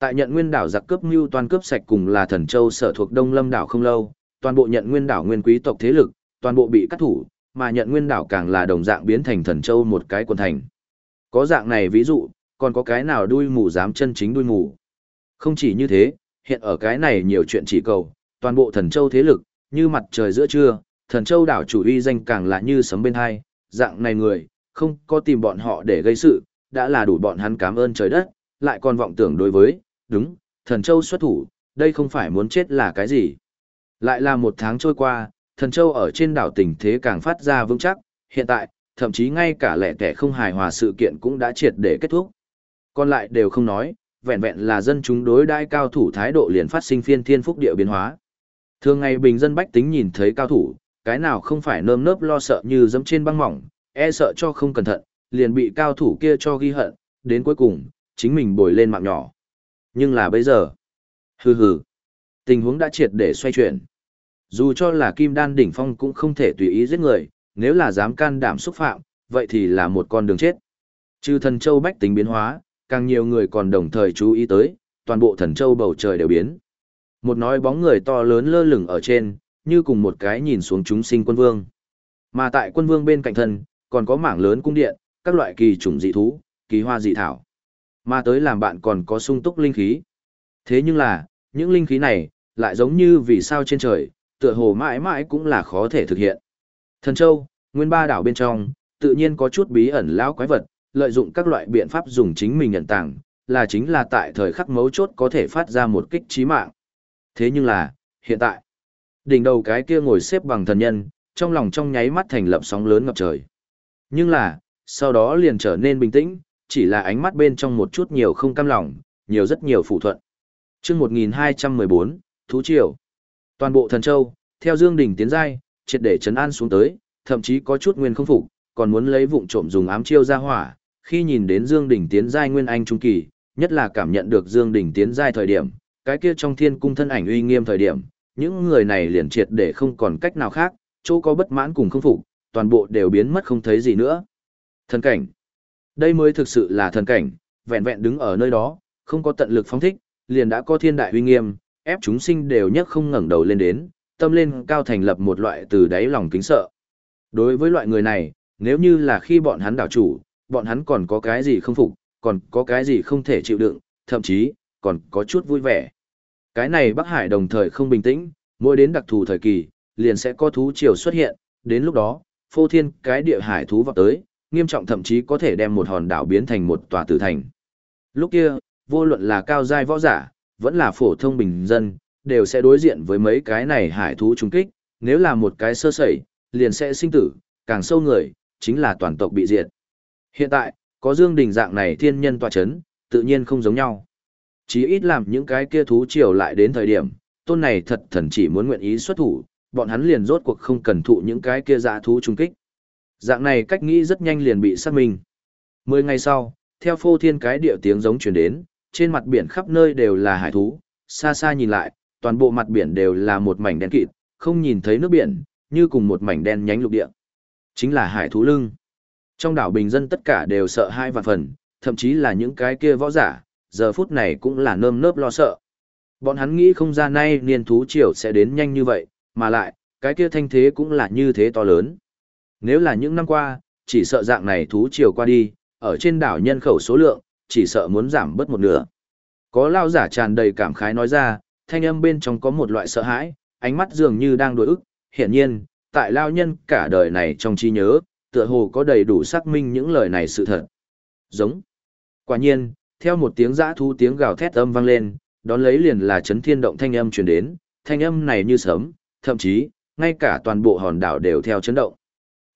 Tại nhận nguyên đảo giặc cướp mưu toàn cướp sạch cùng là thần châu sở thuộc Đông Lâm đảo không lâu, toàn bộ nhận nguyên đảo nguyên quý tộc thế lực, toàn bộ bị cắt thủ, mà nhận nguyên đảo càng là đồng dạng biến thành thần châu một cái quần thành. Có dạng này ví dụ, còn có cái nào đuôi mù dám chân chính đuôi mù. Không chỉ như thế, hiện ở cái này nhiều chuyện chỉ cầu, toàn bộ thần châu thế lực, như mặt trời giữa trưa, thần châu đảo chủ uy danh càng là như sấm bên hai, dạng này người, không có tìm bọn họ để gây sự, đã là đủ bọn hắn cảm ơn trời đất, lại còn vọng tưởng đối với, đúng, thần châu xuất thủ, đây không phải muốn chết là cái gì. Lại là một tháng trôi qua, thần châu ở trên đảo tình thế càng phát ra vững chắc, hiện tại, thậm chí ngay cả lẻ tẻ không hài hòa sự kiện cũng đã triệt để kết thúc. Còn lại đều không nói, vẹn vẹn là dân chúng đối đai cao thủ thái độ liền phát sinh phiên thiên phúc địa biến hóa. Thường ngày bình dân bách tính nhìn thấy cao thủ, cái nào không phải nơm nớp lo sợ như dẫm trên băng mỏng, e sợ cho không cẩn thận, liền bị cao thủ kia cho ghi hận, đến cuối cùng, chính mình bồi lên mạng nhỏ. Nhưng là bây giờ, hừ hừ, tình huống đã triệt để xoay chuyển. Dù cho là kim đan đỉnh phong cũng không thể tùy ý giết người, nếu là dám can đảm xúc phạm, vậy thì là một con đường chết. Trừ thần châu bách tính biến hóa, càng nhiều người còn đồng thời chú ý tới, toàn bộ thần châu bầu trời đều biến. Một nói bóng người to lớn lơ lửng ở trên, như cùng một cái nhìn xuống chúng sinh quân vương. Mà tại quân vương bên cạnh thân, còn có mảng lớn cung điện, các loại kỳ trùng dị thú, kỳ hoa dị thảo. Mà tới làm bạn còn có sung túc linh khí. Thế nhưng là, những linh khí này, lại giống như vì sao trên trời, tựa hồ mãi mãi cũng là khó thể thực hiện. Thần Châu, nguyên ba đảo bên trong, tự nhiên có chút bí ẩn lão quái vật, lợi dụng các loại biện pháp dùng chính mình nhận tàng, là chính là tại thời khắc mấu chốt có thể phát ra một kích trí mạng. Thế nhưng là, hiện tại, đỉnh đầu cái kia ngồi xếp bằng thần nhân, trong lòng trong nháy mắt thành lập sóng lớn ngập trời. Nhưng là, sau đó liền trở nên bình tĩnh, chỉ là ánh mắt bên trong một chút nhiều không cam lòng, nhiều rất nhiều phụ thuận. chương 1214, Thú Triều. Toàn bộ thần châu, theo Dương Đình tiến giai, triệt để chấn an xuống tới, thậm chí có chút nguyên không phục, còn muốn lấy vụng trộm dùng ám chiêu ra hỏa, khi nhìn đến Dương Đình tiến giai nguyên anh trung kỳ, nhất là cảm nhận được Dương Đình tiến giai thời điểm, cái kia trong thiên cung thân ảnh uy nghiêm thời điểm, những người này liền triệt để không còn cách nào khác, chỗ có bất mãn cùng không phục, toàn bộ đều biến mất không thấy gì nữa. Thần cảnh. Đây mới thực sự là thần cảnh, vẹn vẹn đứng ở nơi đó, không có tận lực phóng thích, liền đã có thiên đại uy nghiêm, ép chúng sinh đều nhất không ngẩng đầu lên đến, tâm lên cao thành lập một loại từ đáy lòng kính sợ. Đối với loại người này, nếu như là khi bọn hắn đảo chủ, bọn hắn còn có cái gì không phục, còn có cái gì không thể chịu đựng, thậm chí, còn có chút vui vẻ. Cái này Bắc Hải đồng thời không bình tĩnh, mỗi đến đặc thù thời kỳ, liền sẽ có thú triều xuất hiện, đến lúc đó, phô thiên cái địa hải thú vào tới, nghiêm trọng thậm chí có thể đem một hòn đảo biến thành một tòa tử thành. Lúc kia, vô luận là cao giai võ giả, vẫn là phổ thông bình dân, đều sẽ đối diện với mấy cái này hải thú trung kích, nếu là một cái sơ sẩy, liền sẽ sinh tử, càng sâu người, chính là toàn tộc bị diệt. Hiện tại, có Dương Đình dạng này thiên nhân tòa chấn, tự nhiên không giống nhau. Chỉ ít làm những cái kia thú triều lại đến thời điểm, tôn này thật thần chỉ muốn nguyện ý xuất thủ, bọn hắn liền rốt cuộc không cần thụ những cái kia dã thú trung kích. Dạng này cách nghĩ rất nhanh liền bị xác minh. Mười ngày sau, theo phô thiên cái địa tiếng giống truyền đến, trên mặt biển khắp nơi đều là hải thú, xa xa nhìn lại, toàn bộ mặt biển đều là một mảnh đen kịt, không nhìn thấy nước biển, như cùng một mảnh đen nhánh lục địa. Chính là hải thú lưng. Trong đảo bình dân tất cả đều sợ hai vạn phần, thậm chí là những cái kia võ giả, giờ phút này cũng là nơm nớp lo sợ. Bọn hắn nghĩ không ra nay niên thú triều sẽ đến nhanh như vậy, mà lại, cái kia thanh thế cũng là như thế to lớn. Nếu là những năm qua, chỉ sợ dạng này thú triều qua đi, ở trên đảo nhân khẩu số lượng, chỉ sợ muốn giảm bớt một nửa. Có lao giả tràn đầy cảm khái nói ra, thanh âm bên trong có một loại sợ hãi, ánh mắt dường như đang đối ức, hiển nhiên, tại lao nhân cả đời này trong trí nhớ, tựa hồ có đầy đủ xác minh những lời này sự thật. Giống. Quả nhiên, theo một tiếng giã thu tiếng gào thét âm vang lên, đón lấy liền là chấn thiên động thanh âm truyền đến, thanh âm này như sớm, thậm chí, ngay cả toàn bộ hòn đảo đều theo chấn động.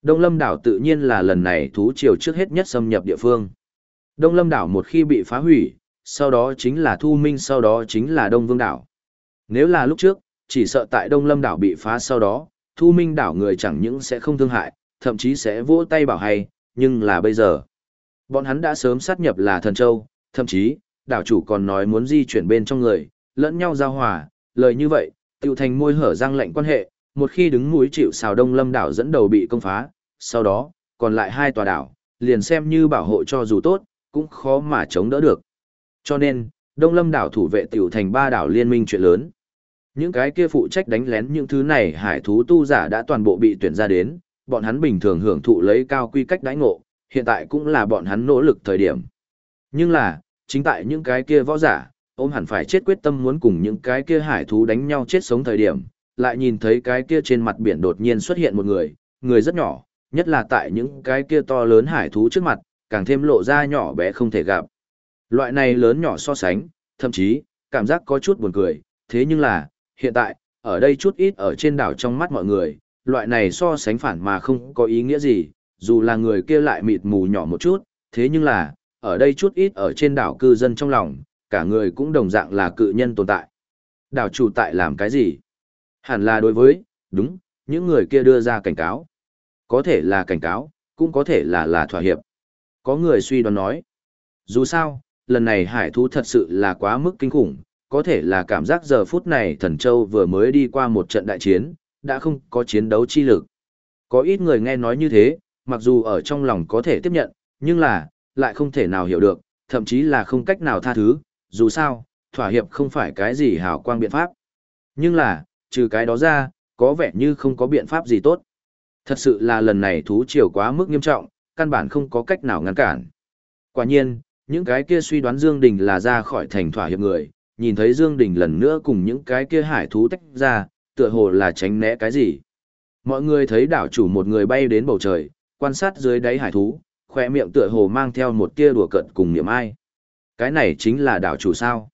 Đông Lâm đảo tự nhiên là lần này thú triều trước hết nhất xâm nhập địa phương. Đông Lâm đảo một khi bị phá hủy, sau đó chính là Thu Minh sau đó chính là Đông Vương đảo. Nếu là lúc trước, chỉ sợ tại Đông Lâm đảo bị phá sau đó, Thu Minh đảo người chẳng những sẽ không thương hại, thậm chí sẽ vỗ tay bảo hay, nhưng là bây giờ. Bọn hắn đã sớm sát nhập là thần châu, thậm chí, đảo chủ còn nói muốn di chuyển bên trong người, lẫn nhau giao hòa, lời như vậy, tiêu thành môi hở răng lệnh quan hệ, một khi đứng núi chịu xào đông lâm đảo dẫn đầu bị công phá, sau đó, còn lại hai tòa đảo, liền xem như bảo hộ cho dù tốt, cũng khó mà chống đỡ được. Cho nên, Đông Lâm đảo thủ vệ tiểu thành ba đảo liên minh chuyện lớn. Những cái kia phụ trách đánh lén những thứ này hải thú tu giả đã toàn bộ bị tuyển ra đến, bọn hắn bình thường hưởng thụ lấy cao quy cách đãi ngộ, hiện tại cũng là bọn hắn nỗ lực thời điểm. Nhưng là, chính tại những cái kia võ giả, ôm hẳn phải chết quyết tâm muốn cùng những cái kia hải thú đánh nhau chết sống thời điểm, lại nhìn thấy cái kia trên mặt biển đột nhiên xuất hiện một người, người rất nhỏ, nhất là tại những cái kia to lớn hải thú trước mặt, càng thêm lộ ra nhỏ bé không thể gặp. Loại này lớn nhỏ so sánh, thậm chí, cảm giác có chút buồn cười, thế nhưng là, hiện tại, ở đây chút ít ở trên đảo trong mắt mọi người, loại này so sánh phản mà không có ý nghĩa gì, dù là người kia lại mịt mù nhỏ một chút, thế nhưng là, ở đây chút ít ở trên đảo cư dân trong lòng, cả người cũng đồng dạng là cự nhân tồn tại. Đảo chủ tại làm cái gì? Hẳn là đối với, đúng, những người kia đưa ra cảnh cáo. Có thể là cảnh cáo, cũng có thể là là thỏa hiệp. Có người suy đoán nói. Dù sao, lần này hải thú thật sự là quá mức kinh khủng, có thể là cảm giác giờ phút này thần châu vừa mới đi qua một trận đại chiến, đã không có chiến đấu chi lực. Có ít người nghe nói như thế, mặc dù ở trong lòng có thể tiếp nhận, nhưng là, lại không thể nào hiểu được, thậm chí là không cách nào tha thứ, dù sao, thỏa hiệp không phải cái gì hào quang biện pháp. Nhưng là, trừ cái đó ra, có vẻ như không có biện pháp gì tốt. Thật sự là lần này thú triều quá mức nghiêm trọng, căn bản không có cách nào ngăn cản. Quả nhiên, những cái kia suy đoán Dương Đình là ra khỏi thành thỏa hiệp người, nhìn thấy Dương Đình lần nữa cùng những cái kia hải thú tách ra, tựa hồ là tránh né cái gì. Mọi người thấy đảo chủ một người bay đến bầu trời, quan sát dưới đáy hải thú, khỏe miệng tựa hồ mang theo một tia đùa cợt cùng niệm ai. Cái này chính là đảo chủ sao.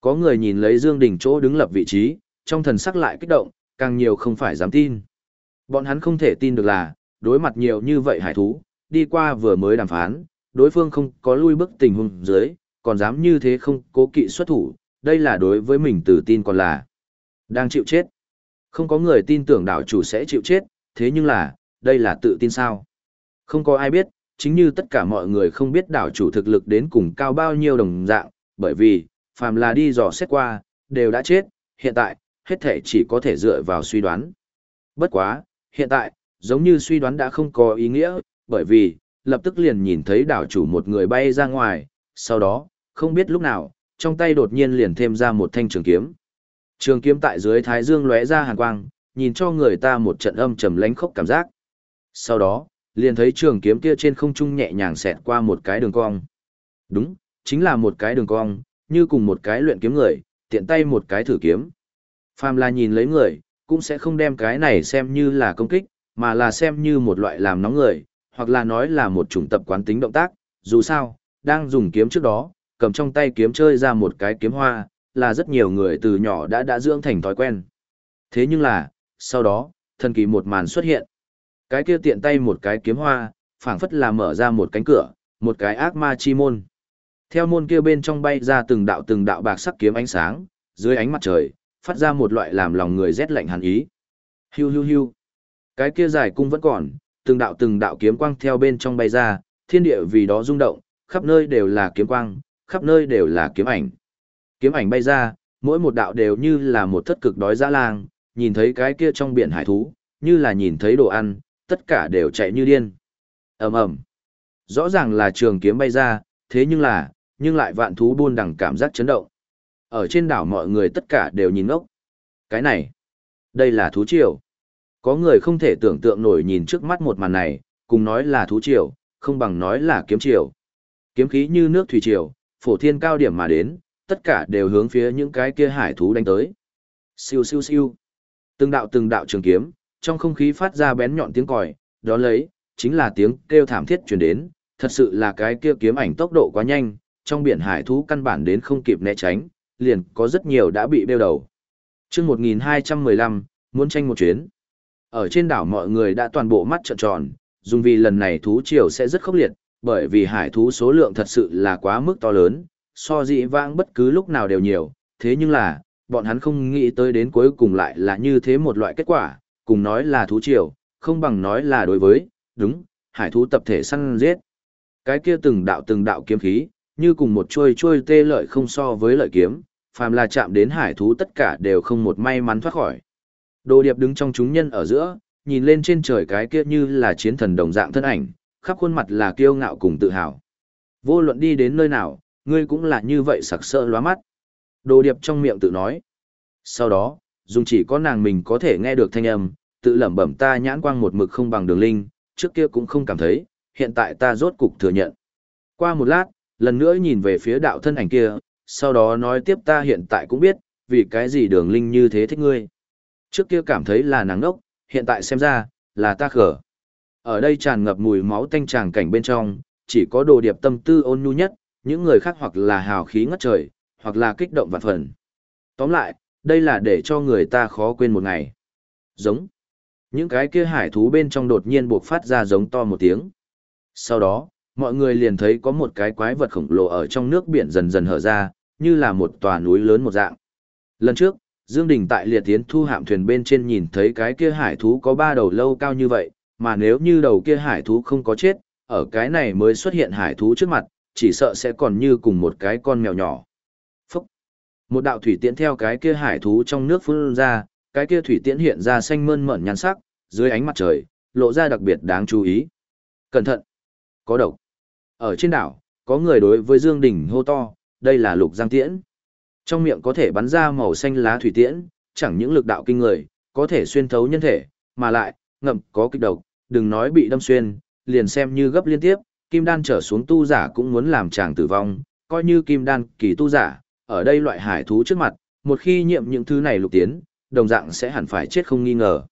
Có người nhìn lấy Dương Đình chỗ đứng lập vị trí, trong thần sắc lại kích động, càng nhiều không phải dám tin. Bọn hắn không thể tin được là, đối mặt nhiều như vậy hải thú, đi qua vừa mới đàm phán, đối phương không có lui bước tình huống dưới, còn dám như thế không cố kỵ xuất thủ, đây là đối với mình tự tin còn là đang chịu chết. Không có người tin tưởng đảo chủ sẽ chịu chết, thế nhưng là, đây là tự tin sao? Không có ai biết, chính như tất cả mọi người không biết đảo chủ thực lực đến cùng cao bao nhiêu đồng dạng, bởi vì, phàm là đi dò xét qua, đều đã chết, hiện tại, hết thể chỉ có thể dựa vào suy đoán. Bất quá, hiện tại, giống như suy đoán đã không có ý nghĩa, bởi vì, lập tức liền nhìn thấy đảo chủ một người bay ra ngoài, sau đó, không biết lúc nào, trong tay đột nhiên liền thêm ra một thanh trường kiếm. Trường kiếm tại dưới thái dương lóe ra hàn quang, nhìn cho người ta một trận âm trầm lánh khốc cảm giác. Sau đó, liền thấy trường kiếm kia trên không trung nhẹ nhàng xẹt qua một cái đường cong. Đúng, chính là một cái đường cong, như cùng một cái luyện kiếm người, tiện tay một cái thử kiếm. Phàm là nhìn lấy người, cũng sẽ không đem cái này xem như là công kích, mà là xem như một loại làm nóng người, hoặc là nói là một chủng tập quán tính động tác, dù sao, đang dùng kiếm trước đó, cầm trong tay kiếm chơi ra một cái kiếm hoa, là rất nhiều người từ nhỏ đã đã dưỡng thành thói quen. Thế nhưng là, sau đó, thần kỳ một màn xuất hiện. Cái kia tiện tay một cái kiếm hoa, phảng phất là mở ra một cánh cửa, một cái ác ma chi môn. Theo môn kia bên trong bay ra từng đạo từng đạo bạc sắc kiếm ánh sáng, dưới ánh mặt trời, phát ra một loại làm lòng người rét lạnh hàn ý. Hiu hiu hiu. Cái kia dài cung vẫn còn, từng đạo từng đạo kiếm quang theo bên trong bay ra, thiên địa vì đó rung động, khắp nơi đều là kiếm quang, khắp nơi đều là kiếm ảnh. Kiếm ảnh bay ra, mỗi một đạo đều như là một thất cực đói dã lang, nhìn thấy cái kia trong biển hải thú, như là nhìn thấy đồ ăn, tất cả đều chạy như điên. ầm ầm, Rõ ràng là trường kiếm bay ra, thế nhưng là, nhưng lại vạn thú buôn đằng cảm giác chấn động. Ở trên đảo mọi người tất cả đều nhìn ngốc. Cái này, đây là thú triều. Có người không thể tưởng tượng nổi nhìn trước mắt một màn này, cùng nói là thú triều, không bằng nói là kiếm triều. Kiếm khí như nước thủy triều, phổ thiên cao điểm mà đến, tất cả đều hướng phía những cái kia hải thú đánh tới. Siêu siêu siêu. Từng đạo từng đạo trường kiếm, trong không khí phát ra bén nhọn tiếng còi, đó lấy, chính là tiếng kêu thảm thiết truyền đến, thật sự là cái kia kiếm ảnh tốc độ quá nhanh, trong biển hải thú căn bản đến không kịp né tránh, liền có rất nhiều đã bị đeo đầu. Chương 1215, muốn tranh một chuyến. Ở trên đảo mọi người đã toàn bộ mắt trợn tròn, dùng vì lần này thú triều sẽ rất khốc liệt, bởi vì hải thú số lượng thật sự là quá mức to lớn, so dị vãng bất cứ lúc nào đều nhiều, thế nhưng là, bọn hắn không nghĩ tới đến cuối cùng lại là như thế một loại kết quả, cùng nói là thú triều, không bằng nói là đối với, đúng, hải thú tập thể săn giết. Cái kia từng đạo từng đạo kiếm khí, như cùng một chuôi chuôi tê lợi không so với lợi kiếm, phàm là chạm đến hải thú tất cả đều không một may mắn thoát khỏi. Đồ điệp đứng trong chúng nhân ở giữa, nhìn lên trên trời cái kia như là chiến thần đồng dạng thân ảnh, khắp khuôn mặt là kiêu ngạo cùng tự hào. Vô luận đi đến nơi nào, ngươi cũng là như vậy sặc sỡ lóa mắt. Đồ điệp trong miệng tự nói. Sau đó, dùng chỉ có nàng mình có thể nghe được thanh âm, tự lẩm bẩm ta nhãn quang một mực không bằng đường linh, trước kia cũng không cảm thấy, hiện tại ta rốt cục thừa nhận. Qua một lát, lần nữa nhìn về phía đạo thân ảnh kia, sau đó nói tiếp ta hiện tại cũng biết, vì cái gì đường linh như thế thích ngươi. Trước kia cảm thấy là nàng ngốc, hiện tại xem ra, là ta khở. Ở đây tràn ngập mùi máu tanh tràng cảnh bên trong, chỉ có đồ điệp tâm tư ôn nhu nhất, những người khác hoặc là hào khí ngất trời, hoặc là kích động vạn phần. Tóm lại, đây là để cho người ta khó quên một ngày. Giống. Những cái kia hải thú bên trong đột nhiên buộc phát ra giống to một tiếng. Sau đó, mọi người liền thấy có một cái quái vật khổng lồ ở trong nước biển dần dần hở ra, như là một tòa núi lớn một dạng. Lần trước, Dương Đình tại liệt tiến thu hạm thuyền bên trên nhìn thấy cái kia hải thú có ba đầu lâu cao như vậy, mà nếu như đầu kia hải thú không có chết, ở cái này mới xuất hiện hải thú trước mặt, chỉ sợ sẽ còn như cùng một cái con mèo nhỏ. Phúc! Một đạo thủy tiễn theo cái kia hải thú trong nước phun ra, cái kia thủy tiễn hiện ra xanh mơn mởn nhan sắc, dưới ánh mặt trời, lộ ra đặc biệt đáng chú ý. Cẩn thận! Có độc! Ở trên đảo, có người đối với Dương Đình hô to, đây là lục giang tiễn. Trong miệng có thể bắn ra màu xanh lá thủy tiễn, chẳng những lực đạo kinh người, có thể xuyên thấu nhân thể, mà lại, ngậm có kích độc, đừng nói bị đâm xuyên, liền xem như gấp liên tiếp, kim đan trở xuống tu giả cũng muốn làm chàng tử vong, coi như kim đan kỳ tu giả, ở đây loại hải thú trước mặt, một khi nhiễm những thứ này lục tiến, đồng dạng sẽ hẳn phải chết không nghi ngờ.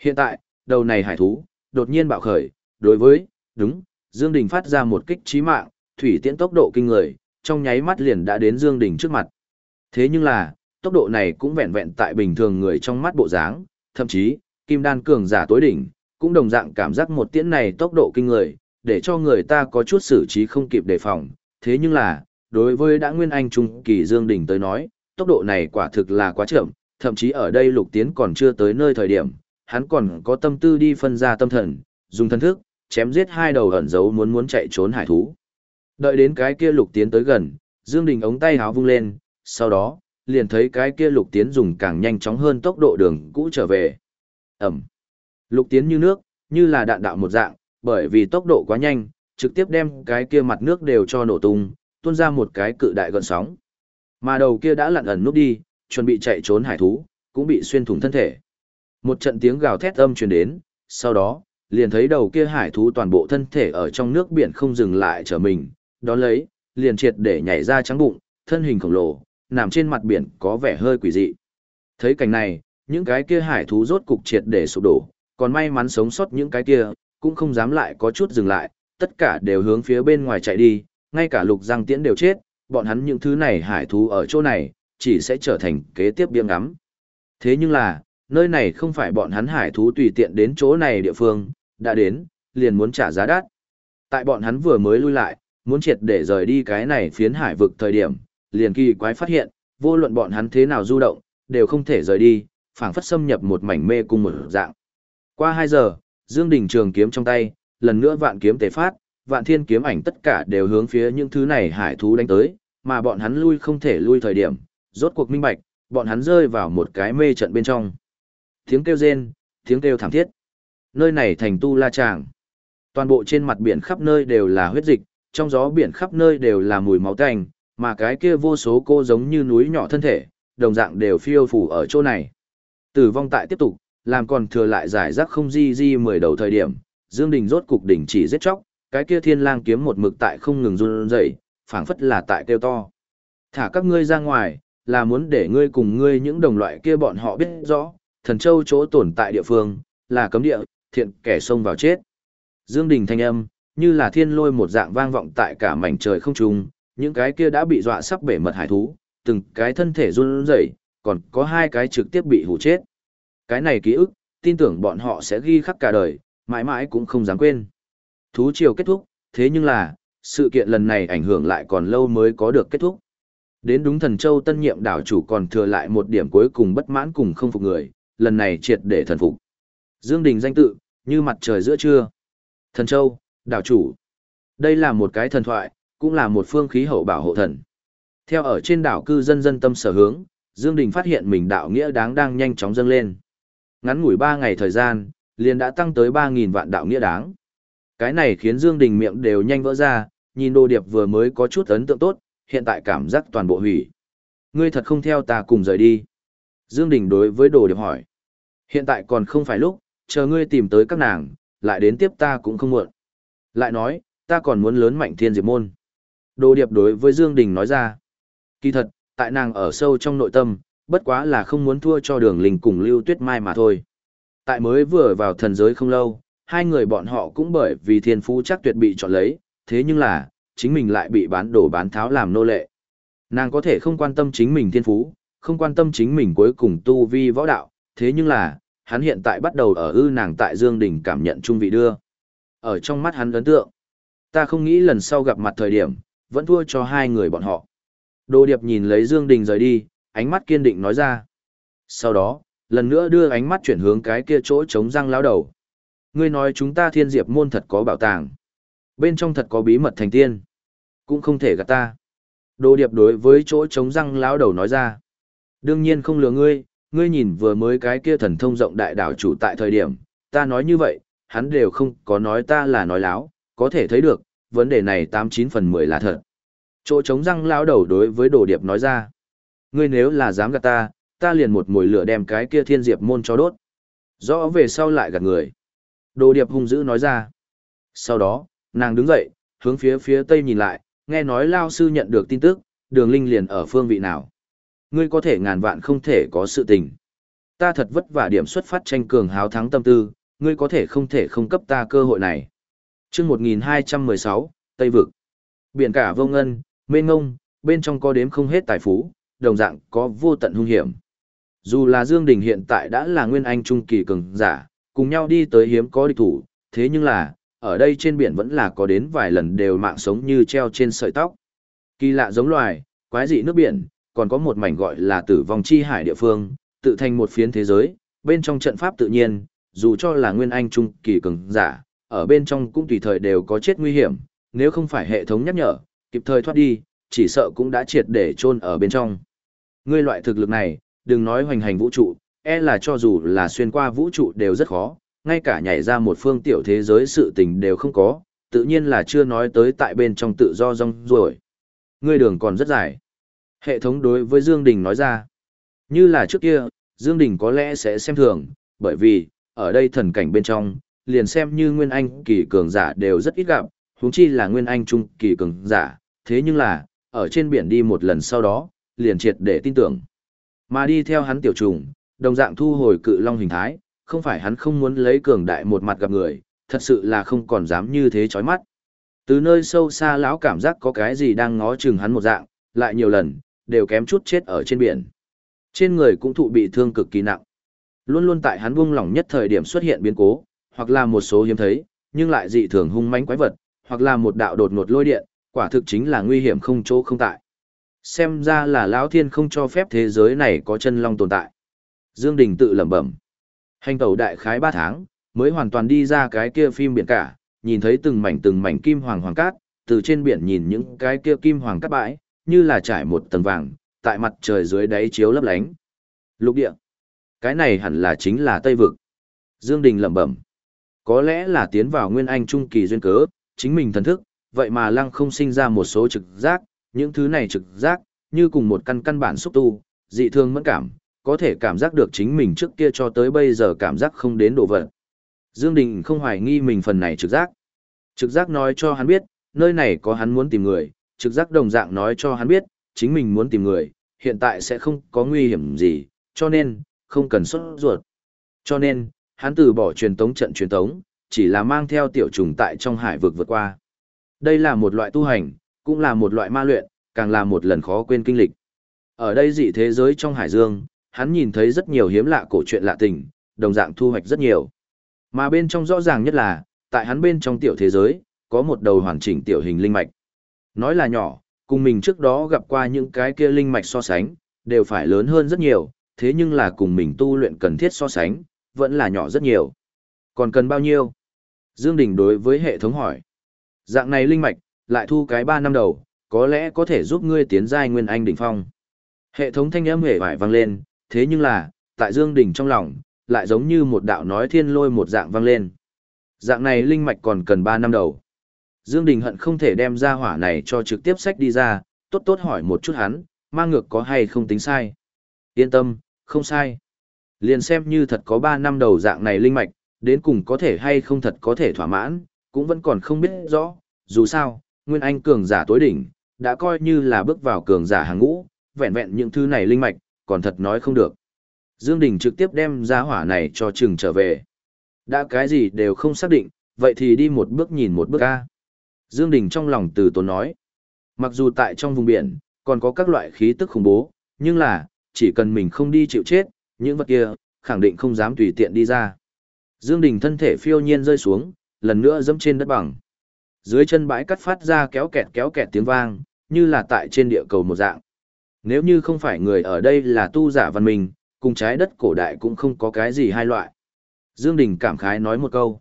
Hiện tại, đầu này hải thú, đột nhiên bạo khởi, đối với, đúng, Dương Đình phát ra một kích chí mạng, thủy tiễn tốc độ kinh người, trong nháy mắt liền đã đến Dương Đình trước mặt. Thế nhưng là, tốc độ này cũng vẹn vẹn tại bình thường người trong mắt bộ dáng, thậm chí, kim đan cường giả tối đỉnh, cũng đồng dạng cảm giác một tiễn này tốc độ kinh người, để cho người ta có chút xử trí không kịp đề phòng. Thế nhưng là, đối với đã nguyên anh trung kỳ Dương Đình tới nói, tốc độ này quả thực là quá chậm, thậm chí ở đây lục tiến còn chưa tới nơi thời điểm, hắn còn có tâm tư đi phân ra tâm thần, dùng thân thức, chém giết hai đầu ẩn giấu muốn muốn chạy trốn hải thú. Đợi đến cái kia lục tiến tới gần, Dương Đình ống tay háo vung lên, sau đó, liền thấy cái kia lục tiến dùng càng nhanh chóng hơn tốc độ đường cũ trở về. Ẩm. Lục tiến như nước, như là đạn đạo một dạng, bởi vì tốc độ quá nhanh, trực tiếp đem cái kia mặt nước đều cho nổ tung, tuôn ra một cái cự đại gợn sóng. Mà đầu kia đã lặn ẩn núp đi, chuẩn bị chạy trốn hải thú, cũng bị xuyên thủng thân thể. Một trận tiếng gào thét âm truyền đến, sau đó, liền thấy đầu kia hải thú toàn bộ thân thể ở trong nước biển không dừng lại trở mình, đón lấy, liền triệt để nhảy ra trắng bụng, thân hình khổng lồ, nằm trên mặt biển có vẻ hơi quỷ dị. Thấy cảnh này, những cái kia hải thú rốt cục triệt để sụp đổ, còn may mắn sống sót những cái kia, cũng không dám lại có chút dừng lại, tất cả đều hướng phía bên ngoài chạy đi, ngay cả lục giang tiễn đều chết, bọn hắn những thứ này hải thú ở chỗ này, chỉ sẽ trở thành kế tiếp biếng ngắm. Thế nhưng là, nơi này không phải bọn hắn hải thú tùy tiện đến chỗ này địa phương, đã đến, liền muốn trả giá đắt. Tại bọn hắn vừa mới lui lại, muốn triệt để rời đi cái này phiến hải vực thời điểm, liền kỳ quái phát hiện, vô luận bọn hắn thế nào du động, đều không thể rời đi, phảng phất xâm nhập một mảnh mê cung một dạng. Qua 2 giờ, Dương Đình trường kiếm trong tay, lần nữa vạn kiếm tế phát, vạn thiên kiếm ảnh tất cả đều hướng phía những thứ này hải thú đánh tới, mà bọn hắn lui không thể lui thời điểm, rốt cuộc minh bạch, bọn hắn rơi vào một cái mê trận bên trong. Tiếng kêu rên, tiếng kêu thảm thiết. Nơi này thành tu la tràng. Toàn bộ trên mặt biển khắp nơi đều là huyết dịch, trong gió biển khắp nơi đều là mùi máu tanh, mà cái kia vô số cô giống như núi nhỏ thân thể, đồng dạng đều phiêu phủ ở chỗ này. Tử vong tại tiếp tục, làm còn thừa lại giải rác không di di mười đầu thời điểm, Dương Đình rốt cục đỉnh chỉ giết chóc, cái kia thiên lang kiếm một mực tại không ngừng run rẩy, phảng phất là tại kêu to. Thả các ngươi ra ngoài, là muốn để ngươi cùng ngươi những đồng loại kia bọn họ biết rõ, thần châu chỗ tồn tại địa phương, là cấm địa, thiện kẻ xông vào chết. Dương Đình thanh âm, như là thiên lôi một dạng vang vọng tại cả mảnh trời không trung, những cái kia đã bị dọa sắp bể mật hải thú, từng cái thân thể run rẩy, còn có hai cái trực tiếp bị hủ chết. Cái này ký ức, tin tưởng bọn họ sẽ ghi khắc cả đời, mãi mãi cũng không dám quên. Thú triều kết thúc, thế nhưng là, sự kiện lần này ảnh hưởng lại còn lâu mới có được kết thúc. Đến đúng thần châu tân nhiệm đảo chủ còn thừa lại một điểm cuối cùng bất mãn cùng không phục người, lần này triệt để thần phục. Dương Đình danh tự, như mặt trời giữa trưa. Thần châu, đảo chủ. Đây là một cái thần thoại, cũng là một phương khí hậu bảo hộ thần. Theo ở trên đảo cư dân dân tâm sở hướng, Dương Đình phát hiện mình đạo nghĩa đáng đang nhanh chóng dâng lên. Ngắn ngủi 3 ngày thời gian, liền đã tăng tới 3.000 vạn đạo nghĩa đáng. Cái này khiến Dương Đình miệng đều nhanh vỡ ra, nhìn đồ điệp vừa mới có chút ấn tượng tốt, hiện tại cảm giác toàn bộ hủy. Ngươi thật không theo ta cùng rời đi. Dương Đình đối với Đồ Điệp hỏi. Hiện tại còn không phải lúc, chờ ngươi tìm tới các nàng, lại đến tiếp ta cũng không muộn. Lại nói, ta còn muốn lớn mạnh thiên diệp môn. Đồ Điệp đối với Dương Đình nói ra. Kỳ thật, tại nàng ở sâu trong nội tâm, bất quá là không muốn thua cho đường linh cùng Lưu Tuyết Mai mà thôi. Tại mới vừa vào thần giới không lâu, hai người bọn họ cũng bởi vì thiên phú chắc tuyệt bị chọn lấy, thế nhưng là, chính mình lại bị bán đổ bán tháo làm nô lệ. Nàng có thể không quan tâm chính mình thiên phú, không quan tâm chính mình cuối cùng tu vi võ đạo, thế nhưng là, hắn hiện tại bắt đầu ở ư nàng tại Dương Đình cảm nhận trung vị đưa. Ở trong mắt hắn ấn tượng, ta không nghĩ lần sau gặp mặt thời điểm, vẫn thua cho hai người bọn họ. Đồ Điệp nhìn lấy Dương Đình rời đi, ánh mắt kiên định nói ra. Sau đó, lần nữa đưa ánh mắt chuyển hướng cái kia chỗ trống răng lão đầu. Ngươi nói chúng ta thiên diệp môn thật có bảo tàng. Bên trong thật có bí mật thành tiên. Cũng không thể gạt ta. Đồ Điệp đối với chỗ trống răng lão đầu nói ra. Đương nhiên không lừa ngươi, ngươi nhìn vừa mới cái kia thần thông rộng đại đảo chủ tại thời điểm, ta nói như vậy, hắn đều không có nói ta là nói láo, có thể thấy được, vấn đề này tám chín phần mười là thật. Chỗ trống răng lão đầu đối với đồ điệp nói ra. Ngươi nếu là dám gạt ta, ta liền một mùi lửa đem cái kia thiên diệp môn cho đốt. Rõ về sau lại gạt người. Đồ điệp hung dữ nói ra. Sau đó, nàng đứng dậy, hướng phía phía tây nhìn lại, nghe nói Lao sư nhận được tin tức, đường linh liền ở phương vị nào. Ngươi có thể ngàn vạn không thể có sự tình. Ta thật vất vả điểm xuất phát tranh cường háo thắng tâm tư, ngươi có thể không thể không cấp ta cơ hội này. chương 1216, Tây Vực. Biển cả vô ngân, mênh ngông, bên trong có đếm không hết tài phú, đồng dạng có vô tận hung hiểm. Dù là Dương Đình hiện tại đã là nguyên anh trung kỳ cường giả, cùng nhau đi tới hiếm có địch thủ, thế nhưng là, ở đây trên biển vẫn là có đến vài lần đều mạng sống như treo trên sợi tóc. Kỳ lạ giống loài, quái dị nước biển, còn có một mảnh gọi là tử vong chi hải địa phương, tự thành một phiến thế giới, bên trong trận pháp tự nhiên, dù cho là nguyên anh trung kỳ cường giả, ở bên trong cũng tùy thời đều có chết nguy hiểm, nếu không phải hệ thống nhắc nhở, kịp thời thoát đi, chỉ sợ cũng đã triệt để chôn ở bên trong. Ngươi loại thực lực này, đừng nói hoành hành vũ trụ, e là cho dù là xuyên qua vũ trụ đều rất khó, ngay cả nhảy ra một phương tiểu thế giới sự tình đều không có, tự nhiên là chưa nói tới tại bên trong tự do rong ruổi. Ngươi đường còn rất dài. Hệ thống đối với Dương Đình nói ra, như là trước kia, Dương Đình có lẽ sẽ xem thường, bởi vì, ở đây thần cảnh bên trong, liền xem như Nguyên Anh kỳ cường giả đều rất ít gặp, huống chi là Nguyên Anh trung kỳ cường giả, thế nhưng là, ở trên biển đi một lần sau đó, liền triệt để tin tưởng. Mà đi theo hắn tiểu trùng, đồng dạng thu hồi cự long hình thái, không phải hắn không muốn lấy cường đại một mặt gặp người, thật sự là không còn dám như thế chói mắt. Từ nơi sâu xa lão cảm giác có cái gì đang ngó chừng hắn một dạng, lại nhiều lần, đều kém chút chết ở trên biển. Trên người cũng thụ bị thương cực kỳ nặng. Luôn luôn tại hắn buông lỏng nhất thời điểm xuất hiện biến cố, hoặc là một số hiếm thấy, nhưng lại dị thường hung mãnh quái vật, hoặc là một đạo đột ngột lôi điện, quả thực chính là nguy hiểm không chỗ không tại. Xem ra là lão thiên không cho phép thế giới này có chân long tồn tại. Dương Đình tự lẩm bẩm. Hành tẩu đại khái 3 tháng, mới hoàn toàn đi ra cái kia phim biển cả, nhìn thấy từng mảnh từng mảnh kim hoàng hoàng cát, từ trên biển nhìn những cái kia kim hoàng cát bãi, như là trải một tầng vàng, tại mặt trời dưới đáy chiếu lấp lánh. Lục địa. Cái này hẳn là chính là Tây Vực. Dương Đình lẩm bẩm. Có lẽ là tiến vào nguyên anh trung kỳ duyên cớ, chính mình thần thức, vậy mà lăng không sinh ra một số trực giác, những thứ này trực giác, như cùng một căn căn bản xúc tu, dị thương mẫn cảm, có thể cảm giác được chính mình trước kia cho tới bây giờ cảm giác không đến độ vật. Dương Đình không hoài nghi mình phần này trực giác. Trực giác nói cho hắn biết, nơi này có hắn muốn tìm người, trực giác đồng dạng nói cho hắn biết, chính mình muốn tìm người, hiện tại sẽ không có nguy hiểm gì, cho nên, không cần xuất ruột. Cho nên, hắn từ bỏ truyền tống trận truyền tống, chỉ là mang theo tiểu trùng tại trong hải vực vượt qua. Đây là một loại tu hành, cũng là một loại ma luyện, càng là một lần khó quên kinh lịch. Ở đây dị thế giới trong hải dương, hắn nhìn thấy rất nhiều hiếm lạ cổ chuyện lạ tình, đồng dạng thu hoạch rất nhiều. Mà bên trong rõ ràng nhất là, tại hắn bên trong tiểu thế giới, có một đầu hoàn chỉnh tiểu hình linh mạch. Nói là nhỏ, cùng mình trước đó gặp qua những cái kia linh mạch so sánh, đều phải lớn hơn rất nhiều, thế nhưng là cùng mình tu luyện cần thiết so sánh, vẫn là nhỏ rất nhiều. Còn cần bao nhiêu? Dương Đình đối với hệ thống hỏi. Dạng này linh mạch, lại thu cái 3 năm đầu, có lẽ có thể giúp ngươi tiến giai nguyên anh đỉnh phong. Hệ thống thanh âm hề vải vang lên, thế nhưng là, tại Dương Đình trong lòng, lại giống như một đạo nói thiên lôi một dạng vang lên. Dạng này linh mạch còn cần 3 năm đầu. Dương Đình hận không thể đem ra hỏa này cho trực tiếp sách đi ra, tốt tốt hỏi một chút hắn, mang ngược có hay không tính sai. Yên tâm, không sai. Liền xem như thật có 3 năm đầu dạng này linh mạch, đến cùng có thể hay không thật có thể thỏa mãn, cũng vẫn còn không biết rõ, dù sao, Nguyên Anh cường giả tối đỉnh, đã coi như là bước vào cường giả hàng ngũ, vẹn vẹn những thứ này linh mạch, còn thật nói không được. Dương Đình trực tiếp đem giá hỏa này cho trừng trở về. Đã cái gì đều không xác định, vậy thì đi một bước nhìn một bước ca. Dương Đình trong lòng từ tốn nói. Mặc dù tại trong vùng biển, còn có các loại khí tức khủng bố, nhưng là, chỉ cần mình không đi chịu chết, những vật kia, khẳng định không dám tùy tiện đi ra. Dương Đình thân thể phiêu nhiên rơi xuống, lần nữa dẫm trên đất bằng. Dưới chân bãi cắt phát ra kéo kẹt kéo kẹt tiếng vang, như là tại trên địa cầu một dạng. Nếu như không phải người ở đây là tu giả văn minh, cùng trái đất cổ đại cũng không có cái gì hai loại. Dương Đình cảm khái nói một câu.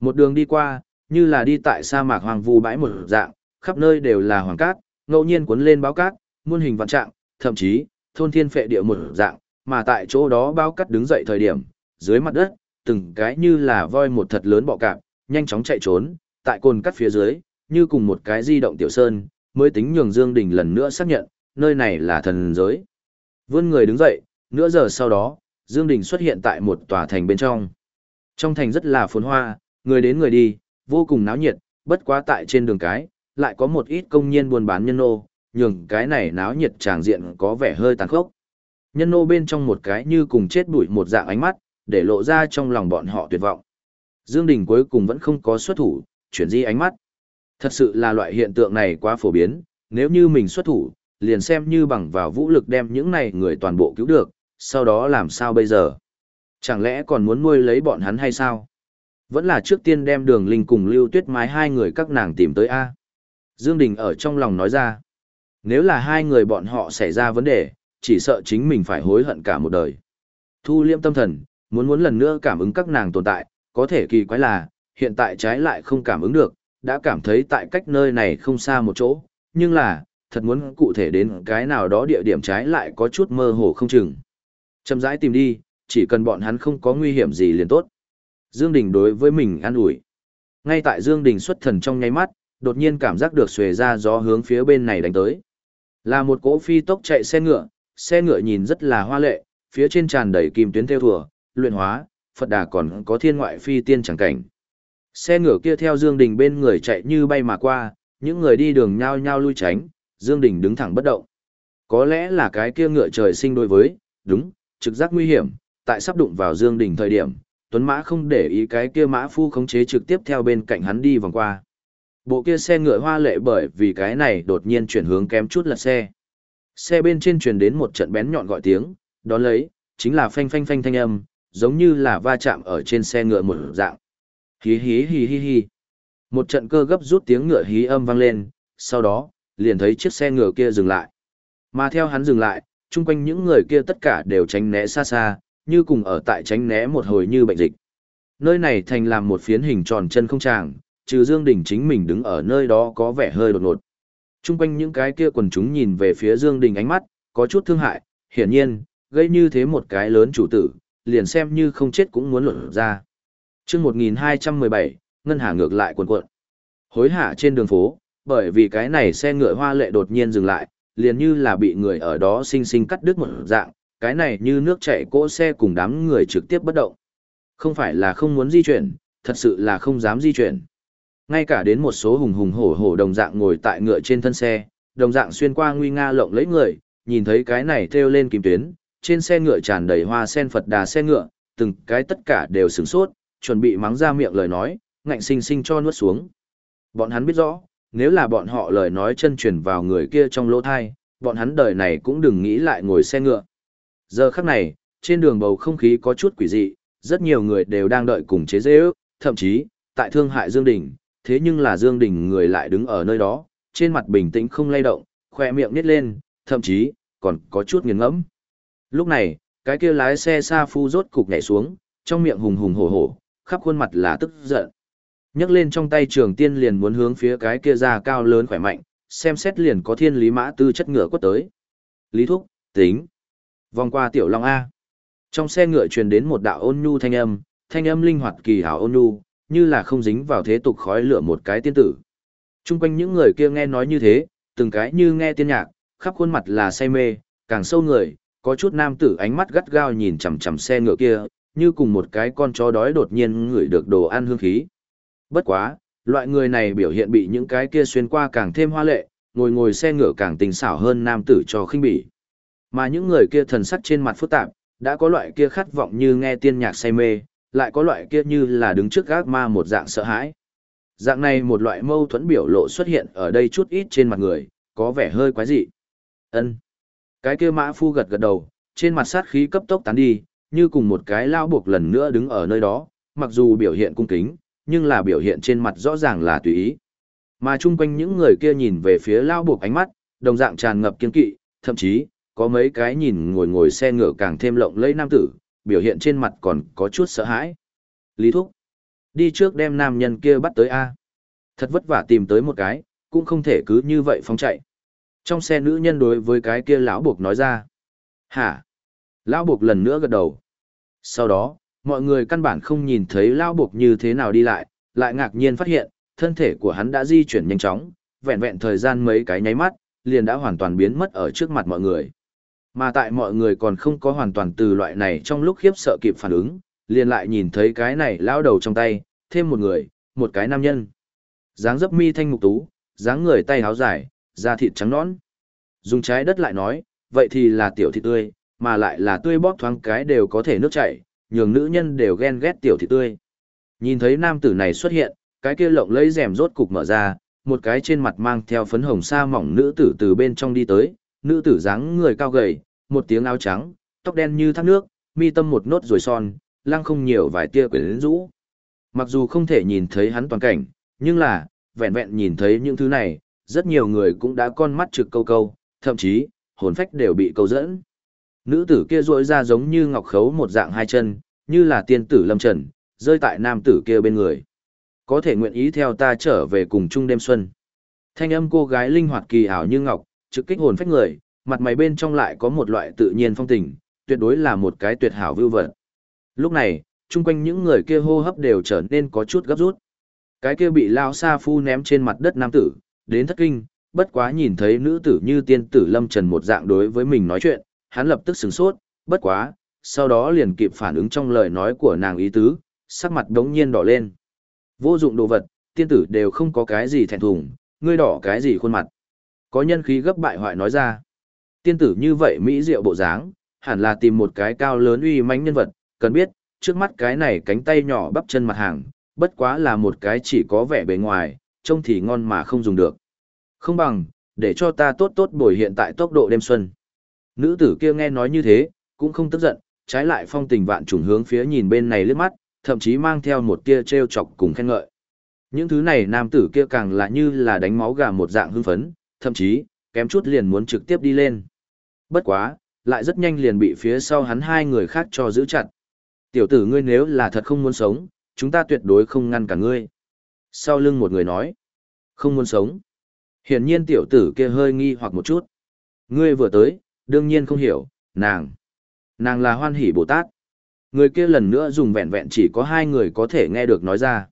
Một đường đi qua, như là đi tại sa mạc hoàng vu bãi một dạng, khắp nơi đều là hoàng cát, ngẫu nhiên cuốn lên báo cát, muôn hình vạn trạng, thậm chí, thôn thiên phệ địa một dạng, mà tại chỗ đó báo cát đứng dậy thời điểm, dưới mặt đất, từng cái như là voi một thật lớn bọ cạp, nhanh chóng chạy trốn, tại cồn cắt phía dưới, như cùng một cái di động tiểu sơn, mới tính nhường Dương Đình lần nữa xác nhận, nơi này là thần giới. Vươn người đứng dậy, nửa giờ sau đó, Dương Đình xuất hiện tại một tòa thành bên trong. Trong thành rất là phồn hoa, người đến người đi, vô cùng náo nhiệt, bất quá tại trên đường cái, lại có một ít công nhân buôn bán nhân nô, nhường cái này náo nhiệt tràng diện có vẻ hơi tàn khốc. Nhân nô bên trong một cái như cùng chết bụi một dạng ánh mắt, để lộ ra trong lòng bọn họ tuyệt vọng. Dương Đình cuối cùng vẫn không có xuất thủ, chuyển di ánh mắt. Thật sự là loại hiện tượng này quá phổ biến, nếu như mình xuất thủ, liền xem như bằng vào vũ lực đem những này người toàn bộ cứu được, sau đó làm sao bây giờ? Chẳng lẽ còn muốn nuôi lấy bọn hắn hay sao? Vẫn là trước tiên đem đường linh cùng lưu tuyết mái hai người các nàng tìm tới A. Dương Đình ở trong lòng nói ra. Nếu là hai người bọn họ xảy ra vấn đề, chỉ sợ chính mình phải hối hận cả một đời. Thu liêm tâm thần, muốn muốn lần nữa cảm ứng các nàng tồn tại, có thể kỳ quái là, hiện tại trái lại không cảm ứng được, đã cảm thấy tại cách nơi này không xa một chỗ, nhưng là, thật muốn cụ thể đến cái nào đó địa điểm trái lại có chút mơ hồ không chừng. Chậm rãi tìm đi, chỉ cần bọn hắn không có nguy hiểm gì liền tốt. Dương Đình đối với mình an ủi. Ngay tại Dương Đình xuất thần trong nháy mắt, đột nhiên cảm giác được xuề ra gió hướng phía bên này đánh tới. Là một cỗ phi tốc chạy xe ngựa, xe ngựa nhìn rất là hoa lệ, phía trên tràn đầy kim tuyến theo thùa, luyện hóa, Phật đà còn có thiên ngoại phi tiên chẳng cảnh. Xe ngựa kia theo Dương Đình bên người chạy như bay mà qua, những người đi đường nhao nhao lui tránh, Dương Đình đứng thẳng bất động. Có lẽ là cái kia ngựa trời sinh đối với, đúng, trực giác nguy hiểm, tại sắp đụng vào Dương Đình thời điểm, Tuấn Mã không để ý cái kia mã phu khống chế trực tiếp theo bên cạnh hắn đi vòng qua. Bộ kia xe ngựa hoa lệ bởi vì cái này đột nhiên chuyển hướng kém chút lật xe. Xe bên trên truyền đến một trận bén nhọn gọi tiếng, đó lấy, chính là phanh phanh phanh thanh âm, giống như là va chạm ở trên xe ngựa một dạng. Hí hí hí hí hí. Một trận cơ gấp rút tiếng ngựa hí âm vang lên, sau đó, liền thấy chiếc xe ngựa kia dừng lại. Mà theo hắn dừng lại, chung quanh những người kia tất cả đều tránh né xa xa, như cùng ở tại tránh né một hồi như bệnh dịch. Nơi này thành làm một phiến hình tròn chân không tràng, trừ Dương Đình chính mình đứng ở nơi đó có vẻ hơi đột ngột. Trung quanh những cái kia quần chúng nhìn về phía Dương Đình ánh mắt, có chút thương hại, hiển nhiên, gây như thế một cái lớn chủ tử, liền xem như không chết cũng muốn luận ra. Trước 1217, ngân hà ngược lại cuộn cuộn. Hối hả trên đường phố, bởi vì cái này xe ngựa hoa lệ đột nhiên dừng lại, liền như là bị người ở đó sinh sinh cắt đứt một dạng, cái này như nước chảy cỗ xe cùng đám người trực tiếp bất động. Không phải là không muốn di chuyển, thật sự là không dám di chuyển. Ngay cả đến một số hùng hùng hổ hổ đồng dạng ngồi tại ngựa trên thân xe, đồng dạng xuyên qua nguy nga lộng lấy người, nhìn thấy cái này theo lên kim tuyến, trên xe ngựa tràn đầy hoa sen Phật đà xe ngựa, từng cái tất cả đều sửng sốt, chuẩn bị mắng ra miệng lời nói, ngạnh sinh sinh cho nuốt xuống. Bọn hắn biết rõ, nếu là bọn họ lời nói chân truyền vào người kia trong lỗ thai, bọn hắn đời này cũng đừng nghĩ lại ngồi xe ngựa. Giờ khắc này, trên đường bầu không khí có chút quỷ dị, rất nhiều người đều đang đợi cùng chế dễ ước, thậm chí, tại thương hại Dương Đình, thế nhưng là Dương Đình người lại đứng ở nơi đó, trên mặt bình tĩnh không lay động, khoe miệng nít lên, thậm chí, còn có chút nghiền ngẫm. Lúc này, cái kia lái xe xa phu rốt cục nhảy xuống, trong miệng hùng hùng hổ hổ, khắp khuôn mặt là tức giận. nhấc lên trong tay trường tiên liền muốn hướng phía cái kia ra cao lớn khỏe mạnh, xem xét liền có thiên lý mã tư chất ngựa quất tới. Lý thúc, tính. Vòng qua tiểu long A. Trong xe ngựa truyền đến một đạo ôn nhu thanh âm, thanh âm linh hoạt kỳ hảo ôn nhu, như là không dính vào thế tục khói lửa một cái tiên tử. Trung quanh những người kia nghe nói như thế, từng cái như nghe tiên nhạc, khắp khuôn mặt là say mê, càng sâu người, có chút nam tử ánh mắt gắt gao nhìn chằm chằm xe ngựa kia, như cùng một cái con chó đói đột nhiên ngửi được đồ ăn hương khí. Bất quá, loại người này biểu hiện bị những cái kia xuyên qua càng thêm hoa lệ, ngồi ngồi xe ngựa càng tình xảo hơn nam tử cho khinh bỉ. Mà những người kia thần sắc trên mặt phức tạp, đã có loại kia khát vọng như nghe tiên nhạc say mê, lại có loại kia như là đứng trước gác ma một dạng sợ hãi. Dạng này một loại mâu thuẫn biểu lộ xuất hiện ở đây chút ít trên mặt người, có vẻ hơi quái dị. Ân. Cái kia mã phu gật gật đầu, trên mặt sát khí cấp tốc tán đi, như cùng một cái lao buộc lần nữa đứng ở nơi đó, mặc dù biểu hiện cung kính, nhưng là biểu hiện trên mặt rõ ràng là tùy ý. Mà chung quanh những người kia nhìn về phía lao buộc ánh mắt, đồng dạng tràn ngập kiên kỵ, thậm chí, có mấy cái nhìn ngồi ngồi xe ngựa càng thêm lộng lẫy nam tử, biểu hiện trên mặt còn có chút sợ hãi. Lý Thúc, đi trước đem nam nhân kia bắt tới A. Thật vất vả tìm tới một cái, cũng không thể cứ như vậy phóng chạy. Trong xe nữ nhân đối với cái kia lão buộc nói ra. Hả? Lão buộc lần nữa gật đầu. Sau đó, mọi người căn bản không nhìn thấy lão buộc như thế nào đi lại, lại ngạc nhiên phát hiện, thân thể của hắn đã di chuyển nhanh chóng, vẹn vẹn thời gian mấy cái nháy mắt, liền đã hoàn toàn biến mất ở trước mặt mọi người. Mà tại mọi người còn không có hoàn toàn từ loại này trong lúc khiếp sợ kịp phản ứng, liền lại nhìn thấy cái này lao đầu trong tay, thêm một người, một cái nam nhân. dáng dấp mi thanh mục tú, dáng người tay háo dài, da thịt trắng nõn. Dùng trái đất lại nói, vậy thì là tiểu thịt tươi, mà lại là tươi bóp thoáng cái đều có thể nước chảy, nhường nữ nhân đều ghen ghét tiểu thịt tươi. Nhìn thấy nam tử này xuất hiện, cái kia lộng lấy rèm rốt cục mở ra, một cái trên mặt mang theo phấn hồng sa mỏng nữ tử từ bên trong đi tới, nữ tử dáng người cao gầy, một tiếng áo trắng, tóc đen như thác nước, mi tâm một nốt rồi son, lăng không nhiều vài tia quyến rũ. Mặc dù không thể nhìn thấy hắn toàn cảnh, nhưng là, vẹn vẹn nhìn thấy những thứ này, rất nhiều người cũng đã con mắt trực câu câu, thậm chí, hồn phách đều bị câu dẫn. Nữ tử kia rỗi ra giống như ngọc khấu một dạng hai chân, như là tiên tử lâm trần, rơi tại nam tử kia bên người. Có thể nguyện ý theo ta trở về cùng chung đêm xuân. Thanh âm cô gái linh hoạt kỳ ảo như ngọc, trực kích hồn phách người, mặt mày bên trong lại có một loại tự nhiên phong tình, tuyệt đối là một cái tuyệt hảo vưu vật. Lúc này, chung quanh những người kia hô hấp đều trở nên có chút gấp rút. Cái kia bị lao sa phu ném trên mặt đất nam tử, đến thất kinh, bất quá nhìn thấy nữ tử như tiên tử lâm trần một dạng đối với mình nói chuyện, hắn lập tức sửng sốt, bất quá, sau đó liền kịp phản ứng trong lời nói của nàng ý tứ, sắc mặt đống nhiên đỏ lên. Vô dụng đồ vật, tiên tử đều không có cái gì thẹn thùng, ngươi đỏ cái gì khuôn mặt. Có nhân khí gấp bại hoại nói ra. Tiên tử như vậy mỹ diệu bộ dáng, hẳn là tìm một cái cao lớn uy mãnh nhân vật, cần biết, trước mắt cái này cánh tay nhỏ bắp chân mặt hàng, bất quá là một cái chỉ có vẻ bề ngoài, trông thì ngon mà không dùng được. Không bằng, để cho ta tốt tốt bồi hiện tại tốc độ đêm xuân. Nữ tử kia nghe nói như thế, cũng không tức giận, trái lại phong tình vạn trùng hướng phía nhìn bên này lướt mắt, thậm chí mang theo một tia treo chọc cùng khen ngợi. Những thứ này nam tử kia càng là như là đánh máu gà một dạng hưng phấn, thậm chí, kém chút liền muốn trực tiếp đi lên. Bất quá, lại rất nhanh liền bị phía sau hắn hai người khác cho giữ chặt. Tiểu tử ngươi nếu là thật không muốn sống, chúng ta tuyệt đối không ngăn cả ngươi. Sau lưng một người nói, không muốn sống. Hiển nhiên tiểu tử kia hơi nghi hoặc một chút. Ngươi vừa tới, đương nhiên không hiểu, nàng. Nàng là hoan hỷ Bồ Tát. Người kia lần nữa dùng vẹn vẹn chỉ có hai người có thể nghe được nói ra.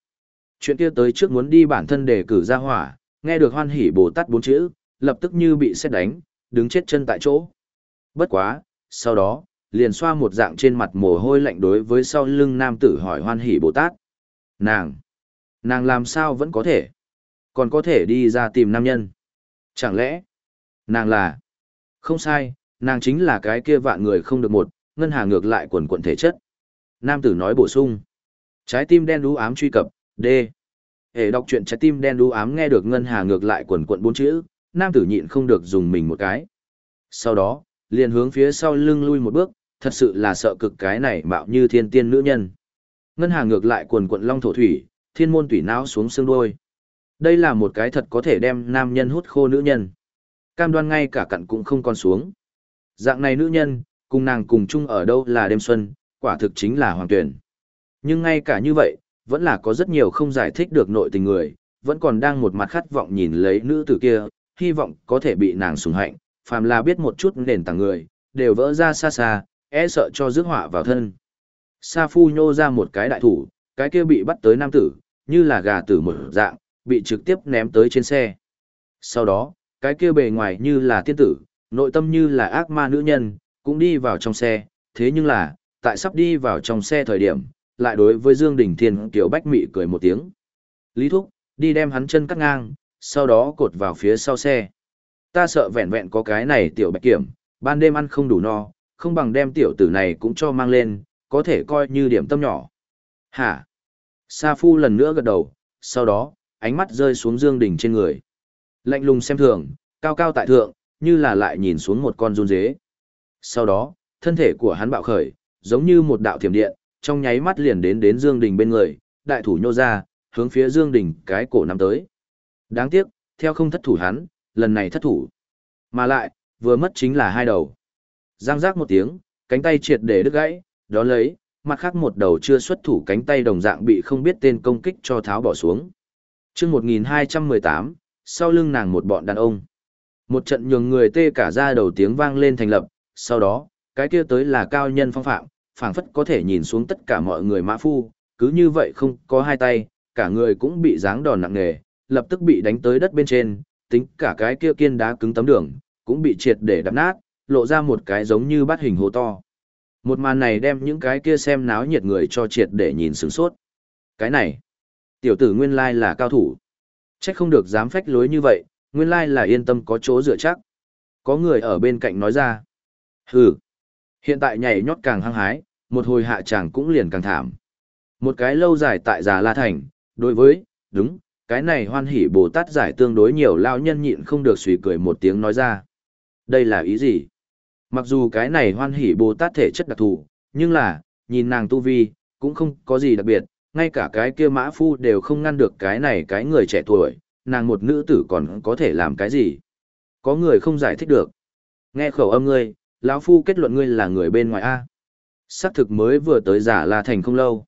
Chuyện kia tới trước muốn đi bản thân đề cử ra hỏa, nghe được hoan hỷ Bồ Tát bốn chữ, lập tức như bị xét đánh, đứng chết chân tại chỗ. Bất quá, sau đó, liền xoa một dạng trên mặt mồ hôi lạnh đối với sau lưng nam tử hỏi hoan hỷ Bồ Tát. Nàng! Nàng làm sao vẫn có thể? Còn có thể đi ra tìm nam nhân? Chẳng lẽ? Nàng là? Không sai, nàng chính là cái kia vạn người không được một, ngân hà ngược lại quần quận thể chất. Nam tử nói bổ sung. Trái tim đen đú ám truy cập, D. Hệ đọc truyện trái tim đen đu ám nghe được ngân hà ngược lại quần quận bốn chữ, nam tử nhịn không được dùng mình một cái. Sau đó, liền hướng phía sau lưng lui một bước, thật sự là sợ cực cái này mạo như thiên tiên nữ nhân. Ngân hà ngược lại quần quận long thổ thủy, thiên môn tủy não xuống xương đôi. Đây là một cái thật có thể đem nam nhân hút khô nữ nhân. Cam đoan ngay cả cặn cũng không còn xuống. Dạng này nữ nhân, cùng nàng cùng chung ở đâu là đêm xuân, quả thực chính là hoàng tuyển. Nhưng ngay cả như vậy, vẫn là có rất nhiều không giải thích được nội tình người, vẫn còn đang một mặt khát vọng nhìn lấy nữ tử kia, hy vọng có thể bị nàng sủng hạnh, phàm là biết một chút nền tảng người, đều vỡ ra xa xa, e sợ cho rước họa vào thân. Sa Phu nhô ra một cái đại thủ, cái kia bị bắt tới nam tử, như là gà tử một dạng, bị trực tiếp ném tới trên xe. Sau đó, cái kia bề ngoài như là tiên tử, nội tâm như là ác ma nữ nhân, cũng đi vào trong xe, thế nhưng là, tại sắp đi vào trong xe thời điểm, lại đối với Dương Đình Thiên Kiều Bách Mị cười một tiếng. Lý Thúc, đi đem hắn chân cắt ngang, sau đó cột vào phía sau xe. Ta sợ vẹn vẹn có cái này tiểu bạch kiểm, ban đêm ăn không đủ no, không bằng đem tiểu tử này cũng cho mang lên, có thể coi như điểm tâm nhỏ. Hả? Sa Phu lần nữa gật đầu, sau đó, ánh mắt rơi xuống Dương Đình trên người. Lạnh lùng xem thường, cao cao tại thượng, như là lại nhìn xuống một con run dế. Sau đó, thân thể của hắn bạo khởi, giống như một đạo thiểm điện, trong nháy mắt liền đến đến Dương Đình bên người, đại thủ nhô ra, hướng phía Dương Đình cái cổ nắm tới. Đáng tiếc, theo không thất thủ hắn, lần này thất thủ. Mà lại, vừa mất chính là hai đầu. Giang giác một tiếng, cánh tay triệt để đứt gãy, đó lấy, mặt khác một đầu chưa xuất thủ cánh tay đồng dạng bị không biết tên công kích cho tháo bỏ xuống. Trước 1218, sau lưng nàng một bọn đàn ông. Một trận nhường người tê cả ra đầu tiếng vang lên thành lập, sau đó, cái kia tới là cao nhân phong phạm, phảng phất có thể nhìn xuống tất cả mọi người mã phu, cứ như vậy không có hai tay, cả người cũng bị giáng đòn nặng nề, lập tức bị đánh tới đất bên trên, tính cả cái kia kiên đá cứng tấm đường, cũng bị triệt để đập nát, lộ ra một cái giống như bát hình hồ to. Một màn này đem những cái kia xem náo nhiệt người cho triệt để nhìn sửng sốt. Cái này, tiểu tử nguyên lai là cao thủ. Chắc không được dám phách lối như vậy, nguyên lai là yên tâm có chỗ dựa chắc. Có người ở bên cạnh nói ra. Hừ, hiện tại nhảy nhót càng hăng hái, một hồi hạ chàng cũng liền càng thảm. Một cái lâu dài tại già La Thành, đối với, đúng, cái này hoan hỷ Bồ Tát giải tương đối nhiều lao nhân nhịn không được suy cười một tiếng nói ra. Đây là ý gì? Mặc dù cái này hoan hỷ Bồ Tát thể chất đặc thù, nhưng là, nhìn nàng tu vi, cũng không có gì đặc biệt, ngay cả cái kia mã phu đều không ngăn được cái này cái người trẻ tuổi, nàng một nữ tử còn có thể làm cái gì? Có người không giải thích được. Nghe khẩu âm ngươi, lão phu kết luận ngươi là người bên ngoài A. Sắc thực mới vừa tới giả là thành không lâu.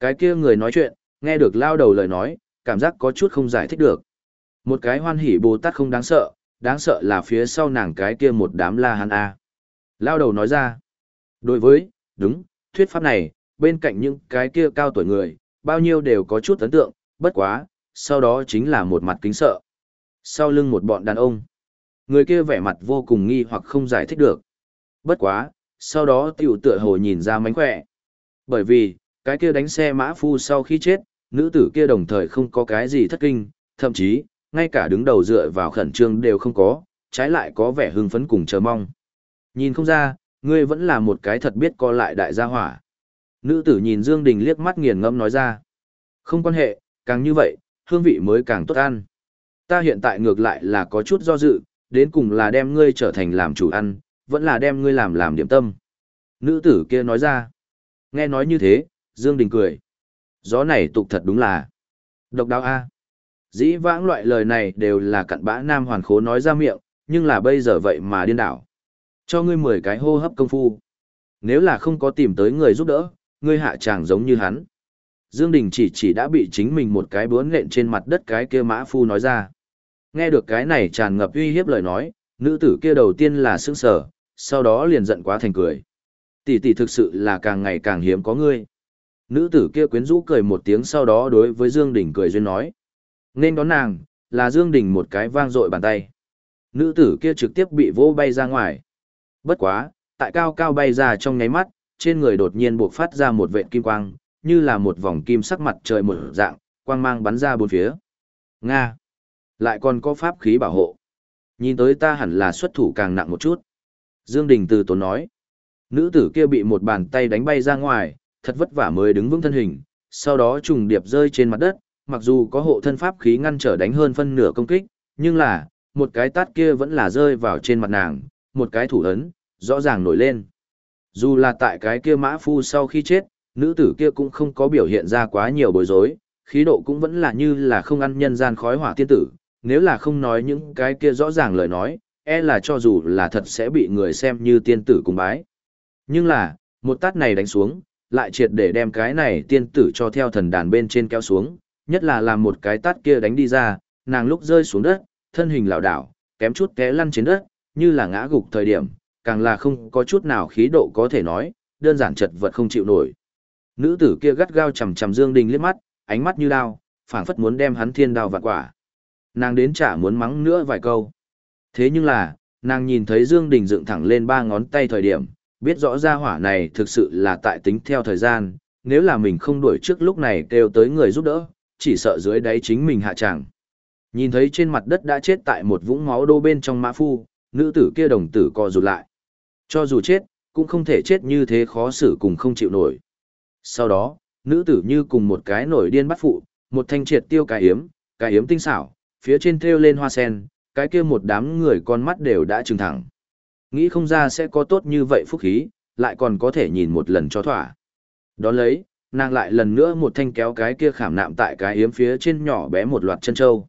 Cái kia người nói chuyện, nghe được lao đầu lời nói, cảm giác có chút không giải thích được. Một cái hoan hỉ Bồ Tát không đáng sợ, đáng sợ là phía sau nàng cái kia một đám la hán A. Lao đầu nói ra. Đối với, đúng, thuyết pháp này, bên cạnh những cái kia cao tuổi người, bao nhiêu đều có chút ấn tượng, bất quá, sau đó chính là một mặt kính sợ. Sau lưng một bọn đàn ông, người kia vẻ mặt vô cùng nghi hoặc không giải thích được. Bất quá, sau đó tiểu tựa hồ nhìn ra mánh khỏe. Bởi vì, cái kia đánh xe mã phu sau khi chết, nữ tử kia đồng thời không có cái gì thất kinh, thậm chí, ngay cả đứng đầu dựa vào khẩn trương đều không có, trái lại có vẻ hưng phấn cùng chờ mong. Nhìn không ra, ngươi vẫn là một cái thật biết co lại đại gia hỏa. Nữ tử nhìn Dương Đình liếc mắt nghiền ngẫm nói ra. Không quan hệ, càng như vậy, hương vị mới càng tốt ăn. Ta hiện tại ngược lại là có chút do dự, đến cùng là đem ngươi trở thành làm chủ ăn, vẫn là đem ngươi làm làm điểm tâm. Nữ tử kia nói ra. Nghe nói như thế, Dương Đình cười. Gió này tục thật đúng là. Độc đáo A. Dĩ vãng loại lời này đều là cặn bã nam hoàn khố nói ra miệng, nhưng là bây giờ vậy mà điên đảo. Cho ngươi 10 cái hô hấp công phu. Nếu là không có tìm tới người giúp đỡ, ngươi hạ chàng giống như hắn. Dương Đình chỉ chỉ đã bị chính mình một cái bướn lện trên mặt đất cái kia mã phu nói ra. Nghe được cái này tràn ngập uy hiếp lời nói, nữ tử kia đầu tiên là sững sờ, sau đó liền giận quá thành cười. Tỷ tỷ thực sự là càng ngày càng hiếm có ngươi. Nữ tử kia quyến rũ cười một tiếng sau đó đối với Dương Đình cười duyên nói. Nên đón nàng, là Dương Đình một cái vang dội bàn tay. Nữ tử kia trực tiếp bị vô bay ra ngoài. Bất quá, tại cao cao bay ra trong nháy mắt, trên người đột nhiên buộc phát ra một vệt kim quang, như là một vòng kim sắc mặt trời một dạng, quang mang bắn ra bốn phía. Nga! Lại còn có pháp khí bảo hộ. Nhìn tới ta hẳn là xuất thủ càng nặng một chút. Dương Đình từ tốn nói. Nữ tử kia bị một bàn tay đánh bay ra ngoài, thật vất vả mới đứng vững thân hình, sau đó trùng điệp rơi trên mặt đất, mặc dù có hộ thân pháp khí ngăn trở đánh hơn phân nửa công kích, nhưng là, một cái tát kia vẫn là rơi vào trên mặt nàng, một cái thủ ấn, rõ ràng nổi lên. Dù là tại cái kia mã phu sau khi chết, nữ tử kia cũng không có biểu hiện ra quá nhiều bối rối, khí độ cũng vẫn là như là không ăn nhân gian khói hỏa tiên tử, nếu là không nói những cái kia rõ ràng lời nói, e là cho dù là thật sẽ bị người xem như tiên tử cùng bái. Nhưng là, một tát này đánh xuống, lại triệt để đem cái này tiên tử cho theo thần đàn bên trên kéo xuống, nhất là làm một cái tát kia đánh đi ra, nàng lúc rơi xuống đất, thân hình lảo đảo, kém chút té lăn trên đất, như là ngã gục thời điểm, càng là không có chút nào khí độ có thể nói, đơn giản chật vật không chịu nổi. Nữ tử kia gắt gao chằm chằm Dương Đình liếc mắt, ánh mắt như đao, phảng phất muốn đem hắn thiên đao vạn quả. Nàng đến chả muốn mắng nữa vài câu. Thế nhưng là, nàng nhìn thấy Dương Đình dựng thẳng lên ba ngón tay thời điểm, biết rõ ra hỏa này thực sự là tại tính theo thời gian, nếu là mình không đuổi trước lúc này kêu tới người giúp đỡ, chỉ sợ dưới đáy chính mình hạ chẳng. Nhìn thấy trên mặt đất đã chết tại một vũng máu đô bên trong mã phu, nữ tử kia đồng tử co rụt lại. Cho dù chết, cũng không thể chết như thế khó xử cùng không chịu nổi. Sau đó, nữ tử như cùng một cái nổi điên bắt phụ, một thanh triệt tiêu cái hiếm, cái hiếm tinh xảo, phía trên thêu lên hoa sen, cái kia một đám người con mắt đều đã trừng thẳng. Nghĩ không ra sẽ có tốt như vậy phúc khí, lại còn có thể nhìn một lần cho thỏa. Đón lấy, nàng lại lần nữa một thanh kéo cái kia khảm nạm tại cái yếm phía trên nhỏ bé một loạt chân châu.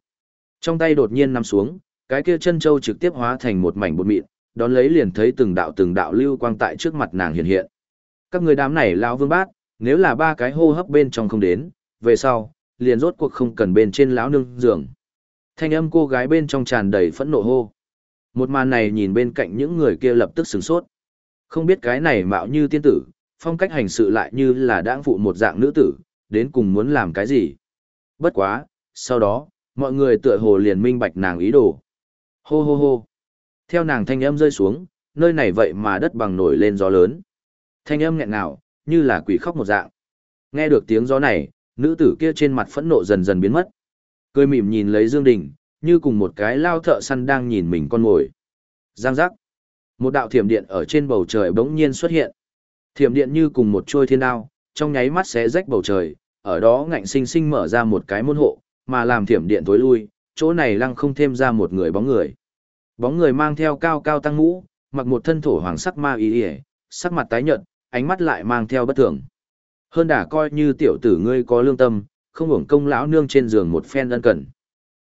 Trong tay đột nhiên nằm xuống, cái kia chân châu trực tiếp hóa thành một mảnh bột mịn, đón lấy liền thấy từng đạo từng đạo lưu quang tại trước mặt nàng hiện hiện. Các người đám này lão vương bát, nếu là ba cái hô hấp bên trong không đến, về sau, liền rốt cuộc không cần bên trên lão nương giường. Thanh âm cô gái bên trong tràn đầy phẫn nộ hô. Một màn này nhìn bên cạnh những người kia lập tức sửng sốt. Không biết cái này mạo như tiên tử, phong cách hành sự lại như là đãng phụ một dạng nữ tử, đến cùng muốn làm cái gì. Bất quá, sau đó, mọi người tựa hồ liền minh bạch nàng ý đồ. Hô hô hô. Theo nàng thanh âm rơi xuống, nơi này vậy mà đất bằng nổi lên gió lớn. Thanh âm nghẹn ngào, như là quỷ khóc một dạng. Nghe được tiếng gió này, nữ tử kia trên mặt phẫn nộ dần dần biến mất. Cười mỉm nhìn lấy Dương Đình, như cùng một cái lao thợ săn đang nhìn mình con mồi. Giang giác. Một đạo thiểm điện ở trên bầu trời bỗng nhiên xuất hiện. Thiểm điện như cùng một trôi thiên đao, trong nháy mắt xé rách bầu trời, ở đó ngạnh sinh sinh mở ra một cái môn hộ, mà làm thiểm điện tối lui, chỗ này lăng không thêm ra một người bóng người. Bóng người mang theo cao cao tăng mũ, mặc một thân thổ hoàng sắc ma y y, sắc mặt tái nhợt, ánh mắt lại mang theo bất thường. Hơn đã coi như tiểu tử ngươi có lương tâm, không hưởng công lão nương trên giường một phen ân cần.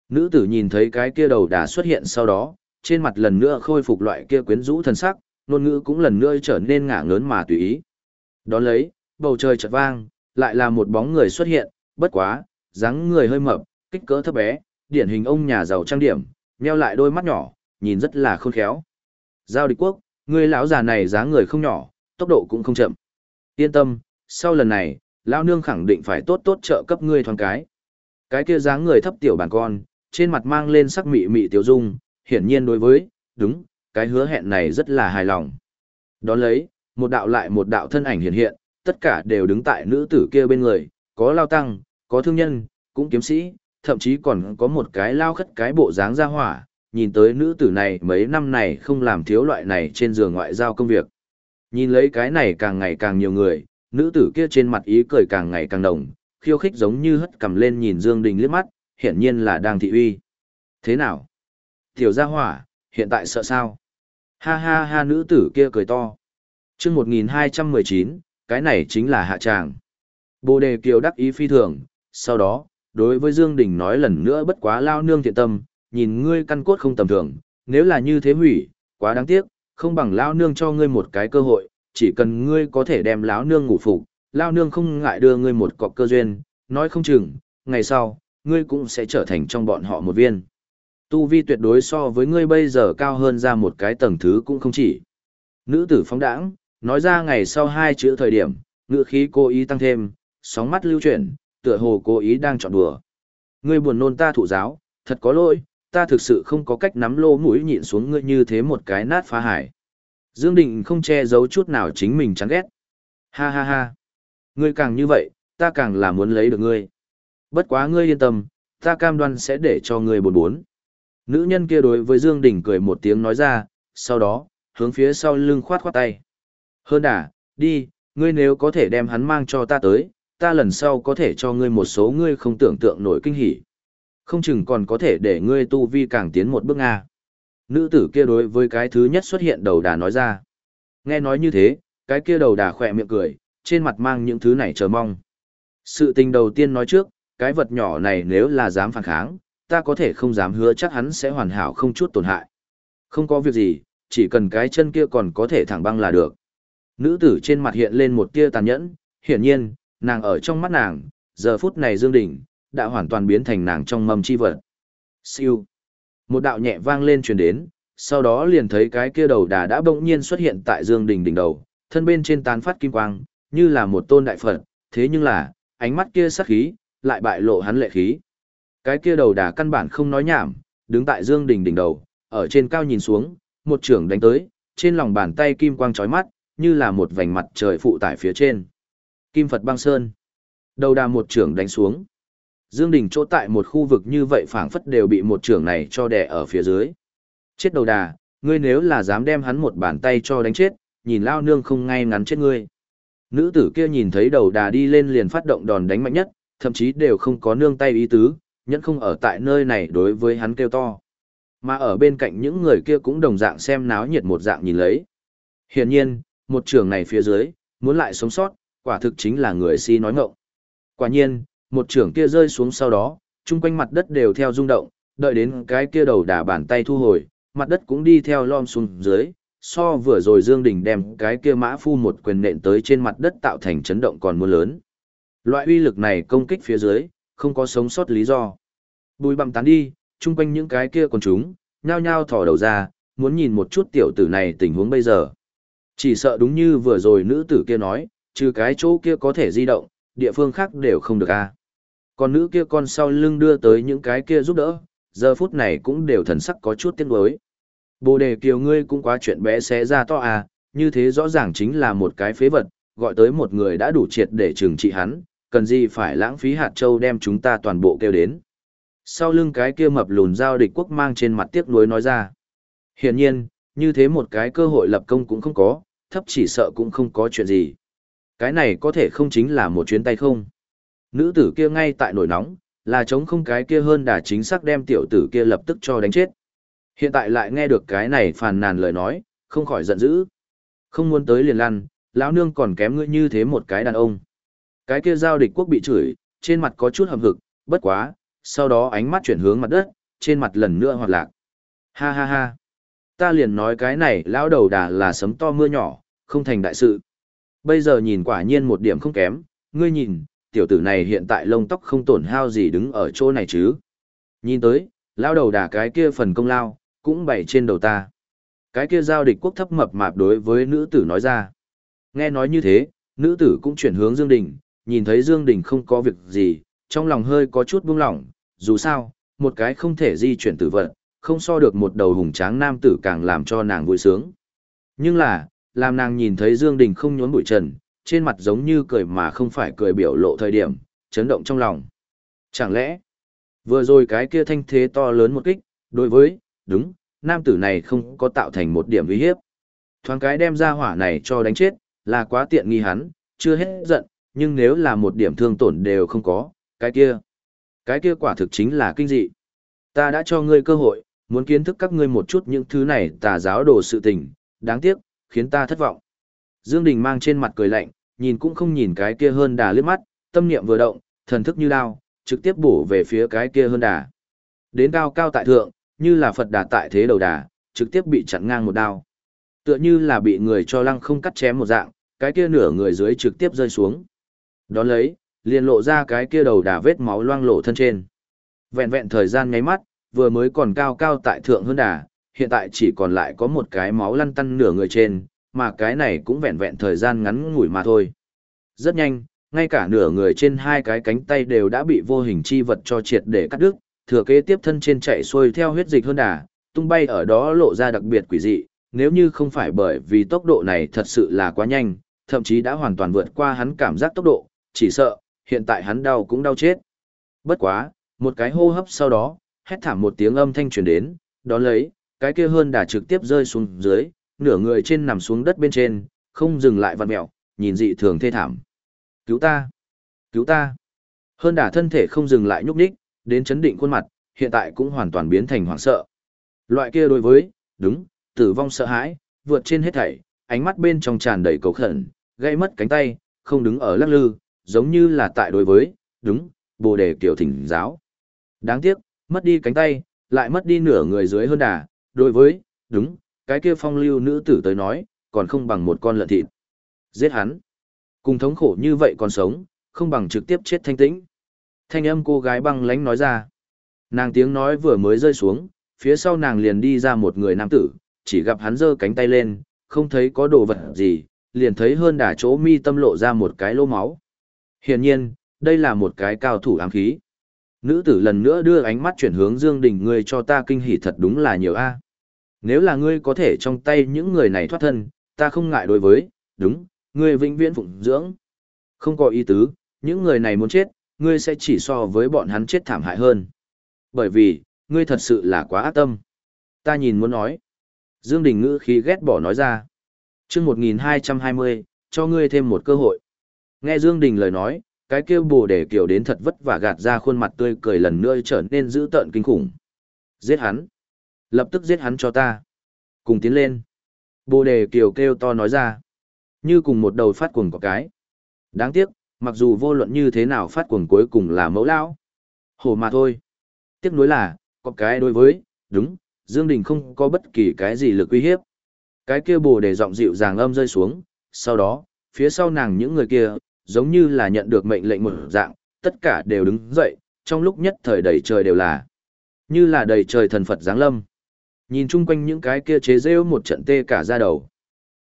Nữ tử nhìn thấy cái kia đầu đà xuất hiện sau đó, trên mặt lần nữa khôi phục loại kia quyến rũ thần sắc, ngôn ngữ cũng lần nữa trở nên ngả ngớn mà tùy ý. Đón lấy, bầu trời chợt vang, lại là một bóng người xuất hiện, bất quá, dáng người hơi mập, kích cỡ thấp bé, điển hình ông nhà giàu trang điểm, nheo lại đôi mắt nhỏ, nhìn rất là khôn khéo. Giao địch quốc, người lão già này dáng người không nhỏ, tốc độ cũng không chậm. Yên tâm, sau lần này, lão nương khẳng định phải tốt tốt trợ cấp ngươi thoáng cái. Cái kia dáng người thấp tiểu bản con, trên mặt mang lên sắc mị mị tiểu dung, hiển nhiên đối với, đúng, cái hứa hẹn này rất là hài lòng. Đón lấy, một đạo lại một đạo thân ảnh hiện hiện, tất cả đều đứng tại nữ tử kia bên người, có lao tăng, có thương nhân, cũng kiếm sĩ, thậm chí còn có một cái lao khất cái bộ dáng ra hỏa, nhìn tới nữ tử này mấy năm này không làm thiếu loại này trên giường ngoại giao công việc. Nhìn lấy cái này càng ngày càng nhiều người, nữ tử kia trên mặt ý cười càng ngày càng đồng, khiêu khích giống như hất cầm lên nhìn Dương Đình liếc mắt, hiển nhiên là đang thị uy. Thế nào? Tiểu gia hỏa, hiện tại sợ sao? Ha ha ha nữ tử kia cười to. chương 1219, cái này chính là hạ tràng. Bồ đề kiều đắc ý phi thường, sau đó, đối với Dương Đình nói lần nữa bất quá lao nương thiện tâm, nhìn ngươi căn cốt không tầm thường, nếu là như thế hủy, quá đáng tiếc, không bằng lao nương cho ngươi một cái cơ hội, chỉ cần ngươi có thể đem lão nương ngủ phục, lão nương không ngại đưa ngươi một cọc cơ duyên, nói không chừng, ngày sau, ngươi cũng sẽ trở thành trong bọn họ một viên. Tu vi tuyệt đối so với ngươi bây giờ cao hơn ra một cái tầng thứ cũng không chỉ. Nữ tử phóng đãng, nói ra ngày sau hai chữ thời điểm, ngựa khí cố ý tăng thêm, sóng mắt lưu chuyển, tựa hồ cố ý đang chọn đùa. Ngươi buồn nôn ta thụ giáo, thật có lỗi, ta thực sự không có cách nắm lô mũi nhịn xuống ngươi như thế một cái nát phá hải. Dương Định không che giấu chút nào chính mình chán ghét. Ha ha ha. Ngươi càng như vậy, ta càng là muốn lấy được ngươi. Bất quá ngươi yên tâm, ta cam đoan sẽ để cho ngươi buồn bốn. Nữ nhân kia đối với Dương Đình cười một tiếng nói ra, sau đó, hướng phía sau lưng khoát khoát tay. Hơn đà, đi, ngươi nếu có thể đem hắn mang cho ta tới, ta lần sau có thể cho ngươi một số ngươi không tưởng tượng nổi kinh hỉ. Không chừng còn có thể để ngươi tu vi càng tiến một bước Nga. Nữ tử kia đối với cái thứ nhất xuất hiện đầu đà nói ra. Nghe nói như thế, cái kia đầu đà khỏe miệng cười, trên mặt mang những thứ này chờ mong. Sự tình đầu tiên nói trước, cái vật nhỏ này nếu là dám phản kháng, ta có thể không dám hứa chắc hắn sẽ hoàn hảo không chút tổn hại. Không có việc gì, chỉ cần cái chân kia còn có thể thẳng băng là được. Nữ tử trên mặt hiện lên một tia tàn nhẫn, hiển nhiên, nàng ở trong mắt nàng, giờ phút này Dương Đình, đã hoàn toàn biến thành nàng trong mâm chi vật. Siêu. Một đạo nhẹ vang lên truyền đến, sau đó liền thấy cái kia đầu đà đã bỗng nhiên xuất hiện tại Dương Đình đỉnh đầu, thân bên trên tán phát kim quang, như là một tôn đại Phật, thế nhưng là, ánh mắt kia sắc khí, lại bại lộ hắn lệ khí. Cái kia đầu đà căn bản không nói nhảm, đứng tại Dương Đình đỉnh đầu, ở trên cao nhìn xuống, một trưởng đánh tới, trên lòng bàn tay kim quang chói mắt, như là một vành mặt trời phụ tải phía trên. Kim Phật băng sơn. Đầu đà một trưởng đánh xuống. Dương Đình chỗ tại một khu vực như vậy phảng phất đều bị một trưởng này cho đè ở phía dưới. Chết đầu đà, ngươi nếu là dám đem hắn một bàn tay cho đánh chết, nhìn lao nương không ngay ngắn chết ngươi. Nữ tử kia nhìn thấy đầu đà đi lên liền phát động đòn đánh mạnh nhất, thậm chí đều không có nương tay ý tứ, nhẫn không ở tại nơi này đối với hắn kêu to. Mà ở bên cạnh những người kia cũng đồng dạng xem náo nhiệt một dạng nhìn lấy. Hiển nhiên, một trường này phía dưới, muốn lại sống sót, quả thực chính là người si nói ngọng. Quả nhiên, một trường kia rơi xuống sau đó, chung quanh mặt đất đều theo rung động, đợi đến cái kia đầu đà bàn tay thu hồi, mặt đất cũng đi theo lom xuống dưới, so vừa rồi Dương Đình đem cái kia mã phu một quyền nện tới trên mặt đất tạo thành chấn động còn mưa lớn. Loại uy lực này công kích phía dưới, không có sống sót lý do. Bùi bằm tán đi, chung quanh những cái kia còn chúng, nhao nhao thò đầu ra, muốn nhìn một chút tiểu tử này tình huống bây giờ. Chỉ sợ đúng như vừa rồi nữ tử kia nói, trừ cái chỗ kia có thể di động, địa phương khác đều không được a. Còn nữ kia con sau lưng đưa tới những cái kia giúp đỡ, giờ phút này cũng đều thần sắc có chút tiếc nuối. Bồ đề kiều ngươi cũng quá chuyện bé xé ra to à, như thế rõ ràng chính là một cái phế vật, gọi tới một người đã đủ triệt để trừng trị hắn, cần gì phải lãng phí hạt châu đem chúng ta toàn bộ kêu đến. Sau lưng cái kia mập lùn giao địch quốc mang trên mặt tiếc nuối nói ra. Hiển nhiên, như thế một cái cơ hội lập công cũng không có, thấp chỉ sợ cũng không có chuyện gì. Cái này có thể không chính là một chuyến tay không. Nữ tử kia ngay tại nổi nóng, là chống không cái kia hơn đà chính xác đem tiểu tử kia lập tức cho đánh chết. Hiện tại lại nghe được cái này phàn nàn lời nói, không khỏi giận dữ. Không muốn tới liền lăn, lão nương còn kém ngươi như thế một cái đàn ông. Cái kia giao địch quốc bị chửi, trên mặt có chút hầm hực, bất quá, sau đó ánh mắt chuyển hướng mặt đất, trên mặt lần nữa hoạt lạc. Ha ha ha. Ta liền nói cái này lão đầu đà là sấm to mưa nhỏ, không thành đại sự. Bây giờ nhìn quả nhiên một điểm không kém, ngươi nhìn, tiểu tử này hiện tại lông tóc không tổn hao gì đứng ở chỗ này chứ. Nhìn tới, lão đầu đà cái kia phần công lao, cũng bày trên đầu ta. Cái kia giao địch quốc thấp mập mạp đối với nữ tử nói ra. Nghe nói như thế, nữ tử cũng chuyển hướng Dương Đình, nhìn thấy Dương Đình không có việc gì, trong lòng hơi có chút buông lỏng, dù sao, một cái không thể di chuyển tử vận, không so được một đầu hùng tráng nam tử càng làm cho nàng vui sướng. Nhưng là, làm nàng nhìn thấy Dương Đình không nhốn bụi trần, trên mặt giống như cười mà không phải cười biểu lộ thời điểm, chấn động trong lòng. Chẳng lẽ, vừa rồi cái kia thanh thế to lớn một kích, đối với, đúng, nam tử này không có tạo thành một điểm uy hiếp. Thoáng cái đem ra hỏa này cho đánh chết, là quá tiện nghi hắn, chưa hết giận, nhưng nếu là một điểm thương tổn đều không có, cái kia, cái kia quả thực chính là kinh dị. Ta đã cho ngươi cơ hội, muốn kiến thức các ngươi một chút những thứ này tà giáo đồ sự tình, đáng tiếc, khiến ta thất vọng. Dương Đình mang trên mặt cười lạnh, nhìn cũng không nhìn cái kia hơn đà liếc mắt, tâm niệm vừa động, thần thức như đao, trực tiếp bổ về phía cái kia hơn đà. Đến cao cao tại thượng, như là Phật đà tại thế đầu đà, trực tiếp bị chặn ngang một đao. Tựa như là bị người cho lăng không cắt chém một dạng, cái kia nửa người dưới trực tiếp rơi xuống. Đón lấy, liền lộ ra cái kia đầu đà vết máu loang lổ thân trên. Vẹn vẹn thời gian nháy mắt, vừa mới còn cao cao tại thượng hơn đà, hiện tại chỉ còn lại có một cái máu lăn tăn nửa người trên, mà cái này cũng vẹn vẹn thời gian ngắn ngủi mà thôi. Rất nhanh, ngay cả nửa người trên hai cái cánh tay đều đã bị vô hình chi vật cho triệt để cắt đứt, thừa kế tiếp thân trên chạy xuôi theo huyết dịch hơn đà, tung bay ở đó lộ ra đặc biệt quỷ dị, nếu như không phải bởi vì tốc độ này thật sự là quá nhanh, thậm chí đã hoàn toàn vượt qua hắn cảm giác tốc độ, chỉ sợ, hiện tại hắn đau cũng đau chết. Bất quá, một cái hô hấp sau đó, hét thảm một tiếng âm thanh truyền đến, đó lấy, cái kia hơn đà trực tiếp rơi xuống dưới, nửa người trên nằm xuống đất bên trên, không dừng lại vặn mẹo, nhìn dị thường thê thảm. Cứu ta! Cứu ta! Hơn đả thân thể không dừng lại nhúc nhích, đến chấn định khuôn mặt, hiện tại cũng hoàn toàn biến thành hoảng sợ. Loại kia đối với, đúng, tử vong sợ hãi, vượt trên hết thảy, ánh mắt bên trong tràn đầy cầu khẩn, gây mất cánh tay, không đứng ở lắc lư, giống như là tại đối với, đúng, bồ đề kiểu thỉnh giáo. Đáng tiếc, mất đi cánh tay, lại mất đi nửa người dưới hơn đà, đối với, đúng, cái kia phong lưu nữ tử tới nói, còn không bằng một con lợn thịt. Giết hắn. Cùng thống khổ như vậy còn sống, không bằng trực tiếp chết thanh tĩnh. Thanh âm cô gái băng lánh nói ra. Nàng tiếng nói vừa mới rơi xuống, phía sau nàng liền đi ra một người nam tử, chỉ gặp hắn giơ cánh tay lên, không thấy có đồ vật gì, liền thấy hơn đả chỗ mi tâm lộ ra một cái lỗ máu. Hiển nhiên, đây là một cái cao thủ ám khí. Nữ tử lần nữa đưa ánh mắt chuyển hướng Dương Đình người cho ta kinh hỉ thật đúng là nhiều a. Nếu là ngươi có thể trong tay những người này thoát thân, ta không ngại đối với, đúng, ngươi vĩnh viễn phụng dưỡng. Không có ý tứ, những người này muốn chết, ngươi sẽ chỉ so với bọn hắn chết thảm hại hơn. Bởi vì, ngươi thật sự là quá ác tâm. Ta nhìn muốn nói. Dương Đình ngữ khí ghét bỏ nói ra. Chương 1220, cho ngươi thêm một cơ hội. Nghe Dương Đình lời nói, cái kêu bồ để kiểu đến thật vất vả gạt ra khuôn mặt tươi cười lần nữa trở nên dữ tợn kinh khủng. Giết hắn. Lập tức giết hắn cho ta. Cùng tiến lên. Bồ đề kiều kêu to nói ra. Như cùng một đầu phát cuồng có cái. Đáng tiếc, mặc dù vô luận như thế nào phát cuồng cuối cùng là mẫu lão. Hổ mà thôi. Tiếc nuối là, có cái đối với, đúng, Dương Đình không có bất kỳ cái gì lực uy hiếp. Cái kia bồ đề giọng dịu dàng âm rơi xuống, sau đó, phía sau nàng những người kia, giống như là nhận được mệnh lệnh một dạng, tất cả đều đứng dậy, trong lúc nhất thời đầy trời đều là, như là đầy trời thần Phật giáng lâm. Nhìn chung quanh những cái kia chế rêu một trận tê cả ra đầu.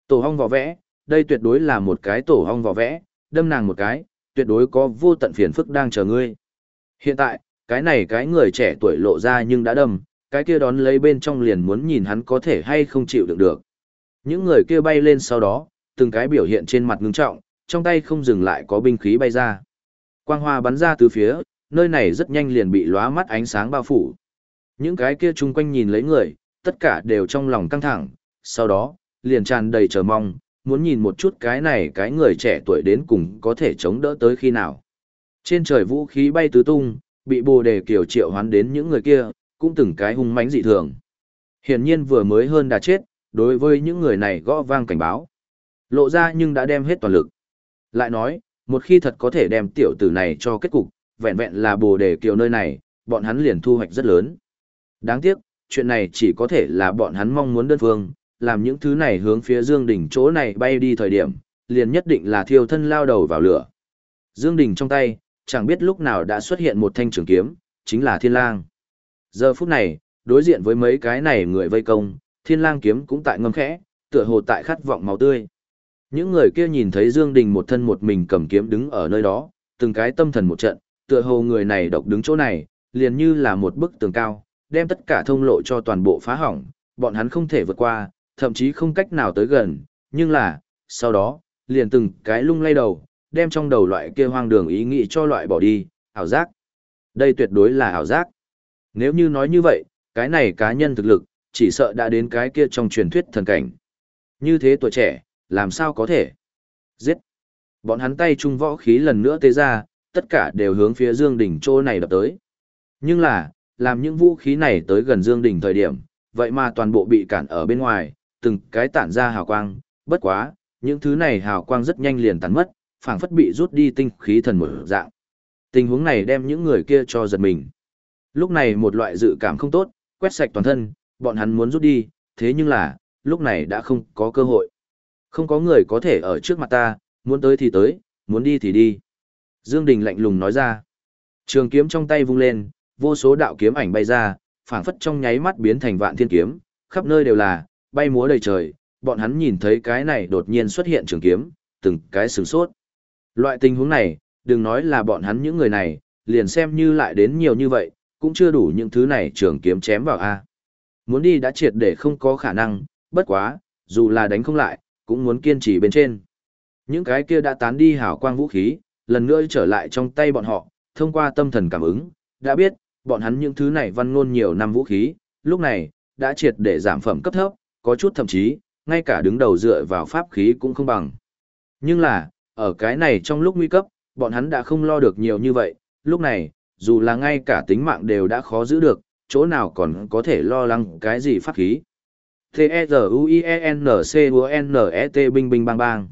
Tổ hong vỏ vẽ, đây tuyệt đối là một cái tổ hong vỏ vẽ, đâm nàng một cái, tuyệt đối có vô tận phiền phức đang chờ ngươi. Hiện tại, cái này cái người trẻ tuổi lộ ra nhưng đã đâm, cái kia đón lấy bên trong liền muốn nhìn hắn có thể hay không chịu được được. Những người kia bay lên sau đó, từng cái biểu hiện trên mặt ngưng trọng, trong tay không dừng lại có binh khí bay ra. Quang hoa bắn ra từ phía, nơi này rất nhanh liền bị lóa mắt ánh sáng bao phủ. Những cái kia chung quanh nhìn lấy người, tất cả đều trong lòng căng thẳng, sau đó, liền tràn đầy chờ mong, muốn nhìn một chút cái này cái người trẻ tuổi đến cùng có thể chống đỡ tới khi nào. Trên trời vũ khí bay tứ tung, bị bồ đề kiểu triệu hoán đến những người kia, cũng từng cái hung mãnh dị thường. Hiển nhiên vừa mới hơn đã chết, đối với những người này gõ vang cảnh báo. Lộ ra nhưng đã đem hết toàn lực. Lại nói, một khi thật có thể đem tiểu tử này cho kết cục, vẹn vẹn là bồ đề kiều nơi này, bọn hắn liền thu hoạch rất lớn. Đáng tiếc, chuyện này chỉ có thể là bọn hắn mong muốn đơn phương, làm những thứ này hướng phía Dương Đình chỗ này bay đi thời điểm, liền nhất định là thiêu thân lao đầu vào lửa. Dương Đình trong tay, chẳng biết lúc nào đã xuất hiện một thanh trường kiếm, chính là Thiên Lang. Giờ phút này, đối diện với mấy cái này người vây công, Thiên Lang kiếm cũng tại ngâm khẽ, tựa hồ tại khát vọng máu tươi. Những người kia nhìn thấy Dương Đình một thân một mình cầm kiếm đứng ở nơi đó, từng cái tâm thần một trận, tựa hồ người này độc đứng chỗ này, liền như là một bức tường cao, đem tất cả thông lộ cho toàn bộ phá hỏng, bọn hắn không thể vượt qua, thậm chí không cách nào tới gần, nhưng là, sau đó, liền từng cái lung lay đầu, đem trong đầu loại kia hoang đường ý nghĩ cho loại bỏ đi, ảo giác. Đây tuyệt đối là ảo giác. Nếu như nói như vậy, cái này cá nhân thực lực, chỉ sợ đã đến cái kia trong truyền thuyết thần cảnh. Như thế tuổi trẻ, làm sao có thể? Giết! Bọn hắn tay trung võ khí lần nữa tế ra, tất cả đều hướng phía Dương Đình chỗ này đập tới. Nhưng là, làm những vũ khí này tới gần Dương Đình thời điểm, vậy mà toàn bộ bị cản ở bên ngoài, từng cái tản ra hào quang, bất quá, những thứ này hào quang rất nhanh liền tàn mất, phảng phất bị rút đi tinh khí thần một dạng. Tình huống này đem những người kia cho giật mình. Lúc này một loại dự cảm không tốt, quét sạch toàn thân, bọn hắn muốn rút đi, thế nhưng là, lúc này đã không có cơ hội. Không có người có thể ở trước mặt ta, muốn tới thì tới, muốn đi thì đi. Dương Đình lạnh lùng nói ra. Trường kiếm trong tay vung lên, vô số đạo kiếm ảnh bay ra, phảng phất trong nháy mắt biến thành vạn thiên kiếm, khắp nơi đều là, bay múa đầy trời, bọn hắn nhìn thấy cái này đột nhiên xuất hiện trường kiếm, từng cái sửng sốt. Loại tình huống này, đừng nói là bọn hắn những người này, liền xem như lại đến nhiều như vậy, cũng chưa đủ những thứ này trường kiếm chém vào A. Muốn đi đã triệt để không có khả năng, bất quá, dù là đánh không lại, cũng muốn kiên trì bên trên. Những cái kia đã tán đi hào quang vũ khí, lần nữa trở lại trong tay bọn họ, thông qua tâm thần cảm ứng, đã biết, bọn hắn những thứ này văn ngôn nhiều năm vũ khí, lúc này, đã triệt để giảm phẩm cấp thấp, có chút thậm chí, ngay cả đứng đầu dựa vào pháp khí cũng không bằng. Nhưng là, ở cái này trong lúc nguy cấp, bọn hắn đã không lo được nhiều như vậy, lúc này, dù là ngay cả tính mạng đều đã khó giữ được, chỗ nào còn có thể lo lắng cái gì pháp khí. T-E-Z-U-I-E-N-C-U-N-E-T binh binh bang bang.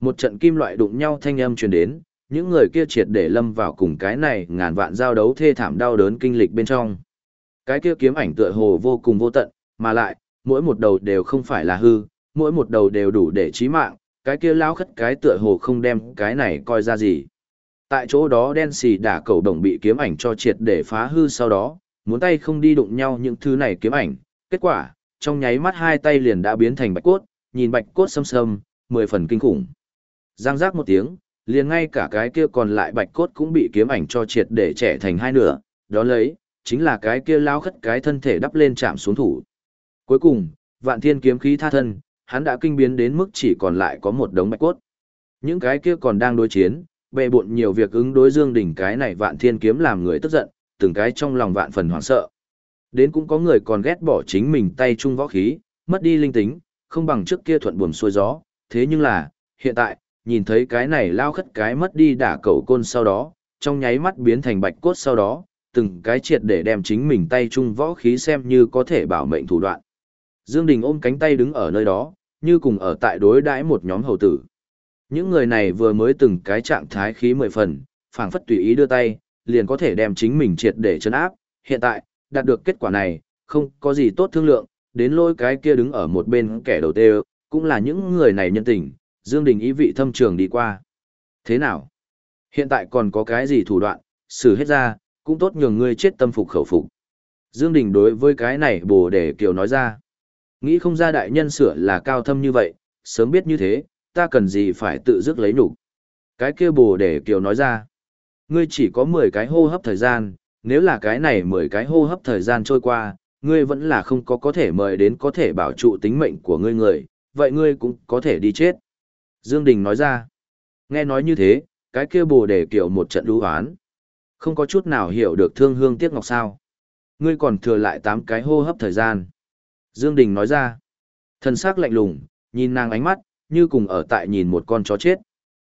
Một trận kim loại đụng nhau thanh âm truyền đến, những người kia triệt để lâm vào cùng cái này ngàn vạn giao đấu thê thảm đau đớn kinh lịch bên trong. Cái kia kiếm ảnh tựa hồ vô cùng vô tận, mà lại, mỗi một đầu đều không phải là hư, mỗi một đầu đều đủ để chí mạng, cái kia lão khất cái tựa hồ không đem cái này coi ra gì. Tại chỗ đó đen xì đả cầu đồng bị kiếm ảnh cho triệt để phá hư sau đó, muốn tay không đi đụng nhau những thứ này kiếm ảnh, kết quả, trong nháy mắt hai tay liền đã biến thành bạch cốt, nhìn bạch cốt xâm xâm, mười phần kinh khủng. Giang giác một tiếng, liền ngay cả cái kia còn lại bạch cốt cũng bị kiếm ảnh cho triệt để trẻ thành hai nửa, đó lấy, chính là cái kia lao khất cái thân thể đắp lên chạm xuống thủ. Cuối cùng, vạn thiên kiếm khí tha thân, hắn đã kinh biến đến mức chỉ còn lại có một đống bạch cốt. Những cái kia còn đang đối chiến, bệ bộn nhiều việc ứng đối Dương đỉnh cái này vạn thiên kiếm làm người tức giận, từng cái trong lòng vạn phần hoảng sợ. Đến cũng có người còn ghét bỏ chính mình tay trung võ khí, mất đi linh tính, không bằng trước kia thuận buồm xuôi gió, thế nhưng là, hiện tại, nhìn thấy cái này lao khất cái mất đi đả cầu côn sau đó, trong nháy mắt biến thành bạch cốt sau đó, từng cái triệt để đem chính mình tay chung võ khí xem như có thể bảo mệnh thủ đoạn. Dương Đình ôm cánh tay đứng ở nơi đó, như cùng ở tại đối đãi một nhóm hầu tử. Những người này vừa mới từng cái trạng thái khí mười phần, phảng phất tùy ý đưa tay, liền có thể đem chính mình triệt để chấn áp. Hiện tại, đạt được kết quả này, không có gì tốt thương lượng, đến lôi cái kia đứng ở một bên kẻ đầu tê cũng là những người này nhân tình, Dương Đình ý vị thâm trường đi qua. Thế nào? Hiện tại còn có cái gì thủ đoạn, xử hết ra, cũng tốt nhường ngươi chết tâm phục khẩu phục. Dương Đình đối với cái này bồ đề kiều nói ra. Nghĩ không ra đại nhân sửa là cao thâm như vậy, sớm biết như thế, ta cần gì phải tự dứt lấy nhục. Cái kia bồ đề kiều nói ra. Ngươi chỉ có 10 cái hô hấp thời gian, nếu là cái này 10 cái hô hấp thời gian trôi qua, ngươi vẫn là không có có thể mời đến có thể bảo trụ tính mệnh của ngươi người, vậy ngươi cũng có thể đi chết. Dương Đình nói ra. Nghe nói như thế, cái kia bồ đề kiểu một trận đú hoán. Không có chút nào hiểu được thương hương tiếc ngọc sao. Ngươi còn thừa lại 8 cái hô hấp thời gian. Dương Đình nói ra. Thần sắc lạnh lùng, nhìn nàng ánh mắt, như cùng ở tại nhìn một con chó chết.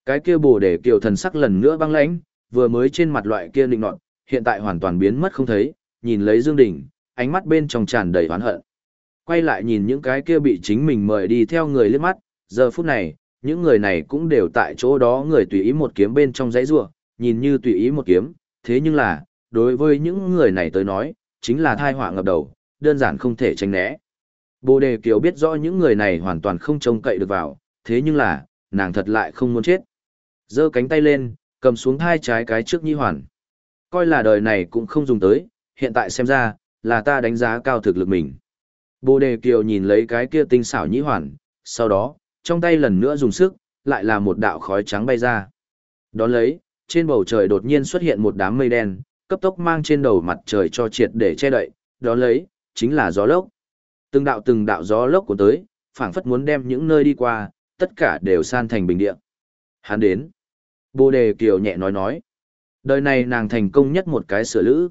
Cái kia bồ đề kiều thần sắc lần nữa băng lãnh, vừa mới trên mặt loại kia định nọt, hiện tại hoàn toàn biến mất không thấy, nhìn lấy Dương Đình, ánh mắt bên trong tràn đầy oán hận. Quay lại nhìn những cái kia bị chính mình mời đi theo người liếc mắt, giờ phút này, những người này cũng đều tại chỗ đó người tùy ý một kiếm bên trong dãy rua, nhìn như tùy ý một kiếm, thế nhưng là, đối với những người này tới nói, chính là thai họa ngập đầu, đơn giản không thể tránh né. Bồ đề kiều biết rõ những người này hoàn toàn không trông cậy được vào, thế nhưng là, nàng thật lại không muốn chết. giơ cánh tay lên, cầm xuống hai trái cái trước nhi hoàn. Coi là đời này cũng không dùng tới, hiện tại xem ra, là ta đánh giá cao thực lực mình. Bồ đề kiều nhìn lấy cái kia tinh xảo nhĩ hoàn, sau đó, trong tay lần nữa dùng sức, lại là một đạo khói trắng bay ra. Đón lấy, trên bầu trời đột nhiên xuất hiện một đám mây đen, cấp tốc mang trên đầu mặt trời cho triệt để che đậy, đón lấy, chính là gió lốc. Từng đạo từng đạo gió lốc của tới, phảng phất muốn đem những nơi đi qua, tất cả đều san thành bình địa. Hắn đến. Bồ đề kiều nhẹ nói nói. Đời này nàng thành công nhất một cái sửa lữ.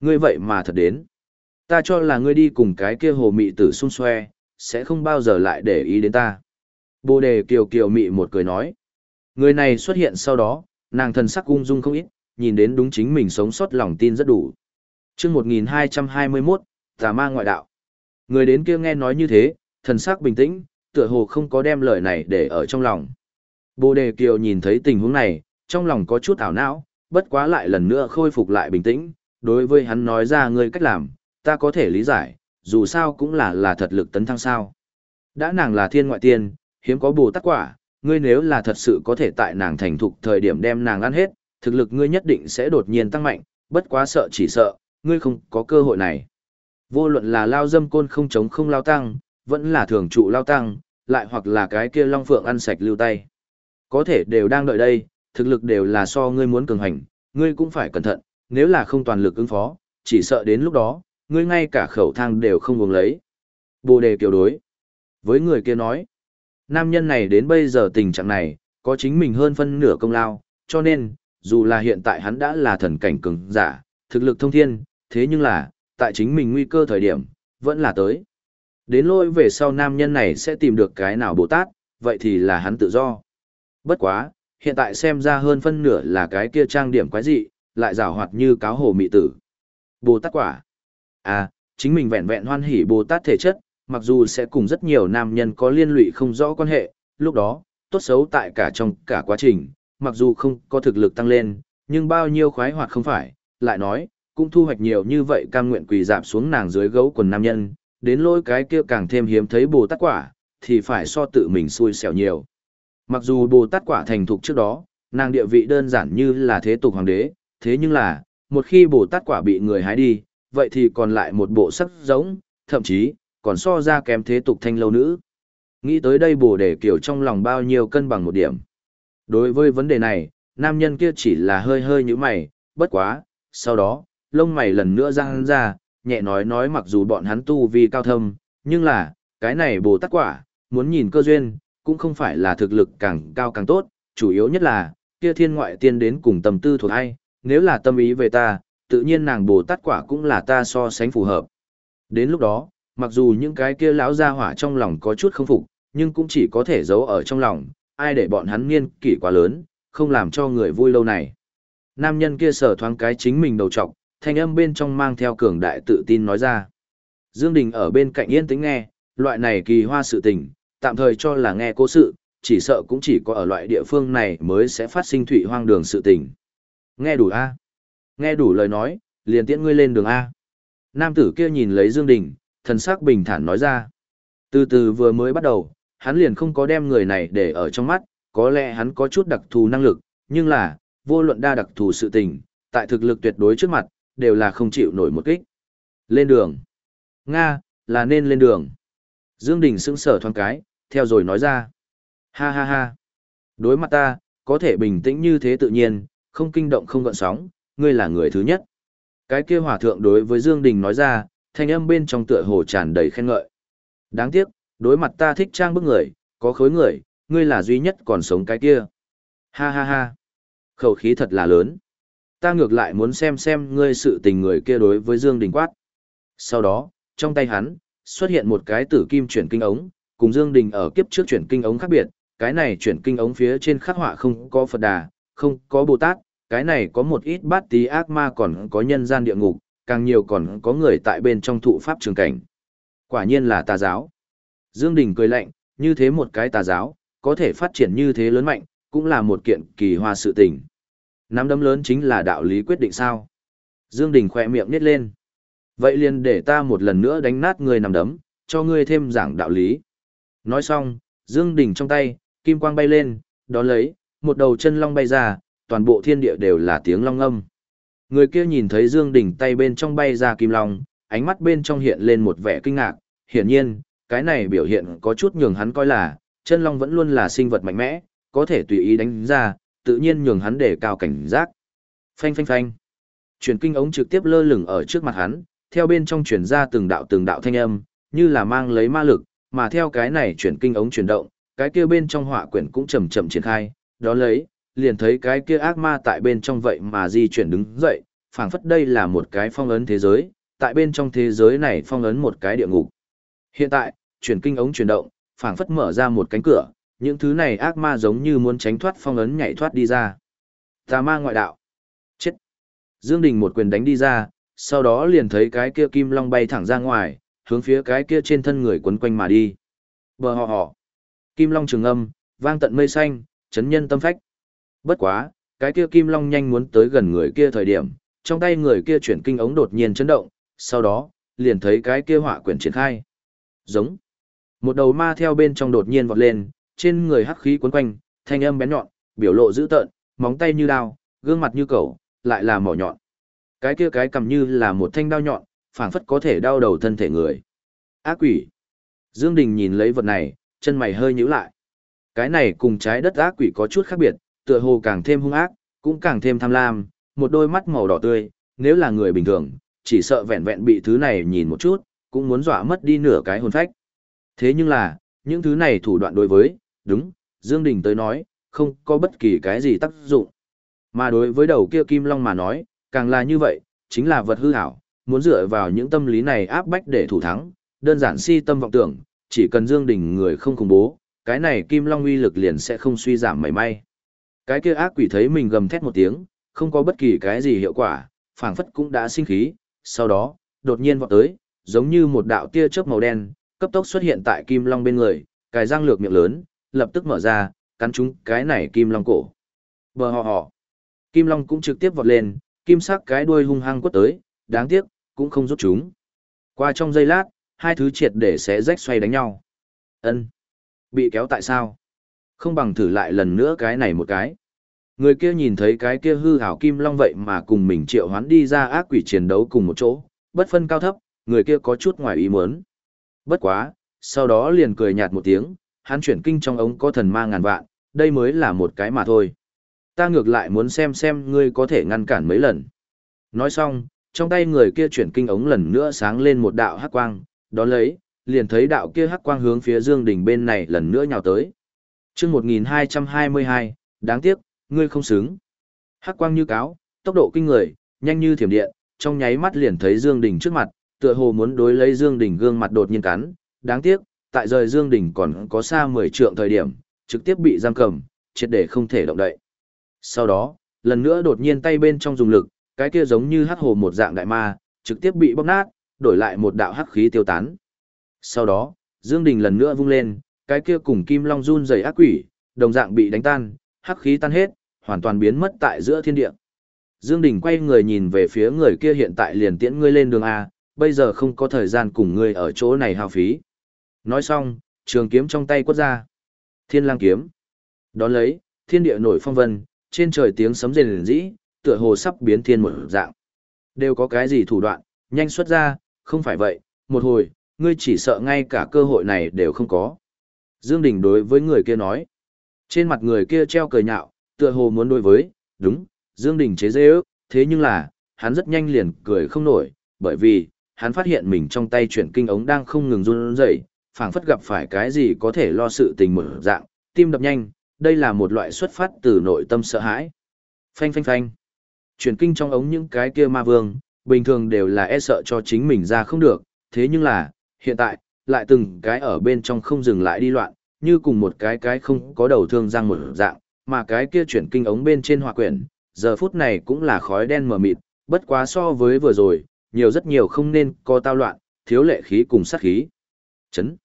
Ngươi vậy mà thật đến. Ta cho là ngươi đi cùng cái kia hồ mị tử xung xoe, sẽ không bao giờ lại để ý đến ta. Bồ đề kiều kiều mị một cười nói. Người này xuất hiện sau đó, nàng thần sắc ung dung không ít, nhìn đến đúng chính mình sống sót lòng tin rất đủ. chương 1221, tà ma ngoại đạo. Người đến kia nghe nói như thế, thần sắc bình tĩnh, tựa hồ không có đem lời này để ở trong lòng. Bồ đề kiều nhìn thấy tình huống này, trong lòng có chút ảo não, bất quá lại lần nữa khôi phục lại bình tĩnh, đối với hắn nói ra ngươi cách làm, ta có thể lý giải, dù sao cũng là là thật lực tấn thăng sao. Đã nàng là thiên ngoại tiên, hiếm có bồ tát quả, ngươi nếu là thật sự có thể tại nàng thành thục thời điểm đem nàng ăn hết, thực lực ngươi nhất định sẽ đột nhiên tăng mạnh, bất quá sợ chỉ sợ, ngươi không có cơ hội này. Vô luận là lao dâm côn không chống không lao tăng, vẫn là thường trụ lao tăng, lại hoặc là cái kia long phượng ăn sạch lưu tay. Có thể đều đang đợi đây, thực lực đều là so ngươi muốn cường hành, ngươi cũng phải cẩn thận, nếu là không toàn lực ứng phó, chỉ sợ đến lúc đó, ngươi ngay cả khẩu thang đều không uống lấy. Bồ đề kiểu đối. Với người kia nói, nam nhân này đến bây giờ tình trạng này, có chính mình hơn phân nửa công lao, cho nên, dù là hiện tại hắn đã là thần cảnh cường giả, thực lực thông thiên, thế nhưng là, tại chính mình nguy cơ thời điểm, vẫn là tới. Đến lỗi về sau nam nhân này sẽ tìm được cái nào Bồ Tát, vậy thì là hắn tự do. Bất quá, hiện tại xem ra hơn phân nửa là cái kia trang điểm quái dị, lại rào hoạt như cáo hồ mị tử. Bồ Tát quả. À, chính mình vẹn vẹn hoan hỉ Bồ Tát thể chất, mặc dù sẽ cùng rất nhiều nam nhân có liên lụy không rõ quan hệ, lúc đó, tốt xấu tại cả trong cả quá trình, mặc dù không có thực lực tăng lên, nhưng bao nhiêu khoái hoạt không phải, lại nói, cũng thu hoạch nhiều như vậy cam nguyện quỳ dạp xuống nàng dưới gấu quần nam nhân, đến lôi cái kia càng thêm hiếm thấy Bồ Tát quả, thì phải so tự mình xui xẻo nhiều. Mặc dù Bồ Tát quả thành thục trước đó, nàng địa vị đơn giản như là thế tục hoàng đế, thế nhưng là, một khi Bồ Tát quả bị người hái đi, vậy thì còn lại một bộ sắc giống, thậm chí, còn so ra kém thế tục thanh lâu nữ. Nghĩ tới đây Bồ Đề kiểu trong lòng bao nhiêu cân bằng một điểm. Đối với vấn đề này, nam nhân kia chỉ là hơi hơi như mày, bất quá, sau đó, lông mày lần nữa răng ra, nhẹ nói nói mặc dù bọn hắn tu vi cao thâm, Nhưng là, cái này Bồ Tát quả, muốn nhìn cơ duyên, cũng không phải là thực lực càng cao càng tốt, chủ yếu nhất là, kia thiên ngoại tiên đến cùng tâm tư thuộc ai, nếu là tâm ý về ta, tự nhiên nàng Bồ Tát quả cũng là ta so sánh phù hợp. Đến lúc đó, mặc dù những cái kia lão gia hỏa trong lòng có chút không phục, nhưng cũng chỉ có thể giấu ở trong lòng, ai để bọn hắn niên kỷ quá lớn, không làm cho người vui lâu này. Nam nhân kia sở thoáng cái chính mình đầu trọc, thanh âm bên trong mang theo cường đại tự tin nói ra. Dương Đình ở bên cạnh yên tĩnh nghe, loại này kỳ hoa sự tình, tạm thời cho là nghe cố sự, chỉ sợ cũng chỉ có ở loại địa phương này mới sẽ phát sinh thủy hoang đường sự tình. Nghe đủ a? Nghe đủ lời nói, liền tiễn ngươi lên đường a. Nam tử kia nhìn lấy Dương Đình, thần sắc bình thản nói ra. Từ từ vừa mới bắt đầu, hắn liền không có đem người này để ở trong mắt, có lẽ hắn có chút đặc thù năng lực, nhưng là, vô luận đa đặc thù sự tình, tại thực lực tuyệt đối trước mặt, đều là không chịu nổi một kích. Lên đường. Nga, là nên lên đường. Dương Đình sững sờ thoáng cái, theo rồi nói ra. Ha ha ha. Đối mặt ta, có thể bình tĩnh như thế tự nhiên, không kinh động không gợn sóng, ngươi là người thứ nhất. Cái kia hòa thượng đối với Dương Đình nói ra, thanh âm bên trong tựa hồ tràn đầy khen ngợi. Đáng tiếc, đối mặt ta thích trang bức người, có khối người, ngươi là duy nhất còn sống cái kia. Ha ha ha. Khẩu khí thật là lớn. Ta ngược lại muốn xem xem ngươi sự tình người kia đối với Dương Đình quát. Sau đó, trong tay hắn, xuất hiện một cái tử kim chuyển kinh ống, cùng Dương Đình ở kiếp trước chuyển kinh ống khác biệt, cái này chuyển kinh ống phía trên khắc họa không có Phật Đà, không có Bồ Tát, cái này có một ít bát tí ác ma còn có nhân gian địa ngục, càng nhiều còn có người tại bên trong thụ pháp trường cảnh. Quả nhiên là tà giáo. Dương Đình cười lạnh, như thế một cái tà giáo, có thể phát triển như thế lớn mạnh, cũng là một kiện kỳ hoa sự tình. Nắm đấm lớn chính là đạo lý quyết định sao. Dương Đình khỏe miệng nít lên. Vậy liền để ta một lần nữa đánh nát người nằm đấm, cho ngươi thêm giảng đạo lý. Nói xong, Dương Đình trong tay, kim quang bay lên, đón lấy, một đầu chân long bay ra, toàn bộ thiên địa đều là tiếng long âm. Người kia nhìn thấy Dương Đình tay bên trong bay ra kim long, ánh mắt bên trong hiện lên một vẻ kinh ngạc, hiển nhiên, cái này biểu hiện có chút nhường hắn coi là, chân long vẫn luôn là sinh vật mạnh mẽ, có thể tùy ý đánh ra, tự nhiên nhường hắn để cao cảnh giác. Phanh phanh phanh. Truyền kinh ống trực tiếp lơ lửng ở trước mặt hắn, theo bên trong truyền ra từng đạo từng đạo thanh âm, như là mang lấy ma lực, mà theo cái này truyền kinh ống chuyển động, cái kia bên trong họa quyển cũng chậm chậm triển khai, đó lấy, liền thấy cái kia ác ma tại bên trong vậy mà di chuyển đứng dậy, phảng phất đây là một cái phong ấn thế giới, tại bên trong thế giới này phong ấn một cái địa ngục. Hiện tại, chuyển kinh ống chuyển động, phảng phất mở ra một cánh cửa, những thứ này ác ma giống như muốn tránh thoát phong ấn nhảy thoát đi ra. Tà ma ngoại đạo. Chết. Dương Đình một quyền đánh đi ra, sau đó liền thấy cái kia kim long bay thẳng ra ngoài, hướng phía cái kia trên thân người quấn quanh mà đi. Bờ họ họ. Kim long trường âm, vang tận mây xanh, chấn nhân tâm phách. Bất quá, cái kia kim long nhanh muốn tới gần người kia thời điểm, trong tay người kia chuyển kinh ống đột nhiên chấn động, sau đó, liền thấy cái kia hỏa quyển triển khai. Giống. Một đầu ma theo bên trong đột nhiên vọt lên, trên người hắc khí cuốn quanh, thanh âm bén nhọn, biểu lộ dữ tợn, móng tay như đao, gương mặt như cẩu, lại là mỏ nhọn. Cái kia cái cầm như là một thanh đao nhọn, phảng phất có thể đau đầu thân thể người. Ác quỷ. Dương Đình nhìn lấy vật này, chân mày hơi nhíu lại. Cái này cùng trái đất ác quỷ có chút khác biệt, tựa hồ càng thêm hung ác, cũng càng thêm tham lam, một đôi mắt màu đỏ tươi, nếu là người bình thường, chỉ sợ vẹn vẹn bị thứ này nhìn một chút, cũng muốn dọa mất đi nửa cái hồn phách. Thế nhưng là, những thứ này thủ đoạn đối với, đúng, Dương Đình tới nói, không có bất kỳ cái gì tác dụng. Mà đối với đầu kia Kim Long mà nói, càng là như vậy, chính là vật hư ảo, muốn dựa vào những tâm lý này áp bách để thủ thắng, đơn giản si tâm vọng tưởng, chỉ cần Dương Đình người không khủng bố, cái này Kim Long uy lực liền sẽ không suy giảm mảy may. Cái kia ác quỷ thấy mình gầm thét một tiếng, không có bất kỳ cái gì hiệu quả, phảng phất cũng đã sinh khí, sau đó, đột nhiên vọt tới, giống như một đạo tia chớp màu đen, cấp tốc xuất hiện tại Kim Long bên người, cài răng lược miệng lớn, lập tức mở ra, cắn chúng cái này Kim Long cổ. Bờ họ họ. Kim Long cũng trực tiếp vọt lên, kim sắc cái đuôi hung hăng quất tới, đáng tiếc, cũng không giúp chúng. Qua trong giây lát, hai thứ triệt để sẽ rách xoay đánh nhau. Ân, Bị kéo tại sao? Không bằng thử lại lần nữa cái này một cái. Người kia nhìn thấy cái kia hư hảo kim long vậy mà cùng mình triệu hoán đi ra ác quỷ chiến đấu cùng một chỗ, bất phân cao thấp, người kia có chút ngoài ý muốn. Bất quá, sau đó liền cười nhạt một tiếng, hắn chuyển kinh trong ống có thần ma ngàn vạn, đây mới là một cái mà thôi. Ta ngược lại muốn xem xem ngươi có thể ngăn cản mấy lần. Nói xong, trong tay người kia chuyển kinh ống lần nữa sáng lên một đạo hắc quang, đó lấy, liền thấy đạo kia hắc quang hướng phía Dương Đình bên này lần nữa nhào tới. Chương 1222, đáng tiếc, ngươi không xứng. Hắc quang như cáo, tốc độ kinh người, nhanh như thiểm điện, trong nháy mắt liền thấy Dương Đình trước mặt, tựa hồ muốn đối lấy Dương Đình gương mặt đột nhiên cắn, đáng tiếc, tại rời Dương Đình còn có xa 10 trượng thời điểm, trực tiếp bị giam cầm, triệt để không thể động đậy. Sau đó, lần nữa đột nhiên tay bên trong dùng lực, cái kia giống như hắc hồ một dạng đại ma, trực tiếp bị bóp nát, đổi lại một đạo hắc khí tiêu tán. Sau đó, Dương Đình lần nữa vung lên, cái kia cùng kim long run dày ác quỷ, đồng dạng bị đánh tan, hắc khí tan hết, hoàn toàn biến mất tại giữa thiên địa. Dương Đình quay người nhìn về phía người kia hiện tại liền tiễn ngươi lên đường A, bây giờ không có thời gian cùng ngươi ở chỗ này hao phí. Nói xong, trường kiếm trong tay quất ra. Thiên lang kiếm. Đón lấy, thiên địa nổi phong vân, trên trời tiếng sấm rền rĩ, tựa hồ sắp biến thiên một dạng. Đều có cái gì thủ đoạn, nhanh xuất ra, không phải vậy, một hồi, ngươi chỉ sợ ngay cả cơ hội này đều không có. Dương Đình đối với người kia nói. Trên mặt người kia treo cười nhạo, tựa hồ muốn đối với, đúng, Dương Đình chế dễ ước, thế nhưng là, hắn rất nhanh liền cười không nổi, bởi vì, hắn phát hiện mình trong tay chuyển kinh ống đang không ngừng run rẩy, phảng phất gặp phải cái gì có thể lo sự tình mở dạng, tim đập nhanh, đây là một loại xuất phát từ nội tâm sợ hãi. Phanh phanh phanh. Chuyển kinh trong ống những cái kia ma vương, bình thường đều là e sợ cho chính mình ra không được, thế nhưng là, hiện tại, lại từng cái ở bên trong không dừng lại đi loạn, như cùng một cái cái không có đầu thương răng một dạng, mà cái kia chuyển kinh ống bên trên hỏa quyển, giờ phút này cũng là khói đen mờ mịt, bất quá so với vừa rồi, nhiều rất nhiều không nên có tao loạn, thiếu lệ khí cùng sát khí. Chấn.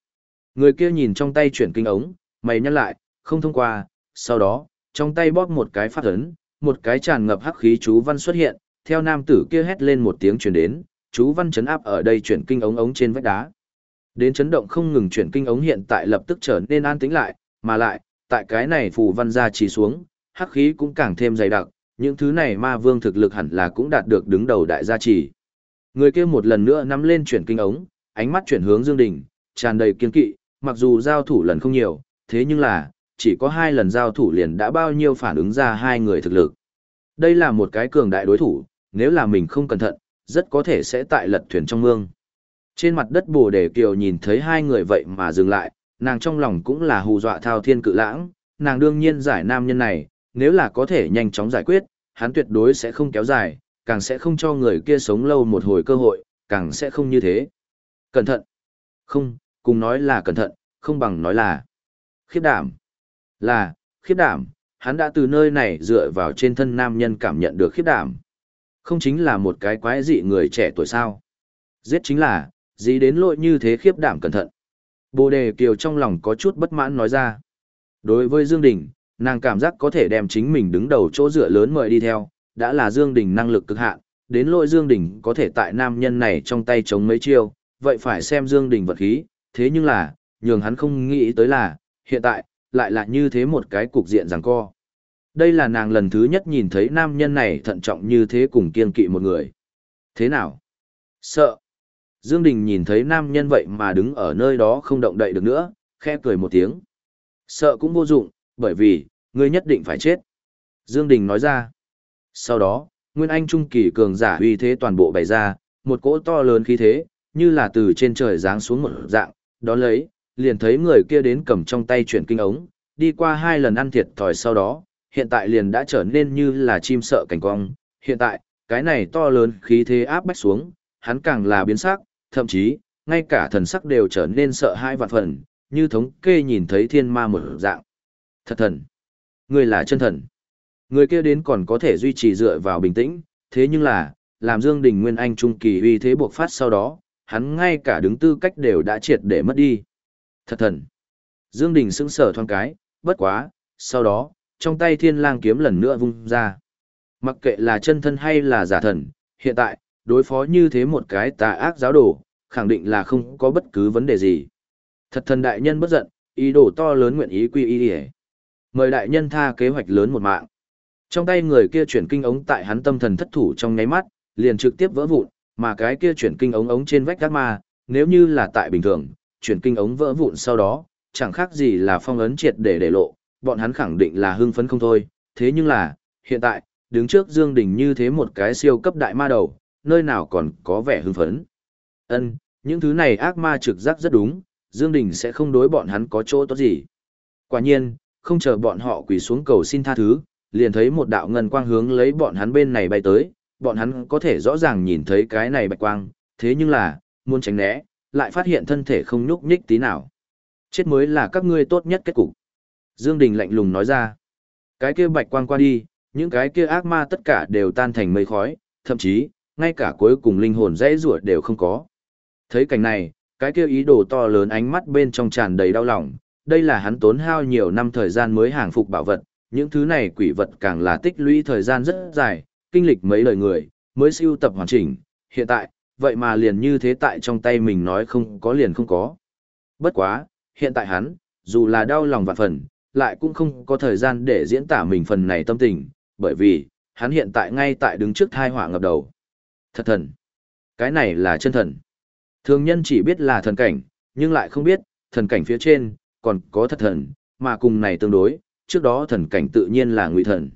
Người kia nhìn trong tay chuyển kinh ống, mày nhăn lại, không thông qua, sau đó, trong tay bóp một cái phát ấn, một cái tràn ngập hắc khí chú văn xuất hiện, theo nam tử kia hét lên một tiếng truyền đến, chú văn chấn áp ở đây chuyển kinh ống ống trên vách đá. Đến chấn động không ngừng chuyển kinh ống hiện tại lập tức trở nên an tĩnh lại, mà lại, tại cái này phù văn ra trì xuống, hắc khí cũng càng thêm dày đặc, những thứ này ma vương thực lực hẳn là cũng đạt được đứng đầu đại gia trì. Người kia một lần nữa nắm lên chuyển kinh ống, ánh mắt chuyển hướng Dương Đình, tràn đầy kiên kỵ, mặc dù giao thủ lần không nhiều, thế nhưng là, chỉ có hai lần giao thủ liền đã bao nhiêu phản ứng ra hai người thực lực. Đây là một cái cường đại đối thủ, nếu là mình không cẩn thận, rất có thể sẽ tại lật thuyền trong mương. Trên mặt đất bồ đề kiều nhìn thấy hai người vậy mà dừng lại, nàng trong lòng cũng là hù dọa thao thiên cự lãng, nàng đương nhiên giải nam nhân này, nếu là có thể nhanh chóng giải quyết, hắn tuyệt đối sẽ không kéo dài, càng sẽ không cho người kia sống lâu một hồi cơ hội, càng sẽ không như thế. Cẩn thận. Không, cùng nói là cẩn thận, không bằng nói là khiếp đảm. Là, khiếp đảm, hắn đã từ nơi này dựa vào trên thân nam nhân cảm nhận được khiếp đảm. Không chính là một cái quái dị người trẻ tuổi sao. Giết chính là, gì đến lỗi như thế khiếp đảm cẩn thận. Bồ đề kiều trong lòng có chút bất mãn nói ra. Đối với Dương Đình, nàng cảm giác có thể đem chính mình đứng đầu chỗ dựa lớn mời đi theo, đã là Dương Đình năng lực cực hạn, đến lỗi Dương Đình có thể tại nam nhân này trong tay chống mấy chiêu, vậy phải xem Dương Đình vật khí, thế nhưng là, nhường hắn không nghĩ tới là, hiện tại, lại là như thế một cái cục diện rằng co. Đây là nàng lần thứ nhất nhìn thấy nam nhân này thận trọng như thế cùng kiên kỵ một người. Thế nào? Sợ. Dương Đình nhìn thấy nam nhân vậy mà đứng ở nơi đó không động đậy được nữa, khẽ cười một tiếng. Sợ cũng vô dụng, bởi vì, ngươi nhất định phải chết. Dương Đình nói ra. Sau đó, Nguyên Anh Trung Kỳ cường giả uy thế toàn bộ bày ra, một cỗ to lớn khí thế, như là từ trên trời giáng xuống một dạng, đó lấy, liền thấy người kia đến cầm trong tay chuyển kinh ống, đi qua hai lần ăn thiệt thòi sau đó, hiện tại liền đã trở nên như là chim sợ cảnh cong. Hiện tại, cái này to lớn khí thế áp bách xuống, hắn càng là biến sắc, thậm chí, ngay cả thần sắc đều trở nên sợ hãi vạn phần, như thống kê nhìn thấy thiên ma một dạng. Thật thần! Người là chân thần! Người kia đến còn có thể duy trì dựa vào bình tĩnh, thế nhưng là, làm Dương Đình Nguyên Anh Trung Kỳ uy thế buộc phát sau đó, hắn ngay cả đứng tư cách đều đã triệt để mất đi. Thật thần! Dương Đình sững sờ thoáng cái, bất quá, sau đó, trong tay thiên lang kiếm lần nữa vung ra. Mặc kệ là chân thân hay là giả thần, hiện tại, đối phó như thế một cái tà ác giáo đồ, khẳng định là không có bất cứ vấn đề gì. Thật thần đại nhân bất giận, ý đồ to lớn nguyện ý quy y đi Mời đại nhân tha kế hoạch lớn một mạng. Trong tay người kia chuyển kinh ống tại hắn tâm thần thất thủ trong nháy mắt, liền trực tiếp vỡ vụn, mà cái kia chuyển kinh ống ống trên vách gác ma, nếu như là tại bình thường, chuyển kinh ống vỡ vụn sau đó, chẳng khác gì là phong ấn triệt để để lộ, bọn hắn khẳng định là hưng phấn không thôi, thế nhưng là, hiện tại, đứng trước Dương Đình như thế một cái siêu cấp đại ma đầu, nơi nào còn có vẻ hưng phấn. Ân, những thứ này ác ma trực giác rất đúng, Dương Đình sẽ không đối bọn hắn có chỗ tốt gì. Quả nhiên, không chờ bọn họ quỳ xuống cầu xin tha thứ, liền thấy một đạo ngân quang hướng lấy bọn hắn bên này bay tới, bọn hắn có thể rõ ràng nhìn thấy cái này bạch quang, thế nhưng là, muốn tránh né, lại phát hiện thân thể không nhúc nhích tí nào. Chết mới là các ngươi tốt nhất kết cục. Dương Đình lạnh lùng nói ra. Cái kia bạch quang qua đi, những cái kia ác ma tất cả đều tan thành mây khói, thậm chí, ngay cả cuối cùng linh hồn dãy ruột đều không có. Thấy cảnh này, cái kia ý đồ to lớn ánh mắt bên trong tràn đầy đau lòng, đây là hắn tốn hao nhiều năm thời gian mới hàng phục bảo vật, những thứ này quỷ vật càng là tích lũy thời gian rất dài, kinh lịch mấy lời người, mới siêu tập hoàn chỉnh, hiện tại, vậy mà liền như thế tại trong tay mình nói không có liền không có. Bất quá, hiện tại hắn, dù là đau lòng vạn phần, lại cũng không có thời gian để diễn tả mình phần này tâm tình, bởi vì, hắn hiện tại ngay tại đứng trước thai họa ngập đầu. Thật thần. Cái này là chân thần. Thường nhân chỉ biết là thần cảnh, nhưng lại không biết, thần cảnh phía trên, còn có thật thần, mà cùng này tương đối, trước đó thần cảnh tự nhiên là ngụy thần.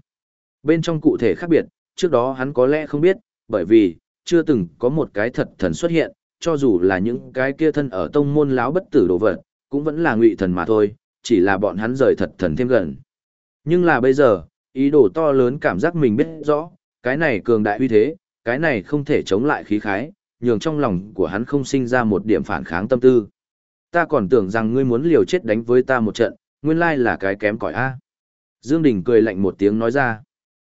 Bên trong cụ thể khác biệt, trước đó hắn có lẽ không biết, bởi vì, chưa từng có một cái thật thần xuất hiện, cho dù là những cái kia thân ở tông môn láo bất tử đồ vật, cũng vẫn là ngụy thần mà thôi, chỉ là bọn hắn rời thật thần thêm gần. Nhưng là bây giờ, ý đồ to lớn cảm giác mình biết rõ, cái này cường đại uy thế, cái này không thể chống lại khí khái, nhường trong lòng của hắn không sinh ra một điểm phản kháng tâm tư. Ta còn tưởng rằng ngươi muốn liều chết đánh với ta một trận, nguyên lai là cái kém cỏi a. Dương Đình cười lạnh một tiếng nói ra.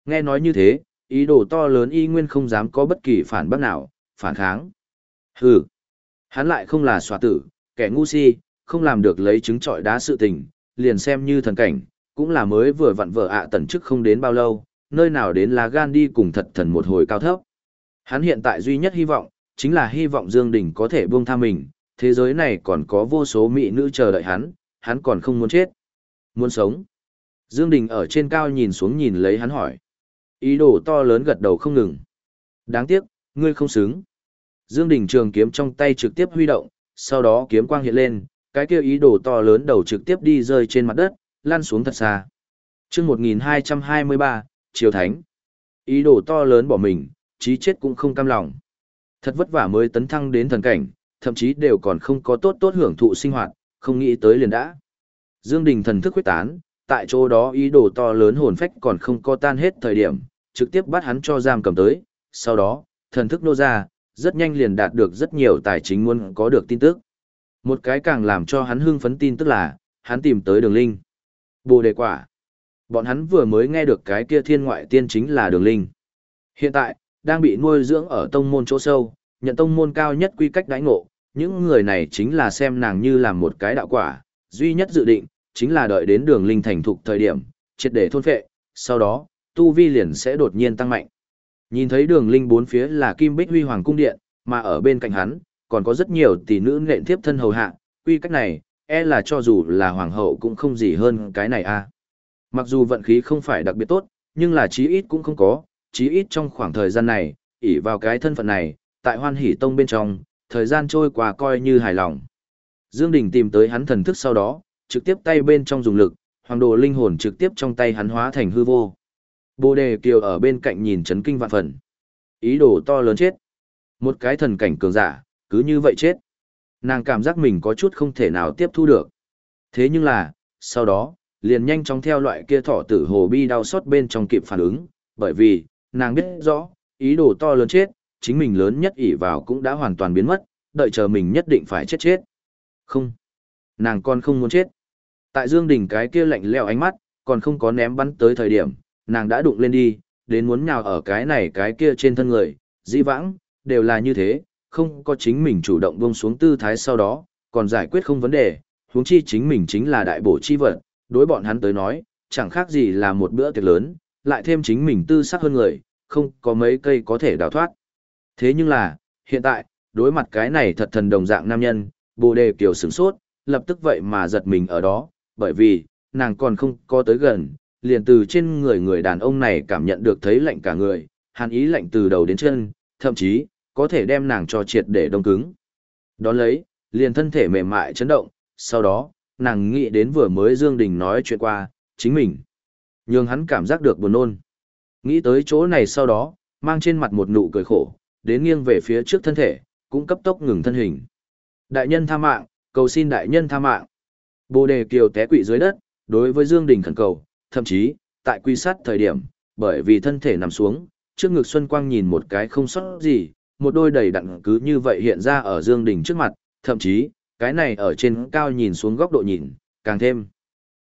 Nghe nói như thế, ý đồ to lớn y nguyên không dám có bất kỳ phản bác nào, phản kháng. Hừ, hắn lại không là xòa tử, kẻ ngu si, không làm được lấy chứng trọi đá sự tình, liền xem như thần cảnh, cũng là mới vừa vặn vợ ạ tần chức không đến bao lâu, nơi nào đến là gan đi cùng thật thần một hồi cao thấp. Hắn hiện tại duy nhất hy vọng, chính là hy vọng Dương Đình có thể buông tha mình, thế giới này còn có vô số mỹ nữ chờ đợi hắn, hắn còn không muốn chết. Muốn sống. Dương Đình ở trên cao nhìn xuống nhìn lấy hắn hỏi. Ý đồ to lớn gật đầu không ngừng. Đáng tiếc, ngươi không xứng. Dương Đình trường kiếm trong tay trực tiếp huy động, sau đó kiếm quang hiện lên, cái kia ý đồ to lớn đầu trực tiếp đi rơi trên mặt đất, lăn xuống thật xa. Trước 1223, Triều Thánh. Ý đồ to lớn bỏ mình, chí chết cũng không cam lòng. Thật vất vả mới tấn thăng đến thần cảnh, thậm chí đều còn không có tốt tốt hưởng thụ sinh hoạt, không nghĩ tới liền đã. Dương Đình thần thức huyết tán, tại chỗ đó ý đồ to lớn hồn phách còn không có tan hết thời điểm, trực tiếp bắt hắn cho giam cầm tới, sau đó, thần thức nô ra, rất nhanh liền đạt được rất nhiều tài chính muốn có được tin tức. Một cái càng làm cho hắn hưng phấn tin tức là, hắn tìm tới đường linh. Bồ đề quả. Bọn hắn vừa mới nghe được cái kia thiên ngoại tiên chính là đường linh. Hiện tại, đang bị nuôi dưỡng ở tông môn chỗ sâu, nhận tông môn cao nhất quy cách đãi ngộ, những người này chính là xem nàng như là một cái đạo quả, duy nhất dự định, chính là đợi đến đường linh thành thục thời điểm, triệt để thôn phệ, sau đó, tu vi liền sẽ đột nhiên tăng mạnh. Nhìn thấy đường linh bốn phía là kim bích huy hoàng cung điện, mà ở bên cạnh hắn, còn có rất nhiều tỷ nữ nện tiếp thân hầu hạ, quy cách này, e là cho dù là hoàng hậu cũng không gì hơn cái này a. Mặc dù vận khí không phải đặc biệt tốt, nhưng là chí ít cũng không có, chí ít trong khoảng thời gian này, ỷ vào cái thân phận này, tại hoan hỷ tông bên trong, thời gian trôi qua coi như hài lòng. Dương Đình tìm tới hắn thần thức sau đó, trực tiếp tay bên trong dùng lực, hoàng đồ linh hồn trực tiếp trong tay hắn hóa thành hư vô. Bồ đề kiều ở bên cạnh nhìn chấn kinh vạn phần. Ý đồ to lớn chết. Một cái thần cảnh cường giả, cứ như vậy chết. Nàng cảm giác mình có chút không thể nào tiếp thu được. Thế nhưng là, sau đó, liền nhanh chóng theo loại kia thọ tử hồ bi đau xót bên trong kịp phản ứng, bởi vì, nàng biết rõ, ý đồ to lớn chết, chính mình lớn nhất ỷ vào cũng đã hoàn toàn biến mất, đợi chờ mình nhất định phải chết chết. Không, nàng còn không muốn chết. Tại Dương Đình cái kia lạnh lẽo ánh mắt, còn không có ném bắn tới thời điểm, nàng đã đụng lên đi, đến muốn nhào ở cái này cái kia trên thân người, dĩ vãng, đều là như thế, không có chính mình chủ động buông xuống tư thái sau đó, còn giải quyết không vấn đề, huống chi chính mình chính là đại bổ chi vật, đối bọn hắn tới nói, chẳng khác gì là một bữa tiệc lớn, lại thêm chính mình tư sắc hơn người, không có mấy cây có thể đào thoát. Thế nhưng là, hiện tại, đối mặt cái này thật thần đồng dạng nam nhân, bồ đề kiểu sửng sốt, lập tức vậy mà giật mình ở đó, bởi vì, nàng còn không có tới gần, liền từ trên người người đàn ông này cảm nhận được thấy lạnh cả người, hàn ý lạnh từ đầu đến chân, thậm chí, có thể đem nàng cho triệt để đông cứng. Đón lấy, liền thân thể mềm mại chấn động, sau đó, nàng nghĩ đến vừa mới Dương Đình nói chuyện qua, chính mình. Nhưng hắn cảm giác được buồn nôn. Nghĩ tới chỗ này sau đó, mang trên mặt một nụ cười khổ, đến nghiêng về phía trước thân thể, cũng cấp tốc ngừng thân hình. Đại nhân tha mạng, cầu xin đại nhân tha mạng. Bồ đề kiều té quỵ dưới đất, đối với Dương Đình khẩn cầu, thậm chí, tại quy sát thời điểm, bởi vì thân thể nằm xuống, trước ngực Xuân Quang nhìn một cái không sót gì, một đôi đầy đặn cứ như vậy hiện ra ở Dương Đình trước mặt, thậm chí, cái này ở trên cao nhìn xuống góc độ nhìn, càng thêm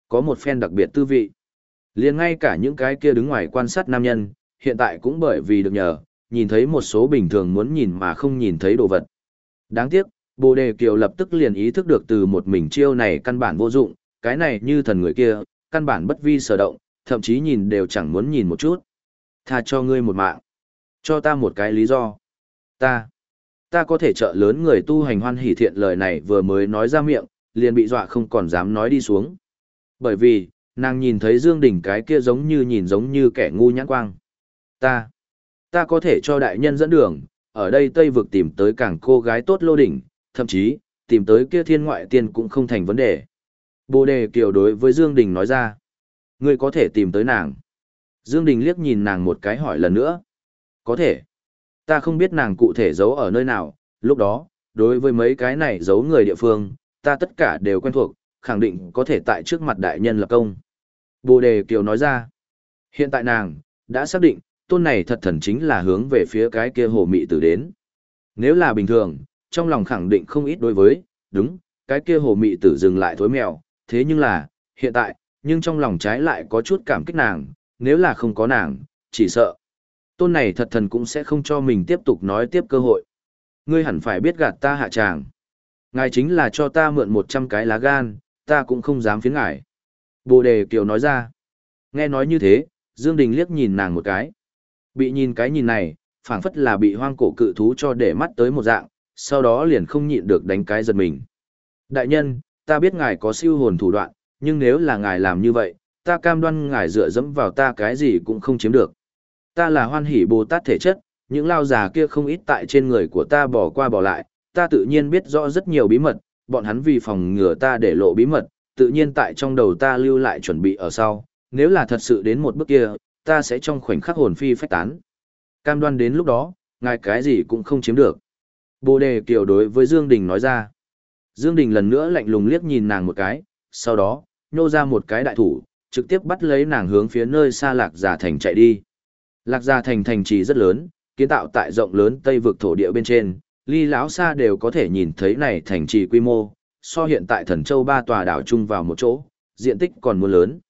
có một phen đặc biệt tư vị. Liền ngay cả những cái kia đứng ngoài quan sát nam nhân, hiện tại cũng bởi vì được nhờ, nhìn thấy một số bình thường muốn nhìn mà không nhìn thấy đồ vật. Đáng tiếc, Bồ Đề Kiều lập tức liền ý thức được từ một mình chiêu này căn bản vô dụng, cái này như thần người kia, căn bản bất vi sở động, thậm chí nhìn đều chẳng muốn nhìn một chút. Tha cho ngươi một mạng. Cho ta một cái lý do. Ta. Ta có thể trợ lớn người tu hành hoan hỷ thiện lời này vừa mới nói ra miệng, liền bị dọa không còn dám nói đi xuống. Bởi vì, nàng nhìn thấy Dương Đình cái kia giống như nhìn giống như kẻ ngu nhãn quang. Ta. Ta có thể cho đại nhân dẫn đường, ở đây Tây vực tìm tới càng cô gái tốt lô đỉnh, thậm chí, tìm tới kia thiên ngoại tiên cũng không thành vấn đề. Bồ đề kiều đối với Dương Đình nói ra. Ngươi có thể tìm tới nàng. Dương Đình liếc nhìn nàng một cái hỏi lần nữa. Có thể. Ta không biết nàng cụ thể giấu ở nơi nào, lúc đó, đối với mấy cái này giấu người địa phương, ta tất cả đều quen thuộc, khẳng định có thể tại trước mặt đại nhân lập công. Bồ đề kiều nói ra. Hiện tại nàng, đã xác định, tôn này thật thần chính là hướng về phía cái kia hồ mị tử đến. Nếu là bình thường, trong lòng khẳng định không ít đối với, đúng, cái kia hồ mị tử dừng lại thối mèo, thế nhưng là, hiện tại, nhưng trong lòng trái lại có chút cảm kích nàng, nếu là không có nàng, chỉ sợ. Tôn này thật thần cũng sẽ không cho mình tiếp tục nói tiếp cơ hội. Ngươi hẳn phải biết gạt ta hạ tràng. Ngài chính là cho ta mượn 100 cái lá gan, ta cũng không dám phiến ngại. Bồ đề kiều nói ra. Nghe nói như thế, Dương Đình liếc nhìn nàng một cái. Bị nhìn cái nhìn này, phảng phất là bị hoang cổ cự thú cho để mắt tới một dạng, sau đó liền không nhịn được đánh cái giật mình. Đại nhân, ta biết ngài có siêu hồn thủ đoạn, nhưng nếu là ngài làm như vậy, ta cam đoan ngài dựa dẫm vào ta cái gì cũng không chiếm được. Ta là hoan hỷ Bồ Tát thể chất, những lao già kia không ít tại trên người của ta bỏ qua bỏ lại, ta tự nhiên biết rõ rất nhiều bí mật, bọn hắn vì phòng ngừa ta để lộ bí mật, tự nhiên tại trong đầu ta lưu lại chuẩn bị ở sau, nếu là thật sự đến một bước kia, ta sẽ trong khoảnh khắc hồn phi phách tán. Cam đoan đến lúc đó, ngài cái gì cũng không chiếm được. Bồ đề kiều đối với Dương Đình nói ra. Dương Đình lần nữa lạnh lùng liếc nhìn nàng một cái, sau đó, nhô ra một cái đại thủ, trực tiếp bắt lấy nàng hướng phía nơi xa lạc giả thành chạy đi. Lạc giả thành thành trì rất lớn, kiến tạo tại rộng lớn tây vực thổ địa bên trên, ly lão xa đều có thể nhìn thấy này thành trì quy mô, so hiện tại thần châu ba tòa đảo chung vào một chỗ, diện tích còn muốn lớn.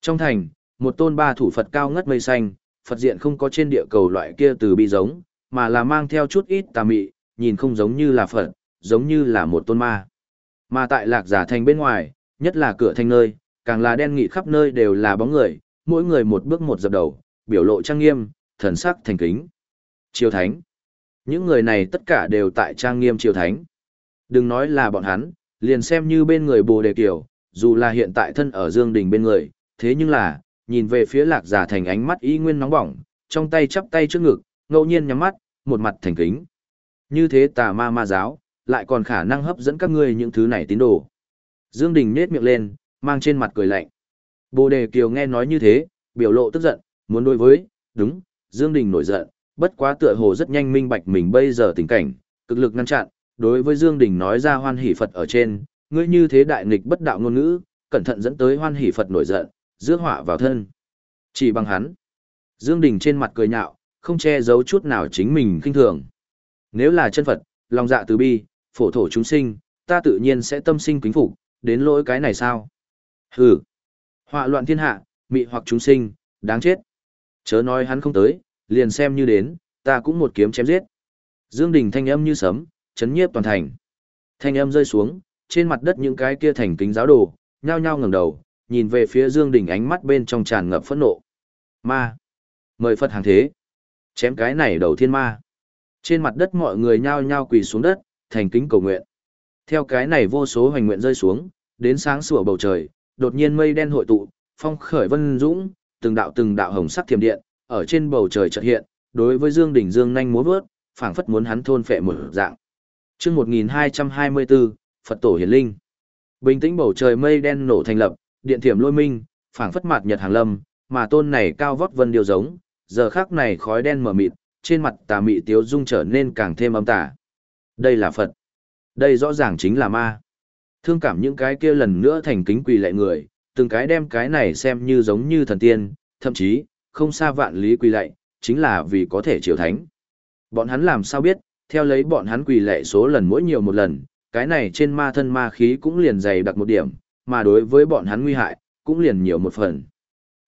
Trong thành, một tôn ba thủ Phật cao ngất mây xanh, Phật diện không có trên địa cầu loại kia từ bi giống, mà là mang theo chút ít tà mị, nhìn không giống như là Phật, giống như là một tôn ma. Mà tại lạc giả thành bên ngoài, nhất là cửa thành nơi, càng là đen nghị khắp nơi đều là bóng người, mỗi người một bước một dập đầu, biểu lộ trang nghiêm, thần sắc thành kính. Triều Thánh. Những người này tất cả đều tại trang nghiêm Triều Thánh. Đừng nói là bọn hắn, liền xem như bên người Bồ Đề Kiều, dù là hiện tại thân ở Dương Đình bên người, thế nhưng là, nhìn về phía lạc giả thành ánh mắt y nguyên nóng bỏng, trong tay chắp tay trước ngực, ngẫu nhiên nhắm mắt, một mặt thành kính. Như thế tà ma ma giáo, lại còn khả năng hấp dẫn các ngươi những thứ này tín đồ. Dương Đình nết miệng lên, mang trên mặt cười lạnh. Bồ Đề Kiều nghe nói như thế, biểu lộ tức giận, muốn đối với, đúng, Dương Đình nổi giận, bất quá tựa hồ rất nhanh minh bạch mình bây giờ tình cảnh, cực lực ngăn chặn, đối với Dương Đình nói ra hoan hỷ Phật ở trên, ngươi như thế đại nghịch bất đạo ngôn ngữ, cẩn thận dẫn tới hoan hỷ Phật nổi giận, rước họa vào thân. Chỉ bằng hắn. Dương Đình trên mặt cười nhạo, không che giấu chút nào chính mình kinh thường. Nếu là chân Phật, lòng dạ từ bi, phổ thổ chúng sinh, ta tự nhiên sẽ tâm sinh kính phục, đến lỗi cái này sao? Hừ. Họa loạn thiên hạ, mị hoặc chúng sinh, đáng chết. Chớ nói hắn không tới, liền xem như đến, ta cũng một kiếm chém giết. Dương Đình thanh âm như sấm, chấn nhiếp toàn thành. Thanh âm rơi xuống, trên mặt đất những cái kia thành kính giáo đồ, nhao nhao ngẩng đầu, nhìn về phía Dương Đình ánh mắt bên trong tràn ngập phẫn nộ. Ma! Mời Phật hàng thế! Chém cái này đầu thiên ma! Trên mặt đất mọi người nhao nhao quỳ xuống đất, thành kính cầu nguyện. Theo cái này vô số hoành nguyện rơi xuống, đến sáng sủa bầu trời, đột nhiên mây đen hội tụ, phong khởi vân dũng, từng đạo từng đạo hồng sắc thiểm điện, ở trên bầu trời chợt hiện, đối với Dương Đình Dương nhanh múa vớt, phảng phất muốn hắn thôn phệ một dạng. Chương 1224, Phật tổ hiển linh. Bình tĩnh bầu trời mây đen nổ thành lập, điện thiểm lôi minh, phảng phất mạt nhật hàng lâm, mà tôn này cao vóc vân điều giống, giờ khắc này khói đen mở mịt, trên mặt tà mị tiếu dung trở nên càng thêm âm tà. Đây là Phật. Đây rõ ràng chính là ma. Thương cảm những cái kia lần nữa thành kính quỳ lạy người, từng cái đem cái này xem như giống như thần tiên, thậm chí, không xa vạn lý quỳ lạy, chính là vì có thể triều thánh. Bọn hắn làm sao biết, theo lấy bọn hắn quỳ lạy số lần mỗi nhiều một lần, cái này trên ma thân ma khí cũng liền dày đặc một điểm, mà đối với bọn hắn nguy hại, cũng liền nhiều một phần.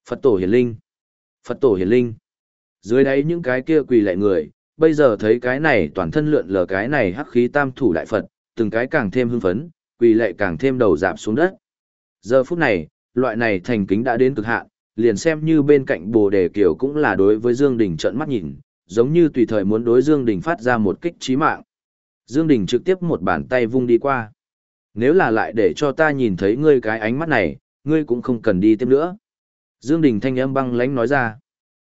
Phật tổ hiển linh. Phật tổ hiển linh. Dưới đấy những cái kia quỳ lạy người, bây giờ thấy cái này toàn thân lượn lờ cái này hắc khí tam thủ đại Phật, từng cái càng thêm hưng phấn, quỳ lạy càng thêm đầu dạp xuống đất. Giờ phút này, loại này thành kính đã đến cực hạn, liền xem như bên cạnh Bồ Đề Kiều cũng là đối với Dương Đình trợn mắt nhìn, giống như tùy thời muốn đối Dương Đình phát ra một kích chí mạng. Dương Đình trực tiếp một bàn tay vung đi qua. Nếu là lại để cho ta nhìn thấy ngươi cái ánh mắt này, ngươi cũng không cần đi tiếp nữa. Dương Đình thanh âm băng lãnh nói ra.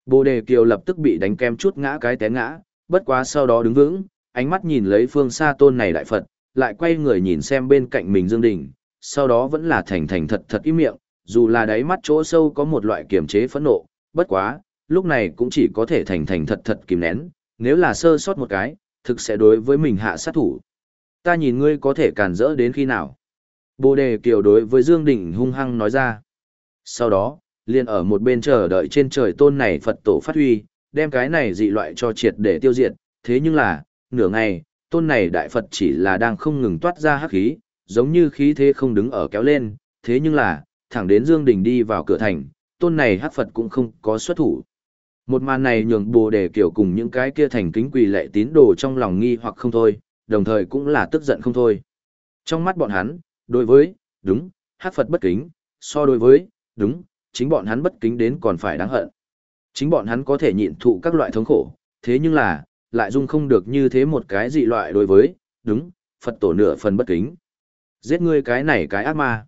Bồ Đề Kiều lập tức bị đánh kem chút ngã cái té ngã, bất quá sau đó đứng vững, ánh mắt nhìn lấy phương xa tôn này đại Phật, lại quay người nhìn xem bên cạnh mình Dương Đình, sau đó vẫn là thành thành thật thật im miệng, dù là đáy mắt chỗ sâu có một loại kiềm chế phẫn nộ, bất quá, lúc này cũng chỉ có thể thành thành thật thật kìm nén, nếu là sơ sót một cái, thực sẽ đối với mình hạ sát thủ. Ta nhìn ngươi có thể cản rỡ đến khi nào. Bồ đề kiều đối với Dương Đình hung hăng nói ra. Sau đó, liền ở một bên chờ đợi trên trời tôn này Phật tổ phát huy, đem cái này dị loại cho triệt để tiêu diệt, thế nhưng là, nửa ngày, tôn này đại Phật chỉ là đang không ngừng toát ra hắc khí, giống như khí thế không đứng ở kéo lên, thế nhưng là, thẳng đến Dương Đình đi vào cửa thành, tôn này hắc Phật cũng không có xuất thủ. Một màn này nhường bồ đề kiểu cùng những cái kia thành kính quỳ lệ tín đồ trong lòng nghi hoặc không thôi, đồng thời cũng là tức giận không thôi. Trong mắt bọn hắn, đối với, đúng, hắc Phật bất kính, so đối với, đúng, chính bọn hắn bất kính đến còn phải đáng hận. Chính bọn hắn có thể nhịn thụ các loại thống khổ, thế nhưng là, lại dung không được như thế một cái dị loại đối với, đúng, Phật tổ nửa phần bất kính. Giết ngươi cái này cái ác ma.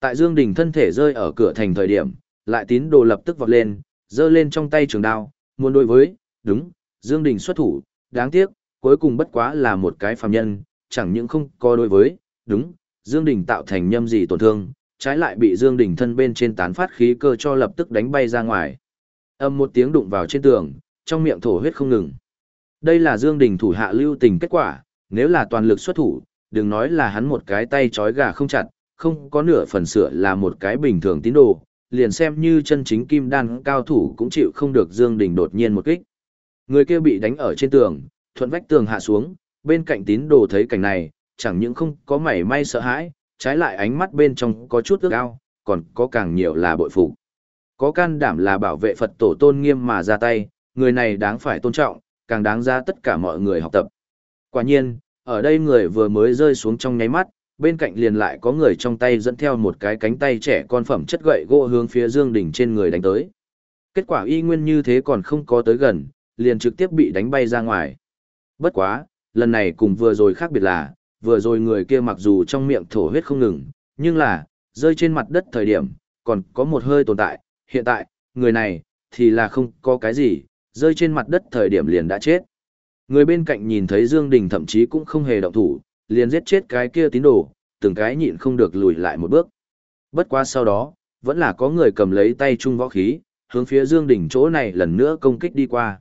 Tại Dương Đình thân thể rơi ở cửa thành thời điểm, lại tín đồ lập tức vọt lên, giơ lên trong tay trường đao, muốn đối với, đúng, Dương Đình xuất thủ, đáng tiếc, cuối cùng bất quá là một cái phàm nhân, chẳng những không có đối với, đúng, Dương Đình tạo thành nhâm gì tổn thương, trái lại bị Dương Đình thân bên trên tán phát khí cơ cho lập tức đánh bay ra ngoài. Âm một tiếng đụng vào trên tường, trong miệng thổ huyết không ngừng. Đây là Dương Đình thủ hạ lưu tình kết quả, nếu là toàn lực xuất thủ, đừng nói là hắn một cái tay trói gà không chặt, không có nửa phần sửa là một cái bình thường tín đồ, liền xem như chân chính kim đan cao thủ cũng chịu không được Dương Đình đột nhiên một kích. Người kia bị đánh ở trên tường, thuận vách tường hạ xuống, bên cạnh tín đồ thấy cảnh này, chẳng những không có mảy may sợ hãi, trái lại ánh mắt bên trong có chút ước ao, còn có càng nhiều là bội phục. Có can đảm là bảo vệ Phật tổ tôn nghiêm mà ra tay, người này đáng phải tôn trọng, càng đáng ra tất cả mọi người học tập. Quả nhiên, ở đây người vừa mới rơi xuống trong nháy mắt, bên cạnh liền lại có người trong tay dẫn theo một cái cánh tay trẻ con phẩm chất gậy gỗ hướng phía Dương Đình trên người đánh tới. Kết quả y nguyên như thế còn không có tới gần, liền trực tiếp bị đánh bay ra ngoài. Bất quá, lần này cùng vừa rồi khác biệt là, vừa rồi người kia mặc dù trong miệng thổ huyết không ngừng, nhưng là, rơi trên mặt đất thời điểm, còn có một hơi tồn tại, hiện tại, người này, thì là không có cái gì, rơi trên mặt đất thời điểm liền đã chết. Người bên cạnh nhìn thấy Dương Đình thậm chí cũng không hề động thủ, liền giết chết cái kia tín đồ, từng cái nhịn không được lùi lại một bước. Bất quá sau đó, vẫn là có người cầm lấy tay trung võ khí, hướng phía Dương Đình chỗ này lần nữa công kích đi qua.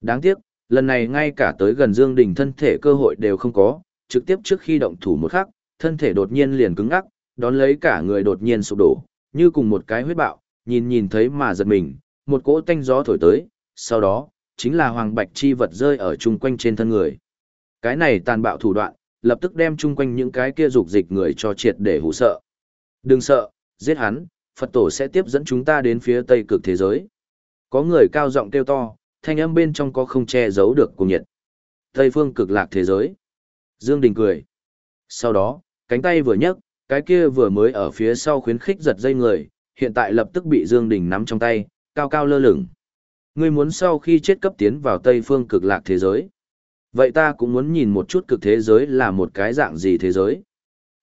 Đáng tiếc, lần này ngay cả tới gần Dương Đình thân thể cơ hội đều không có, trực tiếp trước khi động thủ một khắc, thân thể đột nhiên liền cứng ngắc, đón lấy cả người đột nhiên sụp đổ, như cùng một cái huyết bạo, nhìn nhìn thấy mà giật mình, một cỗ tanh gió thổi tới, sau đó, chính là hoàng bạch chi vật rơi ở chung quanh trên thân người. Cái này tàn bạo thủ đoạn, lập tức đem chung quanh những cái kia dục dịch người cho triệt để hù sợ. Đừng sợ, giết hắn, Phật tổ sẽ tiếp dẫn chúng ta đến phía tây cực thế giới. Có người cao giọng kêu to, thanh âm bên trong có không che giấu được cùng nhiệt. Tây phương cực lạc thế giới. Dương Đình cười. Sau đó, cánh tay vừa nhấc, cái kia vừa mới ở phía sau khuyến khích giật dây người, hiện tại lập tức bị Dương Đình nắm trong tay, cao cao lơ lửng. Ngươi muốn sau khi chết cấp tiến vào Tây phương cực lạc thế giới. Vậy ta cũng muốn nhìn một chút cực thế giới là một cái dạng gì thế giới.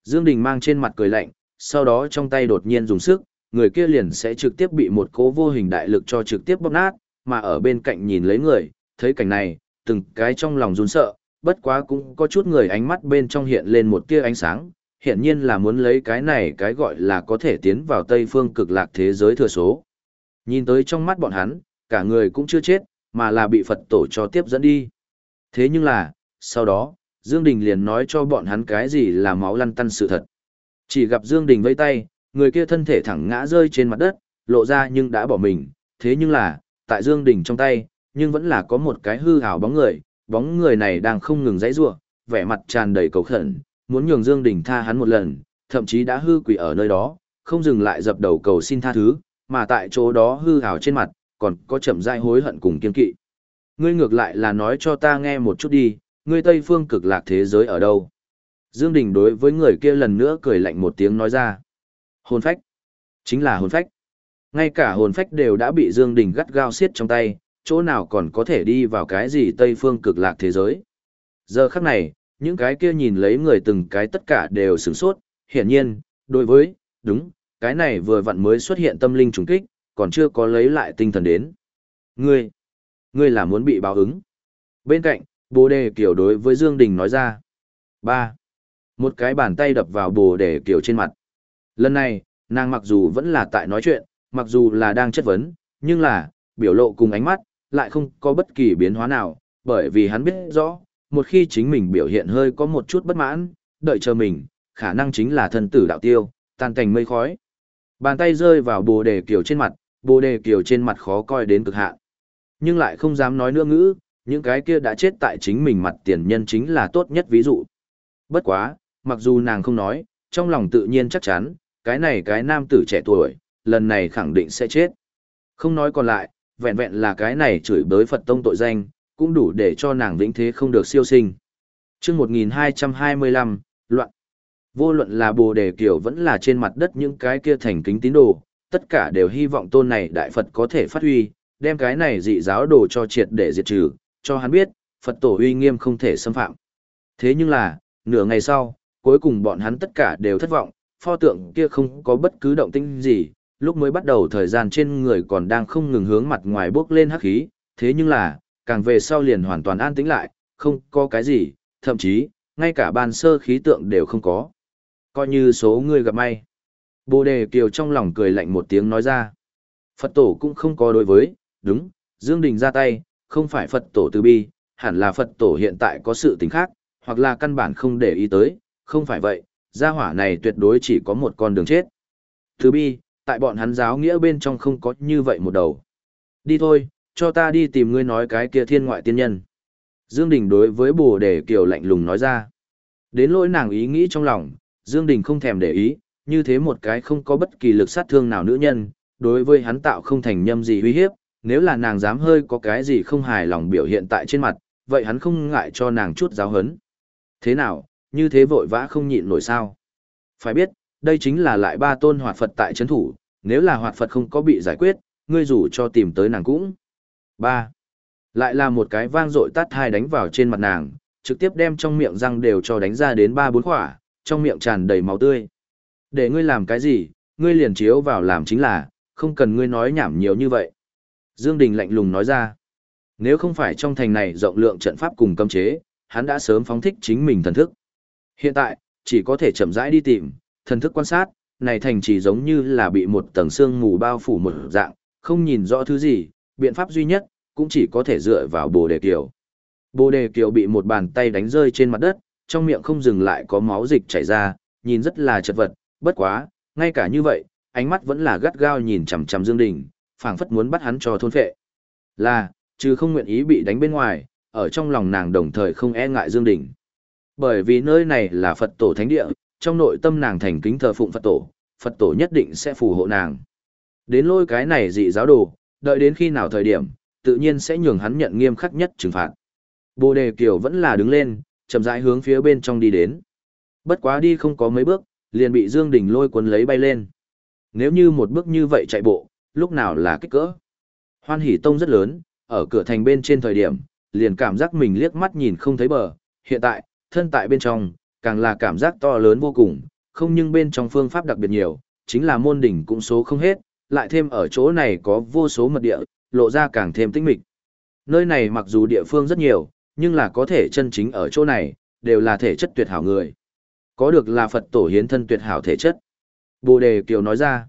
Dương Đình mang trên mặt cười lạnh, sau đó trong tay đột nhiên dùng sức, người kia liền sẽ trực tiếp bị một cố vô hình đại lực cho trực tiếp bóp nát, mà ở bên cạnh nhìn lấy người, thấy cảnh này, từng cái trong lòng run sợ, bất quá cũng có chút người ánh mắt bên trong hiện lên một tia ánh sáng, hiện nhiên là muốn lấy cái này cái gọi là có thể tiến vào Tây phương cực lạc thế giới thừa số. Nhìn tới trong mắt bọn hắn, cả người cũng chưa chết, mà là bị Phật tổ cho tiếp dẫn đi. Thế nhưng là, sau đó, Dương Đình liền nói cho bọn hắn cái gì là máu lăn tăn sự thật. Chỉ gặp Dương Đình vẫy tay, người kia thân thể thẳng ngã rơi trên mặt đất, lộ ra nhưng đã bỏ mình, thế nhưng là, tại Dương Đình trong tay, nhưng vẫn là có một cái hư ảo bóng người, bóng người này đang không ngừng giãy giụa, vẻ mặt tràn đầy cầu khẩn, muốn nhường Dương Đình tha hắn một lần, thậm chí đã hư quỷ ở nơi đó, không dừng lại dập đầu cầu xin tha thứ, mà tại chỗ đó hư ảo trên mặt, còn có chậm rãi hối hận cùng kiên kỵ. Ngươi ngược lại là nói cho ta nghe một chút đi, ngươi Tây phương cực lạc thế giới ở đâu? Dương Đình đối với người kia lần nữa cười lạnh một tiếng nói ra. Hồn phách. Chính là hồn phách. Ngay cả hồn phách đều đã bị Dương Đình gắt gao siết trong tay, chỗ nào còn có thể đi vào cái gì Tây phương cực lạc thế giới. Giờ khắc này, những cái kia nhìn lấy người từng cái tất cả đều sửng sốt, hiển nhiên, đối với, đúng, cái này vừa vặn mới xuất hiện tâm linh trùng kích, còn chưa có lấy lại tinh thần đến. Ngươi, ngươi là muốn bị báo ứng. Bên cạnh, bồ đề kiểu đối với Dương Đình nói ra. ba Một cái bàn tay đập vào bồ đề kiểu trên mặt. Lần này, nàng mặc dù vẫn là tại nói chuyện, mặc dù là đang chất vấn, nhưng là, biểu lộ cùng ánh mắt, lại không có bất kỳ biến hóa nào, bởi vì hắn biết rõ, một khi chính mình biểu hiện hơi có một chút bất mãn, đợi chờ mình, khả năng chính là thân tử đạo tiêu, tan cảnh mây khói. Bàn tay rơi vào bồ đề kiều trên mặt, bồ đề kiều trên mặt khó coi đến cực hạn. Nhưng lại không dám nói nữa ngữ, những cái kia đã chết tại chính mình mặt tiền nhân chính là tốt nhất ví dụ. Bất quá, mặc dù nàng không nói, trong lòng tự nhiên chắc chắn, cái này cái nam tử trẻ tuổi, lần này khẳng định sẽ chết. Không nói còn lại, vẹn vẹn là cái này chửi bới Phật tông tội danh, cũng đủ để cho nàng vĩnh thế không được siêu sinh. chương 1225, loạn. Vô luận là bồ đề kiểu vẫn là trên mặt đất những cái kia thành kính tín đồ, tất cả đều hy vọng tôn này đại Phật có thể phát huy, đem cái này dị giáo đồ cho triệt để diệt trừ, cho hắn biết, Phật tổ uy nghiêm không thể xâm phạm. Thế nhưng là, nửa ngày sau, cuối cùng bọn hắn tất cả đều thất vọng, pho tượng kia không có bất cứ động tĩnh gì, lúc mới bắt đầu thời gian trên người còn đang không ngừng hướng mặt ngoài bước lên hắc khí, thế nhưng là, càng về sau liền hoàn toàn an tĩnh lại, không có cái gì, thậm chí, ngay cả ban sơ khí tượng đều không có. Coi như số người gặp may. Bồ đề kiều trong lòng cười lạnh một tiếng nói ra. Phật tổ cũng không có đối với, đúng, Dương Đình ra tay, không phải Phật tổ từ bi, hẳn là Phật tổ hiện tại có sự tình khác, hoặc là căn bản không để ý tới, không phải vậy, gia hỏa này tuyệt đối chỉ có một con đường chết. Từ bi, tại bọn hắn giáo nghĩa bên trong không có như vậy một đầu. Đi thôi, cho ta đi tìm ngươi nói cái kia thiên ngoại tiên nhân. Dương Đình đối với bồ đề kiều lạnh lùng nói ra. Đến lỗi nàng ý nghĩ trong lòng, Dương Đình không thèm để ý, như thế một cái không có bất kỳ lực sát thương nào nữ nhân, đối với hắn tạo không thành nhâm gì uy hiếp, nếu là nàng dám hơi có cái gì không hài lòng biểu hiện tại trên mặt, vậy hắn không ngại cho nàng chút giáo hấn. Thế nào, như thế vội vã không nhịn nổi sao? Phải biết, đây chính là lại ba tôn hoạt Phật tại chấn thủ, nếu là hoạt Phật không có bị giải quyết, ngươi rủ cho tìm tới nàng cũng. ba Lại là một cái vang dội tát hai đánh vào trên mặt nàng, trực tiếp đem trong miệng răng đều cho đánh ra đến ba bốn khỏa, trong miệng tràn đầy máu tươi. Để ngươi làm cái gì, ngươi liền chiếu vào làm chính là, không cần ngươi nói nhảm nhiều như vậy. Dương Đình lạnh lùng nói ra. Nếu không phải trong thành này rộng lượng trận pháp cùng cấm chế, hắn đã sớm phóng thích chính mình thần thức. Hiện tại, chỉ có thể chậm rãi đi tìm, thần thức quan sát, này thành chỉ giống như là bị một tầng sương mù bao phủ một dạng, không nhìn rõ thứ gì, biện pháp duy nhất, cũng chỉ có thể dựa vào bồ đề kiều. Bồ đề kiều bị một bàn tay đánh rơi trên mặt đất, trong miệng không dừng lại có máu dịch chảy ra, nhìn rất là chật vật, bất quá, ngay cả như vậy, ánh mắt vẫn là gắt gao nhìn chằm chằm Dương Đình, phảng phất muốn bắt hắn cho thôn phệ. Là, chứ không nguyện ý bị đánh bên ngoài, ở trong lòng nàng đồng thời không e ngại Dương Đình. Bởi vì nơi này là Phật tổ thánh địa, trong nội tâm nàng thành kính thờ phụng Phật tổ, Phật tổ nhất định sẽ phù hộ nàng. Đến lôi cái này dị giáo đồ, đợi đến khi nào thời điểm, tự nhiên sẽ nhường hắn nhận nghiêm khắc nhất trừng phạt. Bồ đề kiều vẫn là đứng lên, chậm rãi hướng phía bên trong đi đến. Bất quá đi không có mấy bước, liền bị Dương Đình lôi cuốn lấy bay lên. Nếu như một bước như vậy chạy bộ, lúc nào là kích cỡ. Hoan hỉ tông rất lớn, ở cửa thành bên trên thời điểm, liền cảm giác mình liếc mắt nhìn không thấy bờ. Hiện tại, thân tại bên trong, càng là cảm giác to lớn vô cùng, không nhưng bên trong phương pháp đặc biệt nhiều, chính là môn đỉnh cũng số không hết, lại thêm ở chỗ này có vô số mật địa, lộ ra càng thêm tinh mịch. Nơi này mặc dù địa phương rất nhiều, nhưng là có thể chân chính ở chỗ này, đều là thể chất tuyệt hảo người. Có được là Phật tổ hiến thân tuyệt hảo thể chất. Bồ Đề Kiều nói ra,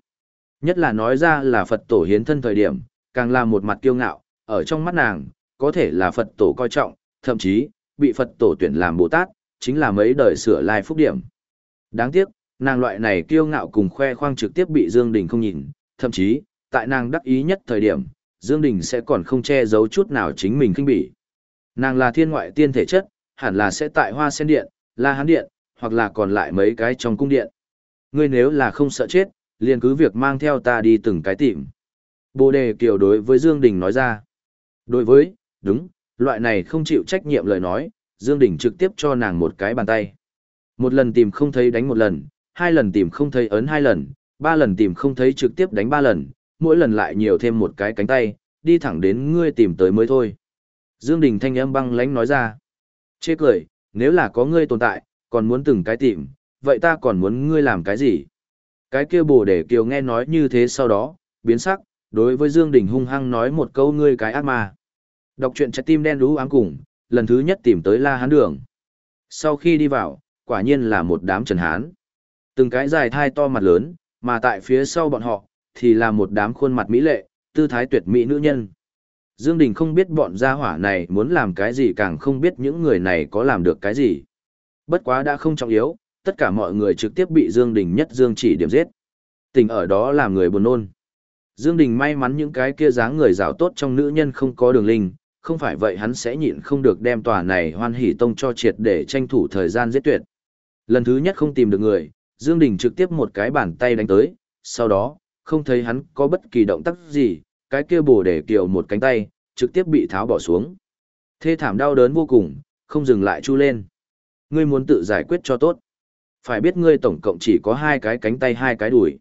nhất là nói ra là Phật tổ hiến thân thời điểm, càng là một mặt kiêu ngạo, ở trong mắt nàng, có thể là Phật tổ coi trọng, thậm chí, bị Phật tổ tuyển làm Bồ Tát, chính là mấy đời sửa lai phúc điểm. Đáng tiếc, nàng loại này kiêu ngạo cùng khoe khoang trực tiếp bị Dương Đình không nhìn, thậm chí, tại nàng đắc ý nhất thời điểm, Dương Đình sẽ còn không che giấu chút nào chính mình kinh bỉ. Nàng là thiên ngoại tiên thể chất, hẳn là sẽ tại Hoa Sen Điện, La Hán Điện, hoặc là còn lại mấy cái trong cung điện. Ngươi nếu là không sợ chết, liền cứ việc mang theo ta đi từng cái tìm. Bồ đề kiều đối với Dương Đình nói ra. Đối với, đúng, loại này không chịu trách nhiệm lời nói, Dương Đình trực tiếp cho nàng một cái bàn tay. Một lần tìm không thấy đánh một lần, hai lần tìm không thấy ấn hai lần, ba lần tìm không thấy trực tiếp đánh ba lần, mỗi lần lại nhiều thêm một cái cánh tay, đi thẳng đến ngươi tìm tới mới thôi. Dương Đình thanh âm băng lãnh nói ra. Chê cười, nếu là có ngươi tồn tại, còn muốn từng cái tìm, vậy ta còn muốn ngươi làm cái gì? Cái kia bồ để kiều nghe nói như thế sau đó, biến sắc, đối với Dương Đình hung hăng nói một câu ngươi cái ác ma. Đọc truyện trái tim đen đú ám cùng, lần thứ nhất tìm tới La Hán Đường. Sau khi đi vào, quả nhiên là một đám trần hán. Từng cái dài thai to mặt lớn, mà tại phía sau bọn họ, thì là một đám khuôn mặt mỹ lệ, tư thái tuyệt mỹ nữ nhân. Dương Đình không biết bọn gia hỏa này muốn làm cái gì càng không biết những người này có làm được cái gì. Bất quá đã không trọng yếu, tất cả mọi người trực tiếp bị Dương Đình nhất Dương chỉ điểm giết. Tình ở đó làm người buồn nôn. Dương Đình may mắn những cái kia dáng người rào tốt trong nữ nhân không có đường linh, không phải vậy hắn sẽ nhịn không được đem tòa này hoan hỷ tông cho triệt để tranh thủ thời gian giết tuyệt. Lần thứ nhất không tìm được người, Dương Đình trực tiếp một cái bàn tay đánh tới, sau đó, không thấy hắn có bất kỳ động tác gì, cái kia bổ để kiều một cánh tay, trực tiếp bị tháo bỏ xuống. Thê thảm đau đớn vô cùng, không dừng lại chu lên. Ngươi muốn tự giải quyết cho tốt. Phải biết ngươi tổng cộng chỉ có hai cái cánh tay hai cái đùi.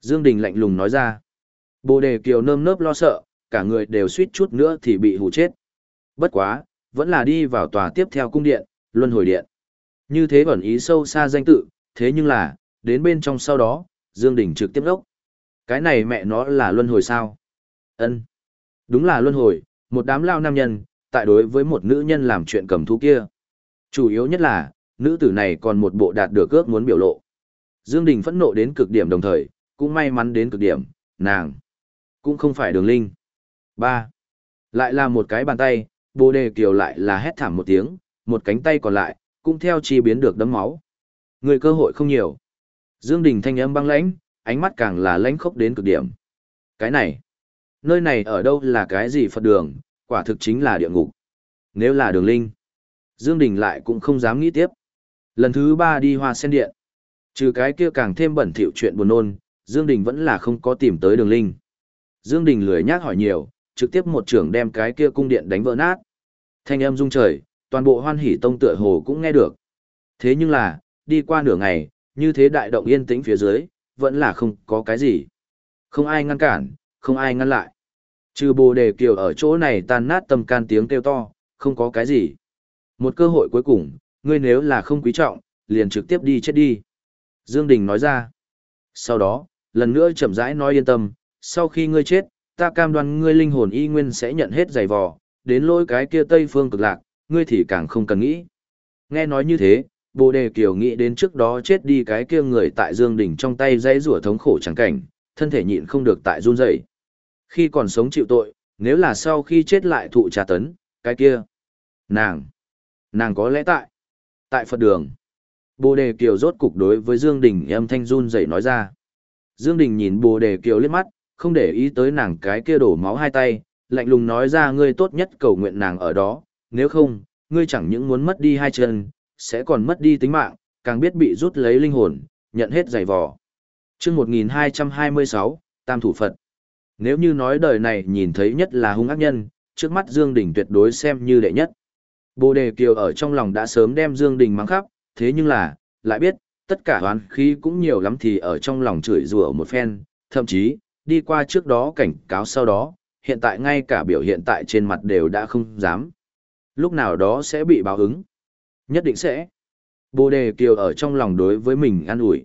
Dương Đình lạnh lùng nói ra. Bồ đề kiều nơm nớp lo sợ, cả người đều suýt chút nữa thì bị hù chết. Bất quá, vẫn là đi vào tòa tiếp theo cung điện, luân hồi điện. Như thế bẩn ý sâu xa danh tự, thế nhưng là, đến bên trong sau đó, Dương Đình trực tiếp đốc. Cái này mẹ nó là luân hồi sao? Ân, Đúng là luân hồi, một đám lao nam nhân, tại đối với một nữ nhân làm chuyện cầm thú kia. Chủ yếu nhất là, nữ tử này còn một bộ đạt được ước muốn biểu lộ. Dương Đình phẫn nộ đến cực điểm đồng thời, cũng may mắn đến cực điểm, nàng cũng không phải đường linh. ba Lại là một cái bàn tay, bồ đề kiều lại là hét thảm một tiếng, một cánh tay còn lại, cũng theo chi biến được đấm máu. Người cơ hội không nhiều. Dương Đình thanh âm băng lãnh, ánh mắt càng là lãnh khốc đến cực điểm. Cái này, nơi này ở đâu là cái gì Phật đường, quả thực chính là địa ngục. Nếu là đường linh, Dương Đình lại cũng không dám nghĩ tiếp. Lần thứ ba đi hoa sen điện. Trừ cái kia càng thêm bẩn thỉu chuyện buồn nôn, Dương Đình vẫn là không có tìm tới đường linh. Dương Đình lười nhác hỏi nhiều, trực tiếp một trưởng đem cái kia cung điện đánh vỡ nát. Thanh âm rung trời, toàn bộ hoan hỉ tông tựa hồ cũng nghe được. Thế nhưng là, đi qua nửa ngày, như thế đại động yên tĩnh phía dưới, vẫn là không có cái gì. Không ai ngăn cản, không ai ngăn lại. Trừ bồ đề kiều ở chỗ này tan nát tâm can tiếng kêu to, không có cái gì. Một cơ hội cuối cùng, ngươi nếu là không quý trọng, liền trực tiếp đi chết đi. Dương Đình nói ra. Sau đó, lần nữa chậm rãi nói yên tâm, sau khi ngươi chết, ta cam đoan ngươi linh hồn y nguyên sẽ nhận hết giày vò, đến lỗi cái kia Tây Phương cực lạc, ngươi thì càng không cần nghĩ. Nghe nói như thế, Bồ Đề Kiều nghĩ đến trước đó chết đi cái kia người tại Dương Đình trong tay dãy rủa thống khổ chẳng cảnh, thân thể nhịn không được tại run rẩy. Khi còn sống chịu tội, nếu là sau khi chết lại thụ trà tấn, cái kia. Nàng, nàng có lẽ tại, tại Phật đường. Bồ Đề Kiều rốt cục đối với Dương Đình âm thanh run rẩy nói ra. Dương Đình nhìn Bồ Đề Kiều liếc mắt, không để ý tới nàng cái kia đổ máu hai tay, lạnh lùng nói ra ngươi tốt nhất cầu nguyện nàng ở đó, nếu không, ngươi chẳng những muốn mất đi hai chân, sẽ còn mất đi tính mạng, càng biết bị rút lấy linh hồn, nhận hết giày vò. Trước 1226, Tam Thủ Phật. Nếu như nói đời này nhìn thấy nhất là hung ác nhân, trước mắt Dương Đình tuyệt đối xem như đệ nhất. Bồ Đề Kiều ở trong lòng đã sớm đem Dương Đình mắng khắp, thế nhưng là, lại biết, tất cả oán khí cũng nhiều lắm thì ở trong lòng chửi rủa một phen, thậm chí, đi qua trước đó cảnh cáo sau đó, hiện tại ngay cả biểu hiện tại trên mặt đều đã không dám. Lúc nào đó sẽ bị báo ứng. Nhất định sẽ. Bồ đề kiều ở trong lòng đối với mình an ủi.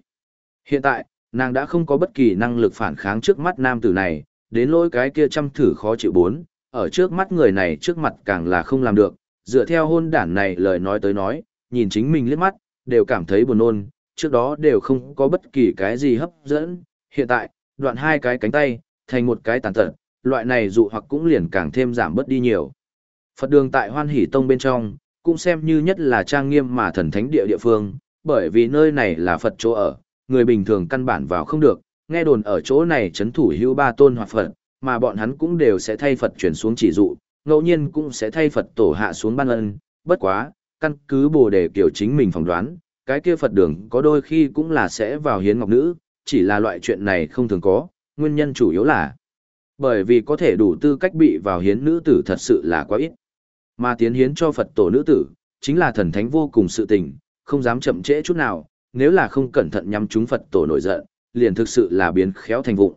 Hiện tại, nàng đã không có bất kỳ năng lực phản kháng trước mắt nam tử này, đến lỗi cái kia chăm thử khó chịu bốn, ở trước mắt người này trước mặt càng là không làm được, dựa theo hôn đản này lời nói tới nói, nhìn chính mình liếc mắt, đều cảm thấy buồn nôn, trước đó đều không có bất kỳ cái gì hấp dẫn, hiện tại, đoạn hai cái cánh tay, thành một cái tàn tật, loại này dụ hoặc cũng liền càng thêm giảm bớt đi nhiều. Phật đường tại Hoan Hỷ Tông bên trong, cũng xem như nhất là trang nghiêm mà thần thánh địa địa phương, bởi vì nơi này là Phật chỗ ở, người bình thường căn bản vào không được, nghe đồn ở chỗ này chấn thủ hữu ba tôn hoặc Phật, mà bọn hắn cũng đều sẽ thay Phật chuyển xuống chỉ dụ, ngẫu nhiên cũng sẽ thay Phật tổ hạ xuống ban ân, bất quá, căn cứ bồ đề kiểu chính mình phỏng đoán, cái kia Phật đường có đôi khi cũng là sẽ vào hiến ngọc nữ, chỉ là loại chuyện này không thường có, nguyên nhân chủ yếu là bởi vì có thể đủ tư cách bị vào hiến nữ tử thật sự là quá ít. Mà tiến hiến cho Phật tổ nữ tử, chính là thần thánh vô cùng sự tình, không dám chậm trễ chút nào, nếu là không cẩn thận nhắm chúng Phật tổ nổi giận, liền thực sự là biến khéo thành vụng.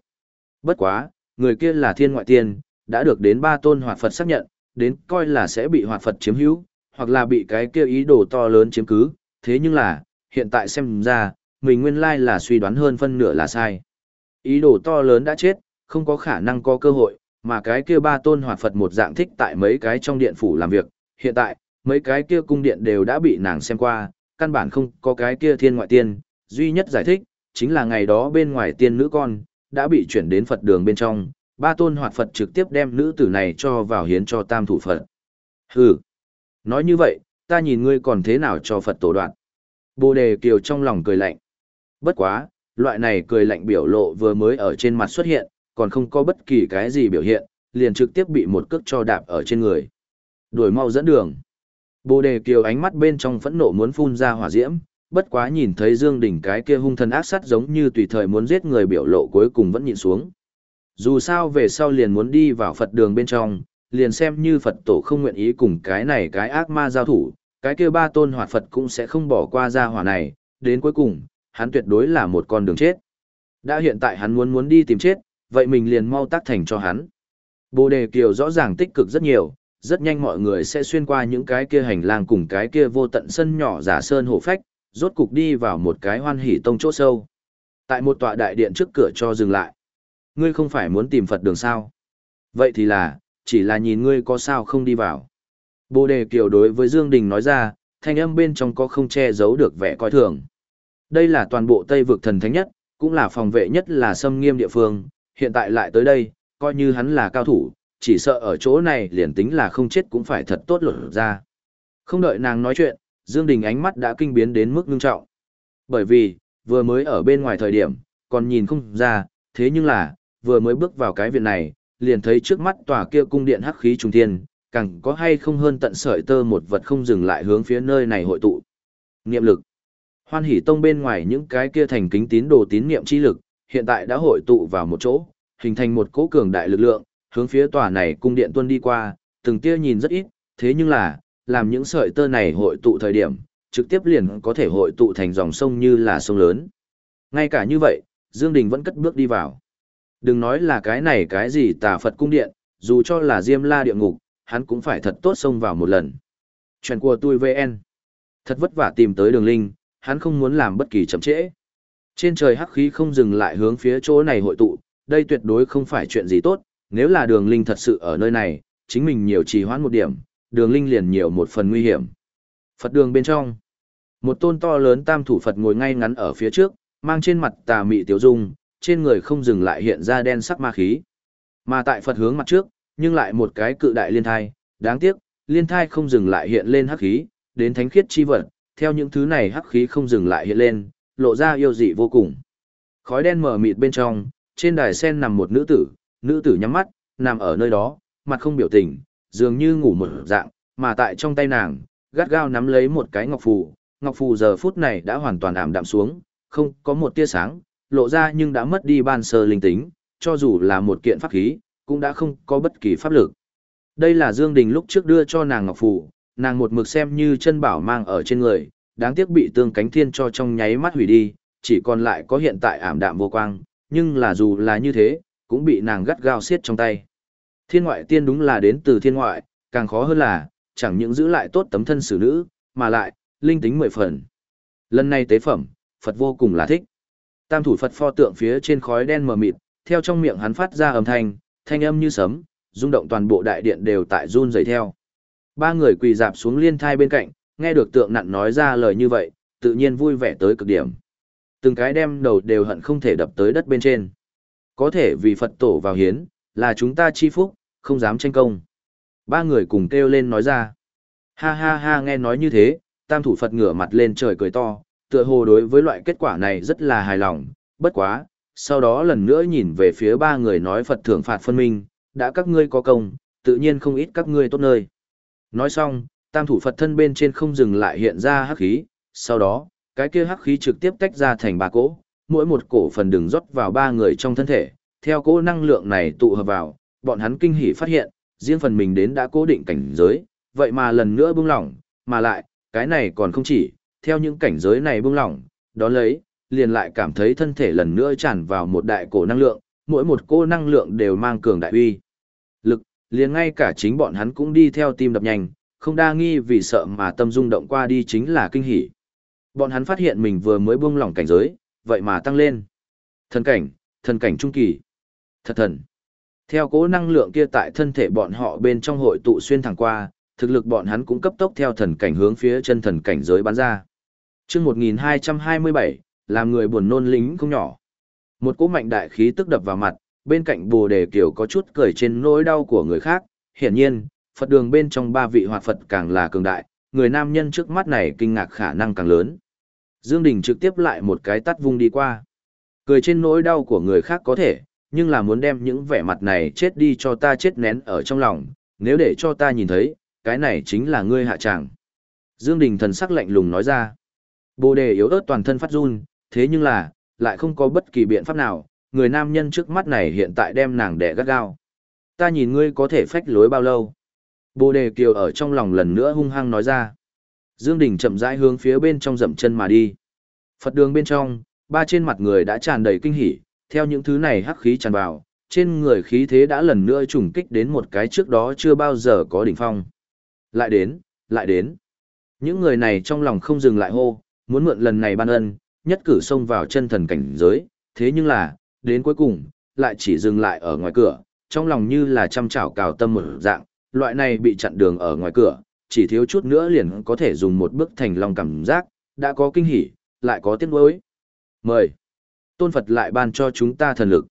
Bất quá, người kia là thiên ngoại tiên, đã được đến ba tôn hoạt Phật xác nhận, đến coi là sẽ bị hoạt Phật chiếm hữu, hoặc là bị cái kia ý đồ to lớn chiếm cứ, thế nhưng là, hiện tại xem ra, mình nguyên lai là suy đoán hơn phân nửa là sai. Ý đồ to lớn đã chết, không có khả năng có cơ hội, mà cái kia ba tôn hoạt Phật một dạng thích tại mấy cái trong điện phủ làm việc, hiện tại, mấy cái kia cung điện đều đã bị nàng xem qua, căn bản không có cái kia thiên ngoại tiên, duy nhất giải thích, chính là ngày đó bên ngoài tiên nữ con, đã bị chuyển đến Phật đường bên trong, ba tôn hoạt Phật trực tiếp đem nữ tử này cho vào hiến cho tam thủ Phật. Hừ, nói như vậy, ta nhìn ngươi còn thế nào cho Phật tổ đoạn. Bồ đề kiều trong lòng cười lạnh. Bất quá, loại này cười lạnh biểu lộ vừa mới ở trên mặt xuất hiện, còn không có bất kỳ cái gì biểu hiện, liền trực tiếp bị một cước cho đạp ở trên người. Đuổi mau dẫn đường. Bồ đề kiều ánh mắt bên trong phẫn nộ muốn phun ra hỏa diễm, bất quá nhìn thấy Dương Đình cái kia hung thần ác sát giống như tùy thời muốn giết người biểu lộ cuối cùng vẫn nhịn xuống. Dù sao về sau liền muốn đi vào Phật đường bên trong, liền xem như Phật tổ không nguyện ý cùng cái này cái ác ma giao thủ, cái kia ba tôn hoạt Phật cũng sẽ không bỏ qua ra hỏa này, đến cuối cùng, hắn tuyệt đối là một con đường chết. Đã hiện tại hắn muốn muốn đi tìm chết, vậy mình liền mau tác thành cho hắn. Bồ đề kiều rõ ràng tích cực rất nhiều, rất nhanh mọi người sẽ xuyên qua những cái kia hành lang cùng cái kia vô tận sân nhỏ giả sơn hổ phách, rốt cục đi vào một cái hoan hỉ tông chỗ sâu. Tại một tọa đại điện trước cửa cho dừng lại. Ngươi không phải muốn tìm Phật đường sao? Vậy thì là, chỉ là nhìn ngươi có sao không đi vào. Bồ đề kiều đối với Dương Đình nói ra, thanh âm bên trong có không che giấu được vẻ coi thường. Đây là toàn bộ Tây vực thần thánh nhất, cũng là phòng vệ nhất là xâm nghiêm địa phương, hiện tại lại tới đây, coi như hắn là cao thủ, chỉ sợ ở chỗ này liền tính là không chết cũng phải thật tốt lột ra. Không đợi nàng nói chuyện, Dương Đình ánh mắt đã kinh biến đến mức ngưng trọng. Bởi vì, vừa mới ở bên ngoài thời điểm, còn nhìn không ra, thế nhưng là, vừa mới bước vào cái viện này, liền thấy trước mắt tòa kia cung điện hắc khí trùng thiên, càng có hay không hơn tận sợi tơ một vật không dừng lại hướng phía nơi này hội tụ. Niệm lực. Hoan hỷ tông bên ngoài những cái kia thành kính tín đồ tín niệm chi lực, hiện tại đã hội tụ vào một chỗ, hình thành một cỗ cường đại lực lượng, hướng phía tòa này cung điện tuân đi qua, từng tia nhìn rất ít, thế nhưng là, làm những sợi tơ này hội tụ thời điểm, trực tiếp liền có thể hội tụ thành dòng sông như là sông lớn. Ngay cả như vậy, Dương Đình vẫn cất bước đi vào. Đừng nói là cái này cái gì tà Phật cung điện, dù cho là Diêm La địa ngục, hắn cũng phải thật tốt xông vào một lần. Chuyện của tôi VN. Thật vất vả tìm tới đường linh, hắn không muốn làm bất kỳ chậm trễ. Trên trời hắc khí không dừng lại hướng phía chỗ này hội tụ, đây tuyệt đối không phải chuyện gì tốt, nếu là đường linh thật sự ở nơi này, chính mình nhiều trì hoãn một điểm, đường linh liền nhiều một phần nguy hiểm. Phật đường bên trong, một tôn to lớn tam thủ Phật ngồi ngay ngắn ở phía trước, mang trên mặt tà mị tiểu dung, trên người không dừng lại hiện ra đen sắc ma khí. Mà tại Phật hướng mặt trước, nhưng lại một cái cự đại liên thai, đáng tiếc, liên thai không dừng lại hiện lên hắc khí, đến thánh khiết chi vật, theo những thứ này hắc khí không dừng lại hiện lên, lộ ra yêu dị vô cùng. Khói đen mờ mịt bên trong, trên đài sen nằm một nữ tử, nữ tử nhắm mắt, nằm ở nơi đó, mặt không biểu tình, dường như ngủ một dạng, mà tại trong tay nàng, gắt gao nắm lấy một cái ngọc phù, ngọc phù giờ phút này đã hoàn toàn ảm đạm xuống, không có một tia sáng, lộ ra nhưng đã mất đi ban sơ linh tính, cho dù là một kiện pháp khí, cũng đã không có bất kỳ pháp lực. Đây là Dương Đình lúc trước đưa cho nàng ngọc phù, nàng một mực xem như chân bảo mang ở trên người, đáng tiếc bị tương cánh thiên cho trong nháy mắt hủy đi, chỉ còn lại có hiện tại ảm đạm vô quang, nhưng là dù là như thế, cũng bị nàng gắt gao siết trong tay. Thiên ngoại tiên đúng là đến từ thiên ngoại, càng khó hơn là, chẳng những giữ lại tốt tấm thân xử nữ, mà lại, linh tính mười phần. Lần này tế phẩm, Phật vô cùng là thích. Tam thủ Phật pho tượng phía trên khói đen mờ mịt, theo trong miệng hắn phát ra âm thanh, thanh âm như sấm, rung động toàn bộ đại điện đều tại run rẩy theo. Ba người quỳ dạp xuống liên thai bên cạnh, nghe được tượng nặn nói ra lời như vậy, tự nhiên vui vẻ tới cực điểm. Từng cái đem đầu đều hận không thể đập tới đất bên trên. Có thể vì Phật tổ vào hiến, là chúng ta chi phúc, không dám tranh công. Ba người cùng kêu lên nói ra. Ha ha ha nghe nói như thế, tam thủ Phật ngửa mặt lên trời cười to, tựa hồ đối với loại kết quả này rất là hài lòng, bất quá, sau đó lần nữa nhìn về phía ba người nói Phật thưởng phạt phân minh, đã các ngươi có công, tự nhiên không ít các ngươi tốt nơi. Nói xong, tam thủ Phật thân bên trên không dừng lại hiện ra hắc khí, sau đó, cái kia hắc khí trực tiếp tách ra thành ba cỗ, mỗi một cổ phần đừng rót vào ba người trong thân thể, theo cỗ năng lượng này tụ hợp vào, bọn hắn kinh hỉ phát hiện, riêng phần mình đến đã cố định cảnh giới, vậy mà lần nữa buông lỏng, mà lại, cái này còn không chỉ, theo những cảnh giới này buông lỏng, đó lấy, liền lại cảm thấy thân thể lần nữa tràn vào một đại cổ năng lượng, mỗi một cô năng lượng đều mang cường đại uy. Lực, liền ngay cả chính bọn hắn cũng đi theo tim đập nhanh, không đa nghi vì sợ mà tâm rung động qua đi chính là kinh hỉ. Bọn hắn phát hiện mình vừa mới buông lỏng cảnh giới, vậy mà tăng lên. Thần cảnh, thần cảnh trung kỳ. Thật thần. Theo cố năng lượng kia tại thân thể bọn họ bên trong hội tụ xuyên thẳng qua, thực lực bọn hắn cũng cấp tốc theo thần cảnh hướng phía chân thần cảnh giới bắn ra. Chương 1227, làm người buồn nôn lính không nhỏ. Một cỗ mạnh đại khí tức đập vào mặt, bên cạnh Bồ Đề kiểu có chút cười trên nỗi đau của người khác, hiển nhiên, Phật đường bên trong ba vị hoạt Phật càng là cường đại, người nam nhân trước mắt này kinh ngạc khả năng càng lớn. Dương Đình trực tiếp lại một cái tắt vung đi qua. Cười trên nỗi đau của người khác có thể, nhưng là muốn đem những vẻ mặt này chết đi cho ta chết nén ở trong lòng, nếu để cho ta nhìn thấy, cái này chính là ngươi hạ tràng. Dương Đình thần sắc lạnh lùng nói ra. Bồ đề yếu ớt toàn thân phát run, thế nhưng là, lại không có bất kỳ biện pháp nào, người nam nhân trước mắt này hiện tại đem nàng đẻ gắt gao. Ta nhìn ngươi có thể phách lối bao lâu. Bồ đề kiều ở trong lòng lần nữa hung hăng nói ra. Dương Đình chậm rãi hướng phía bên trong dậm chân mà đi. Phật đường bên trong, ba trên mặt người đã tràn đầy kinh hỉ, theo những thứ này hắc khí tràn vào, trên người khí thế đã lần nữa trùng kích đến một cái trước đó chưa bao giờ có đỉnh phong. Lại đến, lại đến. Những người này trong lòng không dừng lại hô, muốn mượn lần này ban ân, nhất cử xông vào chân thần cảnh giới, thế nhưng là, đến cuối cùng, lại chỉ dừng lại ở ngoài cửa, trong lòng như là chăm chảo cào tâm một dạng, loại này bị chặn đường ở ngoài cửa, chỉ thiếu chút nữa liền có thể dùng một bước thành lòng cảm giác, đã có kinh hỉ, lại có tiếc nuối. Mời. Tôn Phật lại ban cho chúng ta thần lực.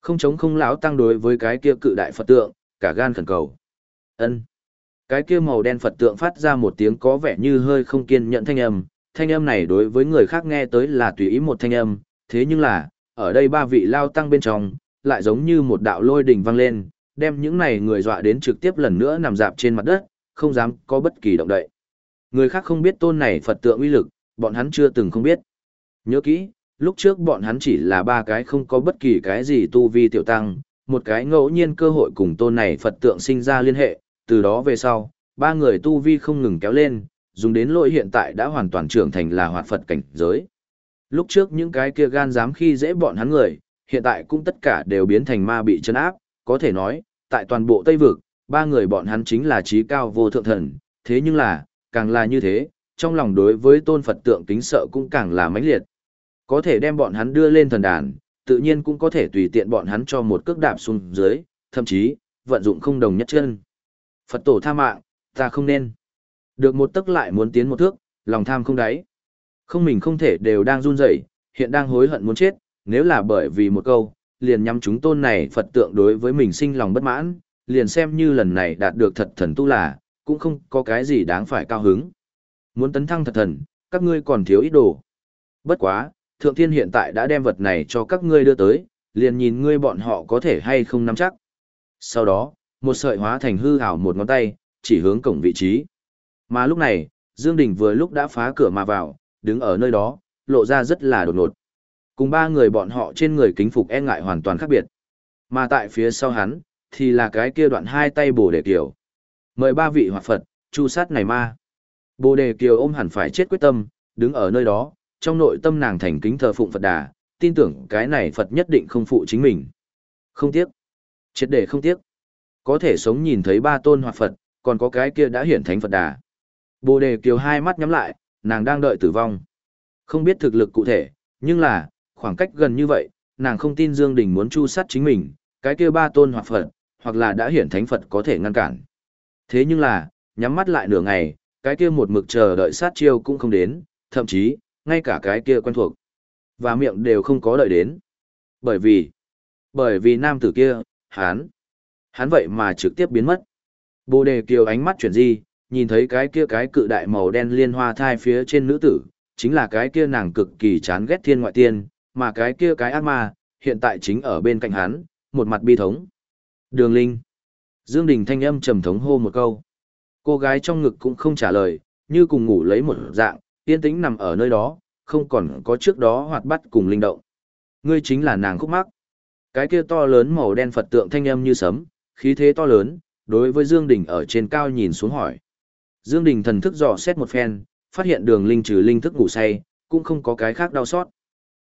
Không chống không lão tăng đối với cái kia cự đại Phật tượng, cả gan khẩn cầu. Ân. Cái kia màu đen Phật tượng phát ra một tiếng có vẻ như hơi không kiên nhẫn thanh âm, thanh âm này đối với người khác nghe tới là tùy ý một thanh âm, thế nhưng là, ở đây ba vị lao tăng bên trong, lại giống như một đạo lôi đình vang lên, đem những này người dọa đến trực tiếp lần nữa nằm dạp trên mặt đất, không dám có bất kỳ động đậy. Người khác không biết tôn này Phật tượng uy lực, bọn hắn chưa từng không biết. Nhớ kỹ, lúc trước bọn hắn chỉ là ba cái không có bất kỳ cái gì tu vi tiểu tăng, một cái ngẫu nhiên cơ hội cùng tôn này Phật tượng sinh ra liên hệ, từ đó về sau, ba người tu vi không ngừng kéo lên, dùng đến lỗi hiện tại đã hoàn toàn trưởng thành là hoạt Phật cảnh giới. Lúc trước những cái kia gan dám khi dễ bọn hắn người, hiện tại cũng tất cả đều biến thành ma bị chân áp, có thể nói, tại toàn bộ Tây Vực, ba người bọn hắn chính là trí cao vô thượng thần, thế nhưng là, càng là như thế, trong lòng đối với tôn Phật tượng kính sợ cũng càng là mãnh liệt. Có thể đem bọn hắn đưa lên thần đàn, tự nhiên cũng có thể tùy tiện bọn hắn cho một cước đạp xuống dưới, thậm chí, vận dụng không đồng nhất chân. Phật tổ tha mạng, ta không nên. Được một tức lại muốn tiến một thước, lòng tham không đáy. Không mình không thể đều đang run rẩy, hiện đang hối hận muốn chết, nếu là bởi vì một câu, liền nhắm chúng tôn này Phật tượng đối với mình sinh lòng bất mãn, liền xem như lần này đạt được thật thần tu là, cũng không có cái gì đáng phải cao hứng. Muốn tấn thăng thật thần, các ngươi còn thiếu ít đồ. Bất quá, thượng thiên hiện tại đã đem vật này cho các ngươi đưa tới, liền nhìn ngươi bọn họ có thể hay không nắm chắc. Sau đó, một sợi hóa thành hư ảo một ngón tay, chỉ hướng cổng vị trí. Mà lúc này, Dương Đình vừa lúc đã phá cửa mà vào, đứng ở nơi đó, lộ ra rất là đột ngột. Cùng ba người bọn họ trên người kính phục e ngại hoàn toàn khác biệt. Mà tại phía sau hắn, thì là cái kia đoạn hai tay bồ đề kiều. Mời ba vị hoạt Phật, chu sát này ma. Bồ đề kiều ôm hẳn phải chết quyết tâm, đứng ở nơi đó, trong nội tâm nàng thành kính thờ phụng Phật đà, tin tưởng cái này Phật nhất định không phụ chính mình. Không tiếc. Chết để không tiếc. Có thể sống nhìn thấy ba tôn hoạt Phật, còn có cái kia đã hiển thánh Phật đà. Bồ đề kiều hai mắt nhắm lại, nàng đang đợi tử vong. Không biết thực lực cụ thể, nhưng là, khoảng cách gần như vậy, nàng không tin Dương Đình muốn chu sát chính mình, cái kia ba tôn hoặc Phật, hoặc là đã hiển thánh Phật có thể ngăn cản. Thế nhưng là, nhắm mắt lại nửa ngày, cái kia một mực chờ đợi sát chiêu cũng không đến, thậm chí, ngay cả cái kia quen thuộc. Và miệng đều không có đợi đến. Bởi vì, bởi vì nam tử kia, hắn, hắn vậy mà trực tiếp biến mất. Bồ đề kiều ánh mắt chuyển di, nhìn thấy cái kia cái cự đại màu đen liên hoa thai phía trên nữ tử, chính là cái kia nàng cực kỳ chán ghét thiên ngoại tiên, mà cái kia cái ác ma, hiện tại chính ở bên cạnh hắn, một mặt bi thống. Đường Linh. Dương Đình thanh âm trầm thống hô một câu. Cô gái trong ngực cũng không trả lời, như cùng ngủ lấy một dạng, yên tĩnh nằm ở nơi đó, không còn có trước đó hoạt bát cùng linh động. Ngươi chính là nàng khúc mắc. Cái kia to lớn màu đen Phật tượng thanh âm như sấm, khí thế to lớn, đối với Dương Đình ở trên cao nhìn xuống hỏi. Dương Đình thần thức dò xét một phen, phát hiện đường linh trừ linh thức ngủ say, cũng không có cái khác đau xót.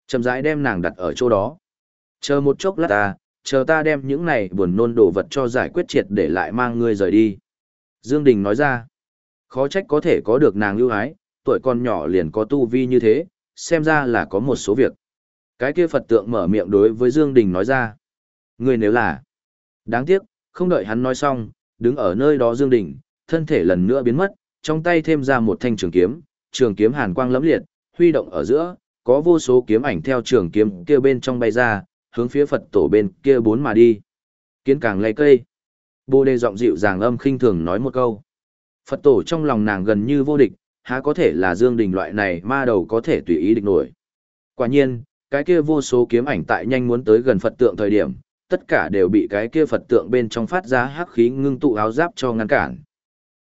Chậm rãi đem nàng đặt ở chỗ đó. Chờ một chốc lát ta, chờ ta đem những này buồn nôn đồ vật cho giải quyết triệt để lại mang ngươi rời đi. Dương Đình nói ra, khó trách có thể có được nàng lưu ái, tuổi con nhỏ liền có tu vi như thế, xem ra là có một số việc. Cái kia Phật tượng mở miệng đối với Dương Đình nói ra, ngươi nếu là, đáng tiếc, không đợi hắn nói xong, đứng ở nơi đó Dương Đình, thân thể lần nữa biến mất, trong tay thêm ra một thanh trường kiếm, trường kiếm hàn quang lẫm liệt, huy động ở giữa, có vô số kiếm ảnh theo trường kiếm kia bên trong bay ra, hướng phía Phật tổ bên kia bốn mà đi. Kiến càng lay cây. Bồ đề giọng dịu dàng âm khinh thường nói một câu. Phật tổ trong lòng nàng gần như vô địch, há có thể là Dương Đình loại này ma đầu có thể tùy ý địch nổi. Quả nhiên, cái kia vô số kiếm ảnh tại nhanh muốn tới gần Phật tượng thời điểm, tất cả đều bị cái kia Phật tượng bên trong phát ra hắc khí ngưng tụ áo giáp cho ngăn cản.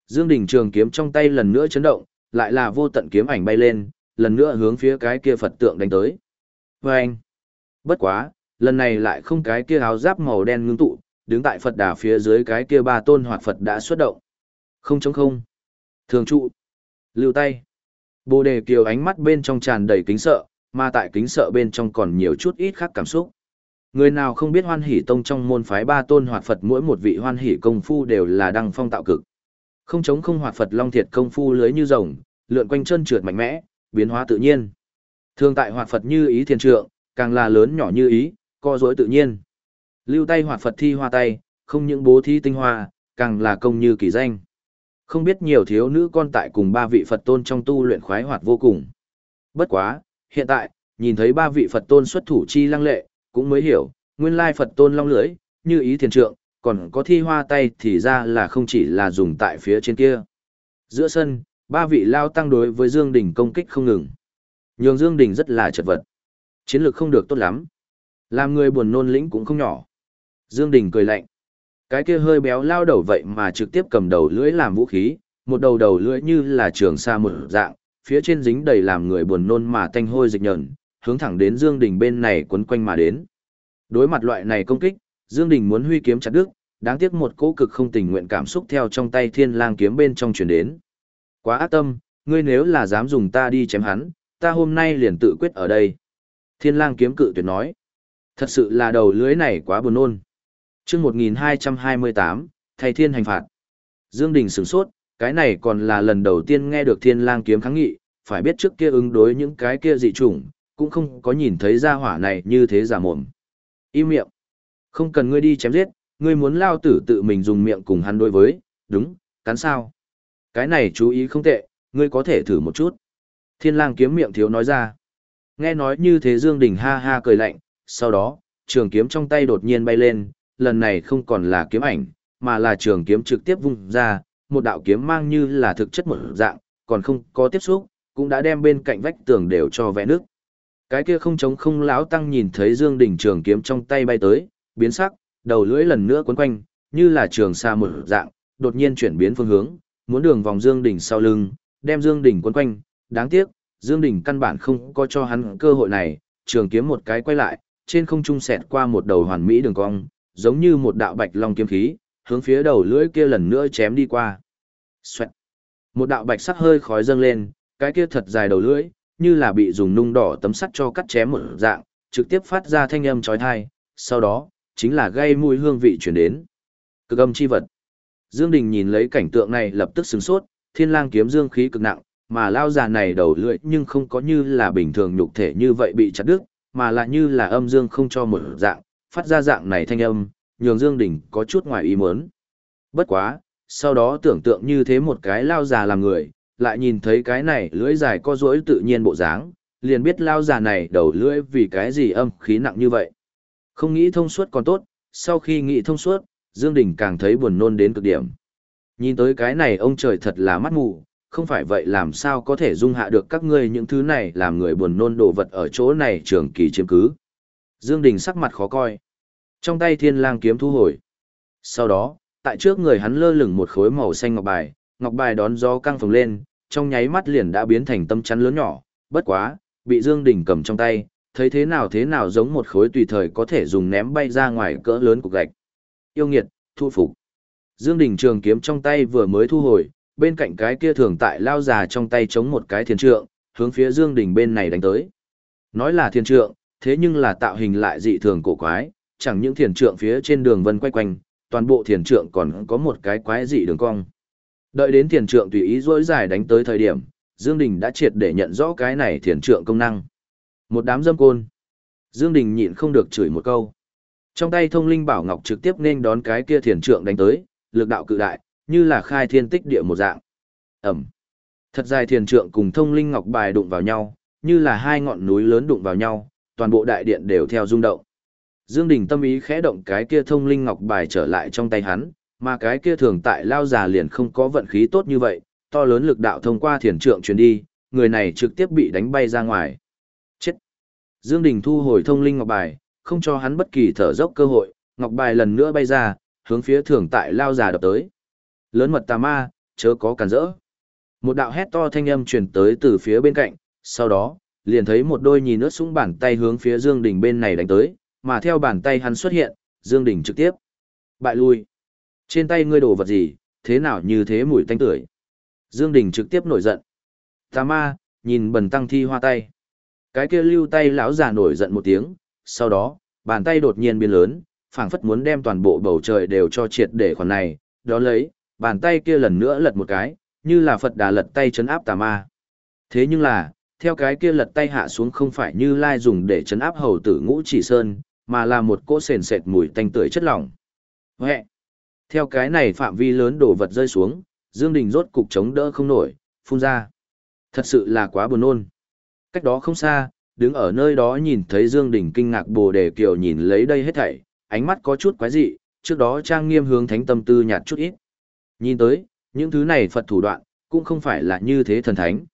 Dương Đình trường kiếm trong tay lần nữa chấn động, lại là vô tận kiếm ảnh bay lên, lần nữa hướng phía cái kia Phật tượng đánh tới. Và anh, bất quá, lần này lại không cái kia áo giáp màu đen ngưng tụ, đứng tại Phật đà phía dưới cái kia ba tôn hoạt Phật đã xuất động. Không chống không. Thường trụ. Lưu tay. Bồ đề kiều ánh mắt bên trong tràn đầy kính sợ, mà tại kính sợ bên trong còn nhiều chút ít khác cảm xúc. Người nào không biết hoan hỷ tông trong môn phái ba tôn hoạt Phật mỗi một vị hoan hỷ công phu đều là đăng phong tạo cực. Không chống không hoạt Phật long thiệt công phu lưới như rồng, lượn quanh chân trượt mạnh mẽ, biến hóa tự nhiên. Thường tại hoạt Phật như ý thiên trượng, càng là lớn nhỏ như ý, co dối tự nhiên. Lưu tay hoạt Phật thi hoa tay, không những bố thi tinh hoa, càng là công như kỳ danh. Không biết nhiều thiếu nữ con tại cùng ba vị Phật tôn trong tu luyện khoái hoạt vô cùng. Bất quá, hiện tại, nhìn thấy ba vị Phật tôn xuất thủ chi lăng lệ, cũng mới hiểu, nguyên lai Phật tôn long lưới, như ý thiền trượng, còn có thi hoa tay thì ra là không chỉ là dùng tại phía trên kia. Giữa sân, ba vị lao tăng đối với Dương Đình công kích không ngừng. Nhường Dương Đình rất là chật vật. Chiến lược không được tốt lắm. Làm người buồn nôn lĩnh cũng không nhỏ. Dương Đình cười lạnh. Cái kia hơi béo lao đầu vậy mà trực tiếp cầm đầu lưỡi làm vũ khí, một đầu đầu lưỡi như là trường sa một dạng, phía trên dính đầy làm người buồn nôn mà tanh hôi dịch nhờn, hướng thẳng đến Dương Đình bên này quấn quanh mà đến. Đối mặt loại này công kích, Dương Đình muốn huy kiếm chặt đứt, đáng tiếc một cỗ cực không tình nguyện cảm xúc theo trong tay Thiên Lang kiếm bên trong truyền đến. Quá ác tâm, ngươi nếu là dám dùng ta đi chém hắn, ta hôm nay liền tự quyết ở đây. Thiên Lang kiếm cự tuyệt nói. Thật sự là đầu lưới này quá buồn nôn. Trước 1228, thầy thiên hành phạt. Dương Đình sửng sốt, cái này còn là lần đầu tiên nghe được Thiên Lang kiếm kháng nghị, phải biết trước kia ứng đối những cái kia dị trùng cũng không có nhìn thấy gia hỏa này như thế giả mồm. Im miệng. Không cần ngươi đi chém giết, ngươi muốn lao tử tự mình dùng miệng cùng hắn đối với, đúng, cắn sao. Cái này chú ý không tệ, ngươi có thể thử một chút. Thiên lang kiếm miệng thiếu nói ra. Nghe nói như thế Dương Đình ha ha cười lạnh, sau đó, trường kiếm trong tay đột nhiên bay lên, lần này không còn là kiếm ảnh, mà là trường kiếm trực tiếp vung ra, một đạo kiếm mang như là thực chất một dạng, còn không có tiếp xúc, cũng đã đem bên cạnh vách tường đều cho vẽ nước. Cái kia không chống không lão tăng nhìn thấy Dương Đình trường kiếm trong tay bay tới, biến sắc, đầu lưỡi lần nữa quấn quanh, như là trường xa một dạng, đột nhiên chuyển biến phương hướng, muốn đường vòng Dương Đình sau lưng, đem Dương Đình quấn quanh, đáng tiếc, Dương Đình căn bản không có cho hắn cơ hội này, trường kiếm một cái quay lại, trên không trung xẹt qua một đầu hoàn mỹ đường cong, giống như một đạo bạch long kiếm khí, hướng phía đầu lưỡi kia lần nữa chém đi qua. Xoẹt. Một đạo bạch sắc hơi khói dâng lên, cái kia thật dài đầu lưỡi, như là bị dùng nung đỏ tấm sắt cho cắt chém một dạng, trực tiếp phát ra thanh âm chói tai, sau đó, chính là gây mùi hương vị chuyển đến. Cực âm chi vật. Dương Đình nhìn lấy cảnh tượng này lập tức sửng sốt, thiên lang kiếm dương khí cực nặng, mà lao già này đầu lưỡi nhưng không có như là bình thường nhục thể như vậy bị chặt đứt, mà là như là âm dương không cho một dạng, phát ra dạng này thanh âm, nhường Dương Đình có chút ngoài ý muốn. Bất quá, sau đó tưởng tượng như thế một cái lao già làm người, lại nhìn thấy cái này lưỡi dài co duỗi tự nhiên bộ dáng, liền biết lao già này đầu lưỡi vì cái gì âm khí nặng như vậy. Không nghĩ thông suốt còn tốt, sau khi nghĩ thông suốt, Dương Đình càng thấy buồn nôn đến cực điểm. Nhìn tới cái này ông trời thật là mắt mù, không phải vậy làm sao có thể dung hạ được các ngươi những thứ này làm người buồn nôn đồ vật ở chỗ này trường kỳ chiếm cứ. Dương Đình sắc mặt khó coi. Trong tay thiên lang kiếm thu hồi. Sau đó, tại trước người hắn lơ lửng một khối màu xanh ngọc bài, ngọc bài đón gió căng phồng lên, trong nháy mắt liền đã biến thành tâm chắn lớn nhỏ, bất quá, bị Dương Đình cầm trong tay, thấy thế nào thế nào giống một khối tùy thời có thể dùng ném bay ra ngoài cỡ lớn cục gạch. Yêu nghiệt, thu phục. Dương Đình trường kiếm trong tay vừa mới thu hồi, bên cạnh cái kia thường tại lao già trong tay chống một cái thiền trượng, hướng phía Dương Đình bên này đánh tới. Nói là thiền trượng, thế nhưng là tạo hình lại dị thường cổ quái, chẳng những thiền trượng phía trên đường vân quay quanh, toàn bộ thiền trượng còn có một cái quái dị đường cong. Đợi đến thiền trượng tùy ý dối dài đánh tới thời điểm, Dương Đình đã triệt để nhận rõ cái này thiền trượng công năng. Một đám dâm côn. Dương Đình nhịn không được chửi một câu. Trong tay thông linh bảo ngọc trực tiếp nên đón cái kia thiền trượng đánh tới, lực đạo cự đại, như là khai thiên tích địa một dạng. Ẩm. Thật dài thiền trượng cùng thông linh ngọc bài đụng vào nhau, như là hai ngọn núi lớn đụng vào nhau, toàn bộ đại điện đều theo rung động. Dương Đình tâm ý khẽ động cái kia thông linh ngọc bài trở lại trong tay hắn, mà cái kia thường tại lao già liền không có vận khí tốt như vậy, to lớn lực đạo thông qua thiền trượng truyền đi, người này trực tiếp bị đánh bay ra ngoài. Dương Đình thu hồi thông linh ngọc bài, không cho hắn bất kỳ thở dốc cơ hội, ngọc bài lần nữa bay ra, hướng phía thường tại lao già đập tới. Lớn mật tà ma, chớ có cản rỡ. Một đạo hét to thanh âm truyền tới từ phía bên cạnh, sau đó, liền thấy một đôi nhìn ướt súng bàn tay hướng phía Dương Đình bên này đánh tới, mà theo bàn tay hắn xuất hiện, Dương Đình trực tiếp bại lui. Trên tay ngươi đổ vật gì, thế nào như thế mùi tanh tưởi. Dương Đình trực tiếp nổi giận. Tà ma, nhìn bần tăng thi hoa tay. Cái kia lưu tay lão già nổi giận một tiếng, sau đó, bàn tay đột nhiên biến lớn, phảng phất muốn đem toàn bộ bầu trời đều cho triệt để khoản này, đó lấy, bàn tay kia lần nữa lật một cái, như là Phật đà lật tay chấn áp tà ma. Thế nhưng là, theo cái kia lật tay hạ xuống không phải như lai dùng để chấn áp hầu tử ngũ chỉ sơn, mà là một cỗ sền sệt mùi tanh tưởi chất lỏng. Huệ! Theo cái này phạm vi lớn đổ vật rơi xuống, Dương Đình rốt cục chống đỡ không nổi, phun ra. Thật sự là quá buồn nôn. Cách đó không xa, đứng ở nơi đó nhìn thấy Dương Đình kinh ngạc bồ đề kiều nhìn lấy đây hết thảy, ánh mắt có chút quái dị, trước đó trang nghiêm hướng thánh tâm tư nhạt chút ít. Nhìn tới, những thứ này Phật thủ đoạn, cũng không phải là như thế thần thánh.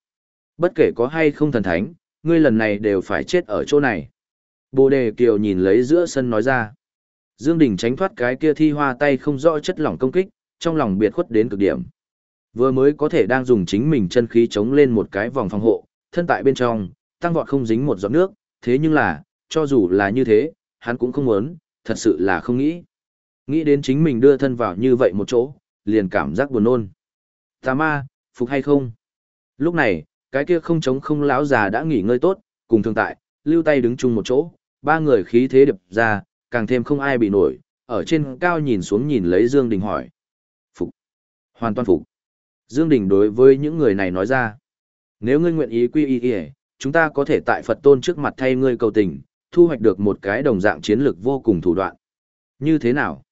Bất kể có hay không thần thánh, ngươi lần này đều phải chết ở chỗ này. Bồ đề kiều nhìn lấy giữa sân nói ra. Dương Đình tránh thoát cái kia thi hoa tay không rõ chất lỏng công kích, trong lòng biệt khuất đến cực điểm. Vừa mới có thể đang dùng chính mình chân khí chống lên một cái vòng phòng hộ, thân tại bên trong, tăng vọt không dính một giọt nước, thế nhưng là, cho dù là như thế, hắn cũng không muốn, thật sự là không nghĩ. Nghĩ đến chính mình đưa thân vào như vậy một chỗ, liền cảm giác buồn nôn. Tà ma, phục hay không? Lúc này, cái kia không chống không lão già đã nghỉ ngơi tốt, cùng thường tại, lưu tay đứng chung một chỗ, ba người khí thế đập ra, càng thêm không ai bị nổi, ở trên cao nhìn xuống nhìn lấy Dương Đình hỏi. Phục. Hoàn toàn phục. Dương Đình đối với những người này nói ra. Nếu ngươi nguyện ý quy y ỉa chúng ta có thể tại Phật tôn trước mặt thay ngươi cầu tình, thu hoạch được một cái đồng dạng chiến lược vô cùng thủ đoạn. Như thế nào?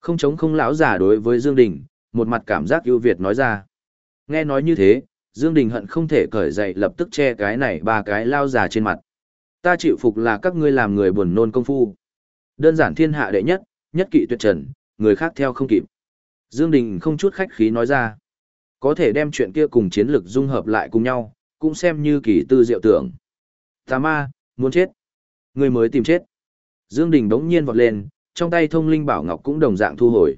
Không chống không lão giả đối với Dương Đình, một mặt cảm giác ưu việt nói ra. Nghe nói như thế, Dương Đình hận không thể cởi dậy lập tức che cái này ba cái lao già trên mặt. Ta chịu phục là các ngươi làm người buồn nôn công phu. Đơn giản thiên hạ đệ nhất, nhất kỵ tuyệt trần, người khác theo không kịp. Dương Đình không chút khách khí nói ra. Có thể đem chuyện kia cùng chiến lực dung hợp lại cùng nhau, cũng xem như kỳ tư diệu tưởng. Tà ma, muốn chết. Người mới tìm chết. Dương Đình đống nhiên vọt lên, trong tay thông linh bảo ngọc cũng đồng dạng thu hồi.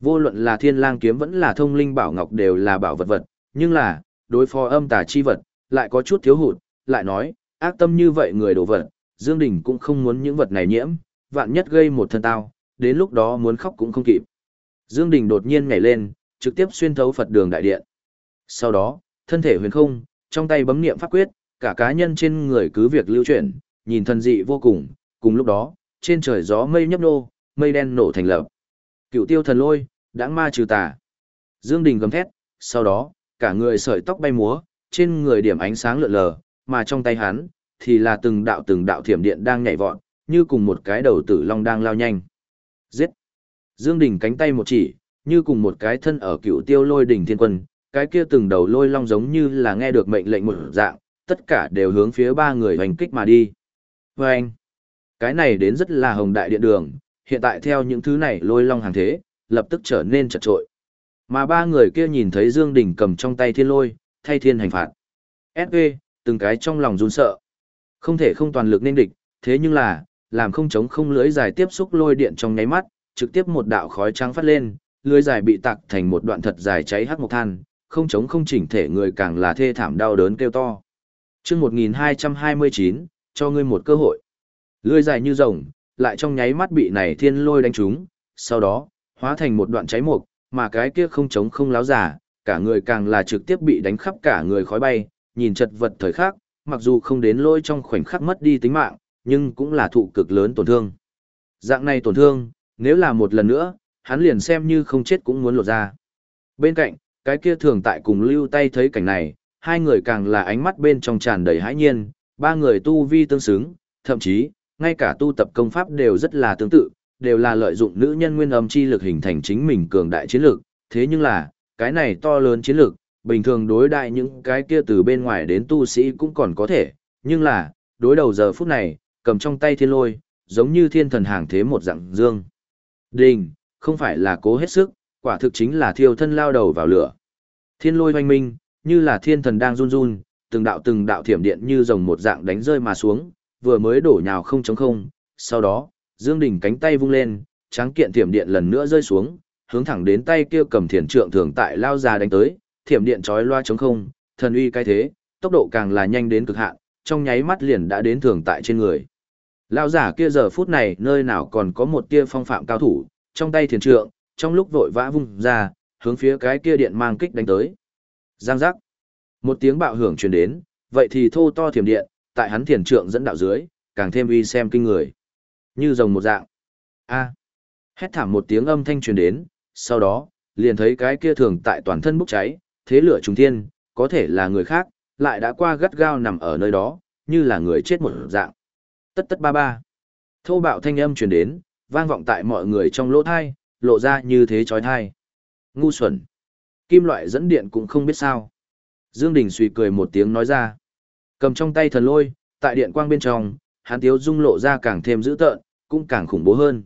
Vô luận là thiên lang kiếm vẫn là thông linh bảo ngọc đều là bảo vật vật, nhưng là, đối phó âm tà chi vật, lại có chút thiếu hụt, lại nói, ác tâm như vậy người đổ vật, Dương Đình cũng không muốn những vật này nhiễm, vạn nhất gây một thân tao, đến lúc đó muốn khóc cũng không kịp. Dương Đình đột nhiên nhảy lên, trực tiếp xuyên thấu Phật đường đại điện. Sau đó, thân thể huyền không, trong tay bấm niệm pháp quyết, cả cá nhân trên người cứ việc lưu chuyển, nhìn thần dị vô cùng, cùng lúc đó, trên trời gió mây nhấp nô, mây đen nổ thành lập. Cựu tiêu thần lôi, đãng ma trừ tà. Dương Đình gầm thét, sau đó, cả người sợi tóc bay múa, trên người điểm ánh sáng lượn lờ, mà trong tay hắn, thì là từng đạo từng đạo thiểm điện đang nhảy vọt, như cùng một cái đầu tử long đang lao nhanh. Giết! Dương Đình cánh tay một chỉ, như cùng một cái thân ở cựu tiêu lôi đỉnh thiên quân, cái kia từng đầu lôi long giống như là nghe được mệnh lệnh một dạng, tất cả đều hướng phía ba người hoành kích mà đi. Vâng! Cái này đến rất là hồng đại điện đường, hiện tại theo những thứ này lôi long hàng thế, lập tức trở nên chật trội. Mà ba người kia nhìn thấy Dương Đình cầm trong tay thiên lôi, thay thiên hành phạt. S.V. từng cái trong lòng run sợ. Không thể không toàn lực nên địch, thế nhưng là, làm không chống không lưới dài tiếp xúc lôi điện trong nháy mắt, trực tiếp một đạo khói trắng phát lên, lưới dài bị tạc thành một đoạn thật dài cháy hắc mộc than, không chống không chỉnh thể người càng là thê thảm đau đớn kêu to. Chương 1229, cho ngươi một cơ hội. Lưới dài như rồng, lại trong nháy mắt bị này thiên lôi đánh trúng, sau đó, hóa thành một đoạn cháy mục, mà cái kia không chống không láo giả, cả người càng là trực tiếp bị đánh khắp cả người khói bay, nhìn chật vật thời khắc, mặc dù không đến lôi trong khoảnh khắc mất đi tính mạng, nhưng cũng là thụ cực lớn tổn thương. Dạng này tổn thương, nếu là một lần nữa, hắn liền xem như không chết cũng muốn lột ra. Bên cạnh, cái kia thường tại cùng lưu tay thấy cảnh này, hai người càng là ánh mắt bên trong tràn đầy hãi nhiên, ba người tu vi tương xứng, thậm chí, ngay cả tu tập công pháp đều rất là tương tự, đều là lợi dụng nữ nhân nguyên âm chi lực hình thành chính mình cường đại chiến lực, thế nhưng là, cái này to lớn chiến lực, bình thường đối đại những cái kia từ bên ngoài đến tu sĩ cũng còn có thể, nhưng là, đối đầu giờ phút này, cầm trong tay thiên lôi, giống như thiên thần hàng thế một dạng dương. Đình, không phải là cố hết sức, quả thực chính là thiêu thân lao đầu vào lửa. Thiên lôi hoanh minh, như là thiên thần đang run run, từng đạo từng đạo thiểm điện như rồng một dạng đánh rơi mà xuống, vừa mới đổ nhào không chống không, sau đó, Dương Đình cánh tay vung lên, tráng kiện thiểm điện lần nữa rơi xuống, hướng thẳng đến tay kia cầm thiền trượng thường tại lao ra đánh tới, thiểm điện chói loa chống không, thần uy cái thế, tốc độ càng là nhanh đến cực hạn, trong nháy mắt liền đã đến thường tại trên người. Lao giả kia giờ phút này nơi nào còn có một tia phong phạm cao thủ, trong tay thiền trượng, trong lúc vội vã vung ra, hướng phía cái kia điện mang kích đánh tới. Giang giác. Một tiếng bạo hưởng truyền đến, vậy thì thô to thiểm điện, tại hắn thiền trượng dẫn đạo dưới, càng thêm uy xem kinh người. Như rồng một dạng. A. À. Hét thảm một tiếng âm thanh truyền đến, sau đó, liền thấy cái kia thường tại toàn thân bốc cháy, thế lửa trùng thiên, có thể là người khác, lại đã qua gắt gao nằm ở nơi đó, như là người chết một dạng. Tất tất ba ba. Thô bạo thanh âm truyền đến, vang vọng tại mọi người trong lỗ thai, lộ ra như thế chói thai. Ngu xuẩn. Kim loại dẫn điện cũng không biết sao. Dương Đình suy cười một tiếng nói ra. Cầm trong tay thần lôi, tại điện quang bên trong, hắn tiếu dung lộ ra càng thêm dữ tợn, cũng càng khủng bố hơn.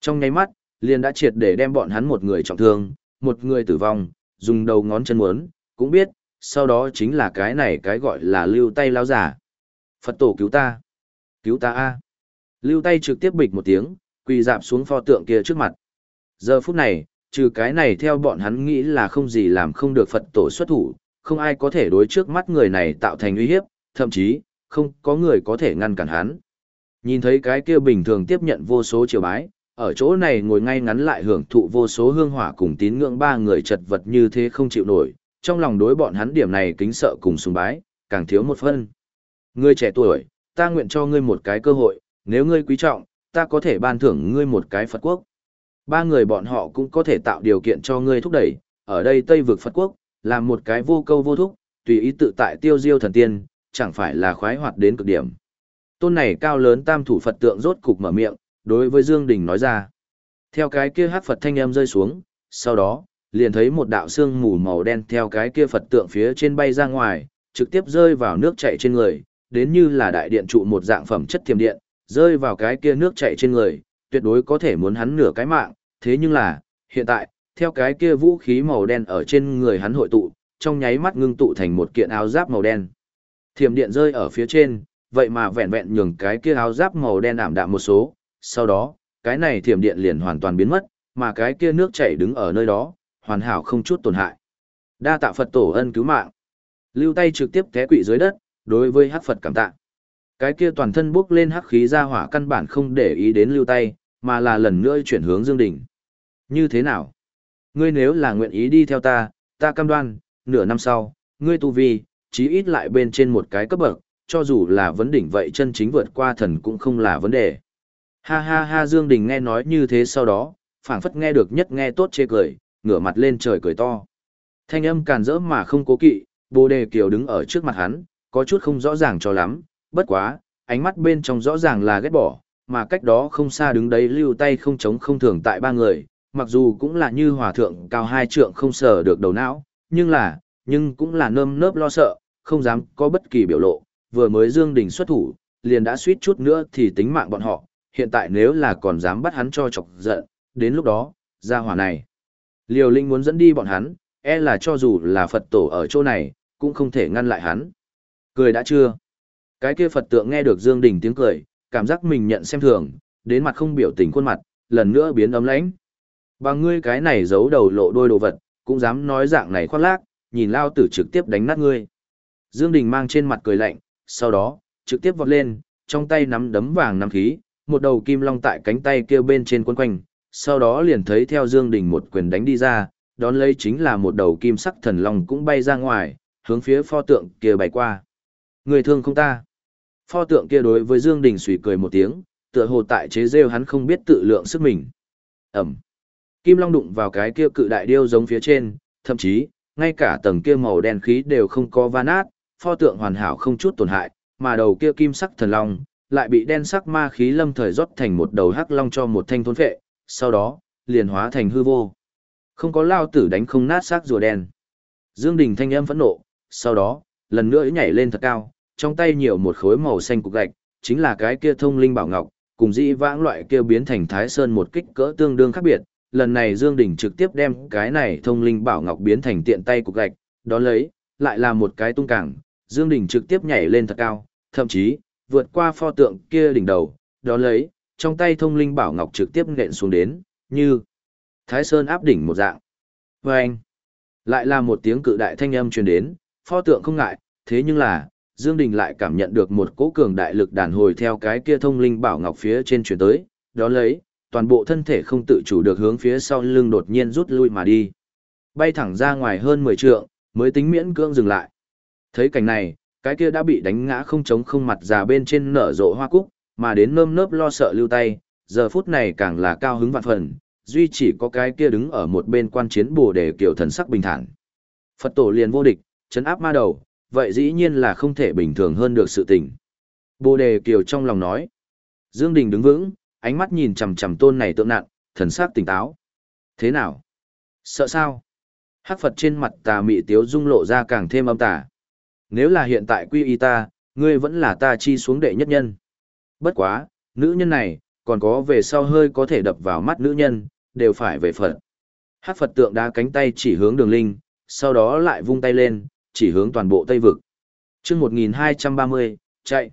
Trong nháy mắt, liền đã triệt để đem bọn hắn một người trọng thương, một người tử vong, dùng đầu ngón chân muốn, cũng biết, sau đó chính là cái này cái gọi là lưu tay lao giả. Phật tổ cứu ta! Cứu ta a! Lưu tay trực tiếp bịch một tiếng, quỳ dạp xuống pho tượng kia trước mặt. Giờ phút này, trừ cái này theo bọn hắn nghĩ là không gì làm không được Phật tổ xuất thủ, không ai có thể đối trước mắt người này tạo thành uy hiếp, thậm chí, không có người có thể ngăn cản hắn. Nhìn thấy cái kia bình thường tiếp nhận vô số triều bái, ở chỗ này ngồi ngay ngắn lại hưởng thụ vô số hương hỏa cùng tín ngưỡng ba người chật vật như thế không chịu nổi, trong lòng đối bọn hắn điểm này kính sợ cùng sùng bái, càng thiếu một phân. Ngươi trẻ tuổi, ta nguyện cho ngươi một cái cơ hội, nếu ngươi quý trọng, ta có thể ban thưởng ngươi một cái Phật quốc. Ba người bọn họ cũng có thể tạo điều kiện cho ngươi thúc đẩy, ở đây Tây vực Phật quốc, làm một cái vô câu vô thúc, tùy ý tự tại tiêu diêu thần tiên, chẳng phải là khoái hoạt đến cực điểm. Tôn này cao lớn tam thủ Phật tượng rốt cục mở miệng, đối với Dương Đình nói ra. Theo cái kia hát Phật thanh âm rơi xuống, sau đó, liền thấy một đạo xương mù màu đen theo cái kia Phật tượng phía trên bay ra ngoài, trực tiếp rơi vào nước chảy trên người, đến như là đại điện trụ một dạng phẩm chất thiềm điện, rơi vào cái kia nước chảy trên người, tuyệt đối có thể muốn hắn nửa cái mạng, thế nhưng là, hiện tại, theo cái kia vũ khí màu đen ở trên người hắn hội tụ, trong nháy mắt ngưng tụ thành một kiện áo giáp màu đen. Thiểm điện rơi ở phía trên, vậy mà vẹn vẹn nhường cái kia áo giáp màu đen ảm đạm một số, sau đó, cái này thiểm điện liền hoàn toàn biến mất, mà cái kia nước chảy đứng ở nơi đó, hoàn hảo không chút tổn hại. Đa tạ Phật tổ ân cứu mạng. Lưu tay trực tiếp té quỵ dưới đất, đối với hắc Phật cảm tạ. Cái kia toàn thân bốc lên hắc khí ra hỏa căn bản không để ý đến lưu tay, mà là lần nữa chuyển hướng Dương Đình. Như thế nào? Ngươi nếu là nguyện ý đi theo ta, ta cam đoan, nửa năm sau, ngươi tu vi, chí ít lại bên trên một cái cấp bậc, cho dù là vấn đỉnh vậy chân chính vượt qua thần cũng không là vấn đề. Ha ha ha Dương Đình nghe nói như thế sau đó, phảng phất nghe được nhất nghe tốt chê cười, ngửa mặt lên trời cười to. Thanh âm càn rỡ mà không cố kỵ, bồ đề kiều đứng ở trước mặt hắn, có chút không rõ ràng cho lắm, bất quá, ánh mắt bên trong rõ ràng là ghét bỏ, mà cách đó không xa đứng đấy lưu tay không chống không thường tại ba người, mặc dù cũng là như hòa thượng cao hai trượng không sờ được đầu não, nhưng là, nhưng cũng là nơm nớp lo sợ, không dám có bất kỳ biểu lộ, vừa mới Dương Đình xuất thủ, liền đã suýt chút nữa thì tính mạng bọn họ, hiện tại nếu là còn dám bắt hắn cho chọc giận, đến lúc đó, gia hỏa này. Liều Linh muốn dẫn đi bọn hắn, e là cho dù là Phật tổ ở chỗ này, cũng không thể ngăn lại hắn. Cười đã chưa? Cái kia Phật tượng nghe được Dương Đình tiếng cười, cảm giác mình nhận xem thường, đến mặt không biểu tình khuôn mặt, lần nữa biến ấm lãnh. Bằng ngươi cái này giấu đầu lộ đôi đồ vật, cũng dám nói dạng này khoác lác, nhìn lao tử trực tiếp đánh nát ngươi. Dương Đình mang trên mặt cười lạnh, sau đó, trực tiếp vọt lên, trong tay nắm đấm vàng nắm khí, một đầu kim long tại cánh tay kia bên trên quấn quanh, sau đó liền thấy theo Dương Đình một quyền đánh đi ra, đón lấy chính là một đầu kim sắc thần long cũng bay ra ngoài, hướng phía pho tượng kia bay qua. Người thương không ta. Pho tượng kia đối với Dương Đình suy cười một tiếng, tựa hồ tại chế rêu hắn không biết tự lượng sức mình. Ẩm. Kim long đụng vào cái kia cự đại điêu giống phía trên, thậm chí, ngay cả tầng kia màu đen khí đều không có va nát, pho tượng hoàn hảo không chút tổn hại, mà đầu kia kim sắc thần long lại bị đen sắc ma khí lâm thời rót thành một đầu hắc long cho một thanh thôn phệ, sau đó, liền hóa thành hư vô. Không có lao tử đánh không nát xác rùa đen. Dương Đình thanh âm phẫn nộ, sau đó, lần nữa nhảy lên thật cao, trong tay nhiều một khối màu xanh cục gạch, chính là cái kia thông linh bảo ngọc, cùng dĩ vãng loại kia biến thành thái sơn một kích cỡ tương đương khác biệt. Lần này Dương Đình trực tiếp đem cái này thông linh bảo ngọc biến thành tiện tay cục gạch, đó lấy, lại là một cái tung cảng, Dương Đình trực tiếp nhảy lên thật cao, thậm chí, vượt qua pho tượng kia đỉnh đầu, đó lấy, trong tay thông linh bảo ngọc trực tiếp nện xuống đến, như Thái Sơn áp đỉnh một dạng. Và anh, lại là một tiếng cự đại thanh âm truyền đến, pho tượng không ngại, thế nhưng là, Dương Đình lại cảm nhận được một cỗ cường đại lực đàn hồi theo cái kia thông linh bảo ngọc phía trên truyền tới, đó lấy, toàn bộ thân thể không tự chủ được hướng phía sau lưng đột nhiên rút lui mà đi. Bay thẳng ra ngoài hơn 10 trượng, mới tính miễn cưỡng dừng lại. Thấy cảnh này, cái kia đã bị đánh ngã không chống không mặt già bên trên nở rộ hoa cúc, mà đến nơm nớp lo sợ lưu tay, giờ phút này càng là cao hứng vạn phần, duy chỉ có cái kia đứng ở một bên quan chiến bồ đề kiểu thần sắc bình thản. Phật tổ liền vô địch, chấn áp ma đầu, vậy dĩ nhiên là không thể bình thường hơn được sự tình. Bồ đề kiều trong lòng nói. Dương Đình đứng vững, ánh mắt nhìn chằm chằm tôn này tượng nạn thần sắc tỉnh táo. Thế nào? Sợ sao? Hắc Phật trên mặt tà mị tiếu dung lộ ra càng thêm âm tà. Nếu là hiện tại quy y ta, ngươi vẫn là ta chi xuống đệ nhất nhân. Bất quá, nữ nhân này, còn có về sau hơi có thể đập vào mắt nữ nhân, đều phải về Phật. hắc Phật tượng đá cánh tay chỉ hướng đường linh, sau đó lại vung tay lên, chỉ hướng toàn bộ Tây Vực. chương 1230, chạy.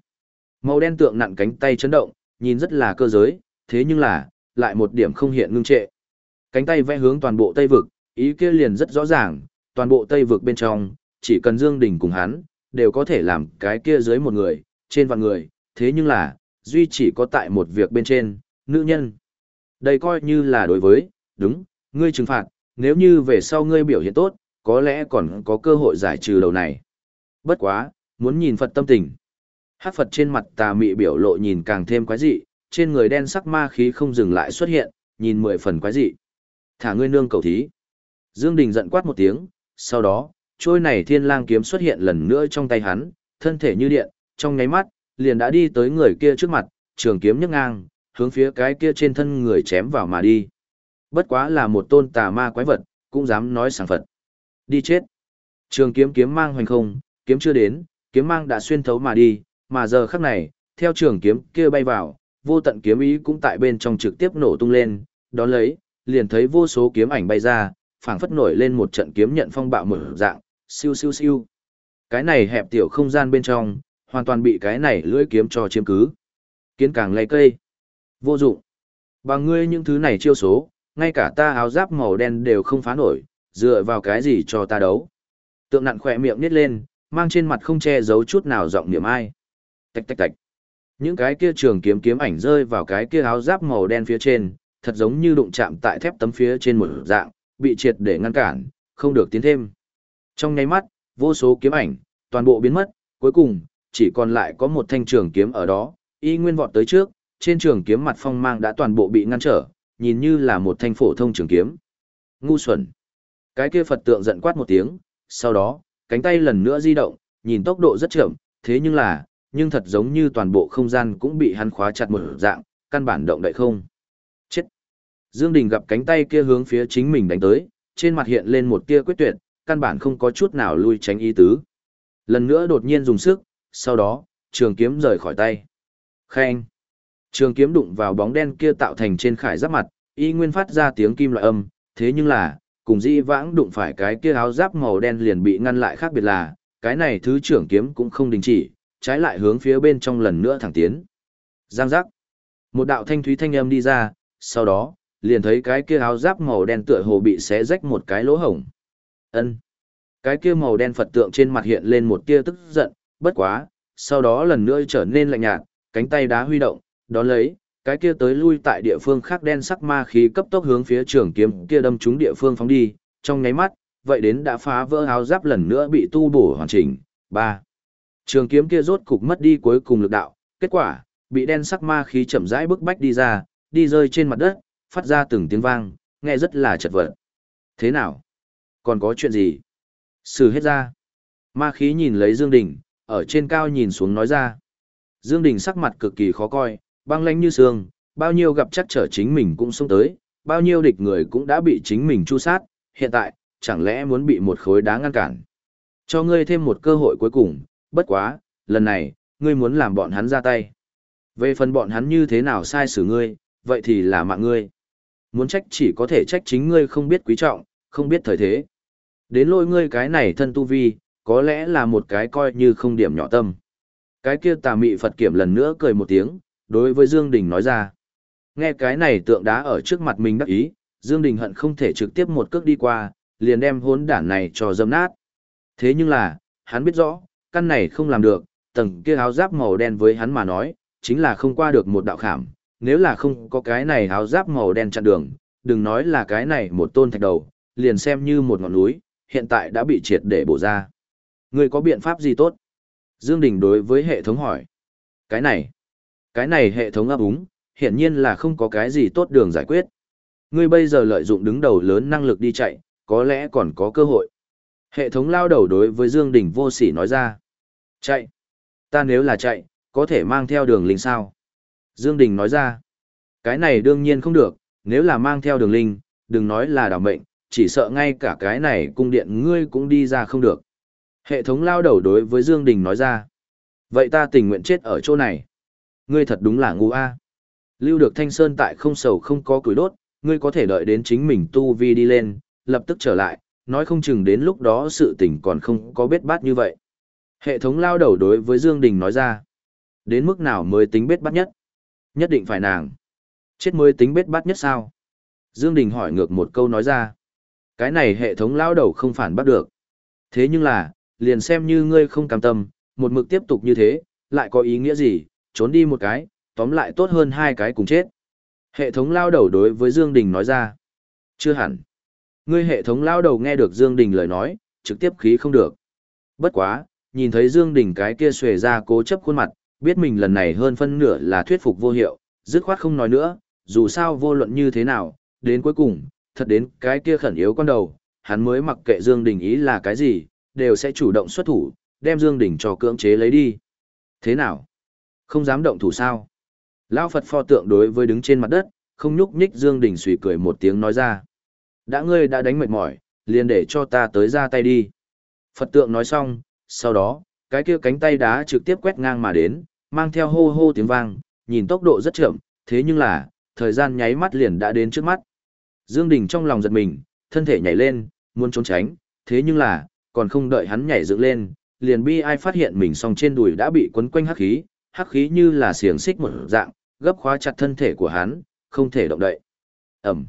Màu đen tượng nặng cánh tay chấn động, nhìn rất là cơ giới, thế nhưng là, lại một điểm không hiện ngưng trệ. Cánh tay vẽ hướng toàn bộ Tây Vực, ý kia liền rất rõ ràng, toàn bộ Tây Vực bên trong, chỉ cần Dương Đình cùng hắn, đều có thể làm cái kia dưới một người, trên vạn người, thế nhưng là, duy chỉ có tại một việc bên trên, nữ nhân. Đây coi như là đối với, đúng, ngươi trừng phạt, nếu như về sau ngươi biểu hiện tốt, có lẽ còn có cơ hội giải trừ đầu này. Bất quá, muốn nhìn Phật tâm tình. Hát Phật trên mặt tà mị biểu lộ nhìn càng thêm quái dị, trên người đen sắc ma khí không dừng lại xuất hiện, nhìn mười phần quái dị. Thả ngươi nương cầu thí. Dương Đình giận quát một tiếng, sau đó, trôi này thiên lang kiếm xuất hiện lần nữa trong tay hắn, thân thể như điện, trong nháy mắt, liền đã đi tới người kia trước mặt, trường kiếm nhấc ngang, hướng phía cái kia trên thân người chém vào mà đi. Bất quá là một tôn tà ma quái vật, cũng dám nói sảng Phật. Đi chết. Trường kiếm kiếm mang hoành không, kiếm chưa đến, kiếm mang đã xuyên thấu mà đi, mà giờ khắc này, theo trường kiếm kia bay vào, vô tận kiếm ý cũng tại bên trong trực tiếp nổ tung lên, đón lấy, liền thấy vô số kiếm ảnh bay ra, phảng phất nổi lên một trận kiếm nhận phong bạo mở dạng, siêu siêu siêu. Cái này hẹp tiểu không gian bên trong, hoàn toàn bị cái này lưỡi kiếm cho chiếm cứ. Kiến càng lay cây. Vô dụng. Bằng ngươi những thứ này chiêu số, ngay cả ta áo giáp màu đen đều không phá nổi, dựa vào cái gì cho ta đấu. Tượng nặn khỏe miệng nít lên, mang trên mặt không che giấu chút nào giọng niệm ai. Tạch tạch tạch. Những cái kia trường kiếm kiếm ảnh rơi vào cái kia áo giáp màu đen phía trên, thật giống như đụng chạm tại thép tấm phía trên một dạng, bị triệt để ngăn cản, không được tiến thêm. Trong nháy mắt, vô số kiếm ảnh, toàn bộ biến mất, cuối cùng, chỉ còn lại có một thanh trường kiếm ở đó, y nguyên vọt tới trước, trên trường kiếm mặt phong mang đã toàn bộ bị ngăn trở, nhìn như là một thanh phổ thông trường kiếm. Ngu xuẩn. Cái kia Phật tượng giận quát một tiếng, sau đó, cánh tay lần nữa di động, nhìn tốc độ rất chậm, thế nhưng là, nhưng thật giống như toàn bộ không gian cũng bị hắn khóa chặt một dạng, căn bản động đậy không. Chết. Dương Đình gặp cánh tay kia hướng phía chính mình đánh tới, trên mặt hiện lên một tia quyết tuyệt, căn bản không có chút nào lui tránh ý tứ. Lần nữa đột nhiên dùng sức, sau đó, trường kiếm rời khỏi tay. Khen. Trường kiếm đụng vào bóng đen kia tạo thành trên khải giáp mặt, y nguyên phát ra tiếng kim loại âm, thế nhưng là, cùng di vãng đụng phải cái kia áo giáp màu đen liền bị ngăn lại khác biệt là, cái này thứ trưởng kiếm cũng không đình chỉ, trái lại hướng phía bên trong lần nữa thẳng tiến. Giang giác. Một đạo thanh thúy thanh âm đi ra, sau đó, liền thấy cái kia áo giáp màu đen tựa hồ bị xé rách một cái lỗ hổng. Ân. Cái kia màu đen Phật tượng trên mặt hiện lên một tia tức giận, bất quá, sau đó lần nữa trở nên lạnh nhạt, cánh tay đá huy động, đón lấy, cái kia tới lui tại địa phương khác đen sắc ma khí cấp tốc hướng phía trường kiếm kia đâm trúng địa phương phóng đi, trong nháy mắt, vậy đến đã phá vỡ áo giáp lần nữa bị tu bổ hoàn chỉnh. ba Trường kiếm kia rốt cục mất đi cuối cùng lực đạo, kết quả, bị đen sắc ma khí chậm rãi bức bách đi ra, đi rơi trên mặt đất, phát ra từng tiếng vang, nghe rất là chật vật. Thế nào? Còn có chuyện gì? Xử hết ra. Ma khí nhìn lấy Dương Đình, ở trên cao nhìn xuống nói ra. Dương Đình sắc mặt cực kỳ khó coi, băng lãnh như xương, bao nhiêu gặp chắc trở chính mình cũng xông tới, bao nhiêu địch người cũng đã bị chính mình chu sát, hiện tại, chẳng lẽ muốn bị một khối đá ngăn cản. Cho ngươi thêm một cơ hội cuối cùng, bất quá, lần này, ngươi muốn làm bọn hắn ra tay. Về phần bọn hắn như thế nào sai xử ngươi, vậy thì là mạng ngươi. Muốn trách chỉ có thể trách chính ngươi không biết quý trọng, không biết thời thế. Đến lôi ngươi cái này thân tu vi, có lẽ là một cái coi như không điểm nhỏ tâm. Cái kia tà mị Phật kiểm lần nữa cười một tiếng, đối với Dương Đình nói ra. Nghe cái này tượng đá ở trước mặt mình đắc ý, Dương Đình hận không thể trực tiếp một cước đi qua, liền đem hốn đản này cho dâm nát. Thế nhưng là, hắn biết rõ, căn này không làm được, tầng kia áo giáp màu đen với hắn mà nói, chính là không qua được một đạo khảm, nếu là không có cái này áo giáp màu đen chặn đường, đừng nói là cái này một tôn thạch đầu, liền xem như một ngọn núi, hiện tại đã bị triệt để bổ ra. Người có biện pháp gì tốt? Dương Đình đối với hệ thống hỏi. Cái này, cái này hệ thống ấp úng, hiển nhiên là không có cái gì tốt đường giải quyết. Ngươi bây giờ lợi dụng đứng đầu lớn năng lực đi chạy, có lẽ còn có cơ hội. Hệ thống lao đầu đối với Dương Đình vô sỉ nói ra. Chạy. Ta nếu là chạy, có thể mang theo đường linh sao? Dương Đình nói ra. Cái này đương nhiên không được, nếu là mang theo đường linh, đừng nói là đảm mệnh, chỉ sợ ngay cả cái này cung điện ngươi cũng đi ra không được. Hệ thống lao đầu đối với Dương Đình nói ra. Vậy ta tình nguyện chết ở chỗ này. Ngươi thật đúng là ngu a. Lưu được thanh sơn tại không sầu không có củi đốt, ngươi có thể đợi đến chính mình tu vi đi lên, lập tức trở lại, nói không chừng đến lúc đó sự tình còn không có bết bát như vậy. Hệ thống lao đầu đối với Dương Đình nói ra. Đến mức nào mới tính bết bát nhất? Nhất định phải nàng. Chết mới tính bết bát nhất sao? Dương Đình hỏi ngược một câu nói ra. Cái này hệ thống lao đầu không phản bắt được. Thế nhưng là, liền xem như ngươi không cam tâm, một mực tiếp tục như thế, lại có ý nghĩa gì, trốn đi một cái, tóm lại tốt hơn hai cái cùng chết. Hệ thống lao đầu đối với Dương Đình nói ra. Chưa hẳn. Ngươi hệ thống lao đầu nghe được Dương Đình lời nói, trực tiếp khí không được. Bất quá, nhìn thấy Dương Đình cái kia xuề ra cố chấp khuôn mặt, biết mình lần này hơn phân nửa là thuyết phục vô hiệu, dứt khoát không nói nữa, dù sao vô luận như thế nào, đến cuối cùng, thật đến cái kia khẩn yếu con đầu, hắn mới mặc kệ Dương Đình ý là cái gì, đều sẽ chủ động xuất thủ, đem Dương Đình cho cưỡng chế lấy đi. Thế nào? Không dám động thủ sao? Lão Phật pho tượng đối với đứng trên mặt đất, không nhúc nhích Dương Đình suy cười một tiếng nói ra. Đã ngươi đã đánh mệt mỏi, liền để cho ta tới ra tay đi. Phật tượng nói xong, sau đó, cái kia cánh tay đá trực tiếp quét ngang mà đến, mang theo hô hô tiếng vang, nhìn tốc độ rất chậm, thế nhưng là, thời gian nháy mắt liền đã đến trước mắt. Dương Đình trong lòng giật mình, thân thể nhảy lên, muốn trốn tránh, thế nhưng là, còn không đợi hắn nhảy dựng lên, liền bi ai phát hiện mình song trên đùi đã bị quấn quanh hắc khí, hắc khí như là xiềng xích một dạng, gấp khóa chặt thân thể của hắn, không thể động đậy. Ẩm.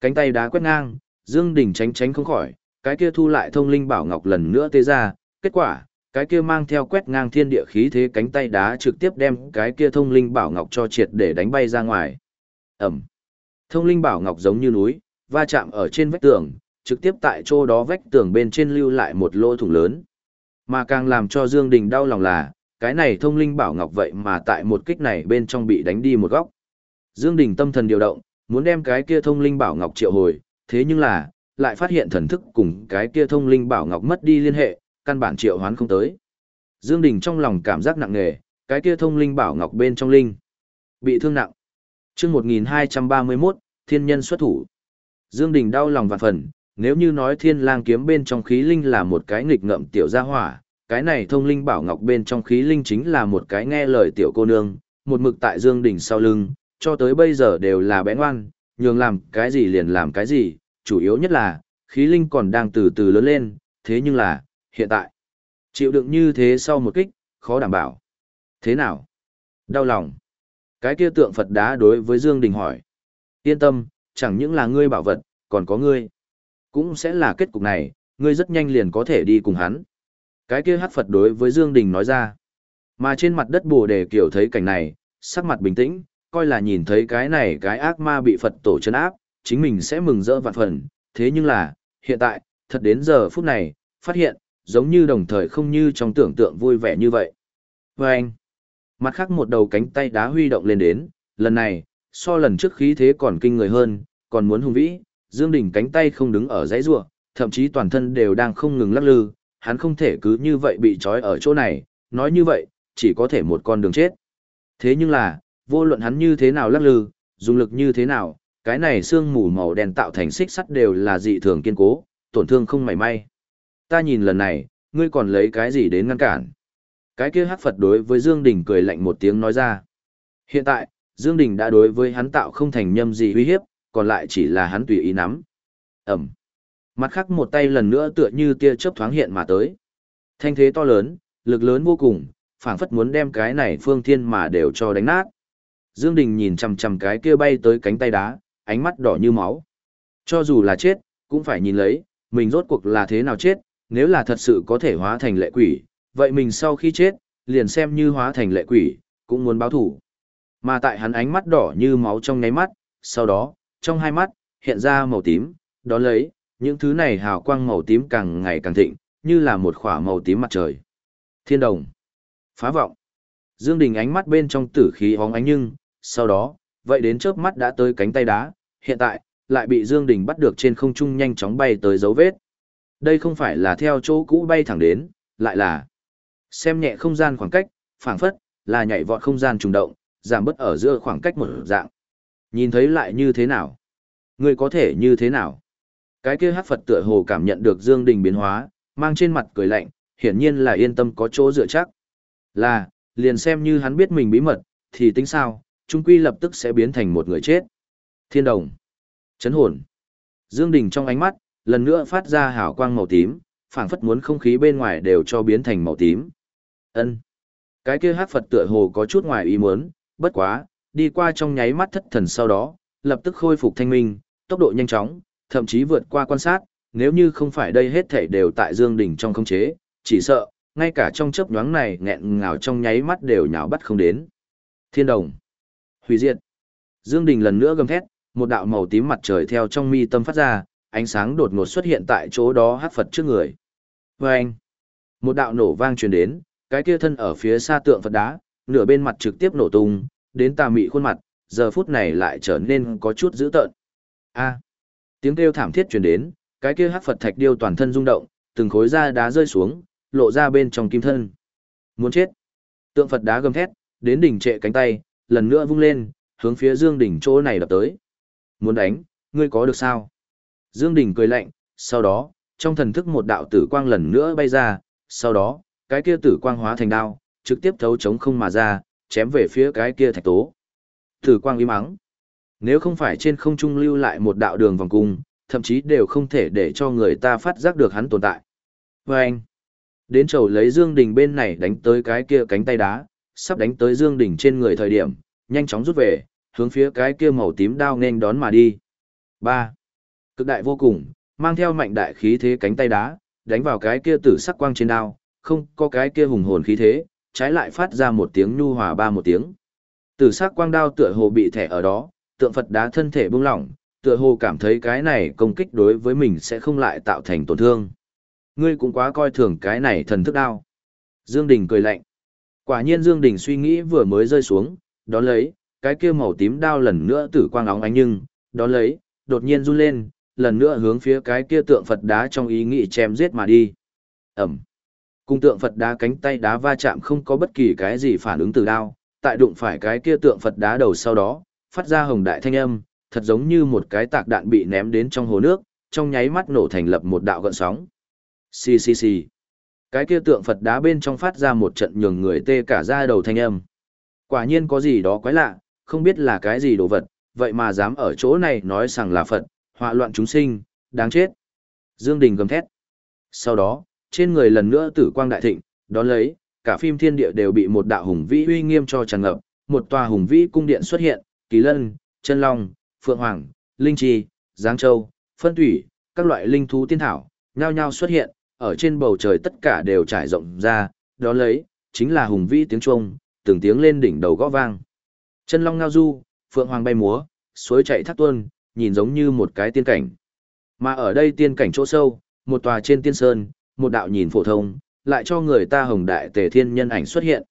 Cánh tay đá quét ngang, Dương Đình tránh tránh không khỏi, cái kia thu lại thông linh bảo ngọc lần nữa tê ra, kết quả, cái kia mang theo quét ngang thiên địa khí thế cánh tay đá trực tiếp đem cái kia thông linh bảo ngọc cho triệt để đánh bay ra ngoài. Ẩm. Thông linh bảo ngọc giống như núi, va chạm ở trên vách tường, trực tiếp tại chỗ đó vách tường bên trên lưu lại một lỗ thủng lớn. Mà càng làm cho Dương Đình đau lòng là, cái này thông linh bảo ngọc vậy mà tại một kích này bên trong bị đánh đi một góc. Dương Đình tâm thần điều động, muốn đem cái kia thông linh bảo ngọc triệu hồi, thế nhưng là, lại phát hiện thần thức cùng cái kia thông linh bảo ngọc mất đi liên hệ, căn bản triệu hoán không tới. Dương Đình trong lòng cảm giác nặng nề, cái kia thông linh bảo ngọc bên trong linh bị thương nặng. Chương 1231, Thiên nhân xuất thủ. Dương Đình đau lòng vạn phần, nếu như nói Thiên Lang kiếm bên trong khí linh là một cái nghịch ngợm tiểu gia hỏa, cái này thông linh bảo ngọc bên trong khí linh chính là một cái nghe lời tiểu cô nương, một mực tại Dương Đình sau lưng, cho tới bây giờ đều là bé ngoan, nhường làm cái gì liền làm cái gì, chủ yếu nhất là, khí linh còn đang từ từ lớn lên, thế nhưng là, hiện tại, chịu đựng như thế sau một kích, khó đảm bảo. Thế nào? Đau lòng. Cái kia tượng Phật đá đối với Dương Đình hỏi. Yên tâm, chẳng những là ngươi bảo vật, còn có ngươi. Cũng sẽ là kết cục này, ngươi rất nhanh liền có thể đi cùng hắn. Cái kia hát Phật đối với Dương Đình nói ra. Mà trên mặt đất bồ đề kiểu thấy cảnh này, sắc mặt bình tĩnh, coi là nhìn thấy cái này cái ác ma bị Phật tổ chân áp, chính mình sẽ mừng rỡ vạn phần. Thế nhưng là, hiện tại, thật đến giờ phút này, phát hiện, giống như đồng thời không như trong tưởng tượng vui vẻ như vậy. Và anh, mặt khác một đầu cánh tay đá huy động lên đến, lần này, so lần trước khí thế còn kinh người hơn, còn muốn hùng vĩ, Dương Đình cánh tay không đứng ở dãy rùa, thậm chí toàn thân đều đang không ngừng lắc lư, hắn không thể cứ như vậy bị trói ở chỗ này, nói như vậy, chỉ có thể một con đường chết. Thế nhưng là, vô luận hắn như thế nào lắc lư, dùng lực như thế nào, cái này xương mù màu đen tạo thành xích sắt đều là dị thường kiên cố, tổn thương không mảy may. Ta nhìn lần này, ngươi còn lấy cái gì đến ngăn cản? Cái kia hắc Phật đối với Dương Đình cười lạnh một tiếng nói ra. Hiện tại, Dương Đình đã đối với hắn tạo không thành nhâm gì uy hiếp, còn lại chỉ là hắn tùy ý nắm. Ẩm. Mặt khác một tay lần nữa tựa như tia chớp thoáng hiện mà tới. Thanh thế to lớn, lực lớn vô cùng, phảng phất muốn đem cái này phương thiên mà đều cho đánh nát. Dương Đình nhìn chằm chằm cái kia bay tới cánh tay đá, ánh mắt đỏ như máu. Cho dù là chết, cũng phải nhìn lấy, mình rốt cuộc là thế nào chết, nếu là thật sự có thể hóa thành lệ quỷ, vậy mình sau khi chết, liền xem như hóa thành lệ quỷ, cũng muốn báo thủ. Mà tại hắn ánh mắt đỏ như máu trong nháy mắt, sau đó, trong hai mắt, hiện ra màu tím, đó lấy, những thứ này hào quang màu tím càng ngày càng thịnh, như là một khỏa màu tím mặt trời. Thiên đồng. Phá vọng. Dương Đình ánh mắt bên trong tử khí hóng ánh nhưng, sau đó, vậy đến chớp mắt đã tới cánh tay đá, hiện tại, lại bị Dương Đình bắt được trên không trung nhanh chóng bay tới dấu vết. Đây không phải là theo chỗ cũ bay thẳng đến, lại là xem nhẹ không gian khoảng cách, phảng phất, là nhảy vọt không gian trùng động, giảm bớt ở giữa khoảng cách một dạng. Nhìn thấy lại như thế nào? Ngươi có thể như thế nào? Cái kia hắc Phật tựa hồ cảm nhận được Dương Đình biến hóa, mang trên mặt cười lạnh, hiển nhiên là yên tâm có chỗ dựa chắc. Là, liền xem như hắn biết mình bí mật, thì tính sao, trung quy lập tức sẽ biến thành một người chết. Thiên đồng. Chấn hồn. Dương Đình trong ánh mắt, lần nữa phát ra hào quang màu tím, phảng phất muốn không khí bên ngoài đều cho biến thành màu tím. Ân. Cái kia hắc Phật tựa hồ có chút ngoài ý muốn, bất quá, đi qua trong nháy mắt thất thần sau đó, lập tức khôi phục thanh minh, tốc độ nhanh chóng, thậm chí vượt qua quan sát, nếu như không phải đây hết thảy đều tại Dương Đình trong không chế, chỉ sợ, ngay cả trong chớp nhoáng này nghẹn ngào trong nháy mắt đều nhào bắt không đến. Thiên đồng. Hủy diệt. Dương Đình lần nữa gầm thét, một đạo màu tím mặt trời theo trong mi tâm phát ra, ánh sáng đột ngột xuất hiện tại chỗ đó hắc Phật trước người. Vâng! Một đạo nổ vang truyền đến, cái kia thân ở phía xa tượng Phật đá, nửa bên mặt trực tiếp nổ tung, đến tà mị khuôn mặt, giờ phút này lại trở nên có chút dữ tợn. A! Tiếng kêu thảm thiết truyền đến, cái kia hắc Phật thạch điêu toàn thân rung động, từng khối da đá rơi xuống, lộ ra bên trong kim thân. Muốn chết! Tượng Phật đá gầm thét, đến đỉnh trệ cánh tay, lần nữa vung lên, hướng phía Dương đỉnh chỗ này đập tới. Muốn đánh, ngươi có được sao? Dương đỉnh cười lạnh, sau đó, trong thần thức một đạo tử quang lần nữa bay ra, sau đó, cái kia tử quang hóa thành đao, trực tiếp thấu chống không mà ra, chém về phía cái kia thạch tố. Tử quang im mắng. Nếu không phải trên không trung lưu lại một đạo đường vòng cung, thậm chí đều không thể để cho người ta phát giác được hắn tồn tại. Và anh, đến chầu lấy Dương Đình bên này đánh tới cái kia cánh tay đá, sắp đánh tới Dương Đình trên người thời điểm, nhanh chóng rút về, hướng phía cái kia màu tím đao nên đón mà đi. 3. Cực đại vô cùng, mang theo mạnh đại khí thế cánh tay đá, đánh vào cái kia tử sắc quang trên đao, không có cái kia hùng hồn khí thế, trái lại phát ra một tiếng nhu hòa ba một tiếng. Tử sắc quang đao tựa hồ bị thẻ ở đó, tượng Phật đá thân thể buông lỏng, tựa hồ cảm thấy cái này công kích đối với mình sẽ không lại tạo thành tổn thương. Ngươi cũng quá coi thường cái này thần thức đao. Dương Đình cười lạnh. Quả nhiên Dương Đình suy nghĩ vừa mới rơi xuống, đón lấy, cái kia màu tím đao lần nữa tử quang óng ánh nhưng, đón lấy, đột nhiên run lên, lần nữa hướng phía cái kia tượng Phật đá trong ý nghĩ chém giết mà đi. Ẩm. Cung tượng Phật đá cánh tay đá va chạm không có bất kỳ cái gì phản ứng từ đao, tại đụng phải cái kia tượng Phật đá đầu sau đó, phát ra hồng đại thanh âm, thật giống như một cái tạc đạn bị ném đến trong hồ nước, trong nháy mắt nổ thành lập một đạo gợn sóng. Xì xì xì. Cái kia tượng Phật đá bên trong phát ra một trận nhường người tê cả da đầu thanh âm. Quả nhiên có gì đó quái lạ, không biết là cái gì đồ vật, vậy mà dám ở chỗ này nói rằng là Phật, họa loạn chúng sinh, đáng chết. Dương Đình gầm thét. Sau đó, trên người lần nữa tử quang đại thịnh, đón lấy, cả phim thiên địa đều bị một đạo hùng vĩ uy nghiêm cho tràn ngập, một tòa hùng vĩ cung điện xuất hiện, kỳ lân, chân long, phượng hoàng, linh chi, giáng châu, phân thủy, các loại linh thú tiên thảo, nhao nhao xuất hiện, ở trên bầu trời tất cả đều trải rộng ra, đó lấy, chính là hùng vĩ tiếng trung, từng tiếng lên đỉnh đầu gõ vang. Chân long ngao du, phượng hoàng bay múa, suối chạy thác tuôn, nhìn giống như một cái tiên cảnh. Mà ở đây tiên cảnh chỗ sâu, một tòa trên tiên sơn, một đạo nhìn phổ thông, lại cho người ta hồng đại tề thiên nhân ảnh xuất hiện.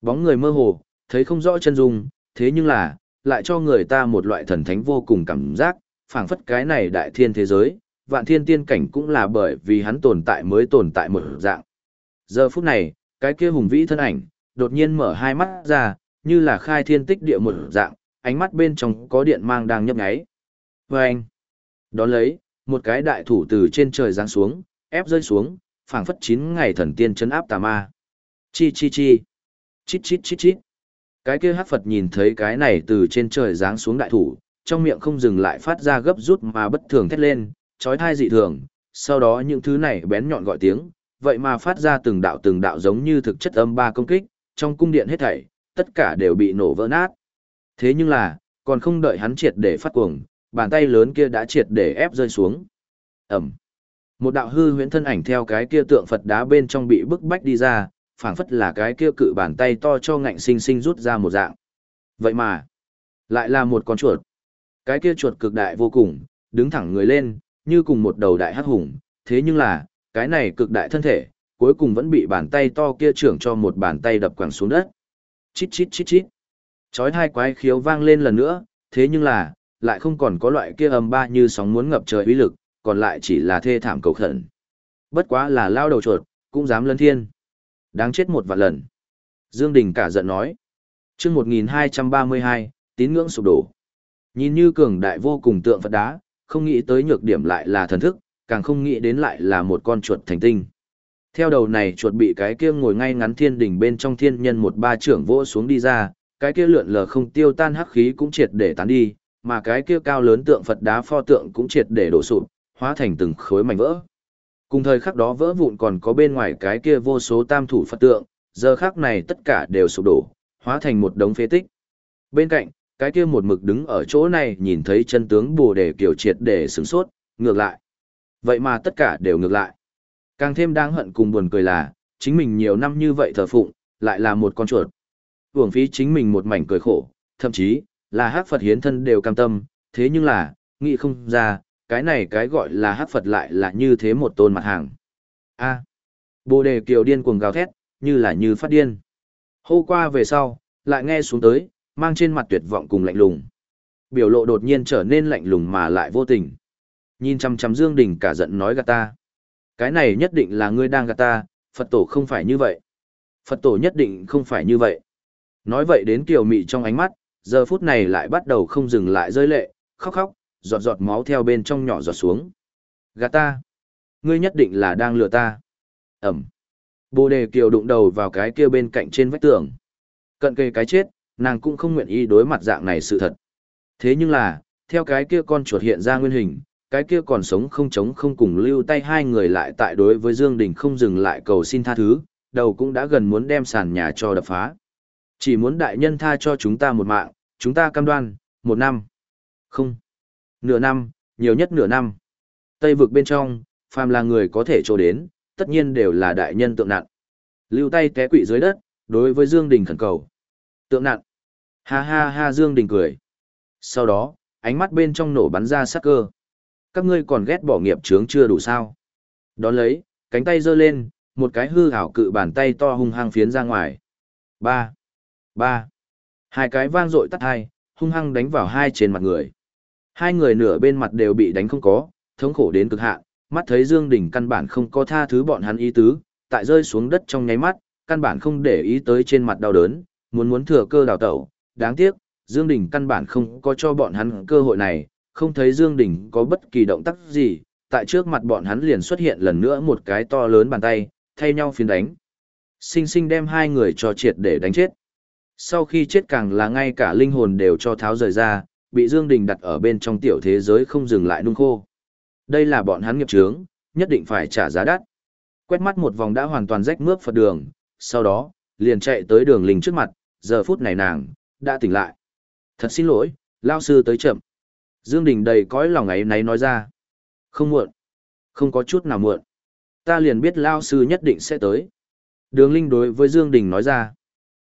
Bóng người mơ hồ, thấy không rõ chân dung, thế nhưng là, lại cho người ta một loại thần thánh vô cùng cảm giác, phảng phất cái này đại thiên thế giới, vạn thiên tiên cảnh cũng là bởi vì hắn tồn tại mới tồn tại một dạng. Giờ phút này, cái kia hùng vĩ thân ảnh, đột nhiên mở hai mắt ra, như là khai thiên tích địa một dạng, ánh mắt bên trong có điện mang đang nhấp nháy. Và anh, đón lấy, một cái đại thủ từ trên trời giáng xuống, ép rơi xuống, phảng phất chín ngày thần tiên chấn áp tà ma. Chi chi chi, chít chít chít chít. Cái kia hắc Phật nhìn thấy cái này từ trên trời giáng xuống đại thủ, trong miệng không dừng lại phát ra gấp rút mà bất thường thét lên, chói tai dị thường, sau đó những thứ này bén nhọn gọi tiếng, vậy mà phát ra từng đạo từng đạo giống như thực chất âm ba công kích, trong cung điện hết thảy, tất cả đều bị nổ vỡ nát. Thế nhưng là, còn không đợi hắn triệt để phát cuồng, bàn tay lớn kia đã triệt để ép rơi xuống. Ẩm. Một đạo hư huyễn thân ảnh theo cái kia tượng Phật đá bên trong bị bức bách đi ra, phảng phất là cái kia cự bàn tay to cho ngạnh sinh sinh rút ra một dạng. Vậy mà, lại là một con chuột. Cái kia chuột cực đại vô cùng, đứng thẳng người lên, như cùng một đầu đại hắc hùng, thế nhưng là, cái này cực đại thân thể, cuối cùng vẫn bị bàn tay to kia trưởng cho một bàn tay đập quẳng xuống đất. Chít chít chít chít. Chói hai quái khiếu vang lên lần nữa, thế nhưng là, lại không còn có loại kia âm ba như sóng muốn ngập trời uy lực, còn lại chỉ là thê thảm cầu khẩn. Bất quá là lao đầu chuột, cũng dám lân thiên. Đáng chết một vạn lần. Dương Đình cả giận nói. Trước 1232, tín ngưỡng sụp đổ. Nhìn như cường đại vô cùng tượng Phật đá, không nghĩ tới nhược điểm lại là thần thức, càng không nghĩ đến lại là một con chuột thành tinh. Theo đầu này chuột bị cái kia ngồi ngay ngắn thiên đỉnh bên trong thiên nhân một ba trưởng vỗ xuống đi ra, cái kia lượn lờ không tiêu tan hắc khí cũng triệt để tán đi, mà cái kia cao lớn tượng Phật đá pho tượng cũng triệt để đổ sụp, hóa thành từng khối mảnh vỡ. Cùng thời khắc đó vỡ vụn còn có bên ngoài cái kia vô số tam thủ Phật tượng, giờ khắc này tất cả đều sụp đổ, hóa thành một đống phế tích. Bên cạnh, cái kia một mực đứng ở chỗ này nhìn thấy chân tướng bồ đề kiểu triệt để sửng sốt, ngược lại. Vậy mà tất cả đều ngược lại. Càng thêm đáng hận cùng buồn cười là, chính mình nhiều năm như vậy thờ phụng, lại là một con chuột. Uổng phí chính mình một mảnh cười khổ, thậm chí, là hát Phật hiến thân đều cam tâm, thế nhưng là, nghĩ không ra, cái này cái gọi là hát Phật lại là như thế một tôn mặt hàng. a bồ đề kiều điên cuồng gào thét, như là như phát điên. Hô qua về sau, lại nghe xuống tới, mang trên mặt tuyệt vọng cùng lạnh lùng. Biểu lộ đột nhiên trở nên lạnh lùng mà lại vô tình. Nhìn chăm chăm Dương Đình cả giận nói gạt ta. Cái này nhất định là ngươi đang gạt ta, Phật tổ không phải như vậy. Phật tổ nhất định không phải như vậy. Nói vậy đến kiều mị trong ánh mắt, giờ phút này lại bắt đầu không dừng lại rơi lệ, khóc khóc, giọt giọt máu theo bên trong nhỏ giọt xuống. Gà ta. Ngươi nhất định là đang lừa ta. Ẩm. Bồ đề kiều đụng đầu vào cái kia bên cạnh trên vách tường. Cận kề cái chết, nàng cũng không nguyện ý đối mặt dạng này sự thật. Thế nhưng là, theo cái kia con chuột hiện ra nguyên hình, cái kia còn sống không chống không cùng lưu tay hai người lại tại đối với Dương Đình không dừng lại cầu xin tha thứ, đầu cũng đã gần muốn đem sàn nhà cho đập phá. Chỉ muốn đại nhân tha cho chúng ta một mạng, chúng ta cam đoan, một năm. Không. Nửa năm, nhiều nhất nửa năm. Tây vực bên trong, phàm là người có thể trô đến, tất nhiên đều là đại nhân tượng nạn. Lưu tay té quỵ dưới đất, đối với Dương Đình khẩn cầu. Tượng nạn. Ha ha ha Dương Đình cười. Sau đó, ánh mắt bên trong nổ bắn ra sắc cơ. Các ngươi còn ghét bỏ nghiệp chướng chưa đủ sao. Đón lấy, cánh tay giơ lên, một cái hư hảo cự bàn tay to hung hăng phiến ra ngoài. Ba. Ba. Hai cái vang rội tắt hai, hung hăng đánh vào hai trên mặt người. Hai người nửa bên mặt đều bị đánh không có, thống khổ đến cực hạn, mắt thấy Dương Đình căn bản không có tha thứ bọn hắn ý tứ, tại rơi xuống đất trong nháy mắt, căn bản không để ý tới trên mặt đau đớn, muốn muốn thừa cơ đào tẩu, đáng tiếc, Dương Đình căn bản không có cho bọn hắn cơ hội này, không thấy Dương Đình có bất kỳ động tác gì, tại trước mặt bọn hắn liền xuất hiện lần nữa một cái to lớn bàn tay, thay nhau phiến đánh. Sinh sinh đem hai người cho triệt để đánh chết. Sau khi chết càng là ngay cả linh hồn đều cho tháo rời ra, bị Dương Đình đặt ở bên trong tiểu thế giới không dừng lại nung khô. Đây là bọn hắn nghiệp chướng, nhất định phải trả giá đắt. Quét mắt một vòng đã hoàn toàn rách mướp Phật đường, sau đó, liền chạy tới đường linh trước mặt, giờ phút này nàng, đã tỉnh lại. Thật xin lỗi, lao sư tới chậm. Dương Đình đầy cõi lòng ấy nấy nói ra. Không muộn. Không có chút nào muộn. Ta liền biết lao sư nhất định sẽ tới. Đường Linh đối với Dương Đình nói ra.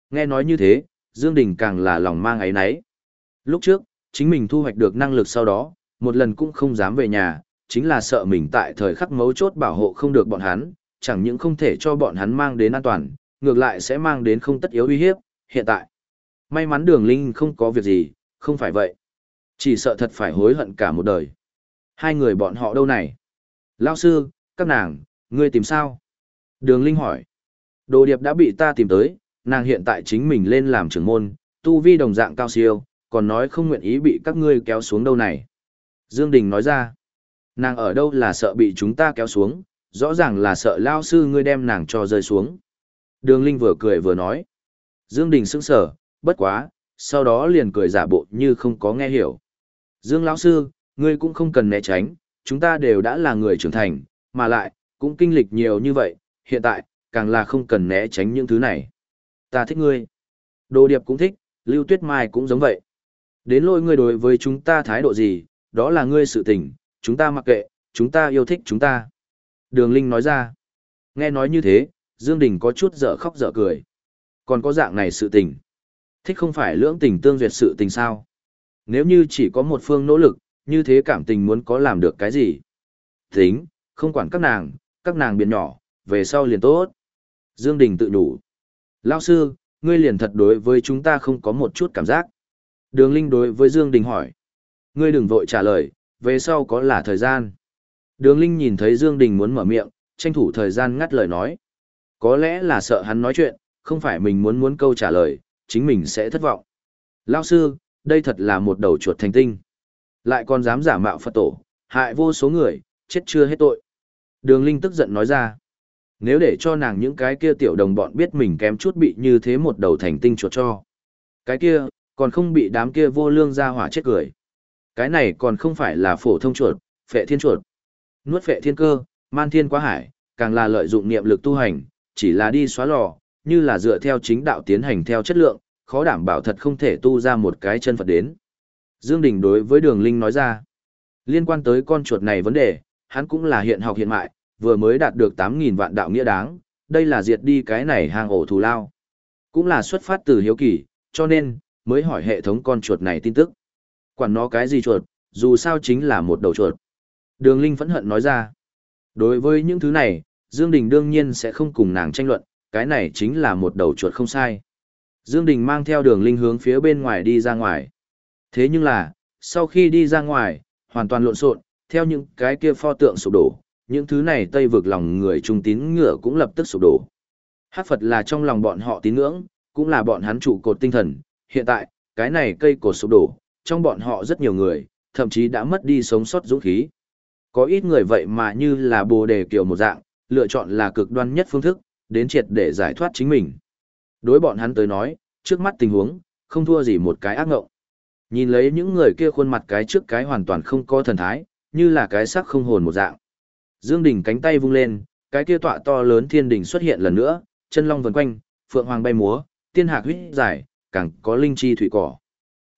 Nghe nói như thế, Dương Đình càng là lòng mang ấy nấy. Lúc trước, chính mình thu hoạch được năng lực sau đó, một lần cũng không dám về nhà, chính là sợ mình tại thời khắc mấu chốt bảo hộ không được bọn hắn, chẳng những không thể cho bọn hắn mang đến an toàn, ngược lại sẽ mang đến không tất yếu uy hiếp, hiện tại. May mắn đường linh không có việc gì, không phải vậy. Chỉ sợ thật phải hối hận cả một đời. Hai người bọn họ đâu này? Lao sư, các nàng, ngươi tìm sao? Đường linh hỏi. Đồ điệp đã bị ta tìm tới, nàng hiện tại chính mình lên làm trưởng môn, tu vi đồng dạng cao siêu, còn nói không nguyện ý bị các ngươi kéo xuống đâu này. Dương Đình nói ra, nàng ở đâu là sợ bị chúng ta kéo xuống, rõ ràng là sợ lao sư ngươi đem nàng cho rơi xuống. Đường Linh vừa cười vừa nói. Dương Đình sững sờ, bất quá, sau đó liền cười giả bộ như không có nghe hiểu. Dương lão sư, ngươi cũng không cần né tránh, chúng ta đều đã là người trưởng thành, mà lại, cũng kinh lịch nhiều như vậy, hiện tại, càng là không cần né tránh những thứ này. Ta thích ngươi. Đồ điệp cũng thích, Lưu Tuyết Mai cũng giống vậy. Đến lỗi ngươi đối với chúng ta thái độ gì, đó là ngươi sự tình, chúng ta mặc kệ, chúng ta yêu thích chúng ta. Đường Linh nói ra. Nghe nói như thế, Dương Đình có chút dở khóc dở cười. Còn có dạng này sự tình. Thích không phải lưỡng tình tương duyệt sự tình sao. Nếu như chỉ có một phương nỗ lực, như thế cảm tình muốn có làm được cái gì. Tính, không quản các nàng, các nàng biến nhỏ, về sau liền tốt. Dương Đình tự đủ. lão sư, ngươi liền thật đối với chúng ta không có một chút cảm giác. Đường Linh đối với Dương Đình hỏi. Ngươi đừng vội trả lời, về sau có là thời gian. Đường Linh nhìn thấy Dương Đình muốn mở miệng, tranh thủ thời gian ngắt lời nói. Có lẽ là sợ hắn nói chuyện, không phải mình muốn muốn câu trả lời, chính mình sẽ thất vọng. Lão sư, đây thật là một đầu chuột thành tinh. Lại còn dám giả mạo Phật tổ, hại vô số người, chết chưa hết tội. Đường Linh tức giận nói ra. Nếu để cho nàng những cái kia tiểu đồng bọn biết mình kém chút bị như thế một đầu thành tinh chuột cho. Cái kia, còn không bị đám kia vô lương ra hỏa chết cười. Cái này còn không phải là phổ thông chuột, phệ thiên chuột. Nuốt phệ thiên cơ, man thiên quá hải, càng là lợi dụng niệm lực tu hành, chỉ là đi xóa lò, như là dựa theo chính đạo tiến hành theo chất lượng, khó đảm bảo thật không thể tu ra một cái chân Phật đến. Dương Đình đối với Đường Linh nói ra, liên quan tới con chuột này vấn đề, hắn cũng là hiện học hiện mại, vừa mới đạt được 8.000 vạn đạo nghĩa đáng, đây là diệt đi cái này hàng ổ thù lao. Cũng là xuất phát từ hiếu kỳ, cho nên, mới hỏi hệ thống con chuột này tin tức. Quản nó cái gì chuột, dù sao chính là một đầu chuột. Đường Linh phẫn hận nói ra. Đối với những thứ này, Dương Đình đương nhiên sẽ không cùng nàng tranh luận, cái này chính là một đầu chuột không sai. Dương Đình mang theo đường Linh hướng phía bên ngoài đi ra ngoài. Thế nhưng là, sau khi đi ra ngoài, hoàn toàn lộn xộn, theo những cái kia pho tượng sụp đổ, những thứ này tây vực lòng người trung tín ngựa cũng lập tức sụp đổ. Hát Phật là trong lòng bọn họ tín ngưỡng, cũng là bọn hắn trụ cột tinh thần, hiện tại, cái này cây cột sụp đổ, trong bọn họ rất nhiều người, thậm chí đã mất đi sống sót dũng khí. Có ít người vậy mà như là bồ đề kiểu một dạng, lựa chọn là cực đoan nhất phương thức, đến triệt để giải thoát chính mình. Đối bọn hắn tới nói, trước mắt tình huống, không thua gì một cái ác ngộng. Nhìn lấy những người kia khuôn mặt cái trước cái hoàn toàn không có thần thái, như là cái sắc không hồn một dạng. Dương Đình cánh tay vung lên, cái kia tọa to lớn thiên đỉnh xuất hiện lần nữa, chân long vần quanh, phượng hoàng bay múa, tiên hạc huyết giải càng có linh chi thủy cỏ.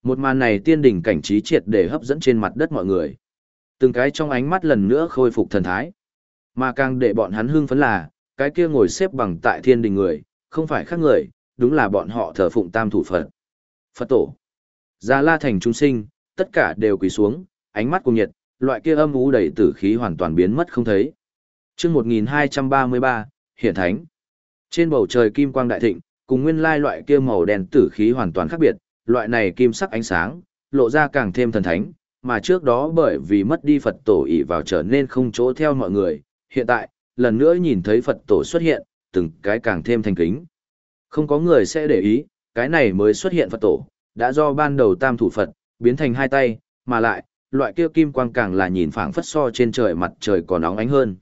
Một màn này tiên đỉnh cảnh trí triệt để hấp dẫn trên mặt đất mọi người. Từng cái trong ánh mắt lần nữa khôi phục thần thái. Mà càng để bọn hắn hưng phấn là, cái kia ngồi xếp bằng tại thiên đình người, không phải khác người, đúng là bọn họ thờ phụng tam thủ Phật. Phật tổ. Gia La thành chúng sinh, tất cả đều quỳ xuống, ánh mắt cùng nhiệt, loại kia âm u đầy tử khí hoàn toàn biến mất không thấy. Chương 1233, Hiện Thánh. Trên bầu trời kim quang đại thịnh, cùng nguyên lai loại kia màu đen tử khí hoàn toàn khác biệt, loại này kim sắc ánh sáng, lộ ra càng thêm thần thánh, mà trước đó bởi vì mất đi Phật tổ ỷ vào trở nên không chỗ theo mọi người, hiện tại, lần nữa nhìn thấy Phật tổ xuất hiện, từng cái càng thêm thành kính. Không có người sẽ để ý, cái này mới xuất hiện Phật tổ, đã do ban đầu tam thủ Phật, biến thành hai tay, mà lại, loại kia kim quang càng là nhìn phảng phất so trên trời mặt trời còn nóng ánh hơn.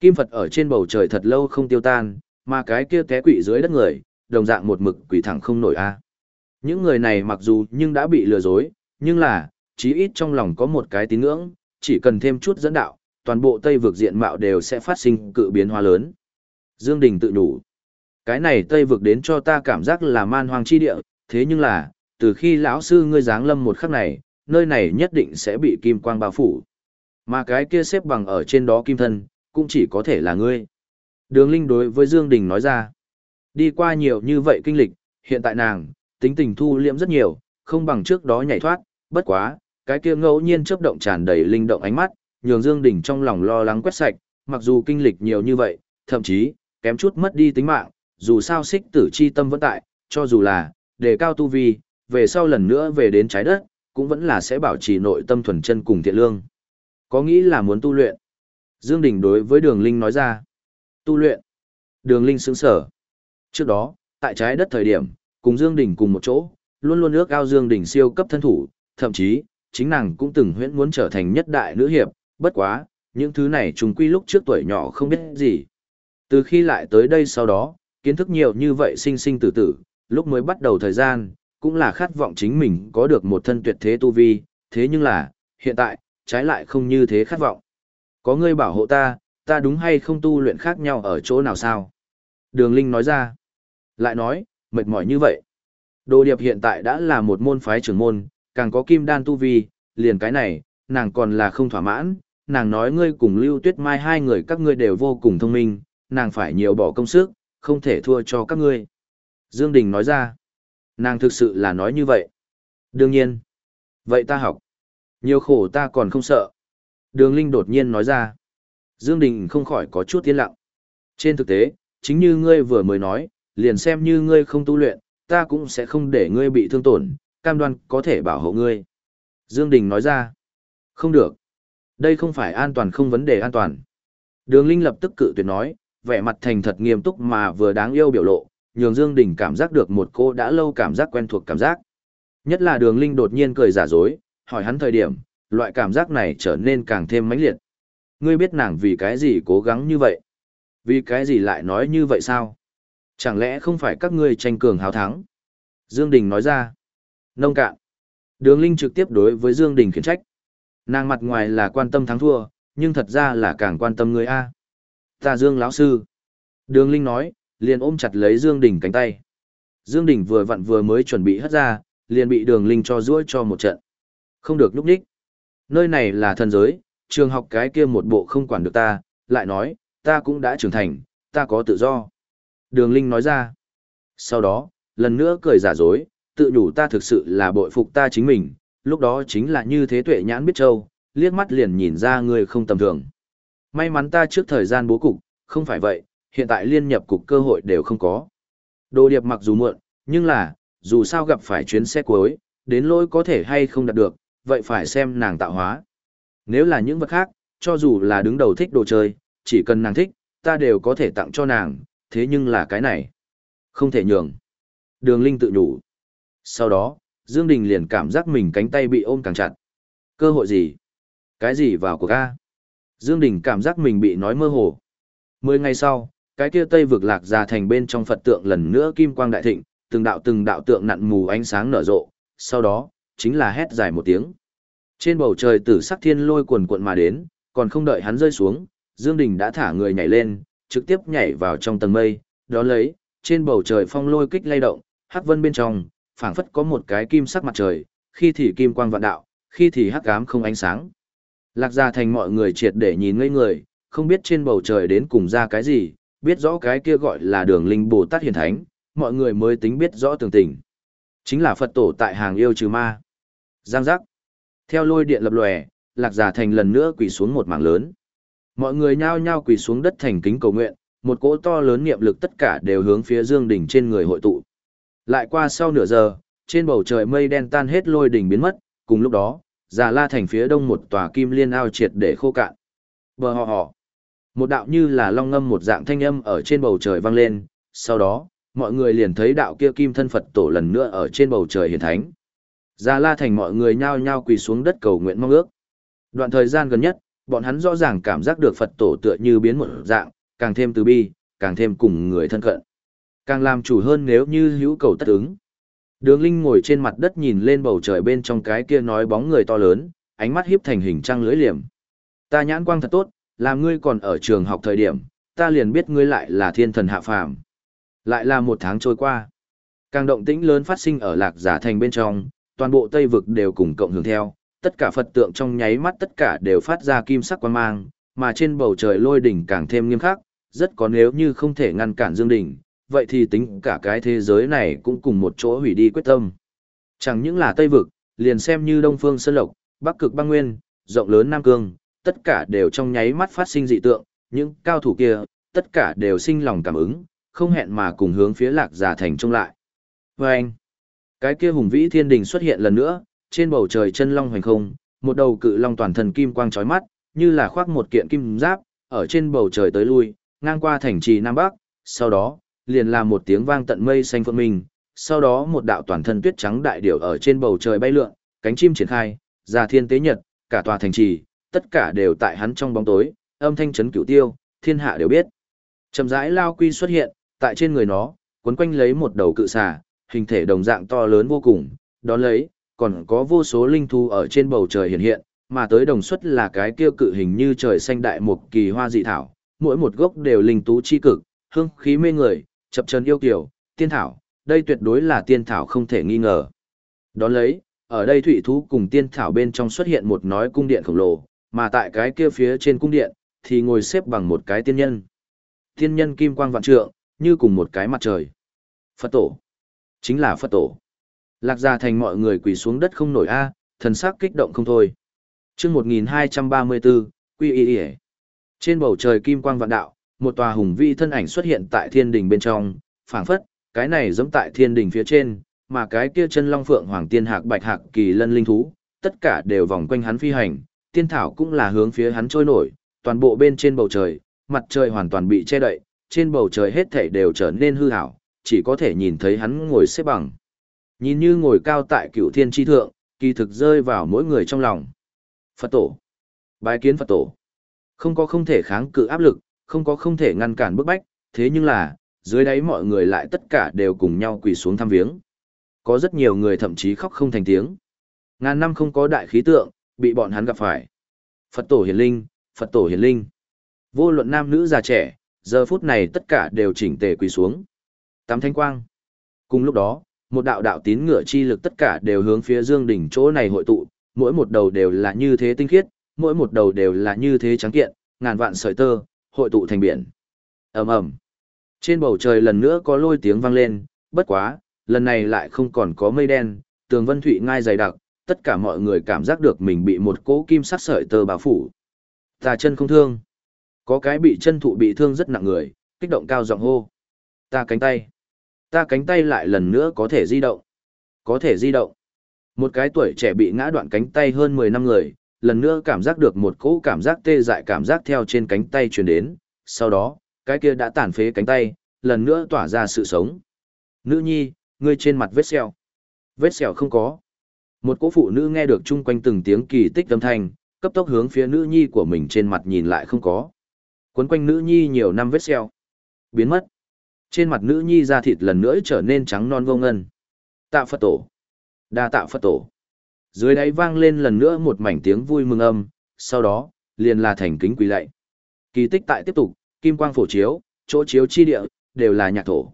Kim Phật ở trên bầu trời thật lâu không tiêu tan, mà cái kia té quỷ dưới đất người, đồng dạng một mực quỷ thẳng không nổi a. Những người này mặc dù nhưng đã bị lừa dối, nhưng là, chí ít trong lòng có một cái tín ngưỡng, chỉ cần thêm chút dẫn đạo, toàn bộ Tây vực diện mạo đều sẽ phát sinh cự biến hóa lớn. Dương Đình tự đủ. Cái này Tây vực đến cho ta cảm giác là man hoang chi địa, thế nhưng là, từ khi lão sư ngươi giáng lâm một khắc này, nơi này nhất định sẽ bị kim quang bao phủ. Mà cái kia xếp bằng ở trên đó kim thân, cũng chỉ có thể là ngươi. Đường Linh đối với Dương Đình nói ra, đi qua nhiều như vậy kinh lịch, hiện tại nàng, tính tình thu liễm rất nhiều, không bằng trước đó nhảy thoát, bất quá, cái kia ngẫu nhiên chớp động tràn đầy linh động ánh mắt, nhường Dương Đình trong lòng lo lắng quét sạch, mặc dù kinh lịch nhiều như vậy, thậm chí, kém chút mất đi tính mạng, dù sao xích tử chi tâm vẫn tại, cho dù là, đề cao tu vi, về sau lần nữa về đến trái đất, cũng vẫn là sẽ bảo trì nội tâm thuần chân cùng thiện lương. Có nghĩ là muốn tu luyện. Dương Đình đối với Đường Linh nói ra. Tu luyện. Đường Linh sững sờ Trước đó, tại trái đất thời điểm, cùng Dương Đình cùng một chỗ, luôn luôn ước ao Dương Đình siêu cấp thân thủ, thậm chí, chính nàng cũng từng huyễn muốn trở thành nhất đại nữ hiệp, bất quá, những thứ này trùng quy lúc trước tuổi nhỏ không biết gì. Từ khi lại tới đây sau đó, kiến thức nhiều như vậy sinh sinh tử tử, lúc mới bắt đầu thời gian, cũng là khát vọng chính mình có được một thân tuyệt thế tu vi, thế nhưng là, hiện tại, trái lại không như thế khát vọng. Có ngươi bảo hộ ta, ta đúng hay không tu luyện khác nhau ở chỗ nào sao? Đường Linh nói ra. Lại nói, mệt mỏi như vậy. Đồ điệp hiện tại đã là một môn phái trưởng môn, càng có kim đan tu vi, liền cái này, nàng còn là không thỏa mãn. Nàng nói ngươi cùng Lưu Tuyết Mai hai người các ngươi đều vô cùng thông minh, nàng phải nhiều bỏ công sức, không thể thua cho các ngươi. Dương Đình nói ra. Nàng thực sự là nói như vậy. Đương nhiên. Vậy ta học. Nhiều khổ ta còn không sợ. Đường Linh đột nhiên nói ra. Dương Đình không khỏi có chút tiến lặng. Trên thực tế, chính như ngươi vừa mới nói, liền xem như ngươi không tu luyện, ta cũng sẽ không để ngươi bị thương tổn, cam đoan có thể bảo hộ ngươi. Dương Đình nói ra. Không được. Đây không phải an toàn không vấn đề an toàn. Đường Linh lập tức cự tuyệt nói, vẻ mặt thành thật nghiêm túc mà vừa đáng yêu biểu lộ, nhường Dương Đình cảm giác được một cô đã lâu cảm giác quen thuộc cảm giác. Nhất là đường Linh đột nhiên cười giả dối, hỏi hắn thời điểm, loại cảm giác này trở nên càng thêm mãnh liệt. Ngươi biết nàng vì cái gì cố gắng như vậy? Vì cái gì lại nói như vậy sao? Chẳng lẽ không phải các ngươi tranh cường hào thắng? Dương Đình nói ra. Nông cạn. Đường Linh trực tiếp đối với Dương Đình khiển trách. Nàng mặt ngoài là quan tâm thắng thua, nhưng thật ra là càng quan tâm người A. Ta Dương lão sư. Đường Linh nói, liền ôm chặt lấy Dương Đình cánh tay. Dương Đình vừa vặn vừa mới chuẩn bị hất ra, liền bị Đường Linh cho duỗi cho một trận. Không được núp đích. Nơi này là thần giới, trường học cái kia một bộ không quản được ta, lại nói, ta cũng đã trưởng thành, ta có tự do. Đường Linh nói ra. Sau đó, lần nữa cười giả dối, tự nhủ ta thực sự là bội phục ta chính mình, lúc đó chính là như thế tuệ nhãn biết châu, liếc mắt liền nhìn ra người không tầm thường. May mắn ta trước thời gian bố cục, không phải vậy, hiện tại liên nhập cục cơ hội đều không có. Đồ điệp mặc dù muộn, nhưng là, dù sao gặp phải chuyến xe cuối, đến lỗi có thể hay không đạt được, vậy phải xem nàng tạo hóa. Nếu là những vật khác, cho dù là đứng đầu thích đồ chơi, chỉ cần nàng thích, ta đều có thể tặng cho nàng, thế nhưng là cái này. Không thể nhường. Đường Linh tự nhủ. Sau đó, Dương Đình liền cảm giác mình cánh tay bị ôm càng chặt. Cơ hội gì? Cái gì vào cuộc A? Dương Đình cảm giác mình bị nói mơ hồ. Mười ngày sau, cái kia tây vực lạc ra thành bên trong Phật tượng lần nữa kim quang đại thịnh, từng đạo từng đạo tượng nặn mù ánh sáng nở rộ, sau đó, chính là hét dài một tiếng. Trên bầu trời tử sắc thiên lôi cuồn cuộn mà đến, còn không đợi hắn rơi xuống, Dương Đình đã thả người nhảy lên, trực tiếp nhảy vào trong tầng mây, đó lấy, trên bầu trời phong lôi kích lay động, hắc vân bên trong, phảng phất có một cái kim sắc mặt trời, khi thì kim quang vạn đạo, khi thì hắc ám không ánh sáng. Lạc gia thành mọi người triệt để nhìn ngây người, không biết trên bầu trời đến cùng ra cái gì, biết rõ cái kia gọi là đường linh Bồ Tát Hiền Thánh, mọi người mới tính biết rõ tường tình. Chính là Phật tổ tại hàng yêu trừ ma. Giang giác. Theo lôi điện lập lòe, lạc Gia thành lần nữa quỳ xuống một mảng lớn. Mọi người nhao nhao quỳ xuống đất thành kính cầu nguyện, một cỗ to lớn niệm lực tất cả đều hướng phía Dương đỉnh trên người hội tụ. Lại qua sau nửa giờ, trên bầu trời mây đen tan hết lôi đỉnh biến mất, cùng lúc đó, Già La thành phía đông một tòa kim liên ao triệt để khô cạn. Bờ họ họ. Một đạo như là long ngâm một dạng thanh âm ở trên bầu trời vang lên, sau đó, mọi người liền thấy đạo kia kim thân Phật tổ lần nữa ở trên bầu trời hiển thánh. Già La thành mọi người nhao nhao quỳ xuống đất cầu nguyện mong ước. Đoạn thời gian gần nhất, bọn hắn rõ ràng cảm giác được Phật tổ tựa như biến một dạng, càng thêm từ bi, càng thêm cùng người thân cận. Càng làm chủ hơn nếu như hữu cầu tất ứng. Đường Linh ngồi trên mặt đất nhìn lên bầu trời bên trong cái kia nói bóng người to lớn, ánh mắt hiếp thành hình trăng lưới liềm. Ta nhãn quang thật tốt, làm ngươi còn ở trường học thời điểm, ta liền biết ngươi lại là thiên thần hạ phàm. Lại là một tháng trôi qua. Càng động tĩnh lớn phát sinh ở lạc giả thành bên trong, toàn bộ Tây vực đều cùng cộng hưởng theo, tất cả Phật tượng trong nháy mắt tất cả đều phát ra kim sắc quan mang, mà trên bầu trời lôi đỉnh càng thêm nghiêm khắc, rất có nếu như không thể ngăn cản dương đỉnh, vậy thì tính cả cái thế giới này cũng cùng một chỗ hủy đi quyết tâm. Chẳng những là Tây vực, liền xem như Đông Phương Sơn Lộc, Bắc Cực Băng Nguyên, rộng lớn Nam Cương, tất cả đều trong nháy mắt phát sinh dị tượng, những cao thủ kia, tất cả đều sinh lòng cảm ứng, không hẹn mà cùng hướng phía lạc giả thành trông lại. Vâng! anh, cái kia hùng vĩ thiên đình xuất hiện lần nữa, trên bầu trời chân long hoành không, một đầu cự long toàn thân kim quang chói mắt, như là khoác một kiện kim giáp, ở trên bầu trời tới lui, ngang qua thành trì Nam Bắc, sau đó, liền là một tiếng vang tận mây xanh phượng minh, sau đó một đạo toàn thân tuyết trắng đại điểu ở trên bầu trời bay lượn, cánh chim triển khai, ra thiên tế nhật, cả tòa thành trì, tất cả đều tại hắn trong bóng tối, âm thanh chấn cửu tiêu, thiên hạ đều biết. Chậm rãi lao quy xuất hiện, tại trên người nó, quấn quanh lấy một đầu cự xà, hình thể đồng dạng to lớn vô cùng, đó lấy, còn có vô số linh thú ở trên bầu trời hiện hiện, mà tới đồng xuất là cái kia cự hình như trời xanh đại một kỳ hoa dị thảo, mỗi một gốc đều linh tú chi cực, hương khí mê người, chập chân yêu kiều, tiên thảo, đây tuyệt đối là tiên thảo không thể nghi ngờ. Đó lấy, ở đây thủy thú cùng tiên thảo bên trong xuất hiện một nói cung điện khổng lồ, mà tại cái kia phía trên cung điện, thì ngồi xếp bằng một cái tiên nhân. Tiên nhân kim quang vạn trượng, như cùng một cái mặt trời. Phật tổ. Chính là Phật tổ. Lạc gia thành mọi người quỳ xuống đất không nổi a, thần sắc kích động không thôi. Chương 1234, Quy Y Y. Trên bầu trời kim quang vạn đạo, một tòa hùng vĩ thân ảnh xuất hiện tại thiên đình bên trong, phảng phất, cái này giống tại thiên đình phía trên, mà cái kia chân long phượng hoàng tiên hạc bạch hạc kỳ lân linh thú, tất cả đều vòng quanh hắn phi hành, tiên thảo cũng là hướng phía hắn trôi nổi, toàn bộ bên trên bầu trời, mặt trời hoàn toàn bị che đậy, trên bầu trời hết thảy đều trở nên hư ảo, chỉ có thể nhìn thấy hắn ngồi xếp bằng. Nhìn như ngồi cao tại cựu thiên tri thượng, kỳ thực rơi vào mỗi người trong lòng. Phật tổ. Bái kiến Phật tổ. Không có không thể kháng cự áp lực, không có không thể ngăn cản bức bách, thế nhưng là, dưới đáy mọi người lại tất cả đều cùng nhau quỳ xuống thăm viếng. Có rất nhiều người thậm chí khóc không thành tiếng. Ngàn năm không có đại khí tượng, bị bọn hắn gặp phải. Phật tổ hiền linh, Phật tổ hiền linh. Vô luận nam nữ già trẻ, giờ phút này tất cả đều chỉnh tề quỳ xuống. Tám thanh quang. Cùng lúc đó, một đạo đạo tín ngựa chi lực tất cả đều hướng phía dương đỉnh chỗ này hội tụ, mỗi một đầu đều là như thế tinh khiết, mỗi một đầu đều là như thế trắng kiện, ngàn vạn sợi tơ, hội tụ thành biển. ầm ầm Trên bầu trời lần nữa có lôi tiếng vang lên, bất quá, lần này lại không còn có mây đen, tường vân thủy ngai dày đặc, tất cả mọi người cảm giác được mình bị một cỗ kim sắc sợi tơ bao phủ. Ta chân không thương. Có cái bị chân thụ bị thương rất nặng người, kích động cao giọng hô. Ta cánh tay. Ta cánh tay lại lần nữa có thể di động. Có thể di động. Một cái tuổi trẻ bị ngã đoạn cánh tay hơn 10 năm người, lần nữa cảm giác được một cỗ cảm giác tê dại cảm giác theo trên cánh tay truyền đến, sau đó, cái kia đã tàn phế cánh tay, lần nữa tỏa ra sự sống. Nữ nhi, ngươi trên mặt vết sẹo. Vết sẹo không có. Một cỗ phụ nữ nghe được chung quanh từng tiếng kỳ tích âm thanh, cấp tốc hướng phía nữ nhi của mình trên mặt nhìn lại không có. Quấn quanh nữ nhi nhiều năm vết sẹo. Biến mất. Trên mặt nữ nhi da thịt lần nữa trở nên trắng non vô ngân. Tạ Phật tổ. Đa tạ Phật tổ. Dưới đáy vang lên lần nữa một mảnh tiếng vui mừng âm, sau đó, liền là thành kính quỳ lạy. Kỳ tích tại tiếp tục, kim quang phổ chiếu, chỗ chiếu chi địa, đều là nhạc thổ.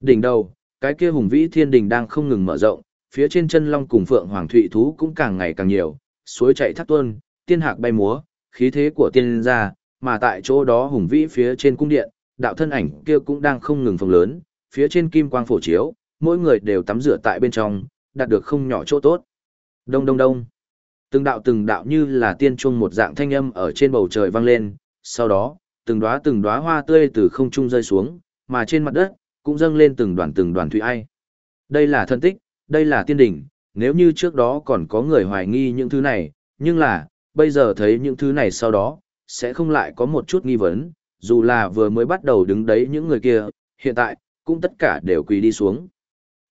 Đỉnh đầu, cái kia hùng vĩ thiên đình đang không ngừng mở rộng, phía trên chân long cùng phượng hoàng thụy thú cũng càng ngày càng nhiều, suối chạy thác tuôn, tiên hạc bay múa, khí thế của tiên gia, mà tại chỗ đó hùng vĩ phía trên cung điện, đạo thân ảnh kia cũng đang không ngừng phồng lớn, phía trên kim quang phổ chiếu, mỗi người đều tắm rửa tại bên trong, đạt được không nhỏ chỗ tốt. Đông đông đông. Từng đạo từng đạo như là tiên chuông một dạng thanh âm ở trên bầu trời vang lên, sau đó, từng đóa từng đóa hoa tươi từ không trung rơi xuống, mà trên mặt đất cũng dâng lên từng đoàn từng đoàn thủy ai. Đây là thân tích, đây là tiên đỉnh, nếu như trước đó còn có người hoài nghi những thứ này, nhưng là, bây giờ thấy những thứ này sau đó, sẽ không lại có một chút nghi vấn, dù là vừa mới bắt đầu đứng đấy những người kia, hiện tại, cũng tất cả đều quỳ đi xuống.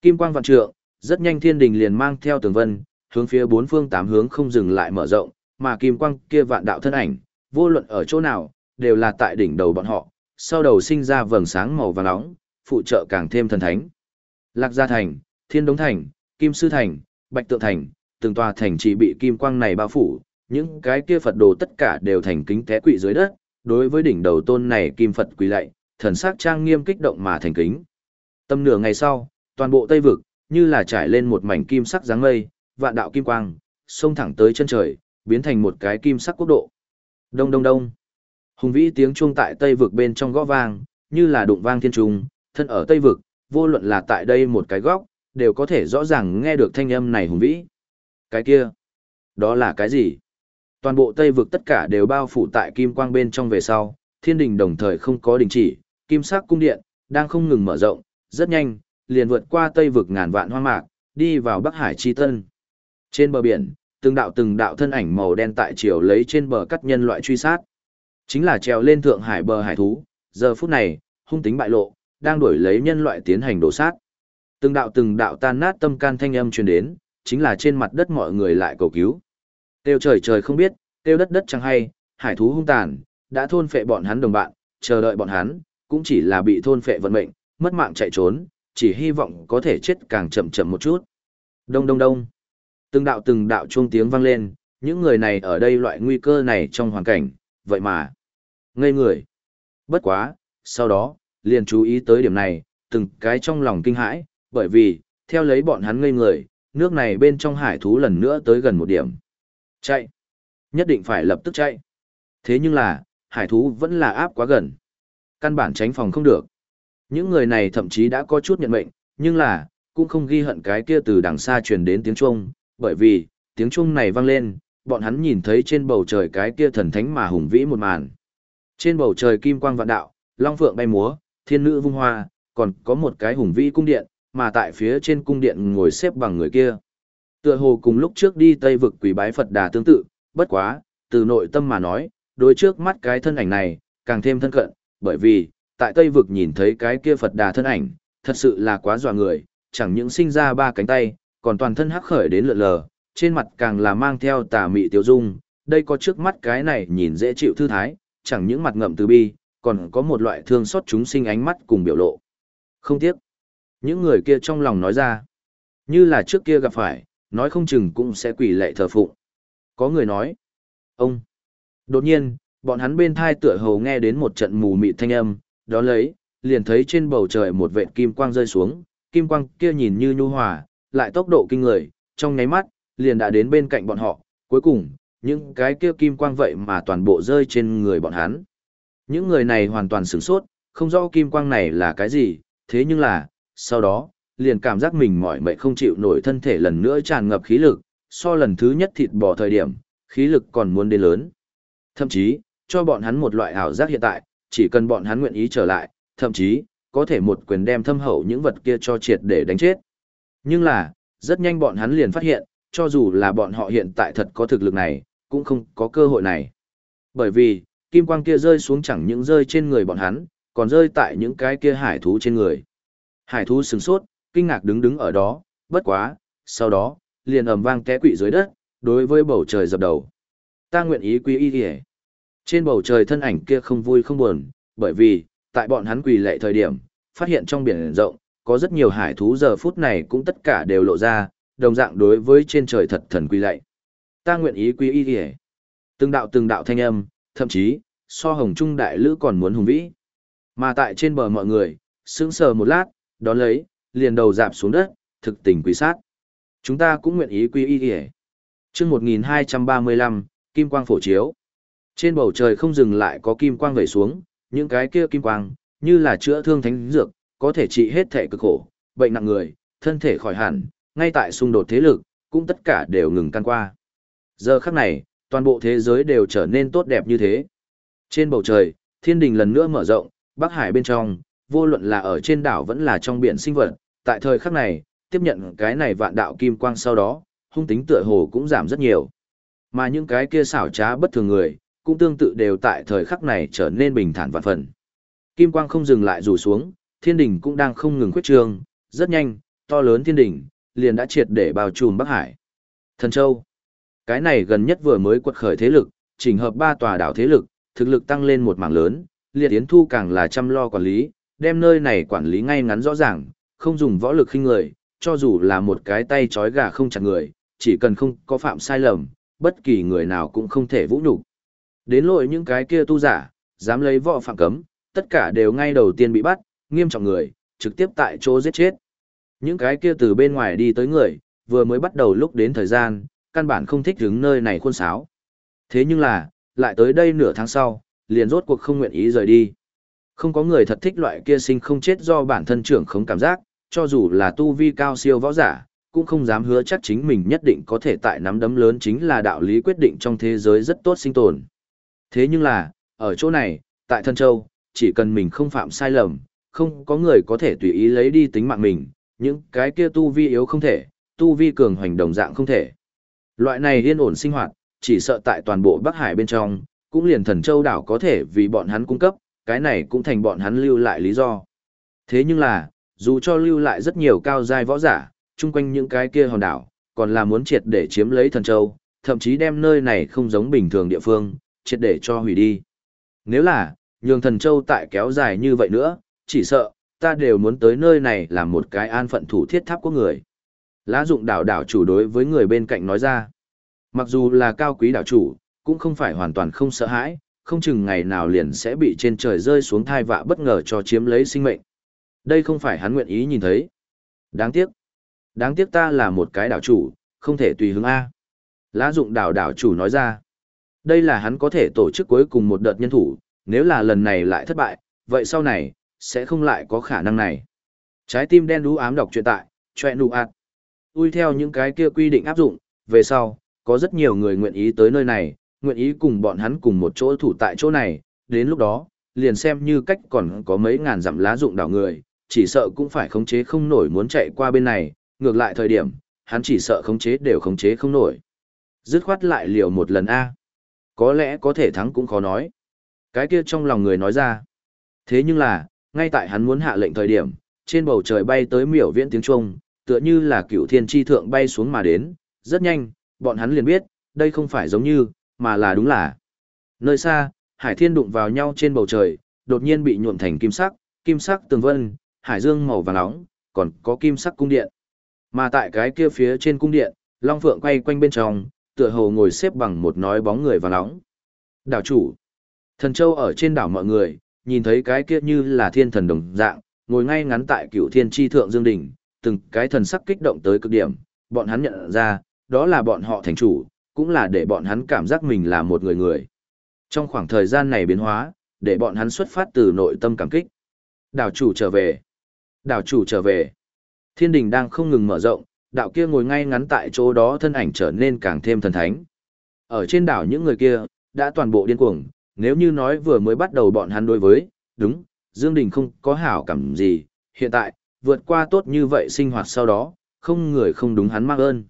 Kim quang vạn trượng, rất nhanh thiên đình liền mang theo tường vân, hướng phía bốn phương tám hướng không dừng lại mở rộng, mà kim quang kia vạn đạo thân ảnh, vô luận ở chỗ nào, đều là tại đỉnh đầu bọn họ, sau đầu sinh ra vầng sáng màu vàng nóng, phụ trợ càng thêm thần thánh. Lạc Gia Thành, Thiên Đống Thành, Kim Sư Thành, Bạch Tượng Thành, từng tòa thành chỉ bị kim quang này bao phủ, những cái kia Phật đồ tất cả đều thành kính té quỵ dưới đất, đối với đỉnh đầu tôn này kim Phật quỳ lạy, thần sắc trang nghiêm kích động mà thành kính. Tâm nửa ngày sau, toàn bộ Tây vực như là trải lên một mảnh kim sắc dáng mây, vạn đạo kim quang, xông thẳng tới chân trời, biến thành một cái kim sắc quốc độ. Đông đông đông. Hùng vĩ tiếng chuông tại Tây vực bên trong gõ vang, như là đụng vang thiên trùng, thân ở Tây vực, vô luận là tại đây một cái góc, đều có thể rõ ràng nghe được thanh âm này hùng vĩ. Cái kia, đó là cái gì? Toàn bộ Tây vực tất cả đều bao phủ tại kim quang bên trong về sau, thiên đình đồng thời không có đình chỉ, kim sắc cung điện, đang không ngừng mở rộng, rất nhanh, liền vượt qua Tây vực ngàn vạn hoang mạc, đi vào Bắc Hải chi tân. Trên bờ biển, từng đạo từng đạo thân ảnh màu đen tại chiều lấy trên bờ cắt nhân loại truy sát. Chính là trèo lên thượng hải bờ hải thú, giờ phút này, hung tính bại lộ, đang đuổi lấy nhân loại tiến hành đổ sát. Từng đạo từng đạo tan nát tâm can thanh âm truyền đến, chính là trên mặt đất mọi người lại cầu cứu. Tiêu trời trời không biết, tiêu đất đất chẳng hay, hải thú hung tàn, đã thôn phệ bọn hắn đồng bạn, chờ đợi bọn hắn, cũng chỉ là bị thôn phệ vận mệnh, mất mạng chạy trốn, chỉ hy vọng có thể chết càng chậm chậm một chút. Đông đông đông. Từng đạo từng đạo chuông tiếng vang lên, những người này ở đây loại nguy cơ này trong hoàn cảnh, vậy mà. Ngây người. Bất quá, sau đó, liền chú ý tới điểm này, từng cái trong lòng kinh hãi, bởi vì, theo lấy bọn hắn ngây người, nước này bên trong hải thú lần nữa tới gần một điểm. Chạy. Nhất định phải lập tức chạy. Thế nhưng là, hải thú vẫn là áp quá gần. Căn bản tránh phòng không được. Những người này thậm chí đã có chút nhận mệnh, nhưng là, cũng không ghi hận cái kia từ đằng xa truyền đến tiếng chuông, bởi vì, tiếng chuông này vang lên, bọn hắn nhìn thấy trên bầu trời cái kia thần thánh mà hùng vĩ một màn. Trên bầu trời kim quang vạn đạo, long phượng bay múa, thiên nữ vung hoa, còn có một cái hùng vĩ cung điện, mà tại phía trên cung điện ngồi xếp bằng người kia. Tựa hồ cùng lúc trước đi Tây vực quỷ bái Phật Đà tương tự, bất quá, từ nội tâm mà nói, đối trước mắt cái thân ảnh này, càng thêm thân cận, bởi vì, tại Tây vực nhìn thấy cái kia Phật Đà thân ảnh, thật sự là quá dọa người, chẳng những sinh ra ba cánh tay, còn toàn thân hắc khởi đến lượn lờ, trên mặt càng là mang theo tà mị tiêu dung, đây có trước mắt cái này nhìn dễ chịu thư thái, chẳng những mặt ngậm từ bi, còn có một loại thương xót chúng sinh ánh mắt cùng biểu lộ. Không tiếc. Những người kia trong lòng nói ra, như là trước kia gặp phải, nói không chừng cũng sẽ quỷ lệ thờ phụng. Có người nói, ông. Đột nhiên, bọn hắn bên thai tựa hồ nghe đến một trận mù mịt thanh âm, đó lấy, liền thấy trên bầu trời một vệt kim quang rơi xuống, kim quang kia nhìn như nhu hòa, lại tốc độ kinh người, trong nháy mắt, liền đã đến bên cạnh bọn họ, cuối cùng, những cái kia kim quang vậy mà toàn bộ rơi trên người bọn hắn. Những người này hoàn toàn sửng sốt, không rõ kim quang này là cái gì, thế nhưng là, sau đó, liền cảm giác mình mỏi mệt không chịu nổi thân thể lần nữa tràn ngập khí lực, so lần thứ nhất thịt bò thời điểm, khí lực còn muốn đến lớn. Thậm chí, cho bọn hắn một loại ảo giác hiện tại, chỉ cần bọn hắn nguyện ý trở lại, thậm chí, có thể một quyền đem thâm hậu những vật kia cho triệt để đánh chết. Nhưng là, rất nhanh bọn hắn liền phát hiện, cho dù là bọn họ hiện tại thật có thực lực này, cũng không có cơ hội này. Bởi vì, kim quang kia rơi xuống chẳng những rơi trên người bọn hắn, còn rơi tại những cái kia hải thú trên người. Hải thú sừng sốt, kinh ngạc đứng đứng ở đó, bất quá, sau đó, liền ầm vang té quỵ dưới đất, đối với bầu trời dập đầu. Ta nguyện ý quý y kìa. Trên bầu trời thân ảnh kia không vui không buồn, bởi vì, tại bọn hắn quỳ lệ thời điểm, phát hiện trong biển rộng, có rất nhiều hải thú giờ phút này cũng tất cả đều lộ ra, đồng dạng đối với trên trời thật thần quỳ lệ. Ta nguyện ý quý y kìa. Từng đạo từng đạo thanh âm, thậm chí, so hồng trung đại lữ còn muốn hùng vĩ. Mà tại trên bờ mọi người, sững sờ một lát, đón lấy, liền đầu dạp xuống đất, thực tình quý sát. Chúng ta cũng nguyện ý quy y kìa. Trước 1235, Kim Quang phổ chiếu. Trên bầu trời không dừng lại có kim quang vẩy xuống, những cái kia kim quang, như là chữa thương thánh dược, có thể trị hết thể cực khổ, bệnh nặng người, thân thể khỏi hẳn, ngay tại xung đột thế lực, cũng tất cả đều ngừng căn qua. Giờ khắc này, toàn bộ thế giới đều trở nên tốt đẹp như thế. Trên bầu trời, thiên đình lần nữa mở rộng, Bắc Hải bên trong, vô luận là ở trên đảo vẫn là trong biển sinh vật, tại thời khắc này, tiếp nhận cái này vạn đạo kim quang sau đó, hung tính tựa hồ cũng giảm rất nhiều. Mà những cái kia xảo trá bất thường người, cũng tương tự đều tại thời khắc này trở nên bình thản vạn phần. Kim quang không dừng lại rủ xuống, thiên đỉnh cũng đang không ngừng khuyết trương, rất nhanh, to lớn thiên đỉnh liền đã triệt để bao trùm Bắc Hải. Thần Châu. Cái này gần nhất vừa mới quật khởi thế lực, chỉnh hợp ba tòa đảo thế lực, thực lực tăng lên một mảng lớn, liệt tiến thu càng là chăm lo quản lý, đem nơi này quản lý ngay ngắn rõ ràng, không dùng võ lực khinh người, cho dù là một cái tay trói gà không chặt người, chỉ cần không có phạm sai lầm, bất kỳ người nào cũng không thể vũ nhục. Đến lỗi những cái kia tu giả, dám lấy võ phạm cấm, tất cả đều ngay đầu tiên bị bắt, nghiêm trọng người, trực tiếp tại chỗ giết chết. Những cái kia từ bên ngoài đi tới người, vừa mới bắt đầu lúc đến thời gian, căn bản không thích đứng nơi này khuôn sáo. Thế nhưng là, lại tới đây nửa tháng sau, liền rốt cuộc không nguyện ý rời đi. Không có người thật thích loại kia sinh không chết do bản thân trưởng không cảm giác, cho dù là tu vi cao siêu võ giả, cũng không dám hứa chắc chính mình nhất định có thể tại nắm đấm lớn chính là đạo lý quyết định trong thế giới rất tốt sinh tồn. Thế nhưng là, ở chỗ này, tại Thân Châu, chỉ cần mình không phạm sai lầm, không có người có thể tùy ý lấy đi tính mạng mình, những cái kia tu vi yếu không thể, tu vi cường hoành đồng dạng không thể. Loại này yên ổn sinh hoạt, chỉ sợ tại toàn bộ Bắc Hải bên trong, cũng liền thần châu đảo có thể vì bọn hắn cung cấp, cái này cũng thành bọn hắn lưu lại lý do. Thế nhưng là, dù cho lưu lại rất nhiều cao giai võ giả, chung quanh những cái kia hòn đảo, còn là muốn triệt để chiếm lấy thần châu, thậm chí đem nơi này không giống bình thường địa phương, triệt để cho hủy đi. Nếu là, nhường thần châu tại kéo dài như vậy nữa, chỉ sợ, ta đều muốn tới nơi này làm một cái an phận thủ thiết tháp của người. Lá dụng đảo đảo chủ đối với người bên cạnh nói ra. Mặc dù là cao quý đảo chủ, cũng không phải hoàn toàn không sợ hãi, không chừng ngày nào liền sẽ bị trên trời rơi xuống thai vạ bất ngờ cho chiếm lấy sinh mệnh. Đây không phải hắn nguyện ý nhìn thấy. Đáng tiếc. Đáng tiếc ta là một cái đảo chủ, không thể tùy hứng A. Lá dụng đảo đảo chủ nói ra. Đây là hắn có thể tổ chức cuối cùng một đợt nhân thủ, nếu là lần này lại thất bại, vậy sau này, sẽ không lại có khả năng này. Trái tim đen đú ám đọc truyện tại, choẹ nụ ạt. Ui theo những cái kia quy định áp dụng, về sau, có rất nhiều người nguyện ý tới nơi này, nguyện ý cùng bọn hắn cùng một chỗ thủ tại chỗ này, đến lúc đó, liền xem như cách còn có mấy ngàn dặm lá dụng đảo người, chỉ sợ cũng phải khống chế không nổi muốn chạy qua bên này, ngược lại thời điểm, hắn chỉ sợ khống chế đều khống chế không nổi. Dứt khoát lại liều một lần A. Có lẽ có thể thắng cũng khó nói. Cái kia trong lòng người nói ra. Thế nhưng là, ngay tại hắn muốn hạ lệnh thời điểm, trên bầu trời bay tới miểu viễn tiếng Trung, tựa như là cựu thiên tri thượng bay xuống mà đến, rất nhanh, bọn hắn liền biết, đây không phải giống như, mà là đúng là. Nơi xa, hải thiên đụng vào nhau trên bầu trời, đột nhiên bị nhuộm thành kim sắc, kim sắc tường vân, hải dương màu vàng nóng, còn có kim sắc cung điện. Mà tại cái kia phía trên cung điện, Long Phượng quay quanh bên trong, tựa hồ ngồi xếp bằng một nói bóng người vàng nóng. Đảo chủ. Thần Châu ở trên đảo mọi người, nhìn thấy cái kia như là thiên thần đồng dạng, ngồi ngay ngắn tại cựu thiên tri thượng dương đỉnh, từng cái thần sắc kích động tới cực điểm, bọn hắn nhận ra, đó là bọn họ thành chủ, cũng là để bọn hắn cảm giác mình là một người người. Trong khoảng thời gian này biến hóa, để bọn hắn xuất phát từ nội tâm cảm kích. Đảo chủ trở về. Đảo chủ trở về. Thiên đình đang không ngừng mở rộng, đạo kia ngồi ngay ngắn tại chỗ đó thân ảnh trở nên càng thêm thần thánh. Ở trên đảo những người kia, đã toàn bộ điên cuồng, nếu như nói vừa mới bắt đầu bọn hắn đối với, đúng, Dương Đình không có hảo cảm gì, hiện tại, vượt qua tốt như vậy sinh hoạt sau đó, không người không đúng hắn mắc ơn.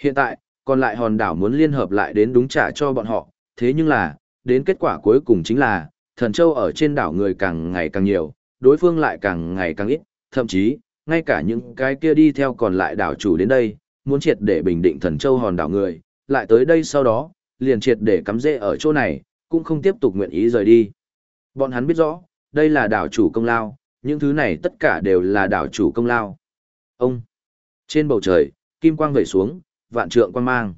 Hiện tại, còn lại hòn đảo muốn liên hợp lại đến đúng trả cho bọn họ, thế nhưng là, đến kết quả cuối cùng chính là, thần châu ở trên đảo người càng ngày càng nhiều, đối phương lại càng ngày càng ít, thậm chí, ngay cả những cái kia đi theo còn lại đảo chủ đến đây, muốn triệt để bình định thần châu hòn đảo người, lại tới đây sau đó, liền triệt để cắm rễ ở chỗ này, cũng không tiếp tục nguyện ý rời đi. Bọn hắn biết rõ, đây là đảo chủ công lao, những thứ này tất cả đều là đảo chủ công lao. Ông, trên bầu trời, kim quang vẩy xuống, vạn trượng quang mang.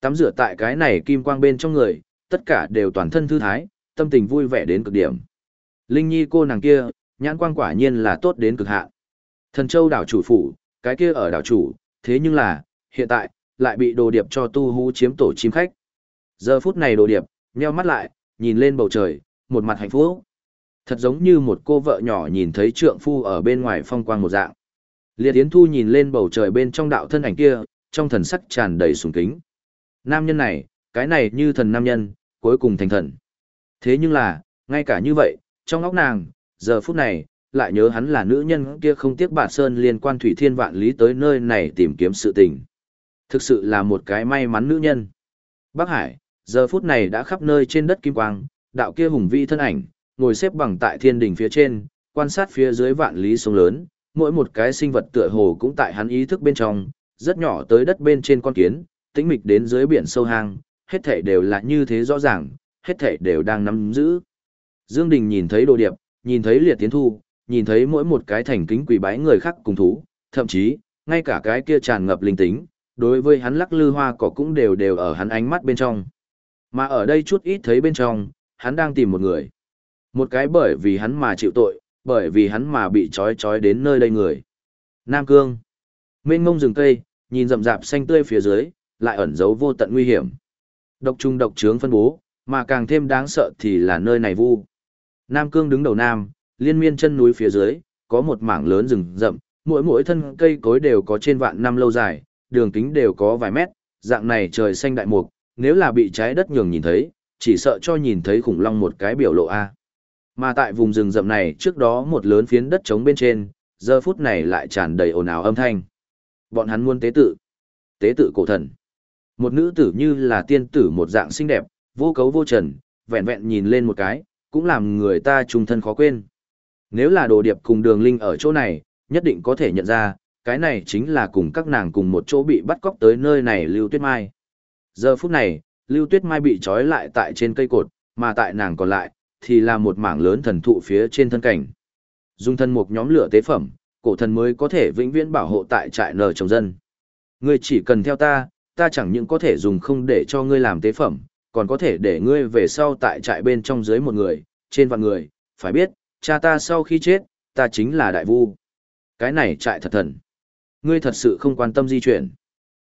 Tắm rửa tại cái này kim quang bên trong người, tất cả đều toàn thân thư thái, tâm tình vui vẻ đến cực điểm. Linh Nhi cô nàng kia, nhãn quang quả nhiên là tốt đến cực hạn. Thần Châu đảo chủ phủ, cái kia ở đảo chủ, thế nhưng là, hiện tại, lại bị đồ điệp cho tu hú chiếm tổ chim khách. Giờ phút này đồ điệp, nheo mắt lại, nhìn lên bầu trời, một mặt hạnh phúc. Thật giống như một cô vợ nhỏ nhìn thấy trượng phu ở bên ngoài phong quang một dạng. Liệt Yến Thu nhìn lên bầu trời bên trong đạo thân ảnh kia, trong thần sắc tràn đầy sùng kính. Nam nhân này, cái này như thần nam nhân, cuối cùng thành thần. Thế nhưng là, ngay cả như vậy, trong óc nàng, giờ phút này, lại nhớ hắn là nữ nhân kia không tiếc bạt sơn liên quan thủy thiên vạn lý tới nơi này tìm kiếm sự tình. Thực sự là một cái may mắn nữ nhân. Bắc Hải, giờ phút này đã khắp nơi trên đất kim quang, đạo kia hùng vĩ thân ảnh, ngồi xếp bằng tại thiên đỉnh phía trên, quan sát phía dưới vạn lý sông lớn, mỗi một cái sinh vật tựa hồ cũng tại hắn ý thức bên trong, rất nhỏ tới đất bên trên con kiến, tĩnh mịch đến dưới biển sâu hang, hết thảy đều là như thế rõ ràng, hết thảy đều đang nắm giữ. Dương Đình nhìn thấy đồ điệp, nhìn thấy liệt tiến thu, nhìn thấy mỗi một cái thành kính quỳ bái người khác cùng thú, thậm chí, ngay cả cái kia tràn ngập linh tính, đối với hắn lắc lư hoa cỏ cũng đều đều ở hắn ánh mắt bên trong. Mà ở đây chút ít thấy bên trong, hắn đang tìm một người. Một cái bởi vì hắn mà chịu tội, bởi vì hắn mà bị trói trói đến nơi đây người. Nam Cương. Mênh ngông rừng cây, nhìn rậm rạp xanh tươi phía dưới, lại ẩn giấu vô tận nguy hiểm. Độc trung độc trướng phân bố, mà càng thêm đáng sợ thì là nơi này vu. Nam Cương đứng đầu Nam, liên miên chân núi phía dưới, có một mảng lớn rừng rậm, mỗi mỗi thân cây cối đều có trên vạn năm lâu dài, đường kính đều có vài mét, dạng này trời xanh đại mục, nếu là bị trái đất nhường nhìn thấy, chỉ sợ cho nhìn thấy khủng long một cái biểu lộ A. Mà tại vùng rừng rậm này trước đó một lớn phiến đất trống bên trên, giờ phút này lại tràn đầy ồn ào âm thanh. Bọn hắn muốn tế tự. Tế tự cổ thần. Một nữ tử như là tiên tử một dạng xinh đẹp, vô cấu vô trần, vẹn vẹn nhìn lên một cái, cũng làm người ta trung thân khó quên. Nếu là đồ điệp cùng đường linh ở chỗ này, nhất định có thể nhận ra, cái này chính là cùng các nàng cùng một chỗ bị bắt cóc tới nơi này Lưu Tuyết Mai. Giờ phút này, Lưu Tuyết Mai bị trói lại tại trên cây cột, mà tại nàng còn lại, thì là một mảng lớn thần thụ phía trên thân cảnh. Dùng thân một nhóm lửa tế phẩm, cổ thần mới có thể vĩnh viễn bảo hộ tại trại nở trồng dân. Ngươi chỉ cần theo ta, ta chẳng những có thể dùng không để cho ngươi làm tế phẩm, còn có thể để ngươi về sau tại trại bên trong dưới một người, trên vạn người, phải biết, cha ta sau khi chết, ta chính là đại vu. Cái này trại thật thần. Ngươi thật sự không quan tâm di chuyển.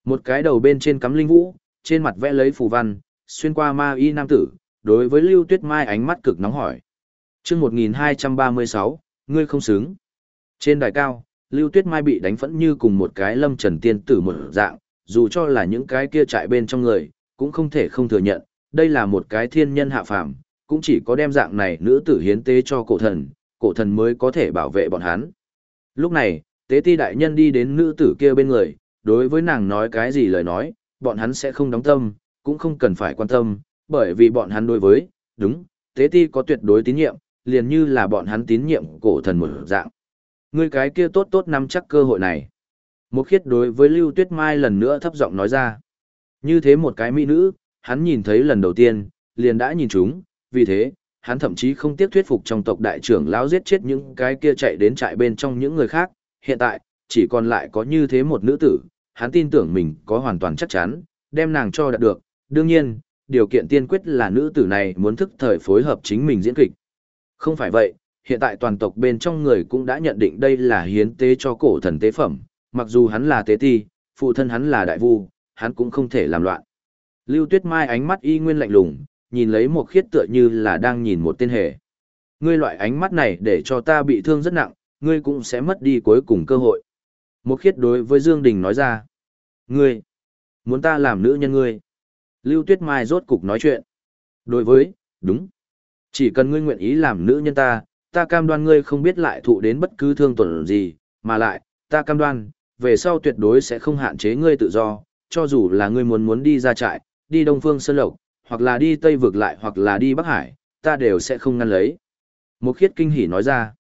Một cái đầu bên trên cắm linh vũ, trên mặt vẽ lấy phù văn, xuyên qua ma y nam tử, đối với Lưu Tuyết Mai ánh mắt cực nóng hỏi. Chương 1236, ngươi không xứng. Trên đài cao, Lưu Tuyết Mai bị đánh phẫn như cùng một cái lâm trần tiên tử một dạng, dù cho là những cái kia trại bên trong người, cũng không thể không thừa nhận, đây là một cái thiên nhân hạ phàm, cũng chỉ có đem dạng này nữ tử hiến tế cho cổ thần, cổ thần mới có thể bảo vệ bọn hắn. Lúc này, tế ti đại nhân đi đến nữ tử kia bên người, đối với nàng nói cái gì lời nói, bọn hắn sẽ không đóng tâm, cũng không cần phải quan tâm, bởi vì bọn hắn đối với, đúng, tế ti có tuyệt đối tín nhiệm, liền như là bọn hắn tín nhiệm cổ thần một dạng. Ngươi cái kia tốt tốt nắm chắc cơ hội này. Một khiết đối với Lưu Tuyết Mai lần nữa thấp giọng nói ra. Như thế một cái mỹ nữ, hắn nhìn thấy lần đầu tiên, liền đã nhìn chúng, vì thế, hắn thậm chí không tiếc thuyết phục trong tộc đại trưởng lão giết chết những cái kia chạy đến trại bên trong những người khác. Hiện tại, chỉ còn lại có như thế một nữ tử, hắn tin tưởng mình có hoàn toàn chắc chắn, đem nàng cho đạt được. Đương nhiên, điều kiện tiên quyết là nữ tử này muốn thức thời phối hợp chính mình diễn kịch. Không phải vậy, hiện tại toàn tộc bên trong người cũng đã nhận định đây là hiến tế cho cổ thần tế phẩm, mặc dù hắn là tế ti, phụ thân hắn là đại vu, hắn cũng không thể làm loạn. Lưu Tuyết Mai ánh mắt y nguyên lạnh lùng, nhìn lấy một khiết tựa như là đang nhìn một tên hề. Ngươi loại ánh mắt này để cho ta bị thương rất nặng, ngươi cũng sẽ mất đi cuối cùng cơ hội. Một khiết đối với Dương Đình nói ra. Ngươi, muốn ta làm nữ nhân ngươi. Lưu Tuyết Mai rốt cục nói chuyện. Đối với, đúng. Chỉ cần ngươi nguyện ý làm nữ nhân ta, ta cam đoan ngươi không biết lại thụ đến bất cứ thương tổn gì, mà lại, ta cam đoan, về sau tuyệt đối sẽ không hạn chế ngươi tự do, cho dù là ngươi muốn muốn đi ra trại, đi Đông Phương Sơn Lộc, hoặc là đi Tây Vực lại hoặc là đi Bắc Hải, ta đều sẽ không ngăn lấy. Một khiết kinh hỉ nói ra.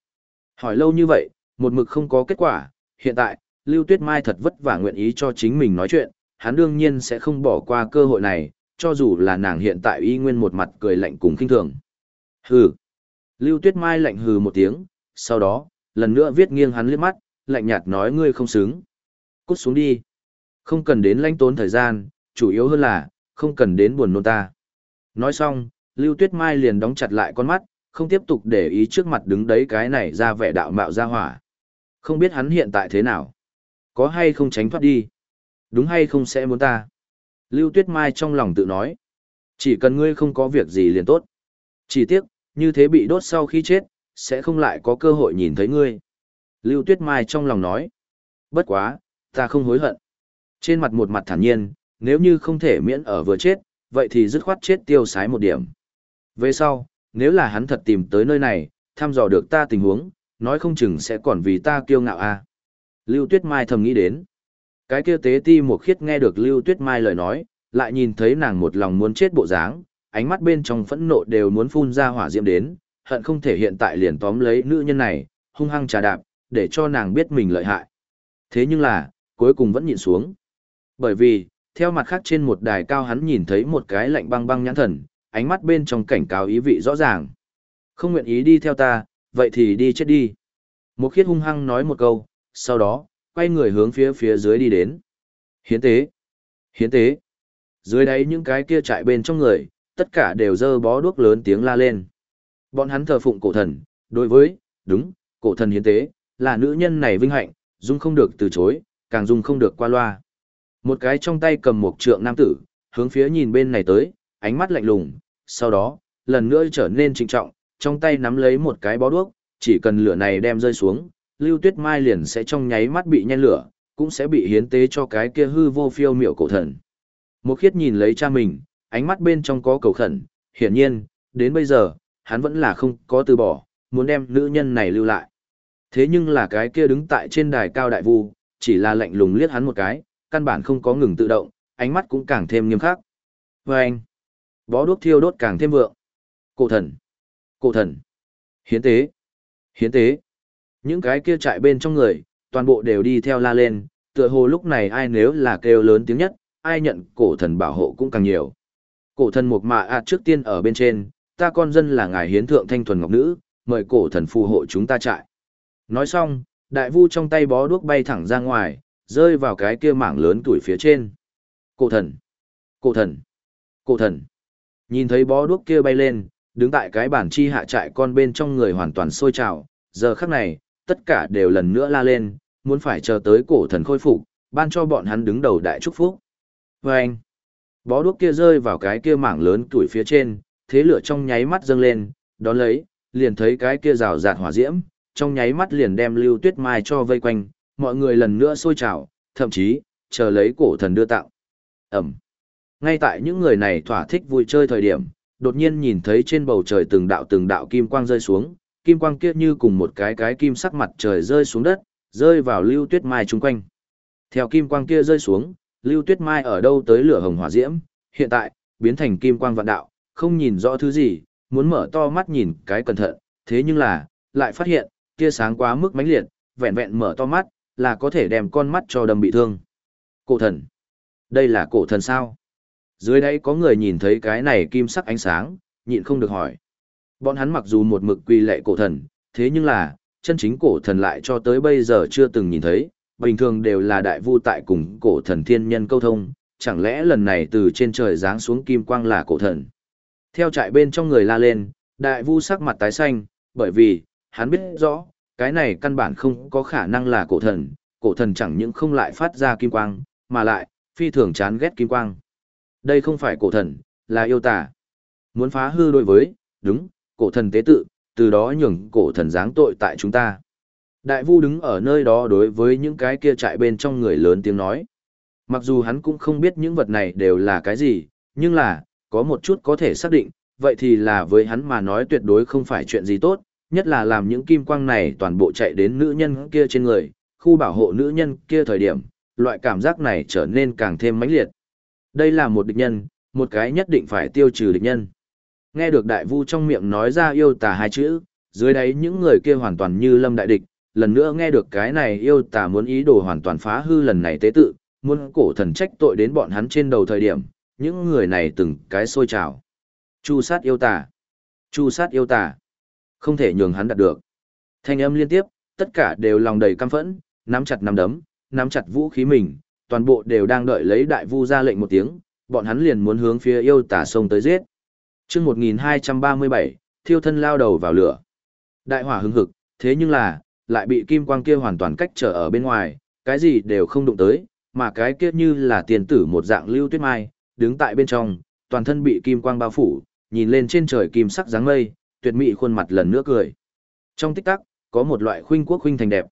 Hỏi lâu như vậy, một mực không có kết quả, hiện tại, Lưu Tuyết Mai thật vất vả nguyện ý cho chính mình nói chuyện, hắn đương nhiên sẽ không bỏ qua cơ hội này, cho dù là nàng hiện tại y nguyên một mặt cười lạnh cùng kinh thường. Hừ. Lưu Tuyết Mai lạnh hừ một tiếng, sau đó, lần nữa viết nghiêng hắn liếc mắt, lạnh nhạt nói ngươi không xứng. Cút xuống đi. Không cần đến lãnh tốn thời gian, chủ yếu hơn là, không cần đến buồn nôn ta. Nói xong, Lưu Tuyết Mai liền đóng chặt lại con mắt, không tiếp tục để ý trước mặt đứng đấy cái này ra vẻ đạo mạo ra hỏa. Không biết hắn hiện tại thế nào. Có hay không tránh thoát đi. Đúng hay không sẽ muốn ta. Lưu Tuyết Mai trong lòng tự nói. Chỉ cần ngươi không có việc gì liền tốt. Chỉ tiếc, như thế bị đốt sau khi chết, sẽ không lại có cơ hội nhìn thấy ngươi. Lưu Tuyết Mai trong lòng nói. Bất quá, ta không hối hận. Trên mặt một mặt thản nhiên, nếu như không thể miễn ở vừa chết, vậy thì dứt khoát chết tiêu sái một điểm. Về sau, nếu là hắn thật tìm tới nơi này, thăm dò được ta tình huống, nói không chừng sẽ còn vì ta kiêu ngạo a. À. Lưu Tuyết Mai thầm nghĩ đến. Cái kia tế ti một khiết nghe được Lưu Tuyết Mai lời nói, lại nhìn thấy nàng một lòng muốn chết bộ dáng, ánh mắt bên trong phẫn nộ đều muốn phun ra hỏa diễm đến, hận không thể hiện tại liền tóm lấy nữ nhân này, hung hăng trà đạp, để cho nàng biết mình lợi hại. Thế nhưng là, cuối cùng vẫn nhịn xuống. Bởi vì, theo mặt khác trên một đài cao hắn nhìn thấy một cái lạnh băng băng nhãn thần, ánh mắt bên trong cảnh cáo ý vị rõ ràng. Không nguyện ý đi theo ta, vậy thì đi chết đi. Một khiết hung hăng nói một câu, sau đó, quay người hướng phía phía dưới đi đến. Hiến tế! Hiến tế! Dưới đấy những cái kia chạy bên trong người, tất cả đều dơ bó đuốc lớn tiếng la lên. Bọn hắn thờ phụng cổ thần, đối với, đúng, cổ thần hiến tế, là nữ nhân này vinh hạnh, dung không được từ chối, càng dung không được qua loa. Một cái trong tay cầm một trượng nam tử, hướng phía nhìn bên này tới, ánh mắt lạnh lùng, sau đó, lần nữa trở nên trịnh trọng, trong tay nắm lấy một cái bó đuốc, chỉ cần lửa này đem rơi xuống, Lưu Tuyết Mai liền sẽ trong nháy mắt bị nhen lửa, cũng sẽ bị hiến tế cho cái kia hư vô phiêu miểu cổ thần. Một khiết nhìn lấy cha mình, ánh mắt bên trong có cầu khẩn, hiển nhiên, đến bây giờ, hắn vẫn là không có từ bỏ, muốn đem nữ nhân này lưu lại. Thế nhưng là cái kia đứng tại trên đài cao đại vu, chỉ là lạnh lùng liếc hắn một cái, căn bản không có ngừng tự động, ánh mắt cũng càng thêm nghiêm khắc. Và anh, bó đuốc thiêu đốt càng thêm vượng. Cổ thần, cổ thần, hiến tế, hiến tế. Những cái kia chạy bên trong người, toàn bộ đều đi theo la lên, tựa hồ lúc này ai nếu là kêu lớn tiếng nhất, ai nhận cổ thần bảo hộ cũng càng nhiều. Cổ thần một mạ ạt trước tiên ở bên trên, ta con dân là ngài hiến thượng thanh thuần ngọc nữ, mời cổ thần phù hộ chúng ta trại. Nói xong, đại vu trong tay bó đuốc bay thẳng ra ngoài, rơi vào cái kia mảng lớn tuổi phía trên. Cổ thần! Cổ thần! Cổ thần! Nhìn thấy bó đuốc kia bay lên, đứng tại cái bản chi hạ trại con bên trong người hoàn toàn sôi trào, giờ khắc này, tất cả đều lần nữa la lên, muốn phải chờ tới cổ thần khôi phục, ban cho bọn hắn đứng đầu đại chúc phúc. Và anh, bó đuốc kia rơi vào cái kia mảng lớn tuổi phía trên, thế lửa trong nháy mắt dâng lên, đón lấy, liền thấy cái kia rào rạt hỏa diễm, trong nháy mắt liền đem lưu tuyết mai cho vây quanh, mọi người lần nữa sôi trào, thậm chí, chờ lấy cổ thần đưa tặng. Ẩm. Ngay tại những người này thỏa thích vui chơi thời điểm, đột nhiên nhìn thấy trên bầu trời từng đạo từng đạo kim quang rơi xuống, kim quang kia như cùng một cái cái kim sắc mặt trời rơi xuống đất, rơi vào lưu tuyết mai chung quanh. Theo kim quang kia rơi xuống, lưu tuyết mai ở đâu tới lửa hồng hỏa diễm, hiện tại, biến thành kim quang vạn đạo, không nhìn rõ thứ gì, muốn mở to mắt nhìn cái cẩn thận, thế nhưng là, lại phát hiện, kia sáng quá mức mãnh liệt, vẹn vẹn mở to mắt, là có thể đem con mắt cho đâm bị thương. Cổ thần. Đây là cổ thần sao? Dưới đây có người nhìn thấy cái này kim sắc ánh sáng, nhịn không được hỏi. Bọn hắn mặc dù một mực quy lệ cổ thần, thế nhưng là, chân chính cổ thần lại cho tới bây giờ chưa từng nhìn thấy, bình thường đều là đại vu tại cùng cổ thần thiên nhân câu thông, chẳng lẽ lần này từ trên trời giáng xuống kim quang là cổ thần. Theo trại bên trong người la lên, đại vu sắc mặt tái xanh, bởi vì, hắn biết rõ, cái này căn bản không có khả năng là cổ thần, cổ thần chẳng những không lại phát ra kim quang, mà lại, phi thường chán ghét kim quang. Đây không phải cổ thần, là yêu tà. Muốn phá hư đối với, đúng, cổ thần tế tự, từ đó nhường cổ thần giáng tội tại chúng ta. Đại vu đứng ở nơi đó đối với những cái kia trại bên trong người lớn tiếng nói. Mặc dù hắn cũng không biết những vật này đều là cái gì, nhưng là, có một chút có thể xác định, vậy thì là với hắn mà nói tuyệt đối không phải chuyện gì tốt, nhất là làm những kim quang này toàn bộ chạy đến nữ nhân kia trên người, khu bảo hộ nữ nhân kia thời điểm, loại cảm giác này trở nên càng thêm mãnh liệt. Đây là một địch nhân, một cái nhất định phải tiêu trừ địch nhân. Nghe được đại vu trong miệng nói ra yêu tà hai chữ, dưới đấy những người kia hoàn toàn như lâm đại địch, lần nữa nghe được cái này yêu tà muốn ý đồ hoàn toàn phá hư lần này tế tự, muốn cổ thần trách tội đến bọn hắn trên đầu thời điểm, những người này từng cái sôi trào. Chu sát yêu tà. Chu sát yêu tà. Không thể nhường hắn đạt được. Thanh âm liên tiếp, tất cả đều lòng đầy căm phẫn, nắm chặt nắm đấm, nắm chặt vũ khí mình, toàn bộ đều đang đợi lấy đại vu ra lệnh một tiếng, bọn hắn liền muốn hướng phía yêu tà sông tới giết. Chương 1237, thiêu thân lao đầu vào lửa. Đại hỏa hứng hực, thế nhưng là, lại bị kim quang kia hoàn toàn cách trở ở bên ngoài, cái gì đều không đụng tới, mà cái kia như là tiền tử một dạng lưu tuyết mai, đứng tại bên trong, toàn thân bị kim quang bao phủ, nhìn lên trên trời kim sắc dáng mây, tuyệt mỹ khuôn mặt lần nữa cười. Trong tích tắc, có một loại khuynh quốc khuynh thành đẹp.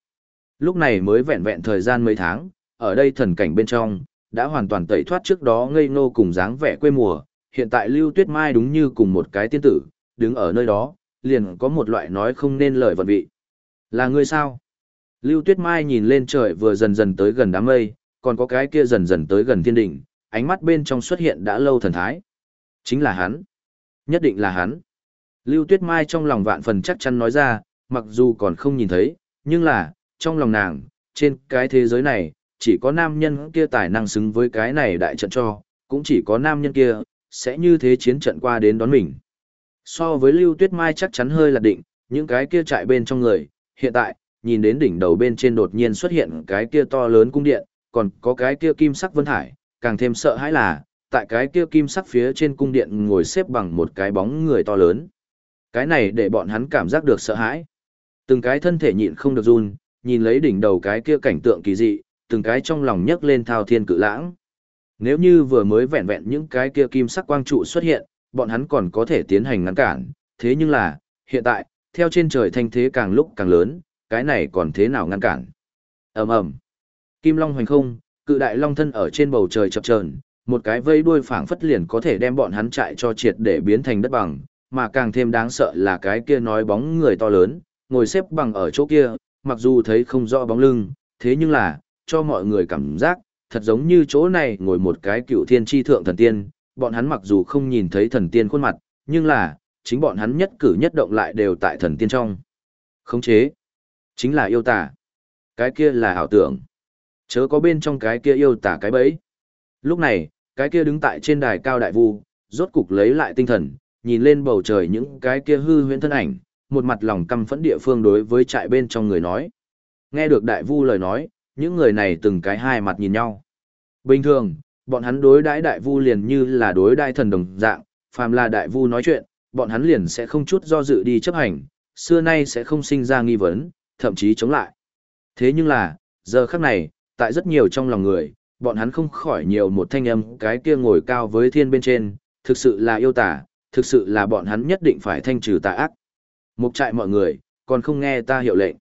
Lúc này mới vẹn vẹn thời gian mấy tháng, ở đây thần cảnh bên trong, đã hoàn toàn tẩy thoát trước đó ngây ngô cùng dáng vẻ quê mùa, hiện tại Lưu Tuyết Mai đúng như cùng một cái tiên tử, đứng ở nơi đó, liền có một loại nói không nên lời vận vị. Là ngươi sao? Lưu Tuyết Mai nhìn lên trời vừa dần dần tới gần đám mây, còn có cái kia dần dần tới gần thiên đỉnh, ánh mắt bên trong xuất hiện đã lâu thần thái. Chính là hắn. Nhất định là hắn. Lưu Tuyết Mai trong lòng vạn phần chắc chắn nói ra, mặc dù còn không nhìn thấy, nhưng là, trong lòng nàng, trên cái thế giới này, chỉ có nam nhân kia tài năng xứng với cái này đại trận cho, cũng chỉ có nam nhân kia, sẽ như thế chiến trận qua đến đón mình. So với Lưu Tuyết Mai chắc chắn hơi là định, những cái kia chạy bên trong người, hiện tại, nhìn đến đỉnh đầu bên trên đột nhiên xuất hiện cái kia to lớn cung điện, còn có cái kia kim sắc vân hải, càng thêm sợ hãi là, tại cái kia kim sắc phía trên cung điện ngồi xếp bằng một cái bóng người to lớn. Cái này để bọn hắn cảm giác được sợ hãi. Từng cái thân thể nhịn không được run, nhìn lấy đỉnh đầu cái kia cảnh tượng kỳ dị, từng cái trong lòng nhấc lên thao thiên cự lãng. Nếu như vừa mới vẹn vẹn những cái kia kim sắc quang trụ xuất hiện, bọn hắn còn có thể tiến hành ngăn cản, thế nhưng là, hiện tại, theo trên trời thanh thế càng lúc càng lớn, cái này còn thế nào ngăn cản. ầm ầm Kim Long hoành không, cự đại long thân ở trên bầu trời chập chờn, một cái vây đuôi phảng phất liền có thể đem bọn hắn chạy cho triệt để biến thành đất bằng, mà càng thêm đáng sợ là cái kia nói bóng người to lớn, ngồi xếp bằng ở chỗ kia, mặc dù thấy không rõ bóng lưng, thế nhưng là, cho mọi người cảm giác, thật giống như chỗ này ngồi một cái cựu thiên tri thượng thần tiên, bọn hắn mặc dù không nhìn thấy thần tiên khuôn mặt, nhưng là, chính bọn hắn nhất cử nhất động lại đều tại thần tiên trong. Khống chế, chính là yêu tả. Cái kia là ảo tưởng. Chớ có bên trong cái kia yêu tả cái bẫy. Lúc này, cái kia đứng tại trên đài cao đại vu, rốt cục lấy lại tinh thần, nhìn lên bầu trời những cái kia hư huyễn thân ảnh, một mặt lòng căm phẫn địa phương đối với trại bên trong người nói. Nghe được đại vu lời nói, những người này từng cái hai mặt nhìn nhau. Bình thường, bọn hắn đối đãi đại vu liền như là đối đãi thần đồng dạng, phàm là đại vu nói chuyện, bọn hắn liền sẽ không chút do dự đi chấp hành, xưa nay sẽ không sinh ra nghi vấn, thậm chí chống lại. Thế nhưng là, giờ khắc này, tại rất nhiều trong lòng người, bọn hắn không khỏi nhiều một thanh âm cái kia ngồi cao với thiên bên trên, thực sự là yêu tả, thực sự là bọn hắn nhất định phải thanh trừ tà ác. Mục trại mọi người, còn không nghe ta hiệu lệnh.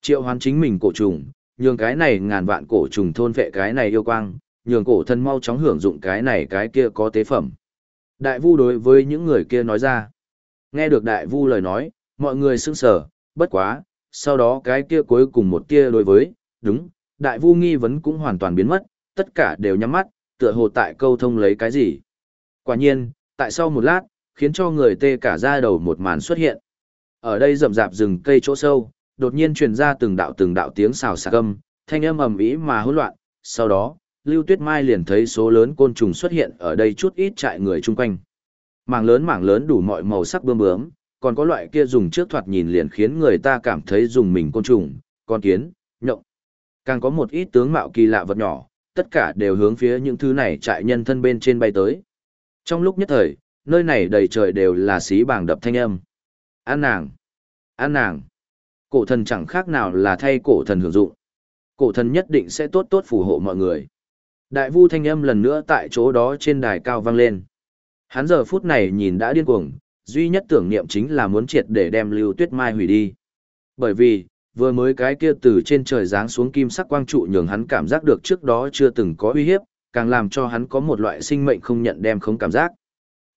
Triệu hoán chính mình cổ trùng, nhường cái này ngàn vạn cổ trùng thôn vệ cái này yêu quang, nhường cổ thân mau chóng hưởng dụng cái này cái kia có tế phẩm. Đại vu đối với những người kia nói ra. Nghe được đại vu lời nói, mọi người sững sờ, bất quá, sau đó cái kia cuối cùng một kia đối với, đúng, đại vu nghi vấn cũng hoàn toàn biến mất, tất cả đều nhắm mắt, tựa hồ tại câu thông lấy cái gì. Quả nhiên, tại sau một lát, khiến cho người tê cả da đầu một màn xuất hiện. Ở đây rậm rạp rừng cây chỗ sâu, đột nhiên truyền ra từng đạo từng đạo tiếng xào xạc âm, thanh âm ầm ĩ mà hỗn loạn, sau đó, Lưu Tuyết Mai liền thấy số lớn côn trùng xuất hiện ở đây chút ít trại người chung quanh. Mảng lớn mảng lớn đủ mọi màu sắc bươm bướm, còn có loại kia dùng trước thoạt nhìn liền khiến người ta cảm thấy dùng mình côn trùng, con kiến, nhộng. Càng có một ít tướng mạo kỳ lạ vật nhỏ, tất cả đều hướng phía những thứ này trại nhân thân bên trên bay tới. Trong lúc nhất thời, nơi này đầy trời đều là xí bảng đập thanh âm. An nàng! An nàng! Cổ thần chẳng khác nào là thay cổ thần hưởng dụng. Cổ thần nhất định sẽ tốt tốt phù hộ mọi người. Đại vu thanh âm lần nữa tại chỗ đó trên đài cao vang lên. Hắn giờ phút này nhìn đã điên cuồng, duy nhất tưởng niệm chính là muốn triệt để đem Lưu Tuyết Mai hủy đi. Bởi vì, vừa mới cái kia từ trên trời giáng xuống kim sắc quang trụ nhường hắn cảm giác được trước đó chưa từng có uy hiếp, càng làm cho hắn có một loại sinh mệnh không nhận đem không cảm giác.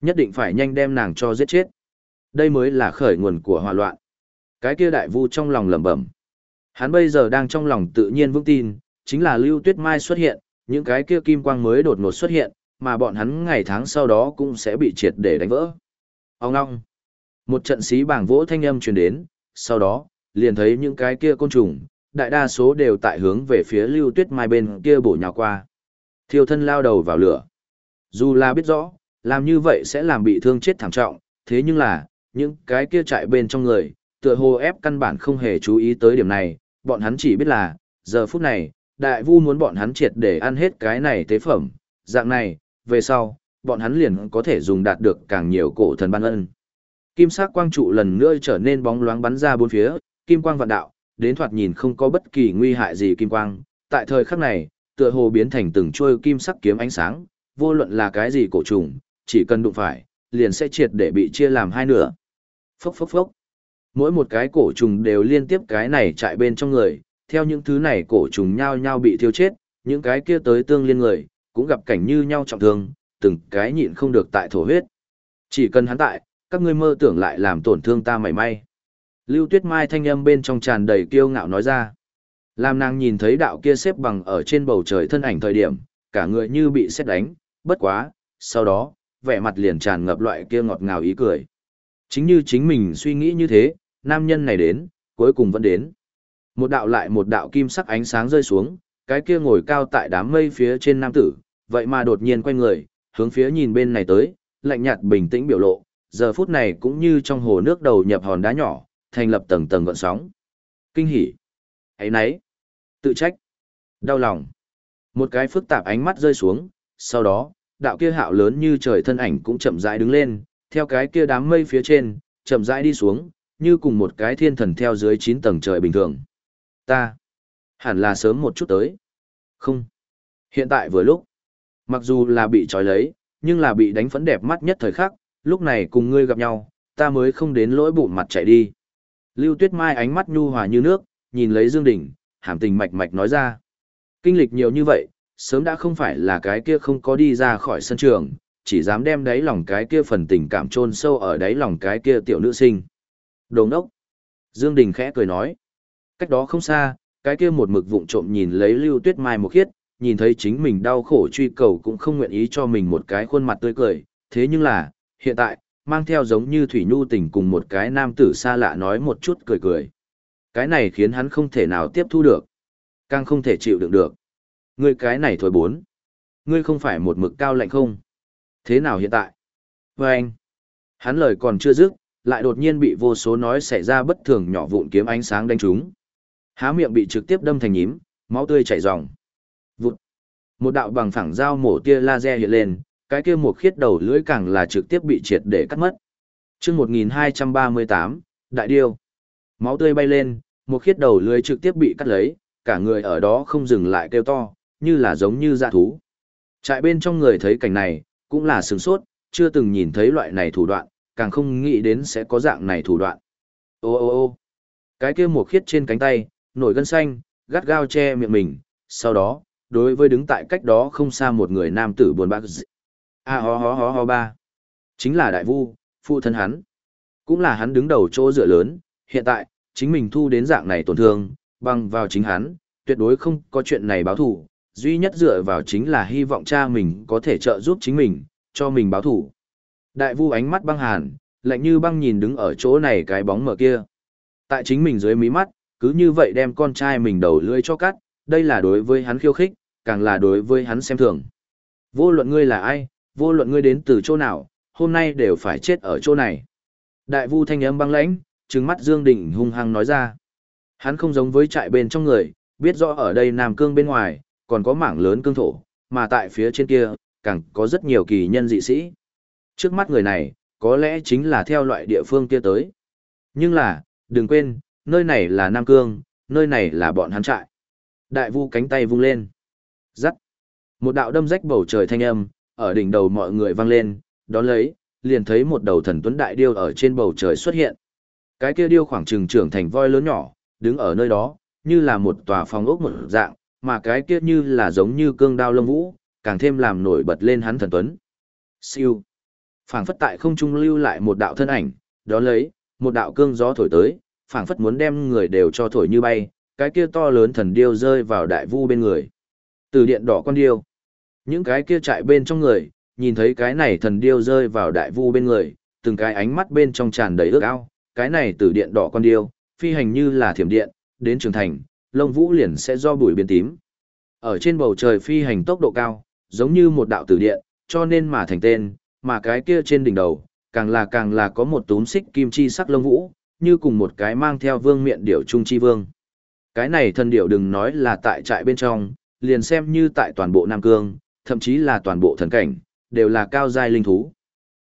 Nhất định phải nhanh đem nàng cho giết chết. Đây mới là khởi nguồn của hòa loạn. Cái kia đại vu trong lòng lẩm bẩm. Hắn bây giờ đang trong lòng tự nhiên vững tin, chính là Lưu Tuyết Mai xuất hiện, những cái kia kim quang mới đột ngột xuất hiện, mà bọn hắn ngày tháng sau đó cũng sẽ bị triệt để đánh vỡ. Ông ngong. Một trận xí bảng vỗ thanh âm truyền đến, sau đó, liền thấy những cái kia côn trùng, đại đa số đều tại hướng về phía lưu tuyết mai bên kia bổ nhào qua. Thiêu thân lao đầu vào lửa. Dù là biết rõ, làm như vậy sẽ làm bị thương chết thảm trọng, thế nhưng là, những cái kia chạy bên trong người, tựa hồ ép căn bản không hề chú ý tới điểm này, bọn hắn chỉ biết là, giờ phút này, đại vu muốn bọn hắn triệt để ăn hết cái này tế phẩm, dạng này, về sau, bọn hắn liền có thể dùng đạt được càng nhiều cổ thần ban ân. Kim sắc quang trụ lần nữa trở nên bóng loáng bắn ra bốn phía, kim quang vạn đạo, đến thoạt nhìn không có bất kỳ nguy hại gì kim quang, tại thời khắc này, tựa hồ biến thành từng trôi kim sắc kiếm ánh sáng, vô luận là cái gì cổ trùng, chỉ cần đụng phải, liền sẽ triệt để bị chia làm hai nửa. Phốc phốc phốc. Mỗi một cái cổ trùng đều liên tiếp cái này chạy bên trong người, theo những thứ này cổ trùng nhao nhao bị thiêu chết, những cái kia tới tương liên người, cũng gặp cảnh như nhau trọng thương, từng cái nhịn không được tại thổ huyết. Chỉ cần hắn tại, các ngươi mơ tưởng lại làm tổn thương ta mảy may. Lưu Tuyết Mai thanh âm bên trong tràn đầy kiêu ngạo nói ra. Làm nàng nhìn thấy đạo kia xếp bằng ở trên bầu trời thân ảnh thời điểm, cả người như bị xét đánh, bất quá, sau đó, vẻ mặt liền tràn ngập loại kia ngọt ngào ý cười. Chính như chính mình suy nghĩ như thế, nam nhân này đến, cuối cùng vẫn đến. Một đạo lại một đạo kim sắc ánh sáng rơi xuống, cái kia ngồi cao tại đám mây phía trên nam tử, vậy mà đột nhiên quay người, hướng phía nhìn bên này tới, lạnh nhạt bình tĩnh biểu lộ, giờ phút này cũng như trong hồ nước đầu nhập hòn đá nhỏ, thành lập tầng tầng gợn sóng. Kinh hỉ, ấy nấy, tự trách, đau lòng. Một cái phức tạp ánh mắt rơi xuống, sau đó, đạo kia hạo lớn như trời thân ảnh cũng chậm rãi đứng lên, theo cái kia đám mây phía trên, chậm rãi đi xuống, như cùng một cái thiên thần theo dưới 9 tầng trời bình thường. Ta, hẳn là sớm một chút tới. Không. Hiện tại vừa lúc, mặc dù là bị trói lấy, nhưng là bị đánh phấn đẹp mắt nhất thời khắc, lúc này cùng ngươi gặp nhau, ta mới không đến lỗi bụng mặt chạy đi. Lưu Tuyết Mai ánh mắt nhu hòa như nước, nhìn lấy Dương Đình, hàm tình mạch mạch nói ra. Kinh lịch nhiều như vậy, sớm đã không phải là cái kia không có đi ra khỏi sân trường, chỉ dám đem đáy lòng cái kia phần tình cảm chôn sâu ở đáy lòng cái kia tiểu nữ sinh. Đồng đốc. Dương Đình khẽ cười nói. Cách đó không xa, cái kia một mực vụng trộm nhìn lấy Lưu Tuyết Mai một khiết, nhìn thấy chính mình đau khổ truy cầu cũng không nguyện ý cho mình một cái khuôn mặt tươi cười, thế nhưng là, hiện tại, mang theo giống như Thủy Nhu tình cùng một cái nam tử xa lạ nói một chút cười cười. Cái này khiến hắn không thể nào tiếp thu được, càng không thể chịu đựng được. Ngươi cái này thổi bốn. Ngươi không phải một mực cao lạnh không? Thế nào hiện tại? Và anh, hắn lời còn chưa dứt, lại đột nhiên bị vô số nói xảy ra bất thường nhỏ vụn kiếm ánh sáng đánh trúng. Há miệng bị trực tiếp đâm thành nhím, máu tươi chảy ròng. Vụt. Một đạo bằng phẳng dao mổ tia laser hiện lên, cái kia một khiết đầu lưỡi càng là trực tiếp bị triệt để cắt mất. Chương 1238, Đại Điêu. Máu tươi bay lên, một khiết đầu lưỡi trực tiếp bị cắt lấy, cả người ở đó không dừng lại kêu to, như là giống như dạ thú. Trại bên trong người thấy cảnh này, cũng là sửng sốt, chưa từng nhìn thấy loại này thủ đoạn, càng không nghĩ đến sẽ có dạng này thủ đoạn. Ô ô ô cái kia mùa khiết trên cánh tay, nổi gân xanh, gắt gao che miệng mình, sau đó, đối với đứng tại cách đó không xa một người nam tử buồn bã. A ho ho ho ho ba. Chính là đại vu, phụ thân hắn. Cũng là hắn đứng đầu chỗ dựa lớn, hiện tại, chính mình thu đến dạng này tổn thương, bằng vào chính hắn, tuyệt đối không có chuyện này báo thủ, duy nhất dựa vào chính là hy vọng cha mình có thể trợ giúp chính mình, cho mình báo thủ. Đại vu ánh mắt băng hàn, lạnh như băng nhìn đứng ở chỗ này cái bóng mở kia. Tại chính mình dưới mí mắt, cứ như vậy đem con trai mình đầu lưỡi cho cắt, đây là đối với hắn khiêu khích, càng là đối với hắn xem thường. Vô luận ngươi là ai, vô luận ngươi đến từ chỗ nào, hôm nay đều phải chết ở chỗ này. Đại vu thanh âm băng lãnh, trừng mắt Dương Đình hung hăng nói ra. Hắn không giống với trại bên trong người, biết rõ ở đây Nam Cương bên ngoài, còn có mảng lớn cương thổ, mà tại phía trên kia, càng có rất nhiều kỳ nhân dị sĩ. Trước mắt người này, có lẽ chính là theo loại địa phương kia tới. Nhưng là, đừng quên, nơi này là Nam Cương, nơi này là bọn hắn trại. Đại vu cánh tay vung lên. Rắc. Một đạo đâm rách bầu trời thanh âm, ở đỉnh đầu mọi người vang lên, đón lấy, liền thấy một đầu thần tuấn đại điêu ở trên bầu trời xuất hiện. Cái kia điêu khoảng trừng trưởng thành voi lớn nhỏ, đứng ở nơi đó, như là một tòa phòng ốc một dạng, mà cái kia như là giống như cương đao lông vũ, càng thêm làm nổi bật lên hắn thần tuấn. Siêu. Phảng phất tại không trung lưu lại một đạo thân ảnh, đó lấy, một đạo cương gió thổi tới, phảng phất muốn đem người đều cho thổi như bay, cái kia to lớn thần điêu rơi vào đại vu bên người. Từ điện đỏ con điêu. Những cái kia chạy bên trong người, nhìn thấy cái này thần điêu rơi vào đại vu bên người, từng cái ánh mắt bên trong tràn đầy ước ao, cái này từ điện đỏ con điêu, phi hành như là thiểm điện, đến trường thành, lông vũ liền sẽ do bụi biến tím. Ở trên bầu trời phi hành tốc độ cao, giống như một đạo tử điện, cho nên mà thành tên, mà cái kia trên đỉnh đầu, càng là càng là có một túm xích kim chi sắc lông vũ, như cùng một cái mang theo vương miện điểu trung chi vương. Cái này thần điểu đừng nói là tại trại bên trong, liền xem như tại toàn bộ Nam Cương, thậm chí là toàn bộ thần cảnh, đều là cao giai linh thú.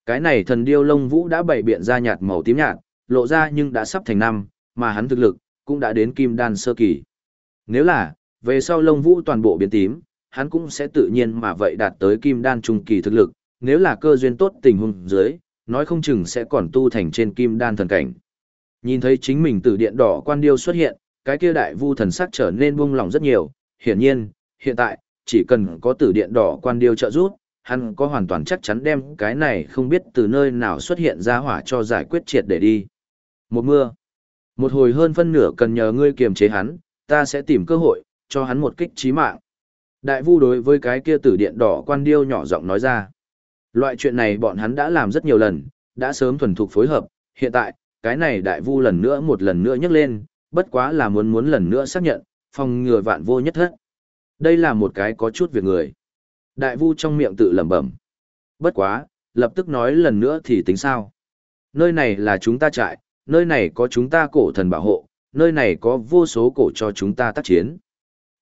Cái này thần điêu lông vũ đã bảy biện ra nhạt màu tím nhạt, lộ ra nhưng đã sắp thành năm, mà hắn thực lực, cũng đã đến kim đan sơ kỳ. Nếu là, về sau lông vũ toàn bộ biến tím, hắn cũng sẽ tự nhiên mà vậy đạt tới kim đan trung kỳ thực lực, nếu là cơ duyên tốt tình huống dưới, nói không chừng sẽ còn tu thành trên kim đan thần cảnh. Nhìn thấy chính mình từ điện đỏ quan điêu xuất hiện, cái kia đại vu thần sắc trở nên buông lòng rất nhiều, hiển nhiên, hiện tại, chỉ cần có tử điện đỏ quan điêu trợ giúp, hắn có hoàn toàn chắc chắn đem cái này không biết từ nơi nào xuất hiện ra hỏa cho giải quyết triệt để đi. Một mưa, một hồi hơn phân nửa cần nhờ ngươi kiềm chế hắn, ta sẽ tìm cơ hội, cho hắn một kích trí mạng. Đại vu đối với cái kia tử điện đỏ quan điêu nhỏ giọng nói ra. Loại chuyện này bọn hắn đã làm rất nhiều lần, đã sớm thuần thục phối hợp, hiện tại, cái này đại vu lần nữa một lần nữa nhắc lên, bất quá là muốn muốn lần nữa xác nhận, phòng ngừa vạn vô nhất thất. Đây là một cái có chút việc người. Đại vu trong miệng tự lẩm bẩm. Bất quá, lập tức nói lần nữa thì tính sao. Nơi này là chúng ta trại, nơi này có chúng ta cổ thần bảo hộ, nơi này có vô số cổ cho chúng ta tác chiến.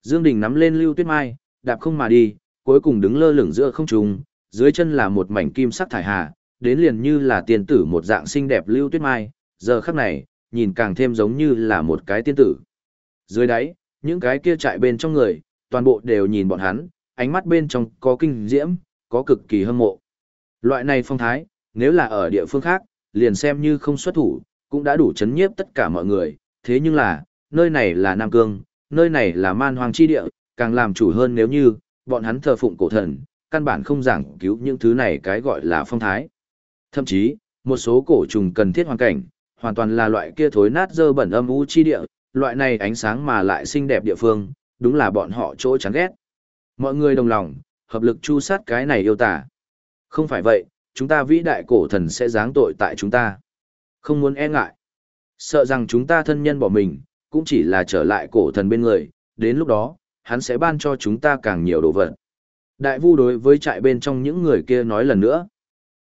Dương Đình nắm lên Lưu Tuyết Mai, đạp không mà đi, cuối cùng đứng lơ lửng giữa không trung, dưới chân là một mảnh kim sắc thải hà, đến liền như là tiên tử một dạng xinh đẹp lưu tuyết mai, giờ khắc này, nhìn càng thêm giống như là một cái tiên tử. Dưới đáy, những cái kia chạy bên trong người, toàn bộ đều nhìn bọn hắn, ánh mắt bên trong có kinh diễm, có cực kỳ hâm mộ. Loại này phong thái, nếu là ở địa phương khác, liền xem như không xuất thủ, cũng đã đủ chấn nhiếp tất cả mọi người, thế nhưng là, nơi này là Nam Cương, nơi này là man hoàng chi địa, càng làm chủ hơn nếu như, bọn hắn thờ phụng cổ thần, căn bản không giảng cứu những thứ này cái gọi là phong thái. Thậm chí, một số cổ trùng cần thiết hoàn cảnh, hoàn toàn là loại kia thối nát dơ bẩn âm u chi địa, loại này ánh sáng mà lại xinh đẹp địa phương, đúng là bọn họ chỗ chán ghét. Mọi người đồng lòng, hợp lực chu sát cái này yêu tả. Không phải vậy, chúng ta vĩ đại cổ thần sẽ giáng tội tại chúng ta. Không muốn e ngại. Sợ rằng chúng ta thân nhân bỏ mình, cũng chỉ là trở lại cổ thần bên người, đến lúc đó, hắn sẽ ban cho chúng ta càng nhiều đồ vật. Đại vu đối với trại bên trong những người kia nói lần nữa.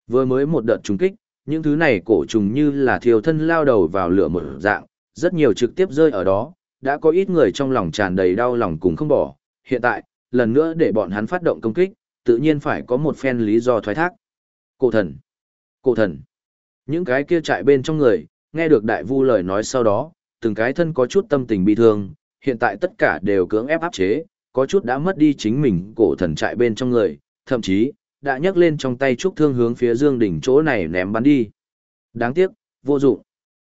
Vừa mới một đợt trùng kích, những thứ này cổ trùng như là thiêu thân lao đầu vào lửa một dạng, rất nhiều trực tiếp rơi ở đó, đã có ít người trong lòng tràn đầy đau lòng cùng không bỏ. Hiện tại, lần nữa để bọn hắn phát động công kích, tự nhiên phải có một phen lý do thoái thác. Cổ thần! Cổ thần! Những cái kia trại bên trong người, nghe được đại vu lời nói sau đó, từng cái thân có chút tâm tình bi thương, hiện tại tất cả đều cưỡng ép áp chế, có chút đã mất đi chính mình cổ thần trại bên trong người, thậm chí, đã nhấc lên trong tay trúc thương hướng phía Dương Đình chỗ này ném bắn đi. Đáng tiếc, vô dụng.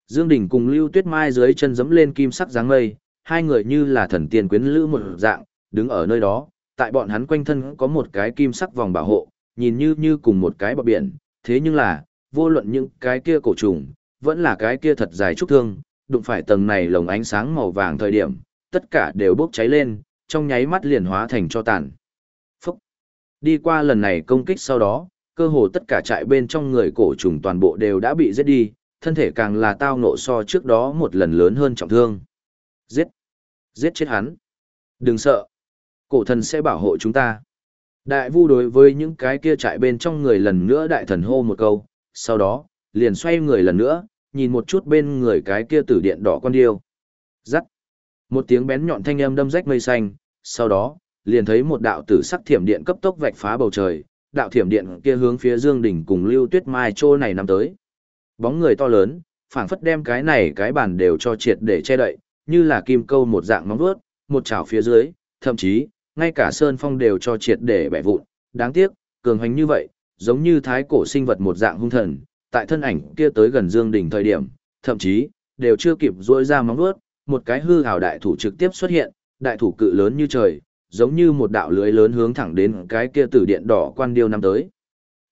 Dương Đình cùng Lưu Tuyết Mai dưới chân giẫm lên kim sắc dáng mây, hai người như là thần tiên quyến lữ một dạng, đứng ở nơi đó, tại bọn hắn quanh thân có một cái kim sắc vòng bảo hộ, nhìn như như cùng một cái bờ biển, thế nhưng là, vô luận những cái kia cổ trùng, vẫn là cái kia thật dài trúc thương, đụng phải tầng này lồng ánh sáng màu vàng thời điểm, tất cả đều bốc cháy lên, trong nháy mắt liền hóa thành cho tàn. Phúc! Đi qua lần này công kích sau đó, cơ hồ tất cả trại bên trong người cổ trùng toàn bộ đều đã bị giết đi, thân thể càng là tao nộ so trước đó một lần lớn hơn trọng thương. Giết! Giết chết hắn! Đừng sợ! Cổ thần sẽ bảo hộ chúng ta. Đại vu đối với những cái kia trại bên trong người lần nữa đại thần hô một câu, sau đó, liền xoay người lần nữa, nhìn một chút bên người cái kia tử điện đỏ con điêu. Rắc. Một tiếng bén nhọn thanh âm đâm rách mây xanh, sau đó, liền thấy một đạo tử sắc thiểm điện cấp tốc vạch phá bầu trời, đạo thiểm điện kia hướng phía Dương đỉnh cùng Lưu Tuyết Mai trô này nằm tới. Bóng người to lớn, phảng phất đem cái này cái bàn đều cho triệt để che đậy, như là kim câu một dạng móng vuốt, một chảo phía dưới, thậm chí, ngay cả sơn phong đều cho triệt để bẻ vụn. Đáng tiếc, cường hành như vậy, giống như thái cổ sinh vật một dạng hung thần, tại thân ảnh kia tới gần Dương đỉnh thời điểm, thậm chí, đều chưa kịp duỗi ra móng vuốt, một cái hư hào đại thủ trực tiếp xuất hiện, đại thủ cự lớn như trời, giống như một đạo lưới lớn hướng thẳng đến cái kia tử điện đỏ quan điêu năm tới.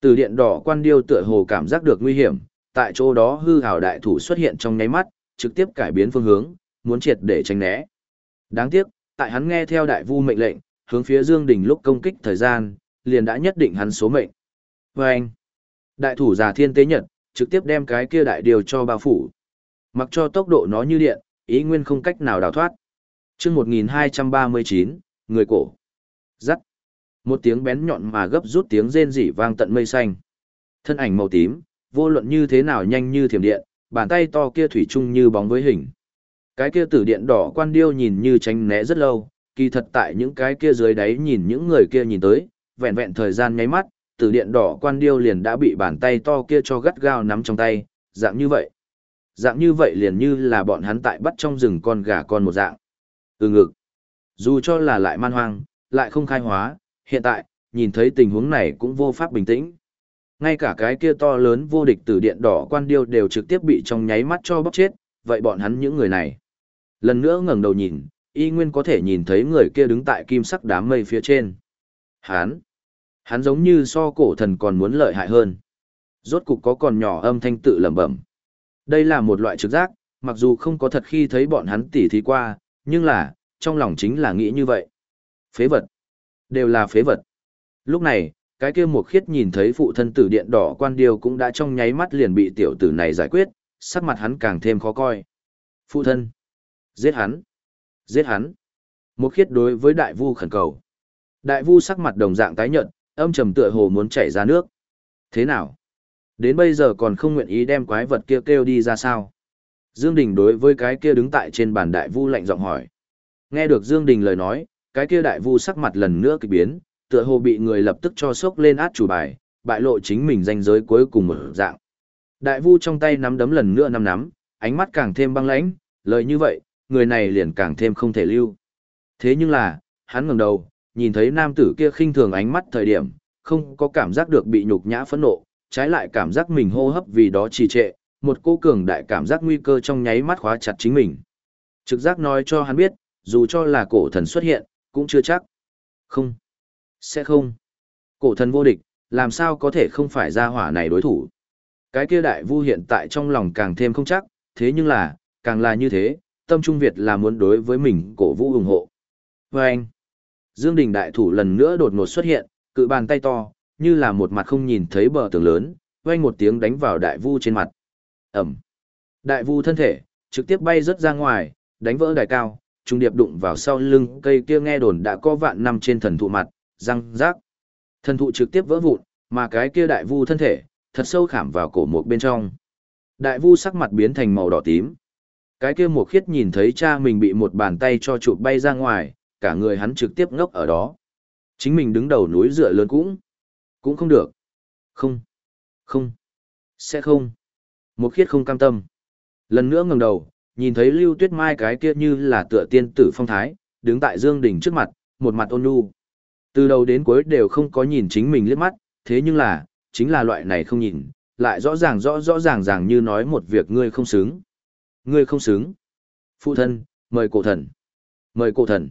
Tử điện đỏ quan điêu tựa hồ cảm giác được nguy hiểm, tại chỗ đó hư hào đại thủ xuất hiện trong nháy mắt, trực tiếp cải biến phương hướng, muốn triệt để tránh né. Đáng tiếc, tại hắn nghe theo đại vu mệnh lệnh, hướng phía Dương Đình lúc công kích thời gian, liền đã nhất định hắn số mệnh. Và anh, đại thủ già thiên tế nhật, trực tiếp đem cái kia đại điều cho bao phủ. Mặc cho tốc độ nó như điện, ý nguyên không cách nào đào thoát. Trước 1239, người cổ. Giắt. Một tiếng bén nhọn mà gấp rút tiếng rên rỉ vang tận mây xanh. Thân ảnh màu tím, vô luận như thế nào nhanh như thiểm điện, bàn tay to kia thủy chung như bóng với hình. Cái kia tử điện đỏ quan điêu nhìn như tránh né rất lâu, kỳ thật tại những cái kia dưới đáy nhìn những người kia nhìn tới, vẹn vẹn thời gian nháy mắt, tử điện đỏ quan điêu liền đã bị bàn tay to kia cho gắt gao nắm trong tay, dạng như vậy. Dạng như vậy liền như là bọn hắn tại bắt trong rừng con gà con một dạng. Ừ ngực. Dù cho là lại man hoang, lại không khai hóa, hiện tại, nhìn thấy tình huống này cũng vô pháp bình tĩnh. Ngay cả cái kia to lớn vô địch tử điện đỏ quan điêu đều trực tiếp bị trong nháy mắt cho bóc chết, vậy bọn hắn những người này. Lần nữa ngẩng đầu nhìn, y nguyên có thể nhìn thấy người kia đứng tại kim sắc đám mây phía trên. Hắn, hắn giống như so cổ thần còn muốn lợi hại hơn. Rốt cục có còn nhỏ âm thanh tự lẩm bẩm. Đây là một loại trực giác, mặc dù không có thật khi thấy bọn hắn tỉ thí qua, nhưng là, trong lòng chính là nghĩ như vậy. Phế vật. Đều là phế vật. Lúc này, cái kia một khiết nhìn thấy phụ thân tử điện đỏ quan điều cũng đã trong nháy mắt liền bị tiểu tử này giải quyết, sắc mặt hắn càng thêm khó coi. Phụ thân. Giết hắn. Giết hắn. Một khiết đối với đại vu khẩn cầu. Đại vu sắc mặt đồng dạng tái nhợt, âm trầm tựa hồ muốn chảy ra nước. Thế nào? Đến bây giờ còn không nguyện ý đem quái vật kia kêu, kêu đi ra sao? Dương Đình đối với cái kia đứng tại trên bàn đại vu lạnh giọng hỏi. Nghe được Dương Đình lời nói, cái kia đại vu sắc mặt lần nữa kỳ biến, tựa hồ bị người lập tức cho sốc lên át chủ bài, bại lộ chính mình danh giới cuối cùng ở dạng. Đại vu trong tay nắm đấm lần nữa nắm nắm, ánh mắt càng thêm băng lãnh, lời như vậy, người này liền càng thêm không thể lưu. Thế nhưng là, hắn ngẩng đầu, nhìn thấy nam tử kia khinh thường ánh mắt thời điểm, không có cảm giác được bị nhục nhã phẫn nộ, trái lại cảm giác mình hô hấp vì đó trì trệ, một cô cường đại cảm giác nguy cơ trong nháy mắt khóa chặt chính mình. Trực giác nói cho hắn biết, dù cho là cổ thần xuất hiện, cũng chưa chắc. Không. Sẽ không. Cổ thần vô địch, làm sao có thể không phải ra hỏa này đối thủ. Cái kia đại vu hiện tại trong lòng càng thêm không chắc, thế nhưng là, càng là như thế, tâm trung Việt là muốn đối với mình cổ vũ ủng hộ. Và anh, Dương Đình đại thủ lần nữa đột ngột xuất hiện, cự bàn tay to, như là một mặt không nhìn thấy bờ tường lớn, vang một tiếng đánh vào đại vu trên mặt. Ẩm. Đại vu thân thể, trực tiếp bay rất ra ngoài, đánh vỡ đài cao, trung điệp đụng vào sau lưng cây kia nghe đồn đã có vạn năm trên thần thụ mặt, răng rác. Thần thụ trực tiếp vỡ vụn, mà cái kia đại vu thân thể, thật sâu khảm vào cổ một bên trong. Đại vu sắc mặt biến thành màu đỏ tím. Cái kia Mục khiết nhìn thấy cha mình bị một bàn tay cho chụp bay ra ngoài, cả người hắn trực tiếp ngốc ở đó. Chính mình đứng đầu núi dựa lớn cũng, cũng không được. Không, không, sẽ không. Một khiết không cam tâm. Lần nữa ngẩng đầu, nhìn thấy Lưu Tuyết Mai cái kia như là tựa tiên tử phong thái, đứng tại Dương Đình trước mặt, một mặt ôn nhu. Từ đầu đến cuối đều không có nhìn chính mình liếc mắt, thế nhưng là, chính là loại này không nhìn, lại rõ ràng rõ rõ ràng ràng như nói một việc ngươi không xứng. Ngươi không xứng. Phụ thân, mời cổ thần. Mời cổ thần.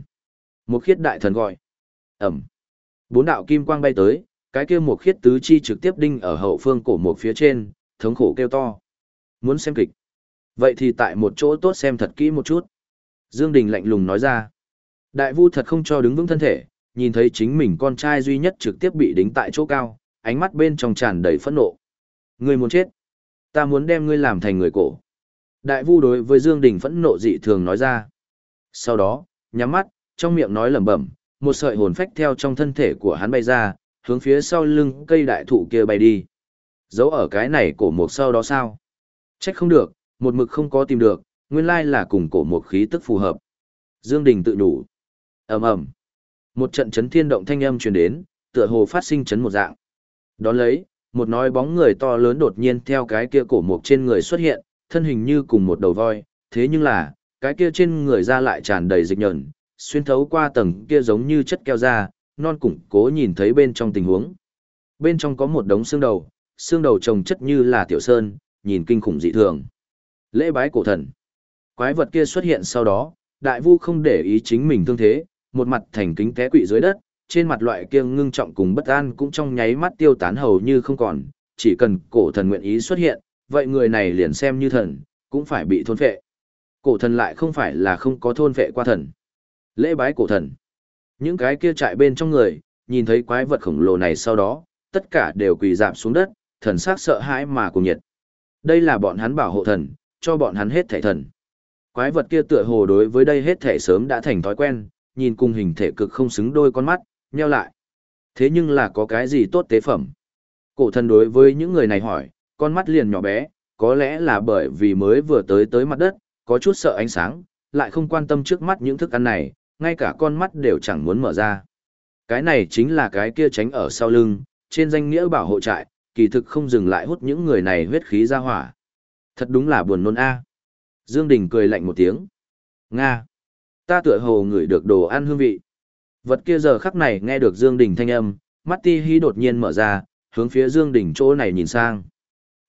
Một khiết đại thần gọi. Ẩm. Bốn đạo kim quang bay tới, cái kia một khiết tứ chi trực tiếp đinh ở hậu phương cổ một phía trên, thống khổ kêu to. Muốn xem kịch. Vậy thì tại một chỗ tốt xem thật kỹ một chút. Dương Đình lạnh lùng nói ra. Đại vu thật không cho đứng vững thân thể, nhìn thấy chính mình con trai duy nhất trực tiếp bị đính tại chỗ cao, ánh mắt bên trong tràn đầy phẫn nộ. Ngươi muốn chết. Ta muốn đem ngươi làm thành người cổ. Đại vu đối với Dương Đình phẫn nộ dị thường nói ra. Sau đó, nhắm mắt, trong miệng nói lẩm bẩm, một sợi hồn phách theo trong thân thể của hắn bay ra, hướng phía sau lưng cây đại thụ kia bay đi. Giấu ở cái này cổ mục sau đó sao? Trách không được, một mực không có tìm được, nguyên lai là cùng cổ mục khí tức phù hợp. Dương Đình tự nhủ. ầm ầm, một trận chấn thiên động thanh âm truyền đến, tựa hồ phát sinh chấn một dạng. Đón lấy, một nói bóng người to lớn đột nhiên theo cái kia cổ mục trên người xuất hiện, thân hình như cùng một đầu voi, thế nhưng là, cái kia trên người ra lại tràn đầy dịch nhẫn, xuyên thấu qua tầng kia giống như chất keo da, non củng cố nhìn thấy bên trong tình huống. Bên trong có một đống xương đầu, xương đầu trồng chất như là tiểu sơn, nhìn kinh khủng dị thường. Lễ bái cổ thần. Quái vật kia xuất hiện sau đó, đại vu không để ý chính mình thương thế, một mặt thành kính té quỵ dưới đất, trên mặt loại kia ngưng trọng cùng bất an cũng trong nháy mắt tiêu tán hầu như không còn, chỉ cần cổ thần nguyện ý xuất hiện, vậy người này liền xem như thần, cũng phải bị thôn phệ. Cổ thần lại không phải là không có thôn phệ qua thần. Lễ bái cổ thần. Những cái kia chạy bên trong người, nhìn thấy quái vật khổng lồ này sau đó, tất cả đều quỳ dạp xuống đất, thần sắc sợ hãi mà cùng nhiệt. Đây là bọn hắn bảo hộ thần, cho bọn hắn hết thể thần. Quái vật kia tựa hồ đối với đây hết thể sớm đã thành thói quen, nhìn cùng hình thể cực không xứng đôi con mắt, nheo lại. Thế nhưng là có cái gì tốt tế phẩm? Cổ thần đối với những người này hỏi, con mắt liền nhỏ bé, có lẽ là bởi vì mới vừa tới tới mặt đất, có chút sợ ánh sáng, lại không quan tâm trước mắt những thức ăn này, ngay cả con mắt đều chẳng muốn mở ra. Cái này chính là cái kia tránh ở sau lưng, trên danh nghĩa bảo hộ trại, kỳ thực không dừng lại hút những người này huyết khí ra hỏa. Thật đúng là buồn nôn a. Dương Đình cười lạnh một tiếng. Nga. Ta tựa hồ ngửi được đồ ăn hương vị. Vật kia giờ khắc này nghe được Dương Đình thanh âm, mắt ti hí đột nhiên mở ra, hướng phía Dương Đình chỗ này nhìn sang.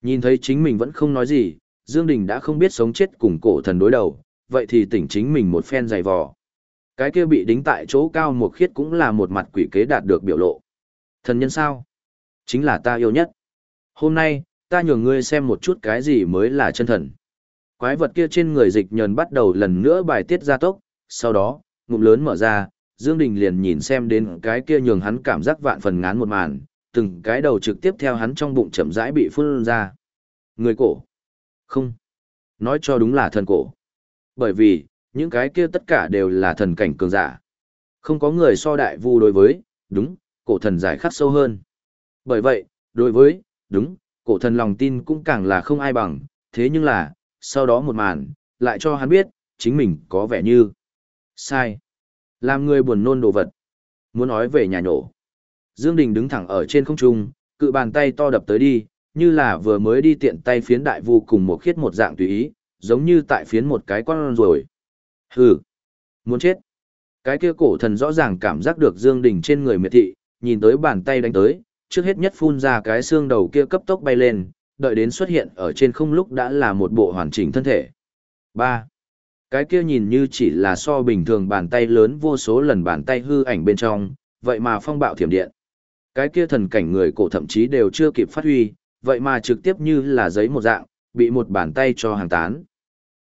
Nhìn thấy chính mình vẫn không nói gì, Dương Đình đã không biết sống chết cùng cổ thần đối đầu, vậy thì tỉnh chính mình một phen dày vò. Cái kia bị đính tại chỗ cao một khiết cũng là một mặt quỷ kế đạt được biểu lộ. Thần nhân sao? Chính là ta yêu nhất. Hôm nay, ta nhường ngươi xem một chút cái gì mới là chân thần. Quái vật kia trên người dịch nhờn bắt đầu lần nữa bài tiết ra tốc, sau đó, ngụm lớn mở ra, Dương Đình liền nhìn xem đến cái kia nhường hắn cảm giác vạn phần ngán một màn, từng cái đầu trực tiếp theo hắn trong bụng chậm rãi bị phun ra. Người cổ. Không. Nói cho đúng là thần cổ. Bởi vì, những cái kia tất cả đều là thần cảnh cường giả. Không có người so đại vu đối với, đúng, cổ thần giải khắc sâu hơn. Bởi vậy, đối với, đúng, cổ thần lòng tin cũng càng là không ai bằng, thế nhưng là, sau đó một màn, lại cho hắn biết, chính mình có vẻ như sai. Làm người buồn nôn đồ vật. Muốn nói về nhà nhổ. Dương Đình đứng thẳng ở trên không trung, Cự bàn tay to đập tới đi, như là vừa mới đi tiện tay phiến đại vu cùng một khiết một dạng tùy ý, giống như tại phiến một cái con rồi. Hừ, muốn chết. Cái kia cổ thần rõ ràng cảm giác được Dương Đình trên người miệt thị, nhìn tới bàn tay đánh tới, trước hết nhất phun ra cái xương đầu kia cấp tốc bay lên, đợi đến xuất hiện ở trên không lúc đã là một bộ hoàn chỉnh thân thể. 3. Cái kia nhìn như chỉ là so bình thường bàn tay lớn vô số lần bàn tay hư ảnh bên trong, vậy mà phong bạo thiểm điện. Cái kia thần cảnh người cổ thậm chí đều chưa kịp phát huy, vậy mà trực tiếp như là giấy một dạng, bị một bàn tay cho hàng tán.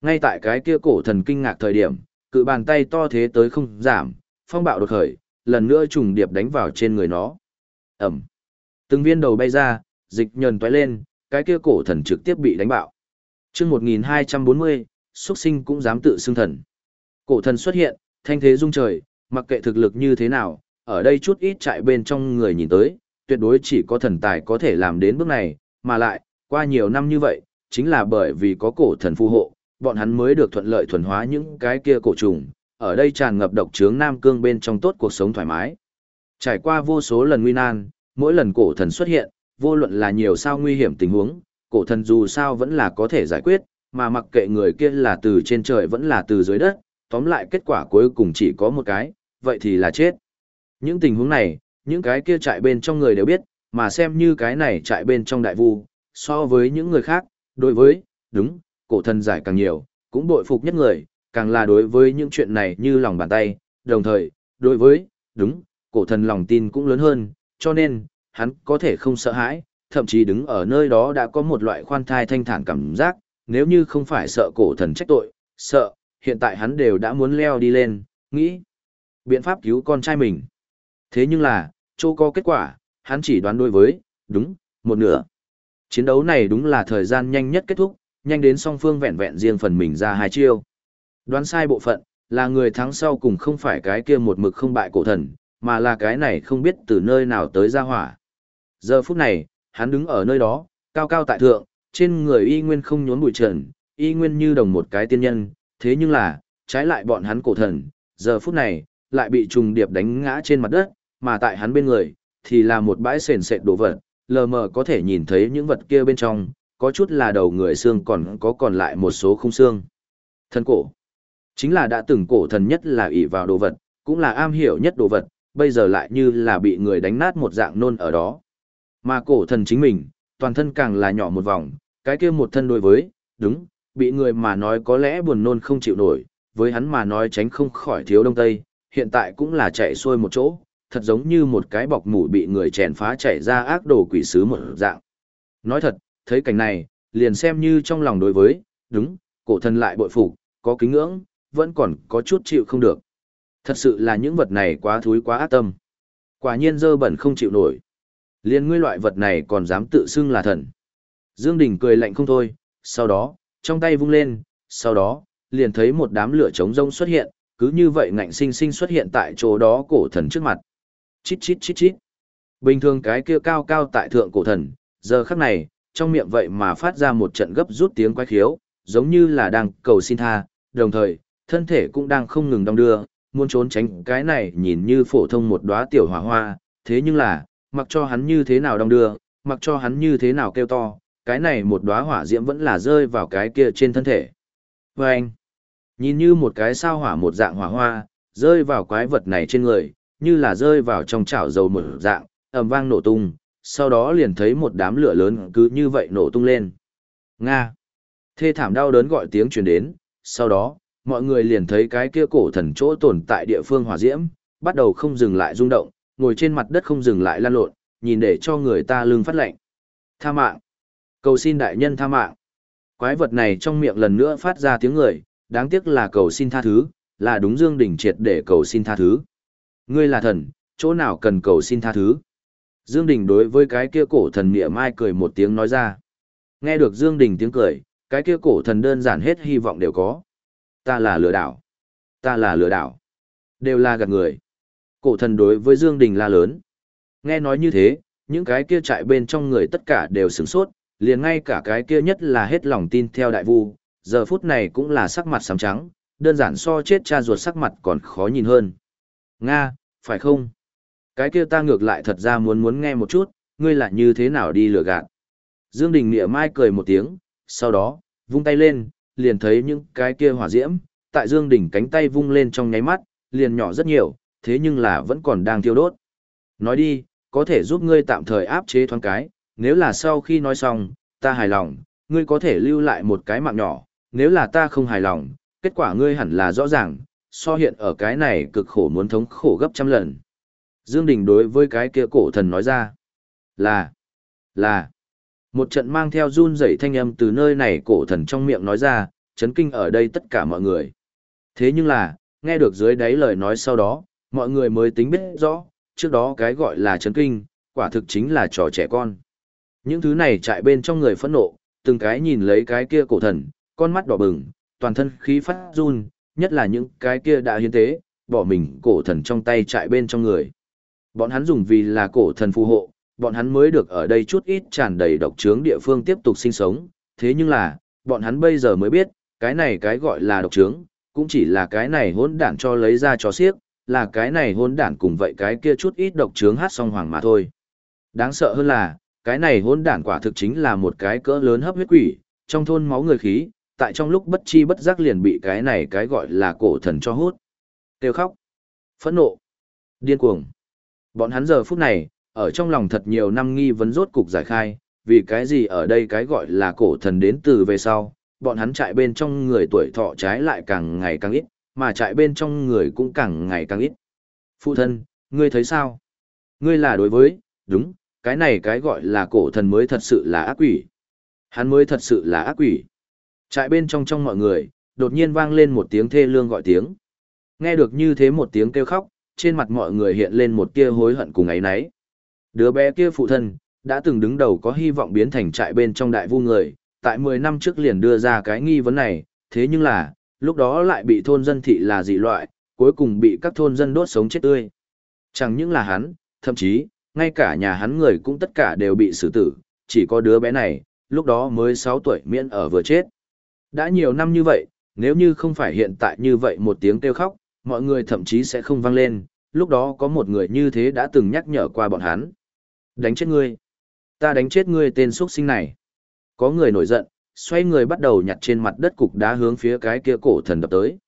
Ngay tại cái kia cổ thần kinh ngạc thời điểm, cự bàn tay to thế tới không giảm, phong bạo đột khởi, lần nữa trùng điệp đánh vào trên người nó. Ẩm. Từng viên đầu bay ra, dịch nhờn toái lên, cái kia cổ thần trực tiếp bị đánh bạo. Chương 1240, xuất sinh cũng dám tự xưng thần. Cổ thần xuất hiện, thanh thế rung trời, mặc kệ thực lực như thế nào, ở đây chút ít trại bên trong người nhìn tới, tuyệt đối chỉ có thần tài có thể làm đến bước này, mà lại, qua nhiều năm như vậy, chính là bởi vì có cổ thần phù hộ, bọn hắn mới được thuận lợi thuần hóa những cái kia cổ trùng, ở đây tràn ngập độc trướng nam cương bên trong tốt cuộc sống thoải mái. Trải qua vô số lần nguy nan, mỗi lần cổ thần xuất hiện, vô luận là nhiều sao nguy hiểm tình huống, cổ thần dù sao vẫn là có thể giải quyết, mà mặc kệ người kia là từ trên trời vẫn là từ dưới đất, tóm lại kết quả cuối cùng chỉ có một cái, vậy thì là chết. Những tình huống này, những cái kia trại bên trong người đều biết, mà xem như cái này trại bên trong đại vu, so với những người khác, đối với, đúng, cổ thần giải càng nhiều, cũng bội phục nhất người, càng là đối với những chuyện này như lòng bàn tay, đồng thời, đối với, đúng, cổ thần lòng tin cũng lớn hơn, cho nên, hắn có thể không sợ hãi, thậm chí đứng ở nơi đó đã có một loại khoan thai thanh thản cảm giác, nếu như không phải sợ cổ thần trách tội, sợ, hiện tại hắn đều đã muốn leo đi lên, nghĩ biện pháp cứu con trai mình. Thế nhưng là, chỗ có kết quả, hắn chỉ đoán đối với, đúng, một nửa. Chiến đấu này đúng là thời gian nhanh nhất kết thúc, nhanh đến song phương vẹn vẹn riêng phần mình ra hai chiêu. Đoán sai bộ phận, là người thắng sau cùng không phải cái kia một mực không bại cổ thần, mà là cái này không biết từ nơi nào tới ra hỏa. Giờ phút này, hắn đứng ở nơi đó, cao cao tại thượng, trên người y nguyên không nhốn bụi trần, y nguyên như đồng một cái tiên nhân, thế nhưng là, trái lại bọn hắn cổ thần, giờ phút này, lại bị trùng điệp đánh ngã trên mặt đất, mà tại hắn bên người, thì là một bãi sền sệt đồ vật, lờ mờ có thể nhìn thấy những vật kia bên trong, có chút là đầu người xương còn có còn lại một số khung xương. Thần cổ, chính là đã từng cổ thần nhất là ỷ vào đồ vật, cũng là am hiểu nhất đồ vật, bây giờ lại như là bị người đánh nát một dạng nôn ở đó. Mà cổ thần chính mình, toàn thân càng là nhỏ một vòng, cái kia một thân đối với, đúng, bị người mà nói có lẽ buồn nôn không chịu nổi, với hắn mà nói tránh không khỏi thiếu đông tây, hiện tại cũng là chạy xuôi một chỗ, thật giống như một cái bọc mủ bị người chèn phá chạy ra ác đồ quỷ sứ một dạng. Nói thật, thấy cảnh này, liền xem như trong lòng đối với, đúng, cổ thần lại bội phục, có kính ngưỡng, vẫn còn có chút chịu không được. Thật sự là những vật này quá thúi quá ác tâm. Quả nhiên dơ bẩn không chịu nổi. Liên ngươi loại vật này còn dám tự xưng là thần. Dương Đình cười lạnh không thôi, sau đó, trong tay vung lên, sau đó, liền thấy một đám lửa trống rông xuất hiện, cứ như vậy ngạnh sinh sinh xuất hiện tại chỗ đó cổ thần trước mặt. Chít chít chít chít. Bình thường cái kia cao cao tại thượng cổ thần, giờ khắc này, trong miệng vậy mà phát ra một trận gấp rút tiếng quái khiếu, giống như là đang cầu xin tha, đồng thời, thân thể cũng đang không ngừng đong đưa, muốn trốn tránh cái này nhìn như phổ thông một đóa tiểu hỏa hoa, thế nhưng là, mặc cho hắn như thế nào đong đưa, mặc cho hắn như thế nào kêu to, cái này một đóa hỏa diễm vẫn là rơi vào cái kia trên thân thể. Và anh, nhìn như một cái sao hỏa một dạng hỏa hoa, rơi vào quái vật này trên người, như là rơi vào trong chảo dầu một dạng, ầm vang nổ tung, sau đó liền thấy một đám lửa lớn cứ như vậy nổ tung lên. Nga. Thê thảm đau đớn gọi tiếng truyền đến, sau đó, mọi người liền thấy cái kia cổ thần chỗ tồn tại địa phương hỏa diễm, bắt đầu không dừng lại rung động, ngồi trên mặt đất không dừng lại lan lộn, nhìn để cho người ta lưng phát lạnh. Tha mạng. Cầu xin đại nhân tha mạng. Quái vật này trong miệng lần nữa phát ra tiếng người, đáng tiếc là cầu xin tha thứ, là đúng Dương Đình triệt để cầu xin tha thứ. Ngươi là thần, chỗ nào cần cầu xin tha thứ. Dương Đình đối với cái kia cổ thần nghĩa mai cười một tiếng nói ra. Nghe được Dương Đình tiếng cười, cái kia cổ thần đơn giản hết hy vọng đều có. Ta là lừa đảo. Ta là lừa đảo. Đều là gạt người. Cổ thần đối với Dương Đình la lớn. Nghe nói như thế, những cái kia chạy bên trong người tất cả đều sửng sốt, liền ngay cả cái kia nhất là hết lòng tin theo đại vu, giờ phút này cũng là sắc mặt sám trắng, đơn giản so chết cha ruột sắc mặt còn khó nhìn hơn. Nga, phải không? Cái kia ta ngược lại thật ra muốn muốn nghe một chút, ngươi lại như thế nào đi lừa gạt. Dương Đình Nghĩa mai cười một tiếng, sau đó, vung tay lên, liền thấy những cái kia hỏa diễm, tại Dương Đình cánh tay vung lên trong nháy mắt, liền nhỏ rất nhiều, thế nhưng là vẫn còn đang thiêu đốt. Nói đi, có thể giúp ngươi tạm thời áp chế thoáng cái, nếu là sau khi nói xong, ta hài lòng, ngươi có thể lưu lại một cái mạng nhỏ, nếu là ta không hài lòng, kết quả ngươi hẳn là rõ ràng, so hiện ở cái này cực khổ muốn thống khổ gấp trăm lần. Dương Đình đối với cái kia cổ thần nói ra, là, là, một trận mang theo run rẩy thanh âm từ nơi này cổ thần trong miệng nói ra, chấn kinh ở đây tất cả mọi người. Thế nhưng là, nghe được dưới đáy lời nói sau đó, mọi người mới tính biết rõ, trước đó cái gọi là chấn kinh, quả thực chính là trò trẻ con. Những thứ này chạy bên trong người phẫn nộ, từng cái nhìn lấy cái kia cổ thần, con mắt đỏ bừng, toàn thân khí phát run, nhất là những cái kia đã hiến tế, bỏ mình cổ thần trong tay chạy bên trong người. Bọn hắn dùng vì là cổ thần phù hộ, bọn hắn mới được ở đây chút ít tràn đầy độc trướng địa phương tiếp tục sinh sống, thế nhưng là, bọn hắn bây giờ mới biết, cái này cái gọi là độc trướng, cũng chỉ là cái này hỗn đản cho lấy ra cho xiếc, là cái này hỗn đản cùng vậy cái kia chút ít độc trướng hát song hoàng mà thôi. Đáng sợ hơn là, cái này hỗn đản quả thực chính là một cái cỡ lớn hấp huyết quỷ, trong thôn máu người khí, tại trong lúc bất chi bất giác liền bị cái này cái gọi là cổ thần cho hút. Tiêu khóc, phẫn nộ, điên cuồng. Bọn hắn giờ phút này, ở trong lòng thật nhiều năm nghi vấn rốt cục giải khai, vì cái gì ở đây cái gọi là cổ thần đến từ về sau, bọn hắn chạy bên trong người tuổi thọ trái lại càng ngày càng ít, mà chạy bên trong người cũng càng ngày càng ít. Phụ thân, ngươi thấy sao? Ngươi là đối với, đúng, cái này cái gọi là cổ thần mới thật sự là ác quỷ. Hắn mới thật sự là ác quỷ. Chạy bên trong trong mọi người, đột nhiên vang lên một tiếng thê lương gọi tiếng. Nghe được như thế một tiếng kêu khóc, trên mặt mọi người hiện lên một tia hối hận cùng ấy nấy. Đứa bé kia phụ thân, đã từng đứng đầu có hy vọng biến thành trại bên trong đại vu người, tại 10 năm trước liền đưa ra cái nghi vấn này, thế nhưng là, lúc đó lại bị thôn dân thị là dị loại, cuối cùng bị các thôn dân đốt sống chết tươi. Chẳng những là hắn, thậm chí, ngay cả nhà hắn người cũng tất cả đều bị xử tử, chỉ có đứa bé này, lúc đó mới 6 tuổi miễn ở vừa chết. Đã nhiều năm như vậy, nếu như không phải hiện tại như vậy một tiếng kêu khóc, mọi người thậm chí sẽ không vang lên, lúc đó có một người như thế đã từng nhắc nhở qua bọn hắn. Đánh chết ngươi. Ta đánh chết ngươi tên xuất sinh này. Có người nổi giận, xoay người bắt đầu nhặt trên mặt đất cục đá hướng phía cái kia cổ thần đập tới.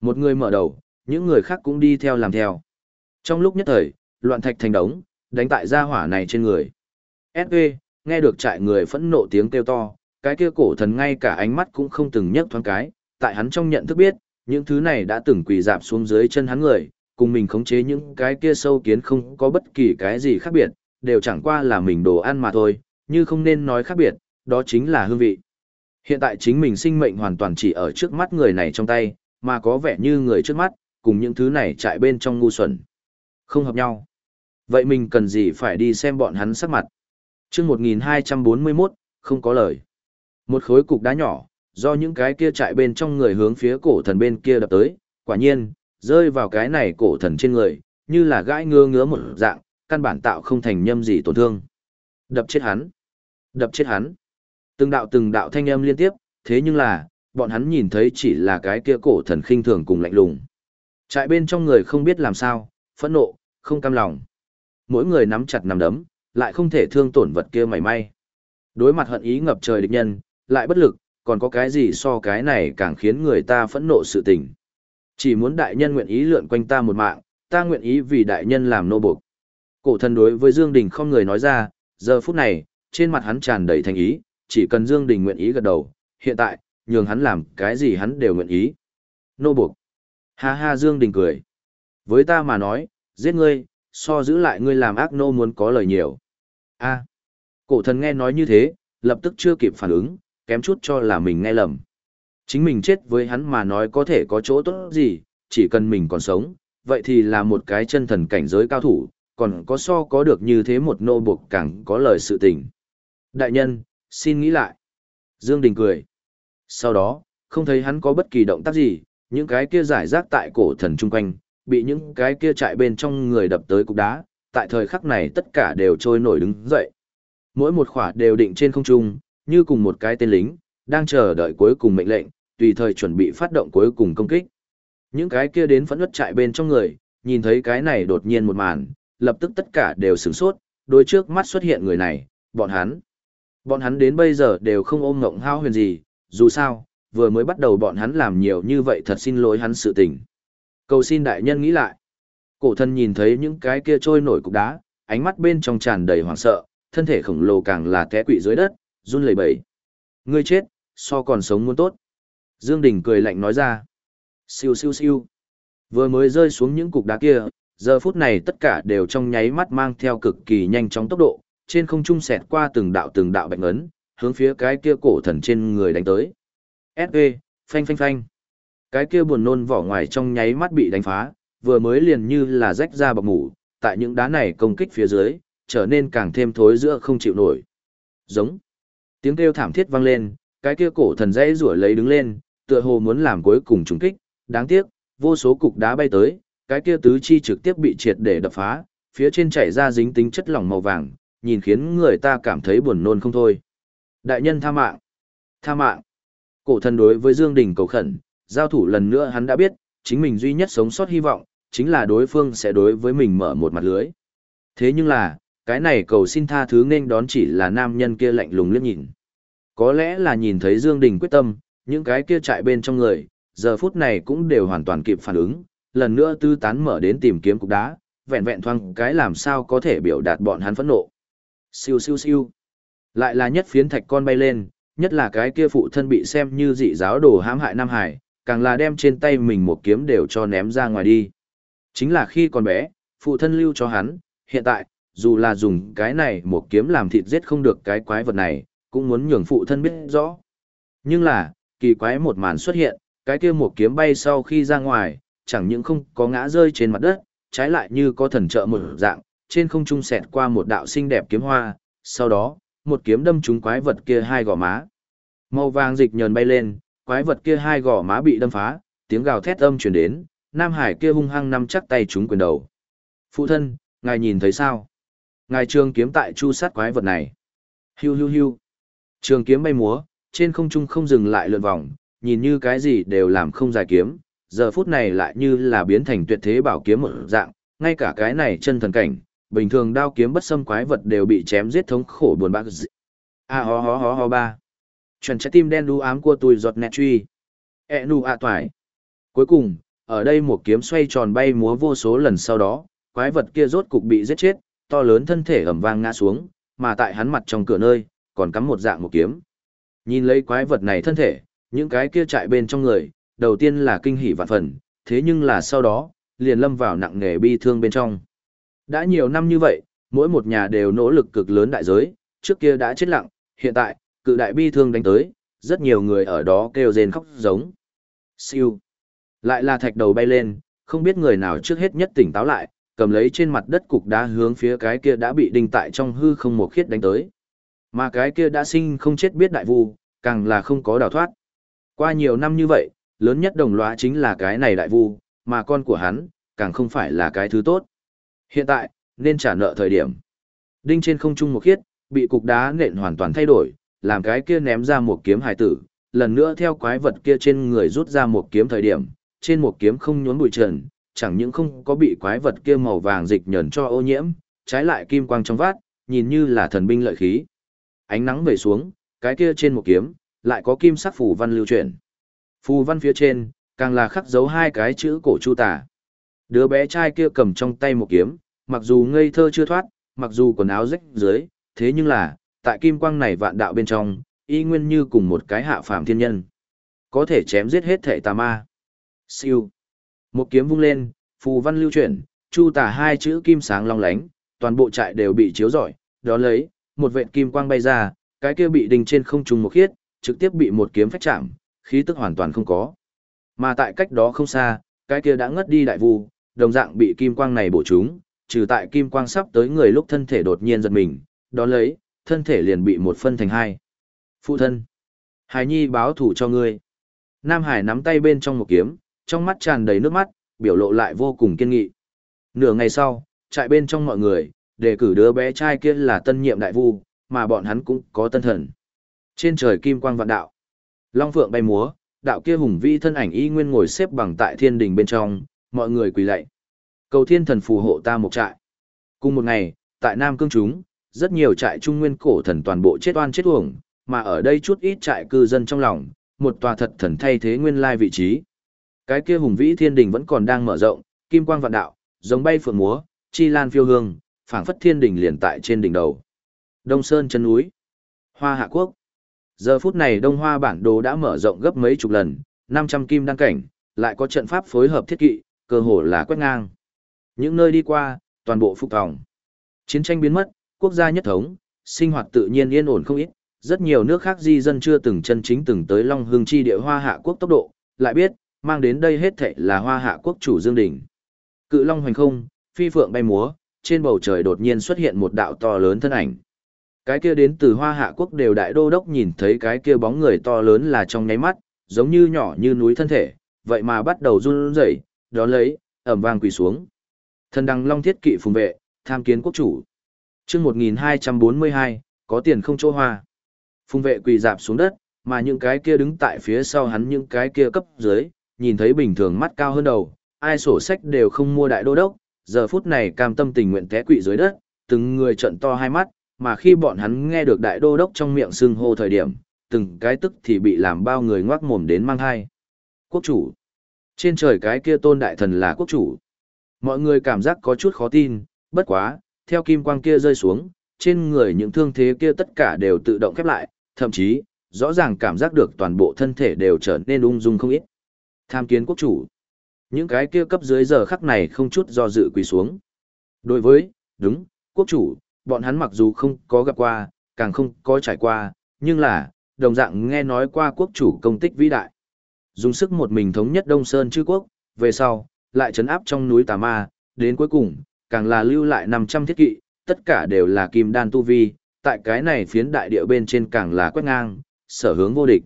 Một người mở đầu, những người khác cũng đi theo làm theo. Trong lúc nhất thời, loạn thạch thành đống, đánh tại gia hỏa này trên người. S.V. nghe được trại người phẫn nộ tiếng kêu to, cái kia cổ thần ngay cả ánh mắt cũng không từng nhấc thoáng cái, tại hắn trong nhận thức biết, những thứ này đã từng quỳ dạp xuống dưới chân hắn người, cùng mình khống chế những cái kia sâu kiến không có bất kỳ cái gì khác biệt, đều chẳng qua là mình đồ ăn mà thôi, như không nên nói khác biệt, đó chính là hương vị. Hiện tại chính mình sinh mệnh hoàn toàn chỉ ở trước mắt người này trong tay, mà có vẻ như người trước mắt, cùng những thứ này chạy bên trong ngu xuẩn. Không hợp nhau. Vậy mình cần gì phải đi xem bọn hắn sắc mặt? chương 1241, không có lời. Một khối cục đá nhỏ, do những cái kia chạy bên trong người hướng phía cổ thần bên kia đập tới, quả nhiên, rơi vào cái này cổ thần trên người, như là gãi ngứa ngứa một dạng, căn bản tạo không thành nhâm gì tổn thương. Đập chết hắn. Đập chết hắn. Từng đạo từng đạo thanh âm liên tiếp, thế nhưng là, bọn hắn nhìn thấy chỉ là cái kia cổ thần khinh thường cùng lạnh lùng. Trại bên trong người không biết làm sao, phẫn nộ, không cam lòng. Mỗi người nắm chặt nắm đấm, lại không thể thương tổn vật kia mảy may. Đối mặt hận ý ngập trời địch nhân, lại bất lực, còn có cái gì so cái này càng khiến người ta phẫn nộ sự tình. Chỉ muốn đại nhân nguyện ý lượn quanh ta một mạng, ta nguyện ý vì đại nhân làm nô buộc. Cổ thần đối với Dương Đình không người nói ra, giờ phút này, trên mặt hắn tràn đầy thành ý, chỉ cần Dương Đình nguyện ý gật đầu, hiện tại, nhường hắn làm cái gì hắn đều nguyện ý. Nô buộc. Ha ha Dương Đình cười. Với ta mà nói, giết ngươi, so giữ lại ngươi làm ác nô muốn có lời nhiều. A. Cổ thần nghe nói như thế, lập tức chưa kịp phản ứng, kém chút cho là mình nghe lầm. Chính mình chết với hắn mà nói có thể có chỗ tốt gì, chỉ cần mình còn sống, vậy thì là một cái chân thần cảnh giới cao thủ, còn có so có được như thế một nô buộc càng có lời sự tình. Đại nhân, xin nghĩ lại. Dương Đình cười. Sau đó, không thấy hắn có bất kỳ động tác gì, những cái kia giải rác tại cổ thần chung quanh, bị những cái kia chạy bên trong người đập tới cục đá, tại thời khắc này tất cả đều trôi nổi đứng dậy. Mỗi một khỏa đều định trên không trung, như cùng một cái tên lính, đang chờ đợi cuối cùng mệnh lệnh, tùy thời chuẩn bị phát động cuối cùng công kích. Những cái kia đến phẫn nứt chạy bên trong người, nhìn thấy cái này đột nhiên một màn, lập tức tất cả đều sửng sốt, đôi trước mắt xuất hiện người này, bọn hắn. Bọn hắn đến bây giờ đều không ôm ngộng hao huyền gì, dù sao, vừa mới bắt đầu bọn hắn làm nhiều như vậy thật xin lỗi hắn sự tình. Cầu xin đại nhân nghĩ lại. Cổ thân nhìn thấy những cái kia trôi nổi cục đá, ánh mắt bên trong tràn đầy hoảng sợ, thân thể khổng lồ càng là té quỵ dưới đất, run lẩy bẩy. Ngươi chết, so còn sống muốn tốt. Dương Đình cười lạnh nói ra. Siêu siêu siêu. Vừa mới rơi xuống những cục đá kia, giờ phút này tất cả đều trong nháy mắt mang theo cực kỳ nhanh chóng tốc độ, trên không trung xẹt qua từng đạo từng đạo bạch ấn, hướng phía cái kia cổ thần trên người đánh tới. S.E. phanh phanh phanh. Cái kia buồn nôn vỏ ngoài trong nháy mắt bị đánh phá, vừa mới liền như là rách ra bọc mủ, tại những đá này công kích phía dưới, trở nên càng thêm thối giữa không chịu nổi. Giống. Tiếng kêu thảm thiết vang lên, cái kia cổ thần dãy rủa lấy đứng lên, tựa hồ muốn làm cuối cùng trùng kích, đáng tiếc, vô số cục đá bay tới, cái kia tứ chi trực tiếp bị triệt để đập phá, phía trên chảy ra dính tính chất lỏng màu vàng, nhìn khiến người ta cảm thấy buồn nôn không thôi. Đại nhân tha mạng. Tha mạng. Cổ thần đối với Dương Đình cầu khẩn, giao thủ lần nữa hắn đã biết, chính mình duy nhất sống sót hy vọng, chính là đối phương sẽ đối với mình mở một mặt lưới. Thế nhưng là, cái này cầu xin tha thứ nên đón chỉ là nam nhân kia lạnh lùng liếc nhìn. Có lẽ là nhìn thấy Dương Đình quyết tâm, những cái kia chạy bên trong người, giờ phút này cũng đều hoàn toàn kịp phản ứng, lần nữa tư tán mở đến tìm kiếm cục đá, vẹn vẹn thoang cái làm sao có thể biểu đạt bọn hắn phẫn nộ. Siêu siêu siêu. Lại là nhất phiến thạch con bay lên, nhất là cái kia phụ thân bị xem như dị giáo đồ hãm hại Nam Hải, càng là đem trên tay mình một kiếm đều cho ném ra ngoài đi. Chính là khi còn bé, phụ thân lưu cho hắn, hiện tại, dù là dùng cái này một kiếm làm thịt giết không được cái quái vật này, cũng muốn nhường phụ thân biết rõ. Nhưng là, kỳ quái một màn xuất hiện, cái kia một kiếm bay sau khi ra ngoài, chẳng những không có ngã rơi trên mặt đất, trái lại như có thần trợ một dạng, trên không trung xẹt qua một đạo xinh đẹp kiếm hoa, sau đó, một kiếm đâm trúng quái vật kia hai gò má. Màu vàng dịch nhờn bay lên, quái vật kia hai gò má bị đâm phá, tiếng gào thét âm truyền đến, Nam Hải kia hung hăng nắm chắc tay trúng quyền đầu. Phụ thân, ngài nhìn thấy sao? Ngài trường kiếm tại chu sát quái vật này. Hiu hiu hiu. Trường kiếm bay múa, trên không trung không dừng lại lượn vòng, nhìn như cái gì đều làm không dài kiếm, giờ phút này lại như là biến thành tuyệt thế bảo kiếm một dạng, ngay cả cái này chân thần cảnh, bình thường đao kiếm bất xâm quái vật đều bị chém giết thống khổ buồn bã. A ho ho ho ho ba. Chuẩn trái tim đen đu ám của tôi giọt nẹt truy. E nu a toại. Cuối cùng, ở đây một kiếm xoay tròn bay múa vô số lần sau đó, quái vật kia rốt cục bị giết chết, to lớn thân thể ầm vang ngã xuống, mà tại hắn mặt trong cửa nơi, còn cắm một dạng một kiếm. Nhìn lấy quái vật này thân thể, những cái kia chạy bên trong người, đầu tiên là kinh hỉ vạn phần, thế nhưng là sau đó, liền lâm vào nặng nề bi thương bên trong. Đã nhiều năm như vậy, mỗi một nhà đều nỗ lực cực lớn đại giới, trước kia đã chết lặng, hiện tại, cự đại bi thương đánh tới, rất nhiều người ở đó kêu rên khóc giống. Siêu. Lại là thạch đầu bay lên, không biết người nào trước hết nhất tỉnh táo lại, cầm lấy trên mặt đất cục đá hướng phía cái kia đã bị đinh tại trong hư không một khiết đánh tới. Mà cái kia đã sinh không chết biết đại vu, càng là không có đào thoát. Qua nhiều năm như vậy, lớn nhất đồng lõa chính là cái này đại vu, mà con của hắn, càng không phải là cái thứ tốt. Hiện tại, nên trả nợ thời điểm. Đinh trên không trung một khiết, bị cục đá nện hoàn toàn thay đổi, làm cái kia ném ra một kiếm hải tử, lần nữa theo quái vật kia trên người rút ra một kiếm thời điểm, trên một kiếm không nhốn bụi trần, chẳng những không có bị quái vật kia màu vàng dịch nhờn cho ô nhiễm, trái lại kim quang trong vát, nhìn như là thần binh lợi khí. Ánh nắng về xuống, cái kia trên một kiếm, lại có kim sắc phù văn lưu chuyển. Phù văn phía trên, càng là khắc dấu hai cái chữ cổ chu tả. Đứa bé trai kia cầm trong tay một kiếm, mặc dù ngây thơ chưa thoát, mặc dù quần áo rách dưới, thế nhưng là, tại kim quang này vạn đạo bên trong, y nguyên như cùng một cái hạ phàm thiên nhân. Có thể chém giết hết thể tà ma. Siêu. Một kiếm vung lên, phù văn lưu chuyển, chu tả hai chữ kim sáng long lánh, toàn bộ trại đều bị chiếu rọi, đó lấy, một vệt kim quang bay ra, cái kia bị đình trên không trùng một khiết, trực tiếp bị một kiếm phách chạm, khí tức hoàn toàn không có. Mà tại cách đó không xa, cái kia đã ngất đi đại vu, đồng dạng bị kim quang này bổ trúng, trừ tại kim quang sắp tới người lúc thân thể đột nhiên giật mình, đó lấy, thân thể liền bị một phân thành hai. Phụ thân, Hải Nhi báo thủ cho ngươi. Nam Hải nắm tay bên trong một kiếm, trong mắt tràn đầy nước mắt, biểu lộ lại vô cùng kiên nghị. Nửa ngày sau, trại bên trong mọi người, đề cử đứa bé trai kia là tân nhiệm đại vu, mà bọn hắn cũng có tân thần. Trên trời kim quang vạn đạo, long phượng bay múa, đạo kia hùng vĩ thân ảnh y nguyên ngồi xếp bằng tại thiên đình bên trong, mọi người quỳ lạy. Cầu thiên thần phù hộ ta một trại. Cùng một ngày, tại Nam Cương chúng, rất nhiều trại trung nguyên cổ thần toàn bộ chết oan chết uổng, mà ở đây chút ít trại cư dân trong lòng, một tòa thật thần thay thế nguyên lai vị trí. Cái kia hùng vĩ thiên đình vẫn còn đang mở rộng, kim quang vạn đạo, giống bay phượng múa, chi lan phiêu hương, phảng phất thiên đình liền tại trên đỉnh đầu. Đông Sơn chân núi, Hoa Hạ Quốc. Giờ phút này Đông Hoa bản đồ đã mở rộng gấp mấy chục lần, 500 kim đăng cảnh, lại có trận pháp phối hợp thiết kỵ, cơ hồ là quét ngang. Những nơi đi qua, toàn bộ phục tòng. Chiến tranh biến mất, quốc gia nhất thống, sinh hoạt tự nhiên yên ổn không ít, rất nhiều nước khác di dân chưa từng chân chính từng tới Long Hương chi địa Hoa Hạ quốc tốc độ, lại biết, mang đến đây hết thệ là Hoa Hạ quốc chủ Dương Đình. Cự Long hoành không, phi phượng bay múa, trên bầu trời đột nhiên xuất hiện một đạo to lớn thân ảnh. Cái kia đến từ Hoa Hạ quốc đều đại đô đốc nhìn thấy cái kia bóng người to lớn là trong nháy mắt, giống như nhỏ như núi thân thể, vậy mà bắt đầu run rẩy, đó lấy, ẩm vang quỳ xuống. Thần đăng long thiết kỵ phùng vệ, tham kiến quốc chủ. trước 1242, có tiền không chỗ hoa. Phùng vệ quỳ dạp xuống đất, mà những cái kia đứng tại phía sau hắn những cái kia cấp dưới, nhìn thấy bình thường mắt cao hơn đầu, ai sổ sách đều không mua đại đô đốc, giờ phút này cam tâm tình nguyện té quỵ dưới đất, từng người trận to hai mắt, mà khi bọn hắn nghe được đại đô đốc trong miệng xưng hô thời điểm, từng cái tức thì bị làm bao người ngoác mồm đến mang hai. Quốc chủ. Trên trời cái kia tôn đại thần là quốc chủ. Mọi người cảm giác có chút khó tin, bất quá, theo kim quang kia rơi xuống, trên người những thương thế kia tất cả đều tự động khép lại, thậm chí, rõ ràng cảm giác được toàn bộ thân thể đều trở nên ung dung không ít. Tham kiến quốc chủ. Những cái kia cấp dưới giờ khắc này không chút do dự quỳ xuống. Đối với, đúng, quốc chủ, bọn hắn mặc dù không có gặp qua, càng không có trải qua, nhưng là, đồng dạng nghe nói qua quốc chủ công tích vĩ đại. Dùng sức một mình thống nhất Đông Sơn chư quốc, về sau, lại trấn áp trong núi Tà Ma, đến cuối cùng, càng là lưu lại 500 thiết kỵ, tất cả đều là kim đan tu vi, tại cái này phiến đại địa bên trên càng là quét ngang, sở hướng vô địch.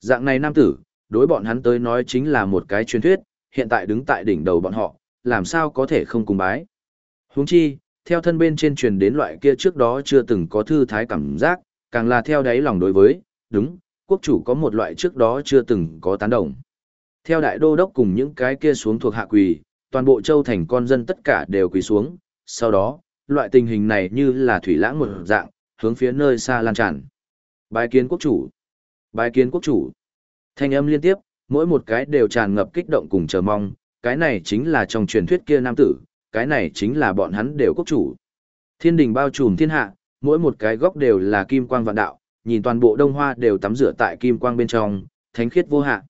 Dạng này nam tử, đối bọn hắn tới nói chính là một cái truyền thuyết, hiện tại đứng tại đỉnh đầu bọn họ, làm sao có thể không cùng bái. Huống chi, theo thân bên trên truyền đến loại kia trước đó chưa từng có thư thái cảm giác, càng là theo đáy lòng đối với, đúng, quốc chủ có một loại trước đó chưa từng có tán đồng. Theo đại đô đốc cùng những cái kia xuống thuộc hạ quỳ, toàn bộ châu thành con dân tất cả đều quỳ xuống, sau đó, loại tình hình này như là thủy lãng một dạng, hướng phía nơi xa lan tràn. Bái kiến quốc chủ. Bái kiến quốc chủ. Thanh âm liên tiếp, mỗi một cái đều tràn ngập kích động cùng chờ mong, cái này chính là trong truyền thuyết kia nam tử, cái này chính là bọn hắn đều quốc chủ. Thiên đình bao trùm thiên hạ, mỗi một cái góc đều là kim quang vạn đạo, nhìn toàn bộ đông hoa đều tắm rửa tại kim quang bên trong, thánh khiết vô hạn.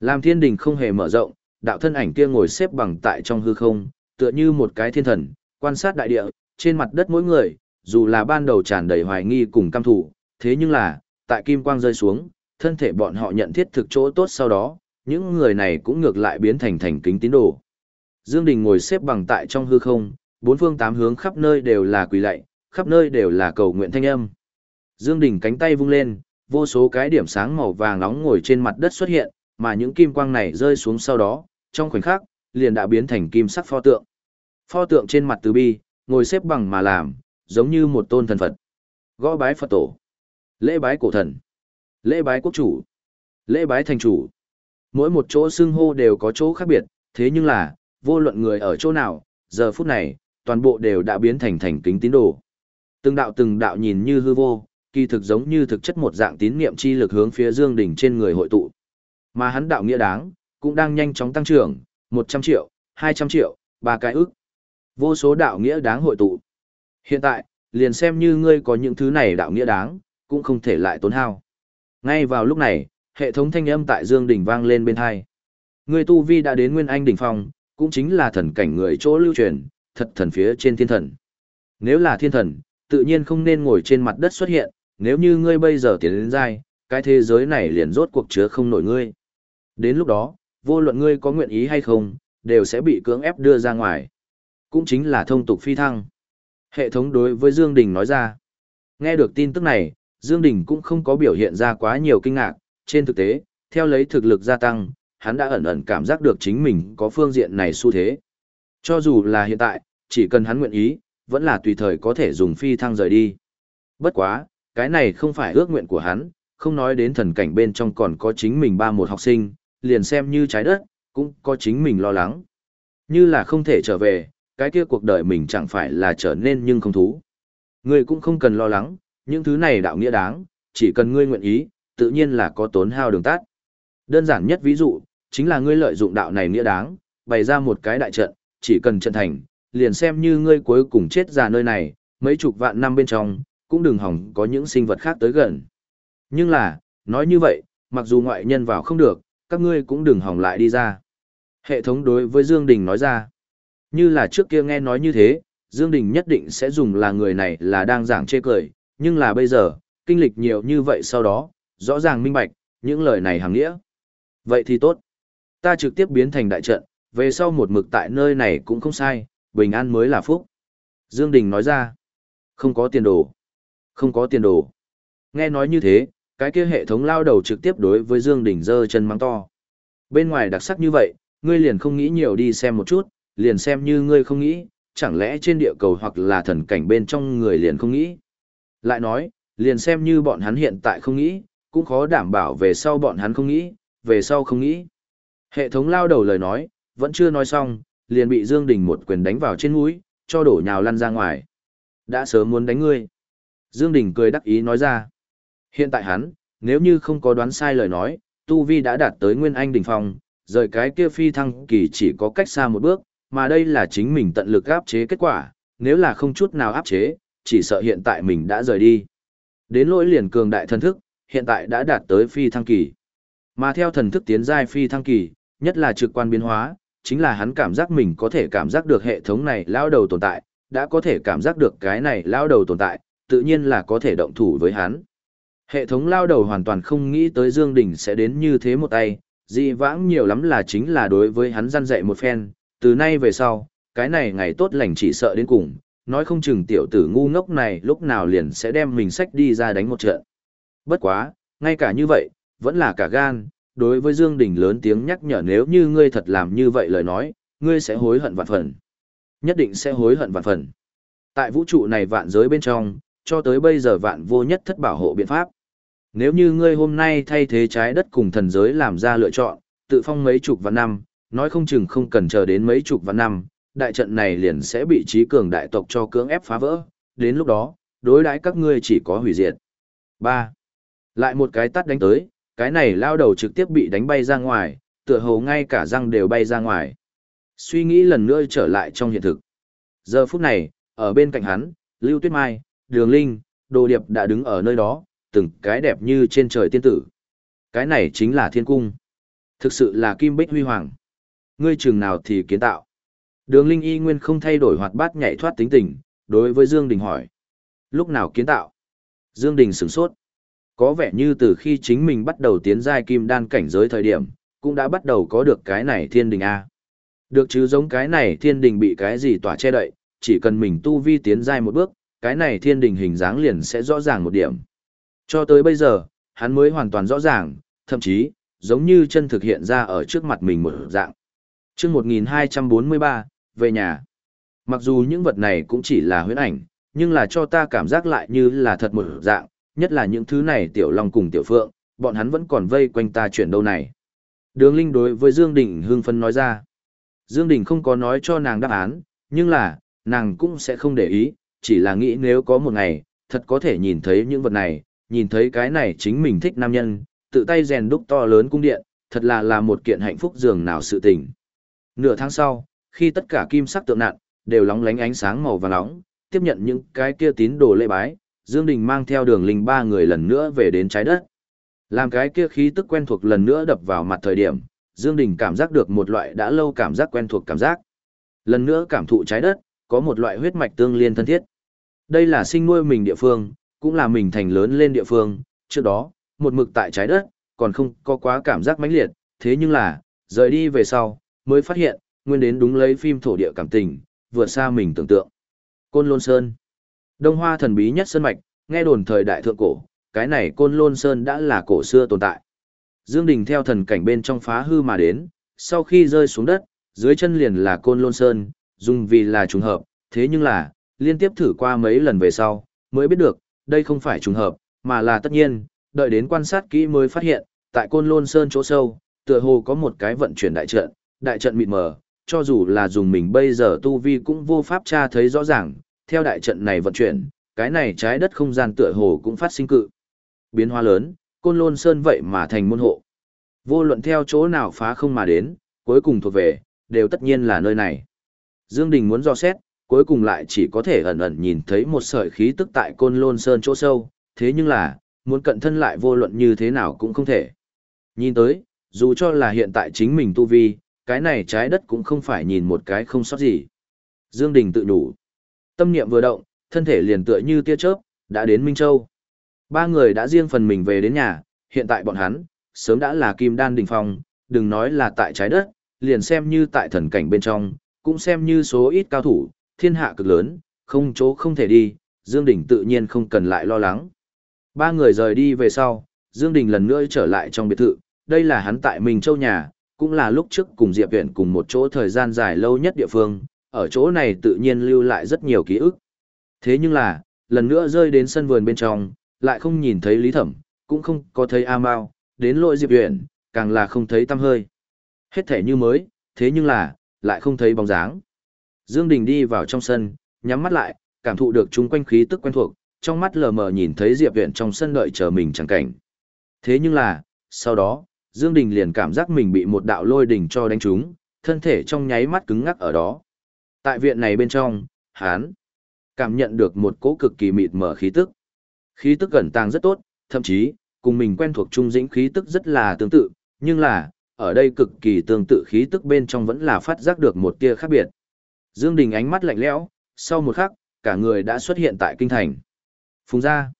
Làm thiên đình không hề mở rộng, đạo thân ảnh kia ngồi xếp bằng tại trong hư không, tựa như một cái thiên thần, quan sát đại địa, trên mặt đất mỗi người, dù là ban đầu tràn đầy hoài nghi cùng căm thủ, thế nhưng là, tại kim quang rơi xuống, thân thể bọn họ nhận thiết thực chỗ tốt sau đó, những người này cũng ngược lại biến thành thành kính tín đồ. Dương Đình ngồi xếp bằng tại trong hư không, bốn phương tám hướng khắp nơi đều là quỳ lạy, khắp nơi đều là cầu nguyện thanh âm. Dương Đình cánh tay vung lên, vô số cái điểm sáng màu vàng nóng ngồi trên mặt đất xuất hiện, mà những kim quang này rơi xuống sau đó, trong khoảnh khắc, liền đã biến thành kim sắc pho tượng. Pho tượng trên mặt từ bi, ngồi xếp bằng mà làm, giống như một tôn thần Phật. Gõ bái Phật tổ, lễ bái cổ thần, lễ bái quốc chủ, lễ bái thành chủ. Mỗi một chỗ xưng hô đều có chỗ khác biệt, thế nhưng là, vô luận người ở chỗ nào, giờ phút này, toàn bộ đều đã biến thành thành kính tín đồ. Từng đạo từng đạo nhìn như hư vô, kỳ thực giống như thực chất một dạng tín niệm chi lực hướng phía Dương Đỉnh trên người hội tụ. Mà hắn đạo nghĩa đáng, cũng đang nhanh chóng tăng trưởng, 100 triệu, 200 triệu, ba cái ức. Vô số đạo nghĩa đáng hội tụ. Hiện tại, liền xem như ngươi có những thứ này đạo nghĩa đáng, cũng không thể lại tốn hao. Ngay vào lúc này, hệ thống thanh âm tại Dương Đỉnh vang lên bên hai. Ngươi tu vi đã đến Nguyên Anh đỉnh phong, cũng chính là thần cảnh người chỗ lưu truyền, thật thần phía trên thiên thần. Nếu là thiên thần, tự nhiên không nên ngồi trên mặt đất xuất hiện, nếu như ngươi bây giờ tiến đến giai, cái thế giới này liền rốt cuộc chứa không nổi ngươi. Đến lúc đó, vô luận ngươi có nguyện ý hay không, đều sẽ bị cưỡng ép đưa ra ngoài. Cũng chính là thông tục phi thăng. Hệ thống đối với Dương Đình nói ra. Nghe được tin tức này, Dương Đình cũng không có biểu hiện ra quá nhiều kinh ngạc, trên thực tế, theo lấy thực lực gia tăng, hắn đã ẩn ẩn cảm giác được chính mình có phương diện này xu thế. Cho dù là hiện tại, chỉ cần hắn nguyện ý, vẫn là tùy thời có thể dùng phi thăng rời đi. Bất quá, cái này không phải ước nguyện của hắn, không nói đến thần cảnh bên trong còn có chính mình ba một học sinh, liền xem như trái đất, cũng có chính mình lo lắng. Như là không thể trở về, cái kia cuộc đời mình chẳng phải là trở nên nhưng không thú. Ngươi cũng không cần lo lắng, những thứ này đạo nghĩa đáng, chỉ cần ngươi nguyện ý, tự nhiên là có tốn hao đường tắt. Đơn giản nhất ví dụ, chính là ngươi lợi dụng đạo này nghĩa đáng, bày ra một cái đại trận, chỉ cần trận thành, liền xem như ngươi cuối cùng chết ra nơi này, mấy chục vạn năm bên trong, cũng đừng hỏng có những sinh vật khác tới gần. Nhưng là, nói như vậy, mặc dù ngoại nhân vào không được, các ngươi cũng đừng hỏng lại đi ra. Hệ thống đối với Dương Đình nói ra, như là trước kia nghe nói như thế, Dương Đình nhất định sẽ dùng là người này là đang giảng chê cười, nhưng là bây giờ, kinh lịch nhiều như vậy sau đó, rõ ràng minh bạch, những lời này hàng nghĩa. Vậy thì tốt. Ta trực tiếp biến thành đại trận, về sau một mực tại nơi này cũng không sai, bình an mới là phúc. Dương Đình nói ra, không có tiền đồ. Không có tiền đồ. Nghe nói như thế, cái kia hệ thống lao đầu trực tiếp đối với Dương Đình giơ chân mắng to. Bên ngoài đặc sắc như vậy, ngươi liền không nghĩ nhiều đi xem một chút, liền xem như ngươi không nghĩ, chẳng lẽ trên địa cầu hoặc là thần cảnh bên trong người liền không nghĩ. Lại nói, liền xem như bọn hắn hiện tại không nghĩ, cũng khó đảm bảo về sau bọn hắn không nghĩ, về sau không nghĩ. Hệ thống lao đầu lời nói, vẫn chưa nói xong, liền bị Dương Đình một quyền đánh vào trên mũi, cho đổ nhào lăn ra ngoài. Đã sớm muốn đánh ngươi. Dương Đình cười đắc ý nói ra. Hiện tại hắn, nếu như không có đoán sai lời nói, Tu Vi đã đạt tới Nguyên Anh đỉnh phong, rời cái kia phi thăng kỳ chỉ có cách xa một bước, mà đây là chính mình tận lực áp chế kết quả, nếu là không chút nào áp chế, chỉ sợ hiện tại mình đã rời đi. Đến lỗi liền cường đại thần thức, hiện tại đã đạt tới phi thăng kỳ. Mà theo thần thức tiến giai phi thăng kỳ, nhất là trực quan biến hóa, chính là hắn cảm giác mình có thể cảm giác được hệ thống này lao đầu tồn tại, đã có thể cảm giác được cái này lao đầu tồn tại, tự nhiên là có thể động thủ với hắn. Hệ thống lao đầu hoàn toàn không nghĩ tới Dương Đình sẽ đến như thế một tay, dị vãng nhiều lắm là chính là đối với hắn gian dạy một phen, từ nay về sau, cái này ngày tốt lành chỉ sợ đến cùng, nói không chừng tiểu tử ngu ngốc này lúc nào liền sẽ đem mình sách đi ra đánh một trận. Bất quá, ngay cả như vậy, vẫn là cả gan, đối với Dương Đình lớn tiếng nhắc nhở nếu như ngươi thật làm như vậy lời nói, ngươi sẽ hối hận vạn phần. Nhất định sẽ hối hận vạn phần. Tại vũ trụ này vạn giới bên trong, cho tới bây giờ vạn vô nhất thất bảo hộ biện pháp. Nếu như ngươi hôm nay thay thế trái đất cùng thần giới làm ra lựa chọn, tự phong mấy chục vạn năm, nói không chừng không cần chờ đến mấy chục vạn năm, đại trận này liền sẽ bị trí cường đại tộc cho cưỡng ép phá vỡ, đến lúc đó, đối đãi các ngươi chỉ có hủy diệt. 3. Lại một cái tắt đánh tới, cái này lao đầu trực tiếp bị đánh bay ra ngoài, tựa hồ ngay cả răng đều bay ra ngoài. Suy nghĩ lần nữa trở lại trong hiện thực. Giờ phút này, ở bên cạnh hắn, Lưu Tuyết Mai, Đường Linh, Đồ Điệp đã đứng ở nơi đó, từng cái đẹp như trên trời tiên tử. Cái này chính là thiên cung. Thực sự là kim bích huy hoàng. Ngươi trường nào thì kiến tạo. Đường Linh y nguyên không thay đổi hoạt bát nhảy thoát tính tình, đối với Dương Đình hỏi. Lúc nào kiến tạo? Dương Đình sửng sốt. Có vẻ như từ khi chính mình bắt đầu tiến giai kim đan cảnh giới thời điểm, cũng đã bắt đầu có được cái này thiên đình A. Được chứ giống cái này thiên đình bị cái gì tỏa che đậy, chỉ cần mình tu vi tiến giai một bước, cái này thiên đình hình dáng liền sẽ rõ ràng một điểm. Cho tới bây giờ, hắn mới hoàn toàn rõ ràng, thậm chí, giống như chân thực hiện ra ở trước mặt mình một dạng. Trước 1243, về nhà. Mặc dù những vật này cũng chỉ là huyễn ảnh, nhưng là cho ta cảm giác lại như là thật một dạng, nhất là những thứ này tiểu long cùng tiểu phượng, bọn hắn vẫn còn vây quanh ta chuyển đâu này. Đường Linh đối với Dương Đình hưng phấn nói ra. Dương Đình không có nói cho nàng đáp án, nhưng là, nàng cũng sẽ không để ý, chỉ là nghĩ nếu có một ngày, thật có thể nhìn thấy những vật này, nhìn thấy cái này chính mình thích nam nhân, tự tay rèn đúc to lớn cung điện, thật là là một kiện hạnh phúc dường nào sự tình. Nửa tháng sau, khi tất cả kim sắc tượng nạn, đều lóng lánh ánh sáng màu vàng nóng, tiếp nhận những cái kia tín đồ lễ bái, Dương Đình mang theo đường linh ba người lần nữa về đến trái đất. Làm cái kia khí tức quen thuộc lần nữa đập vào mặt thời điểm, Dương Đình cảm giác được một loại đã lâu cảm giác quen thuộc cảm giác. Lần nữa cảm thụ trái đất, có một loại huyết mạch tương liên thân thiết. Đây là sinh nuôi mình địa phương, cũng là mình thành lớn lên địa phương, trước đó, một mực tại trái đất, còn không có quá cảm giác mãnh liệt, thế nhưng là, rời đi về sau, mới phát hiện, nguyên đến đúng lấy phim thổ địa cảm tình, vượt xa mình tưởng tượng. Côn Lôn Sơn Đông Hoa thần bí nhất sơn mạch, nghe đồn thời đại thượng cổ, cái này Côn Lôn Sơn đã là cổ xưa tồn tại. Dương Đình theo thần cảnh bên trong phá hư mà đến, sau khi rơi xuống đất, dưới chân liền là Côn Lôn Sơn, dùng vì là trùng hợp, thế nhưng là, liên tiếp thử qua mấy lần về sau, mới biết được, đây không phải trùng hợp, mà là tất nhiên, đợi đến quan sát kỹ mới phát hiện, tại Côn Lôn Sơn chỗ sâu, tựa hồ có một cái vận chuyển đại trận, đại trận mịt mờ, cho dù là dùng mình bây giờ tu vi cũng vô pháp tra thấy rõ ràng, theo đại trận này vận chuyển, cái này trái đất không gian tựa hồ cũng phát sinh cự. Biến hóa lớn, côn lôn sơn vậy mà thành môn hộ. Vô luận theo chỗ nào phá không mà đến, cuối cùng thuộc về, đều tất nhiên là nơi này. Dương Đình muốn do xét, cuối cùng lại chỉ có thể ẩn ẩn nhìn thấy một sợi khí tức tại côn lôn sơn chỗ sâu, thế nhưng là, muốn cận thân lại vô luận như thế nào cũng không thể. Nhìn tới, dù cho là hiện tại chính mình tu vi, cái này trái đất cũng không phải nhìn một cái không sót gì. Dương Đình tự đủ. Tâm niệm vừa động, thân thể liền tựa như tia chớp, đã đến Minh Châu. Ba người đã riêng phần mình về đến nhà, hiện tại bọn hắn, sớm đã là kim đan đỉnh phong, đừng nói là tại trái đất, liền xem như tại thần cảnh bên trong, cũng xem như số ít cao thủ, thiên hạ cực lớn, không chỗ không thể đi, Dương Đình tự nhiên không cần lại lo lắng. Ba người rời đi về sau, Dương Đình lần nữa trở lại trong biệt thự, đây là hắn tại Minh Châu nhà, cũng là lúc trước cùng Diệp Viễn cùng một chỗ thời gian dài lâu nhất địa phương, ở chỗ này tự nhiên lưu lại rất nhiều ký ức. Thế nhưng là, lần nữa rơi đến sân vườn bên trong, lại không nhìn thấy Lý Thẩm, cũng không có thấy A Mao, đến lỗi Diệp Viễn, càng là không thấy tâm hơi. Hết thể như mới, thế nhưng là, lại không thấy bóng dáng. Dương Đình đi vào trong sân, nhắm mắt lại, cảm thụ được chúng quanh khí tức quen thuộc, trong mắt lờ mờ nhìn thấy Diệp Viễn trong sân đợi chờ mình chẳng cảnh. Thế nhưng là, sau đó, Dương Đình liền cảm giác mình bị một đạo lôi đỉnh cho đánh trúng, thân thể trong nháy mắt cứng ngắc ở đó. Tại viện này bên trong, hắn cảm nhận được một cỗ cực kỳ mịt mờ khí tức. Khí tức gần tàng rất tốt, thậm chí, cùng mình quen thuộc trung dĩnh khí tức rất là tương tự, nhưng là, ở đây cực kỳ tương tự khí tức bên trong vẫn là phát giác được một tia khác biệt. Dương Đình ánh mắt lạnh lẽo, sau một khắc, cả người đã xuất hiện tại kinh thành. Phùng gia,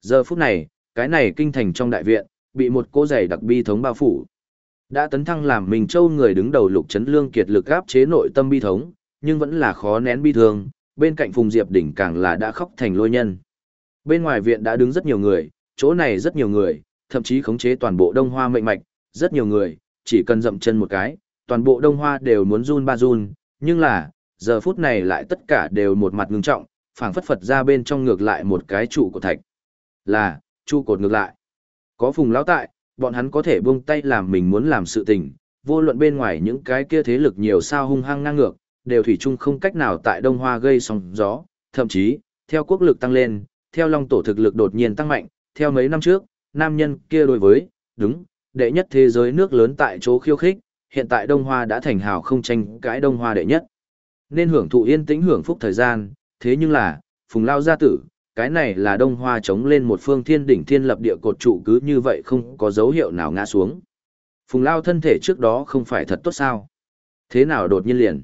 Giờ phút này, cái này kinh thành trong đại viện, bị một cô giày đặc bi thống bao phủ. Đã tấn thăng làm mình châu người đứng đầu lục chấn lương kiệt lực áp chế nội tâm bi thống, nhưng vẫn là khó nén bi thương, bên cạnh Phùng Diệp đỉnh càng là đã khóc thành lôi nhân. Bên ngoài viện đã đứng rất nhiều người, chỗ này rất nhiều người, thậm chí khống chế toàn bộ đông hoa mệnh mạch, rất nhiều người, chỉ cần dậm chân một cái, toàn bộ đông hoa đều muốn run ba run, nhưng là, giờ phút này lại tất cả đều một mặt ngưng trọng, phảng phất phật ra bên trong ngược lại một cái trụ của thạch. Là, trụ cột ngược lại. Có phùng lão tại, bọn hắn có thể buông tay làm mình muốn làm sự tình, vô luận bên ngoài những cái kia thế lực nhiều sao hung hăng ngang ngược, đều thủy chung không cách nào tại Đông Hoa gây sóng gió, thậm chí, theo quốc lực tăng lên, theo Long tổ thực lực đột nhiên tăng mạnh, theo mấy năm trước, nam nhân kia đối với, đúng, đệ nhất thế giới nước lớn tại chỗ khiêu khích, hiện tại Đông Hoa đã thành hào không tranh cãi Đông Hoa đệ nhất. Nên hưởng thụ yên tĩnh hưởng phúc thời gian, thế nhưng là, Phùng Lao gia tử, cái này là Đông Hoa chống lên một phương thiên đỉnh thiên lập địa cột trụ cứ như vậy không có dấu hiệu nào ngã xuống. Phùng Lao thân thể trước đó không phải thật tốt sao? Thế nào đột nhiên liền?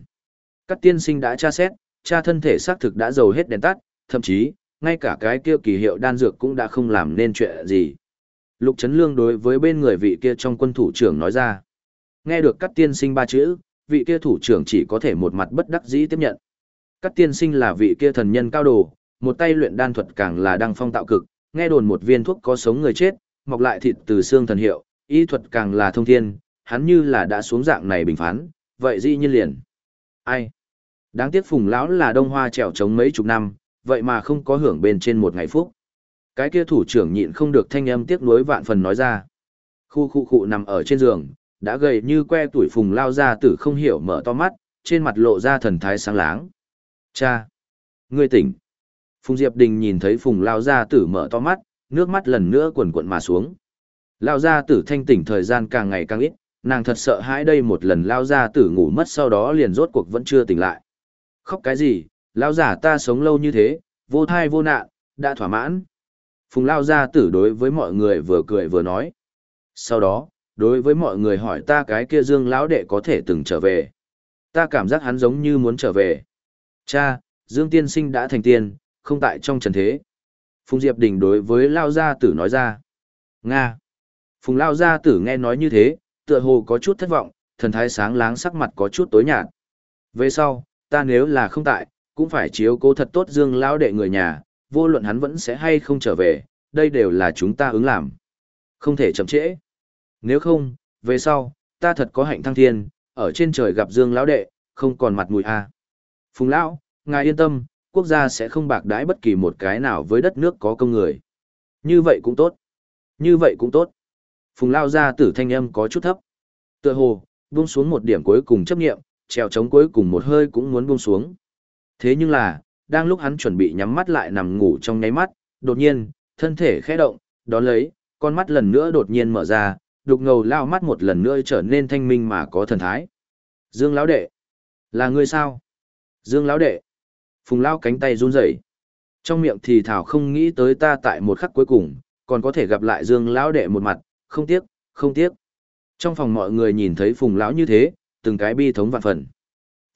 Các tiên sinh đã tra xét, cha thân thể xác thực đã dầu hết đèn tắt, thậm chí, ngay cả cái kia kỳ hiệu đan dược cũng đã không làm nên chuyện gì. Lục Trấn Lương đối với bên người vị kia trong quân thủ trưởng nói ra. Nghe được các tiên sinh ba chữ, vị kia thủ trưởng chỉ có thể một mặt bất đắc dĩ tiếp nhận. Các tiên sinh là vị kia thần nhân cao đồ, một tay luyện đan thuật càng là đăng phong tạo cực, nghe đồn một viên thuốc có sống người chết, mọc lại thịt từ xương thần hiệu, y thuật càng là thông thiên, hắn như là đã xuống dạng này bình phán, vậy dĩ nhiên liền. Ai? Đáng tiếc phùng lão là đông hoa trèo trống mấy chục năm, vậy mà không có hưởng bên trên một ngày phúc. Cái kia thủ trưởng nhịn không được thanh âm tiếc nuối vạn phần nói ra. Khu khu khu nằm ở trên giường, đã gầy như que tuổi phùng lao ra tử không hiểu mở to mắt, trên mặt lộ ra thần thái sáng láng. Cha! Ngươi tỉnh! Phùng Diệp Đình nhìn thấy phùng lao gia tử mở to mắt, nước mắt lần nữa quần quận mà xuống. Lao gia tử thanh tỉnh thời gian càng ngày càng ít, nàng thật sợ hãi đây một lần lao gia tử ngủ mất sau đó liền rốt cuộc vẫn chưa tỉnh lại. Khóc cái gì, lao giả ta sống lâu như thế, vô thai vô nạn, đã thỏa mãn. Phùng lao gia tử đối với mọi người vừa cười vừa nói. Sau đó, đối với mọi người hỏi ta cái kia dương lão đệ có thể từng trở về. Ta cảm giác hắn giống như muốn trở về. Cha, dương tiên sinh đã thành tiên, không tại trong trần thế. Phùng Diệp Đình đối với lao gia tử nói ra. Nga. Phùng lao gia tử nghe nói như thế, tựa hồ có chút thất vọng, thần thái sáng láng sắc mặt có chút tối nhạt. Về sau, ta nếu là không tại, cũng phải chiếu cố thật tốt dương lão đệ người nhà, vô luận hắn vẫn sẽ hay không trở về, đây đều là chúng ta ứng làm. Không thể chậm trễ. Nếu không, về sau, ta thật có hạnh thăng thiên, ở trên trời gặp Dương lão đệ, không còn mặt mũi a. Phùng lão, ngài yên tâm, quốc gia sẽ không bạc đãi bất kỳ một cái nào với đất nước có công người. Như vậy cũng tốt. Như vậy cũng tốt. Phùng lão gia tử thanh âm có chút thấp. Tựa hồ, buông xuống một điểm cuối cùng chấp nghiệm, trèo chống cuối cùng một hơi cũng muốn buông xuống. Thế nhưng là, đang lúc hắn chuẩn bị nhắm mắt lại nằm ngủ trong nháy mắt, đột nhiên, thân thể khẽ động, đón lấy, con mắt lần nữa đột nhiên mở ra, đục ngầu lao mắt một lần nữa trở nên thanh minh mà có thần thái. Dương lão đệ, là người sao? Dương lão đệ. Phùng lao cánh tay run rẩy. Trong miệng thì thảo không nghĩ tới ta tại một khắc cuối cùng, còn có thể gặp lại Dương lão đệ một mặt, không tiếc, không tiếc. Trong phòng mọi người nhìn thấy Phùng lão như thế, từng cái bi thống vạn phần.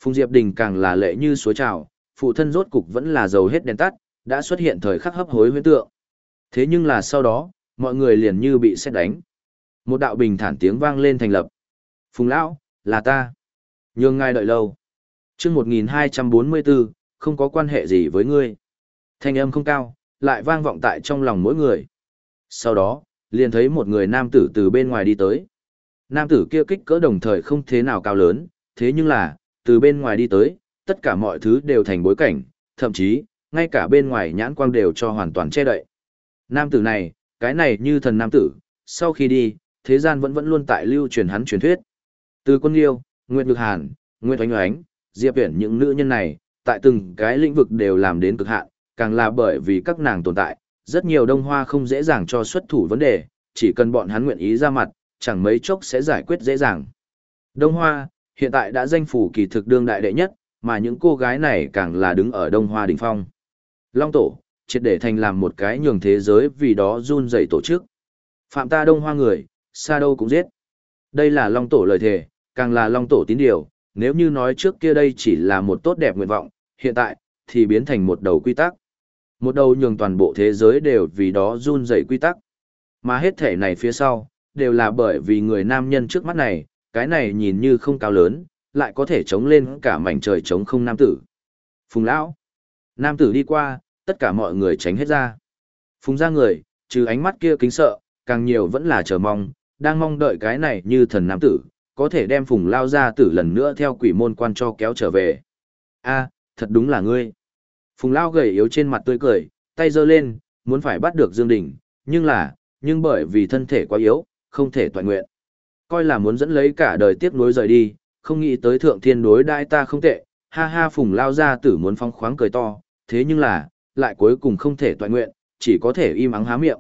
Phùng Diệp Đình càng là lệ như suối trào, phụ thân rốt cục vẫn là dầu hết đèn tắt, đã xuất hiện thời khắc hấp hối huyễn tượng. Thế nhưng là sau đó, mọi người liền như bị xét đánh. Một đạo bình thản tiếng vang lên thành lập. Phùng lão, là ta. Nhường ngài đợi lâu. Chương 1244, không có quan hệ gì với ngươi. Thanh âm không cao, lại vang vọng tại trong lòng mỗi người. Sau đó, liền thấy một người nam tử từ bên ngoài đi tới. Nam tử kia kích cỡ đồng thời không thế nào cao lớn, thế nhưng là, từ bên ngoài đi tới, tất cả mọi thứ đều thành bối cảnh, thậm chí, ngay cả bên ngoài nhãn quang đều cho hoàn toàn che đậy. Nam tử này, cái này như thần nam tử, sau khi đi, thế gian vẫn vẫn luôn tại lưu truyền hắn truyền thuyết. Từ quân liêu, Nguyệt Lực Hàn, Nguyệt Oánh Oánh, Diệp Viễn những nữ nhân này, tại từng cái lĩnh vực đều làm đến cực hạn, càng là bởi vì các nàng tồn tại, rất nhiều đông hoa không dễ dàng cho xuất thủ vấn đề, chỉ cần bọn hắn nguyện ý ra mặt, chẳng mấy chốc sẽ giải quyết dễ dàng. Đông Hoa, hiện tại đã danh phủ kỳ thực đương đại đệ nhất, mà những cô gái này càng là đứng ở Đông Hoa đỉnh phong. Long Tổ, triệt để thành làm một cái nhường thế giới vì đó run dậy tổ chức. Phạm ta Đông Hoa người, xa đâu cũng giết. Đây là Long Tổ lời thề, càng là Long Tổ tín điều, nếu như nói trước kia đây chỉ là một tốt đẹp nguyện vọng, hiện tại, thì biến thành một đầu quy tắc. Một đầu nhường toàn bộ thế giới đều vì đó run dậy quy tắc. Mà hết thể này phía sau, đều là bởi vì người nam nhân trước mắt này, cái này nhìn như không cao lớn, lại có thể chống lên cả mảnh trời chống không nam tử. Phùng lão, nam tử đi qua, tất cả mọi người tránh hết ra. Phùng ra người, trừ ánh mắt kia kính sợ, càng nhiều vẫn là chờ mong, đang mong đợi cái này như thần nam tử, có thể đem phùng lao ra tử lần nữa theo quỷ môn quan cho kéo trở về. a thật đúng là ngươi. Phùng lao gầy yếu trên mặt tươi cười, tay giơ lên, muốn phải bắt được Dương Đình, nhưng là, nhưng bởi vì thân thể quá yếu, không thể toàn nguyện. Coi là muốn dẫn lấy cả đời tiếp nối rời đi, không nghĩ tới thượng thiên đối đại ta không tệ, ha ha phùng lao ra tử muốn phong khoáng cười to, thế nhưng là, lại cuối cùng không thể toàn nguyện, chỉ có thể im ắng há miệng.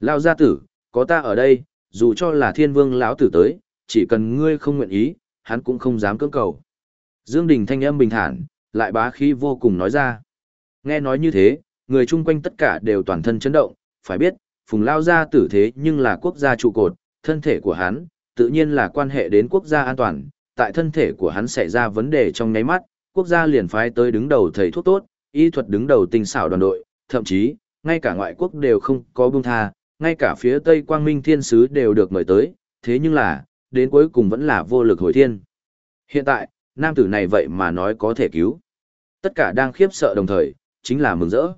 Lao gia tử, có ta ở đây, dù cho là thiên vương lão tử tới, chỉ cần ngươi không nguyện ý, hắn cũng không dám cưỡng cầu. Dương Đình thanh âm bình thản, lại bá khí vô cùng nói ra. Nghe nói như thế, người chung quanh tất cả đều toàn thân chấn động, phải biết, phùng lao gia tử thế nhưng là quốc gia trụ cột, thân thể của hắn, tự nhiên là quan hệ đến quốc gia an toàn, tại thân thể của hắn xảy ra vấn đề trong nháy mắt, quốc gia liền phái tới đứng đầu thầy thuốc tốt, y thuật đứng đầu tinh xảo đoàn đội, thậm chí, ngay cả ngoại quốc đều không có buông tha, ngay cả phía Tây Quang Minh Thiên Sứ đều được mời tới, thế nhưng là, đến cuối cùng vẫn là vô lực hồi thiên. Hiện tại, nam tử này vậy mà nói có thể cứu. Tất cả đang khiếp sợ đồng thời, chính là mừng rỡ.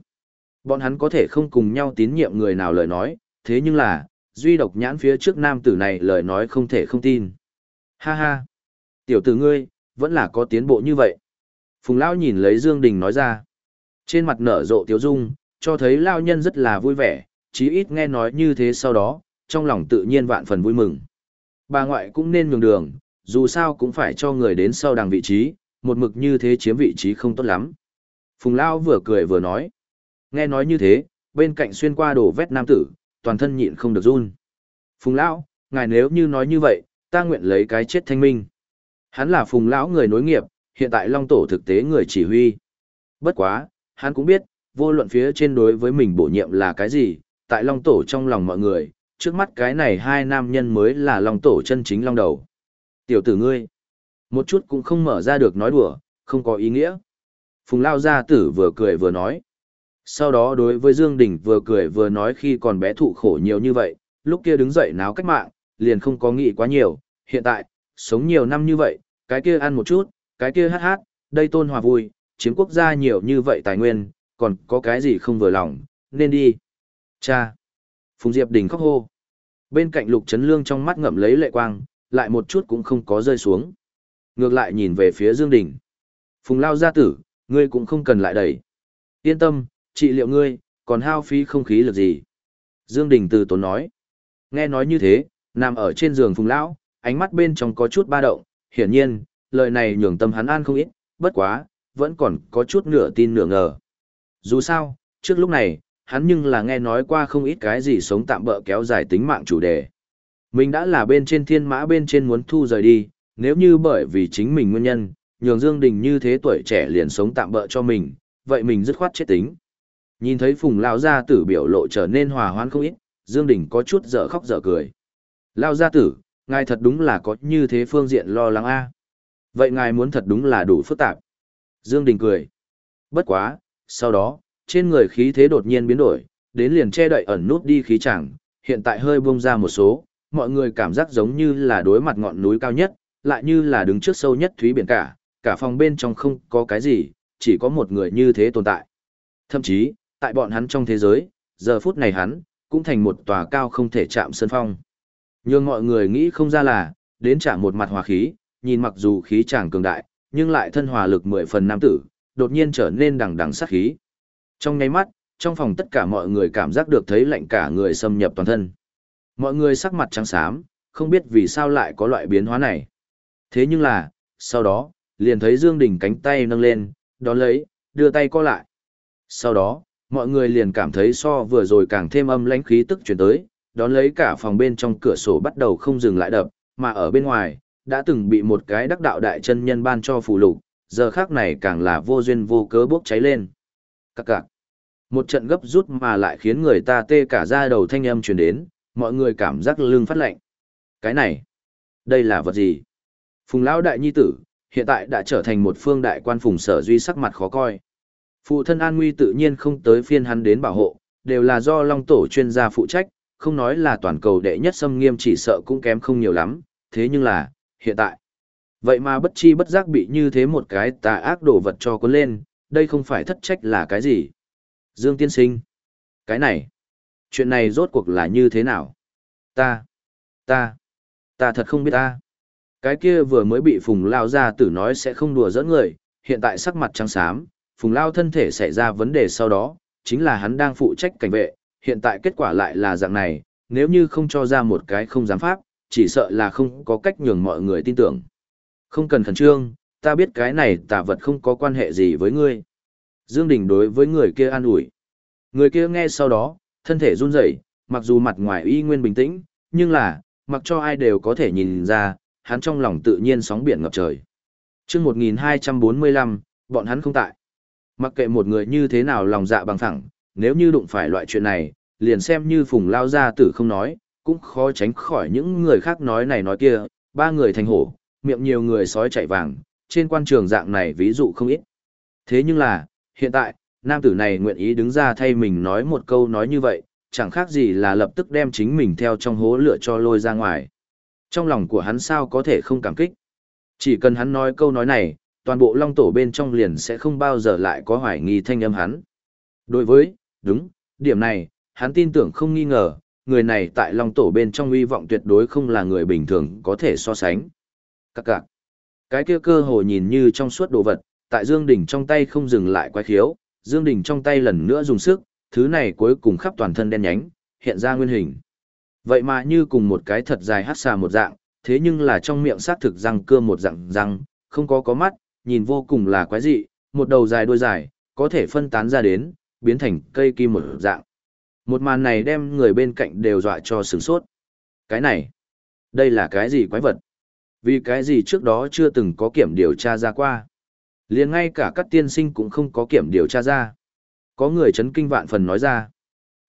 Bọn hắn có thể không cùng nhau tín nhiệm người nào lời nói, thế nhưng là, duy độc nhãn phía trước nam tử này lời nói không thể không tin. Ha ha! Tiểu tử ngươi, vẫn là có tiến bộ như vậy. Phùng Lão nhìn lấy Dương Đình nói ra. Trên mặt nở rộ tiếu dung, cho thấy Lão nhân rất là vui vẻ, chí ít nghe nói như thế sau đó, trong lòng tự nhiên vạn phần vui mừng. Bà ngoại cũng nên nhường đường, dù sao cũng phải cho người đến sau đằng vị trí, một mực như thế chiếm vị trí không tốt lắm. Phùng Lão vừa cười vừa nói. Nghe nói như thế, bên cạnh xuyên qua đổ vét nam tử, toàn thân nhịn không được run. Phùng Lão, ngài nếu như nói như vậy, ta nguyện lấy cái chết thanh minh. Hắn là Phùng Lão người nối nghiệp, hiện tại Long Tổ thực tế người chỉ huy. Bất quá, hắn cũng biết, vô luận phía trên đối với mình bổ nhiệm là cái gì, tại Long Tổ trong lòng mọi người, trước mắt cái này hai nam nhân mới là Long Tổ chân chính Long Đầu. Tiểu tử ngươi, một chút cũng không mở ra được nói đùa, không có ý nghĩa. Phùng Lao Gia Tử vừa cười vừa nói. Sau đó đối với Dương Đình vừa cười vừa nói khi còn bé thụ khổ nhiều như vậy, lúc kia đứng dậy náo cách mạng, liền không có nghĩ quá nhiều, hiện tại, sống nhiều năm như vậy, cái kia ăn một chút, cái kia hát hát, đây tôn hòa vui, chiếm quốc gia nhiều như vậy tài nguyên, còn có cái gì không vừa lòng, nên đi. Cha! Phùng Diệp Đình khóc hô. Bên cạnh Lục Trấn Lương trong mắt ngậm lấy lệ quang, lại một chút cũng không có rơi xuống. Ngược lại nhìn về phía Dương Đình. Phùng Lao gia tử, ngươi cũng không cần lại đẩy. Yên tâm, trị liệu ngươi, còn hao phí không khí lực gì. Dương Đình từ tốn nói. Nghe nói như thế, nằm ở trên giường Phùng Lão, ánh mắt bên trong có chút ba động, hiển nhiên, lời này nhường tâm hắn an không ít, bất quá, vẫn còn có chút nửa tin nửa ngờ. Dù sao, trước lúc này, hắn nhưng là nghe nói qua không ít cái gì sống tạm bỡ kéo dài tính mạng chủ đề. Mình đã là bên trên thiên mã bên trên muốn thu rời đi, nếu như bởi vì chính mình nguyên nhân, nhường Dương Đình như thế tuổi trẻ liền sống tạm bỡ cho mình, vậy mình dứt khoát chết tính. Nhìn thấy Phùng lão gia tử biểu lộ trở nên hòa hoãn không ít, Dương Đình có chút dở khóc dở cười. Lão gia tử, ngài thật đúng là có như thế phương diện lo lắng a. Vậy ngài muốn thật đúng là đủ phức tạp. Dương Đình cười. Bất quá, sau đó, trên người khí thế đột nhiên biến đổi, đến liền che đậy ẩn nút đi khí chẳng, hiện tại hơi buông ra một số, mọi người cảm giác giống như là đối mặt ngọn núi cao nhất, lại như là đứng trước sâu nhất thúy biển cả, cả phòng bên trong không có cái gì, chỉ có một người như thế tồn tại. Thậm chí, tại bọn hắn trong thế giới, giờ phút này hắn, cũng thành một tòa cao không thể chạm sân phong. Nhưng mọi người nghĩ không ra là, đến chạm một mặt hòa khí, nhìn mặc dù khí chàng cường đại, nhưng lại thân hòa lực mười phần nam tử, đột nhiên trở nên đằng đằng sát khí. Trong nháy mắt, trong phòng tất cả mọi người cảm giác được thấy lạnh cả người xâm nhập toàn thân. Mọi người sắc mặt trắng xám, không biết vì sao lại có loại biến hóa này. Thế nhưng là, sau đó, liền thấy Dương Đình cánh tay nâng lên, đón lấy, đưa tay co lại. Sau đó, mọi người liền cảm thấy so vừa rồi càng thêm âm lãnh khí tức truyền tới, đón lấy cả phòng bên trong cửa sổ bắt đầu không dừng lại đập, mà ở bên ngoài, đã từng bị một cái đắc đạo đại chân nhân ban cho phù lục, giờ khác này càng là vô duyên vô cớ bốc cháy lên. Các cạc. Một trận gấp rút mà lại khiến người ta tê cả da đầu thanh âm truyền đến, mọi người cảm giác lưng phát lạnh. Cái này, đây là vật gì? Phùng lão đại nhi tử, hiện tại đã trở thành một phương đại quan phùng sở duy sắc mặt khó coi. Phụ thân an nguy tự nhiên không tới phiên hắn đến bảo hộ, đều là do long tổ chuyên gia phụ trách, không nói là toàn cầu đệ nhất xâm nghiêm chỉ sợ cũng kém không nhiều lắm, thế nhưng là, hiện tại. Vậy mà bất chi bất giác bị như thế một cái tà ác đổ vật cho cuốn lên, đây không phải thất trách là cái gì? Dương tiên sinh. Cái này. Chuyện này rốt cuộc là như thế nào? Ta. Ta. Ta thật không biết ta. Cái kia vừa mới bị Phùng Lao ra tử nói sẽ không đùa dẫn người, hiện tại sắc mặt trắng xám, Phùng Lao thân thể xảy ra vấn đề sau đó, chính là hắn đang phụ trách cảnh vệ, hiện tại kết quả lại là dạng này, nếu như không cho ra một cái không dám pháp, chỉ sợ là không có cách nhường mọi người tin tưởng. Không cần khẩn trương, ta biết cái này tà vật không có quan hệ gì với ngươi. Dương Đình đối với người kia an ủi. Người kia nghe sau đó, thân thể run rẩy, mặc dù mặt ngoài y nguyên bình tĩnh, nhưng là, mặc cho ai đều có thể nhìn ra, hắn trong lòng tự nhiên sóng biển ngập trời. Trước 1245, bọn hắn không tại. Mặc kệ một người như thế nào lòng dạ bằng thẳng, nếu như đụng phải loại chuyện này, liền xem như phùng lao ra tử không nói, cũng khó tránh khỏi những người khác nói này nói kia, ba người thành hổ, miệng nhiều người sói chạy vàng, trên quan trường dạng này ví dụ không ít. Thế nhưng là, hiện tại, nam tử này nguyện ý đứng ra thay mình nói một câu nói như vậy, chẳng khác gì là lập tức đem chính mình theo trong hố lửa cho lôi ra ngoài. Trong lòng của hắn sao có thể không cảm kích. Chỉ cần hắn nói câu nói này, toàn bộ long tổ bên trong liền sẽ không bao giờ lại có hoài nghi thanh âm hắn. Đối với, đúng, điểm này, hắn tin tưởng không nghi ngờ, người này tại long tổ bên trong uy vọng tuyệt đối không là người bình thường có thể so sánh. Các cạc. Cái kia cơ hồ nhìn như trong suốt đồ vật, tại Dương Đình trong tay không dừng lại quái khiếu, Dương Đình trong tay lần nữa dùng sức, thứ này cuối cùng khắp toàn thân đen nhánh, hiện ra nguyên hình. Vậy mà như cùng một cái thật dài hát xà một dạng, thế nhưng là trong miệng sát thực răng cưa một dạng răng, không có có mắt, nhìn vô cùng là quái dị, một đầu dài đuôi dài, có thể phân tán ra đến, biến thành cây kim một dạng. Một màn này đem người bên cạnh đều dọa cho sửng sốt. Cái này, đây là cái gì quái vật? Vì cái gì trước đó chưa từng có kiểm điều tra ra qua? Liền ngay cả các tiên sinh cũng không có kiểm điều tra ra. Có người chấn kinh vạn phần nói ra.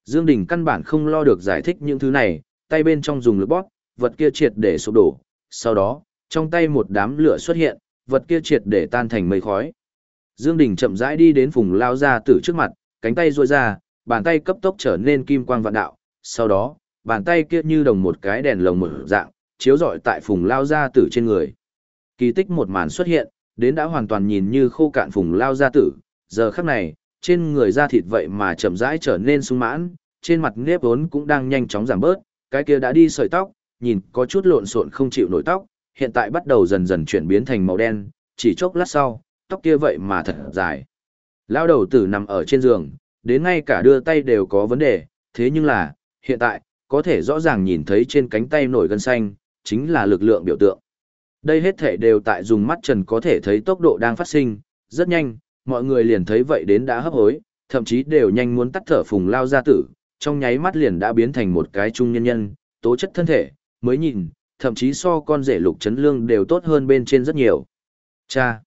Dương Đình căn bản không lo được giải thích những thứ này, tay bên trong dùng lực bóp, vật kia triệt để sụp đổ. Sau đó, trong tay một đám lửa xuất hiện, vật kia triệt để tan thành mây khói. Dương Đình chậm rãi đi đến vùng lao ra tử trước mặt, cánh tay duỗi ra, bàn tay cấp tốc trở nên kim quang vạn đạo. Sau đó, bàn tay kia như đồng một cái đèn lồng mở dạng, chiếu rọi tại vùng lao ra tử trên người. Kỳ tích một màn xuất hiện, đến đã hoàn toàn nhìn như khô cạn phùng lao ra tử, giờ khắc này, trên người da thịt vậy mà chậm rãi trở nên sung mãn, trên mặt nếp vốn cũng đang nhanh chóng giảm bớt, cái kia đã đi sợi tóc, nhìn có chút lộn xộn không chịu nổi tóc, hiện tại bắt đầu dần dần chuyển biến thành màu đen, chỉ chốc lát sau, tóc kia vậy mà thật dài. Lao đầu tử nằm ở trên giường, đến ngay cả đưa tay đều có vấn đề, thế nhưng là, hiện tại, có thể rõ ràng nhìn thấy trên cánh tay nổi gân xanh, chính là lực lượng biểu tượng. Đây hết thể đều tại dùng mắt trần có thể thấy tốc độ đang phát sinh, rất nhanh, mọi người liền thấy vậy đến đã hấp hối, thậm chí đều nhanh muốn tắt thở phùng lao gia tử, trong nháy mắt liền đã biến thành một cái trung nhân nhân, tố chất thân thể, mới nhìn, thậm chí so con rể lục chấn lương đều tốt hơn bên trên rất nhiều. Cha!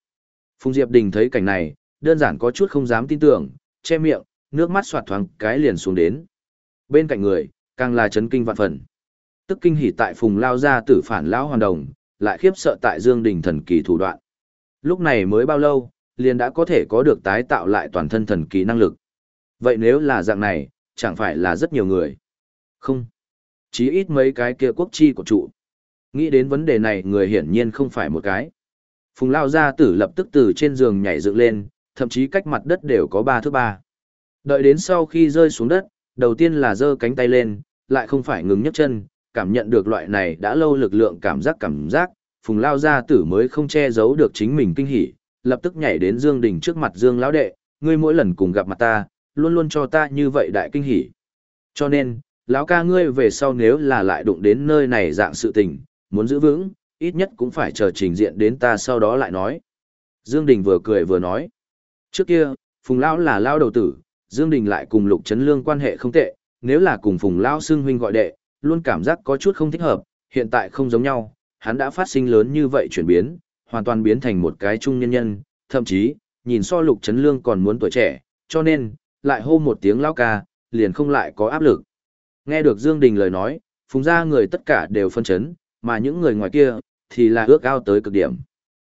Phùng Diệp Đình thấy cảnh này, đơn giản có chút không dám tin tưởng, che miệng, nước mắt xoạt thoáng cái liền xuống đến. Bên cạnh người, càng là chấn kinh vạn phần. Tức kinh hỉ tại Phùng lao ra tử phản lão hoàn đồng, lại khiếp sợ tại Dương Đình thần kỳ thủ đoạn. Lúc này mới bao lâu, liền đã có thể có được tái tạo lại toàn thân thần kỳ năng lực. Vậy nếu là dạng này, chẳng phải là rất nhiều người. Không. Chí ít mấy cái kia quốc chi của trụ. Nghĩ đến vấn đề này người hiển nhiên không phải một cái. Phùng lao gia tử lập tức từ trên giường nhảy dựng lên, thậm chí cách mặt đất đều có ba thước ba. Đợi đến sau khi rơi xuống đất, đầu tiên là giơ cánh tay lên, lại không phải ngừng nhấc chân, cảm nhận được loại này đã lâu lực lượng cảm giác cảm giác, Phùng lao gia tử mới không che giấu được chính mình kinh hỉ, lập tức nhảy đến Dương Đình trước mặt Dương lão đệ, ngươi mỗi lần cùng gặp mặt ta, luôn luôn cho ta như vậy đại kinh hỉ. Cho nên, lão ca ngươi về sau nếu là lại đụng đến nơi này dạng sự tình, muốn giữ vững, ít nhất cũng phải chờ trình diện đến ta sau đó lại nói. Dương Đình vừa cười vừa nói. Trước kia, Phùng Lão là Lão đầu tử, Dương Đình lại cùng Lục Trấn Lương quan hệ không tệ, nếu là cùng Phùng Lão xưng huynh gọi đệ, luôn cảm giác có chút không thích hợp, hiện tại không giống nhau, hắn đã phát sinh lớn như vậy chuyển biến, hoàn toàn biến thành một cái trung nhân nhân, thậm chí, nhìn so Lục chấn Lương còn muốn tuổi trẻ, cho nên, lại hô một tiếng Lão ca, liền không lại có áp lực. Nghe được Dương Đình lời nói, Phùng gia người tất cả đều phân chấn, mà những người ngoài kia thì là ước ao tới cực điểm.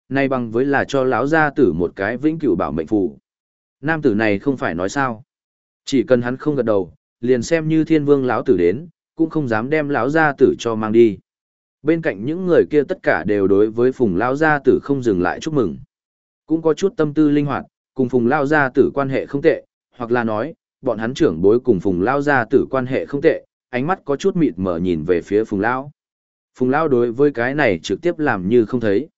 Nay bằng với là cho lão gia tử một cái vĩnh cửu bảo mệnh phù. Nam tử này không phải nói sao? Chỉ cần hắn không gật đầu, liền xem như Thiên Vương lão tử đến, cũng không dám đem lão gia tử cho mang đi. Bên cạnh những người kia tất cả đều đối với Phùng lão gia tử không dừng lại chúc mừng. Cũng có chút tâm tư linh hoạt, cùng Phùng lão gia tử quan hệ không tệ, hoặc là nói, bọn hắn trưởng bối cùng Phùng lão gia tử quan hệ không tệ, ánh mắt có chút mịt mờ nhìn về phía Phùng lão. Phùng Lão đối với cái này trực tiếp làm như không thấy.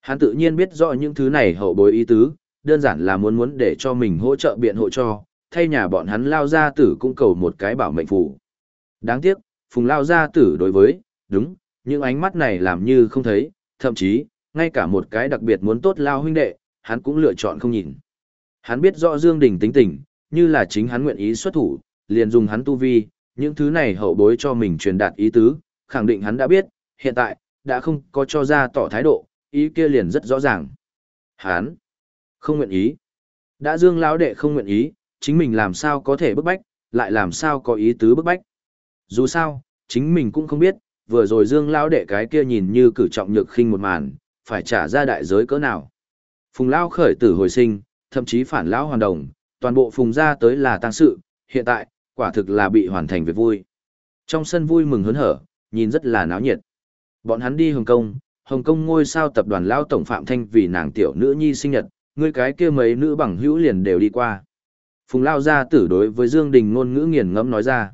Hắn tự nhiên biết rõ những thứ này hậu bối ý tứ, đơn giản là muốn muốn để cho mình hỗ trợ biện hộ cho, thay nhà bọn hắn Lao gia tử cũng cầu một cái bảo mệnh phù. Đáng tiếc, Phùng Lao gia tử đối với, đúng, những ánh mắt này làm như không thấy, thậm chí, ngay cả một cái đặc biệt muốn tốt Lao huynh đệ, hắn cũng lựa chọn không nhìn. Hắn biết rõ Dương Đình tính tình, như là chính hắn nguyện ý xuất thủ, liền dùng hắn tu vi, những thứ này hậu bối cho mình truyền đạt ý tứ, khẳng định hắn đã biết, hiện tại, đã không có cho ra tỏ thái độ, ý kia liền rất rõ ràng. hắn không nguyện ý. Đã dương lão đệ không nguyện ý, chính mình làm sao có thể bức bách, lại làm sao có ý tứ bức bách. Dù sao, chính mình cũng không biết, vừa rồi dương lão đệ cái kia nhìn như cử trọng nhược khinh một màn, phải trả ra đại giới cỡ nào. Phùng lão khởi tử hồi sinh, thậm chí phản lão hoàn đồng, toàn bộ phùng ra tới là tăng sự, hiện tại, quả thực là bị hoàn thành việc vui. Trong sân vui mừng hớn hở, nhìn rất là náo nhiệt. Bọn hắn đi Hồng Kông, Hồng Kông ngôi sao tập đoàn lao tổng Phạm Thanh vì nàng tiểu nữ nhi sinh nhật, người cái kia mấy nữ bằng hữu liền đều đi qua. Phùng lao gia tử đối với Dương Đình ngôn ngữ nghiền ngẫm nói ra.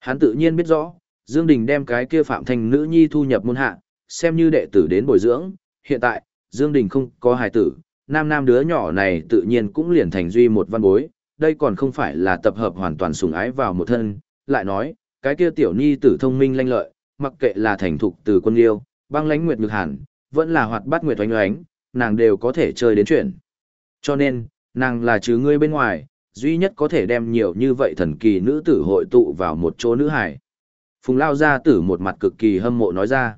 Hắn tự nhiên biết rõ, Dương Đình đem cái kia Phạm Thanh nữ nhi thu nhập môn hạ, xem như đệ tử đến bồi dưỡng, hiện tại, Dương Đình không có hài tử, nam nam đứa nhỏ này tự nhiên cũng liền thành duy một văn bối, đây còn không phải là tập hợp hoàn toàn sùng ái vào một thân, lại nói, cái kia tiểu nhi tử thông minh lanh lợi, mặc kệ là thành thục từ quân yêu, băng lãnh nguyệt nhược hàn, vẫn là hoạt bát nguyệt oanh oánh, nàng đều có thể chơi đến chuyện. Cho nên, nàng là chứ ngươi bên ngoài, duy nhất có thể đem nhiều như vậy thần kỳ nữ tử hội tụ vào một chỗ nữ hải. Phùng lao ra tử một mặt cực kỳ hâm mộ nói ra.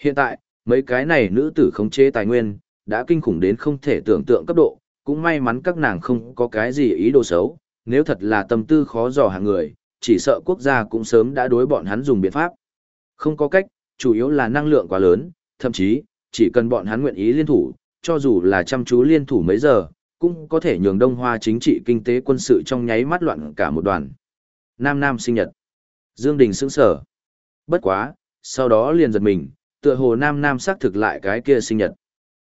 Hiện tại, mấy cái này nữ tử khống chế tài nguyên, đã kinh khủng đến không thể tưởng tượng cấp độ, cũng may mắn các nàng không có cái gì ý đồ xấu, nếu thật là tâm tư khó dò hàng người, chỉ sợ quốc gia cũng sớm đã đối bọn hắn dùng biện pháp. Không có cách, chủ yếu là năng lượng quá lớn, thậm chí, chỉ cần bọn hắn nguyện ý liên thủ, cho dù là chăm chú liên thủ mấy giờ, cũng có thể nhường Đông Hoa chính trị kinh tế quân sự trong nháy mắt loạn cả một đoàn. Nam Nam sinh nhật. Dương Đình sững sờ Bất quá, sau đó liền giật mình, tựa hồ Nam Nam xác thực lại cái kia sinh nhật.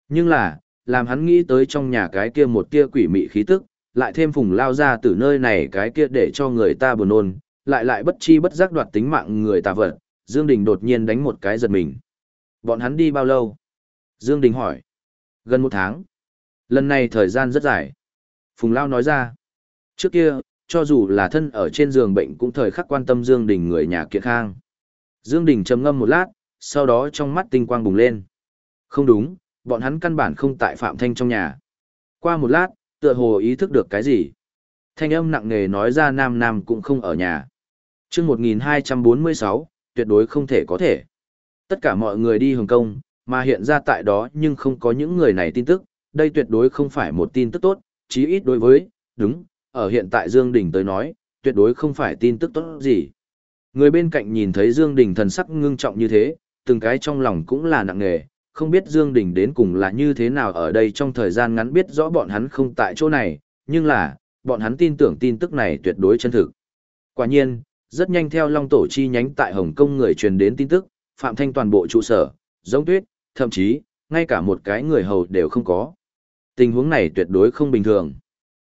Nhưng là, làm hắn nghĩ tới trong nhà cái kia một tia quỷ mị khí tức, lại thêm phùng lao ra từ nơi này cái kia để cho người ta buồn nôn, lại lại bất chi bất giác đoạt tính mạng người ta vật, Dương Đình đột nhiên đánh một cái giật mình. Bọn hắn đi bao lâu? Dương Đình hỏi. Gần một tháng. Lần này thời gian rất dài. Phùng Lao nói ra. Trước kia, cho dù là thân ở trên giường bệnh cũng thời khắc quan tâm Dương Đình người nhà kiện khang. Dương Đình trầm ngâm một lát, sau đó trong mắt tinh quang bùng lên. Không đúng, bọn hắn căn bản không tại Phạm Thanh trong nhà. Qua một lát, tựa hồ ý thức được cái gì. Thanh âm nặng nề nói ra Nam Nam cũng không ở nhà. chương 1246, tuyệt đối không thể có thể. Tất cả mọi người đi Hồng Kông, mà hiện ra tại đó nhưng không có những người này tin tức, đây tuyệt đối không phải một tin tức tốt, chí ít đối với, đúng, ở hiện tại Dương Đình tới nói, tuyệt đối không phải tin tức tốt gì. Người bên cạnh nhìn thấy Dương Đình thần sắc ngưng trọng như thế, từng cái trong lòng cũng là nặng nề, không biết Dương Đình đến cùng là như thế nào ở đây trong thời gian ngắn biết rõ bọn hắn không tại chỗ này, nhưng là, bọn hắn tin tưởng tin tức này tuyệt đối chân thực. Quả nhiên, rất nhanh theo Long Tổ chi nhánh tại Hồng Kông người truyền đến tin tức, Phạm Thanh toàn bộ trụ sở, giống tuyết, thậm chí, ngay cả một cái người hầu đều không có. Tình huống này tuyệt đối không bình thường.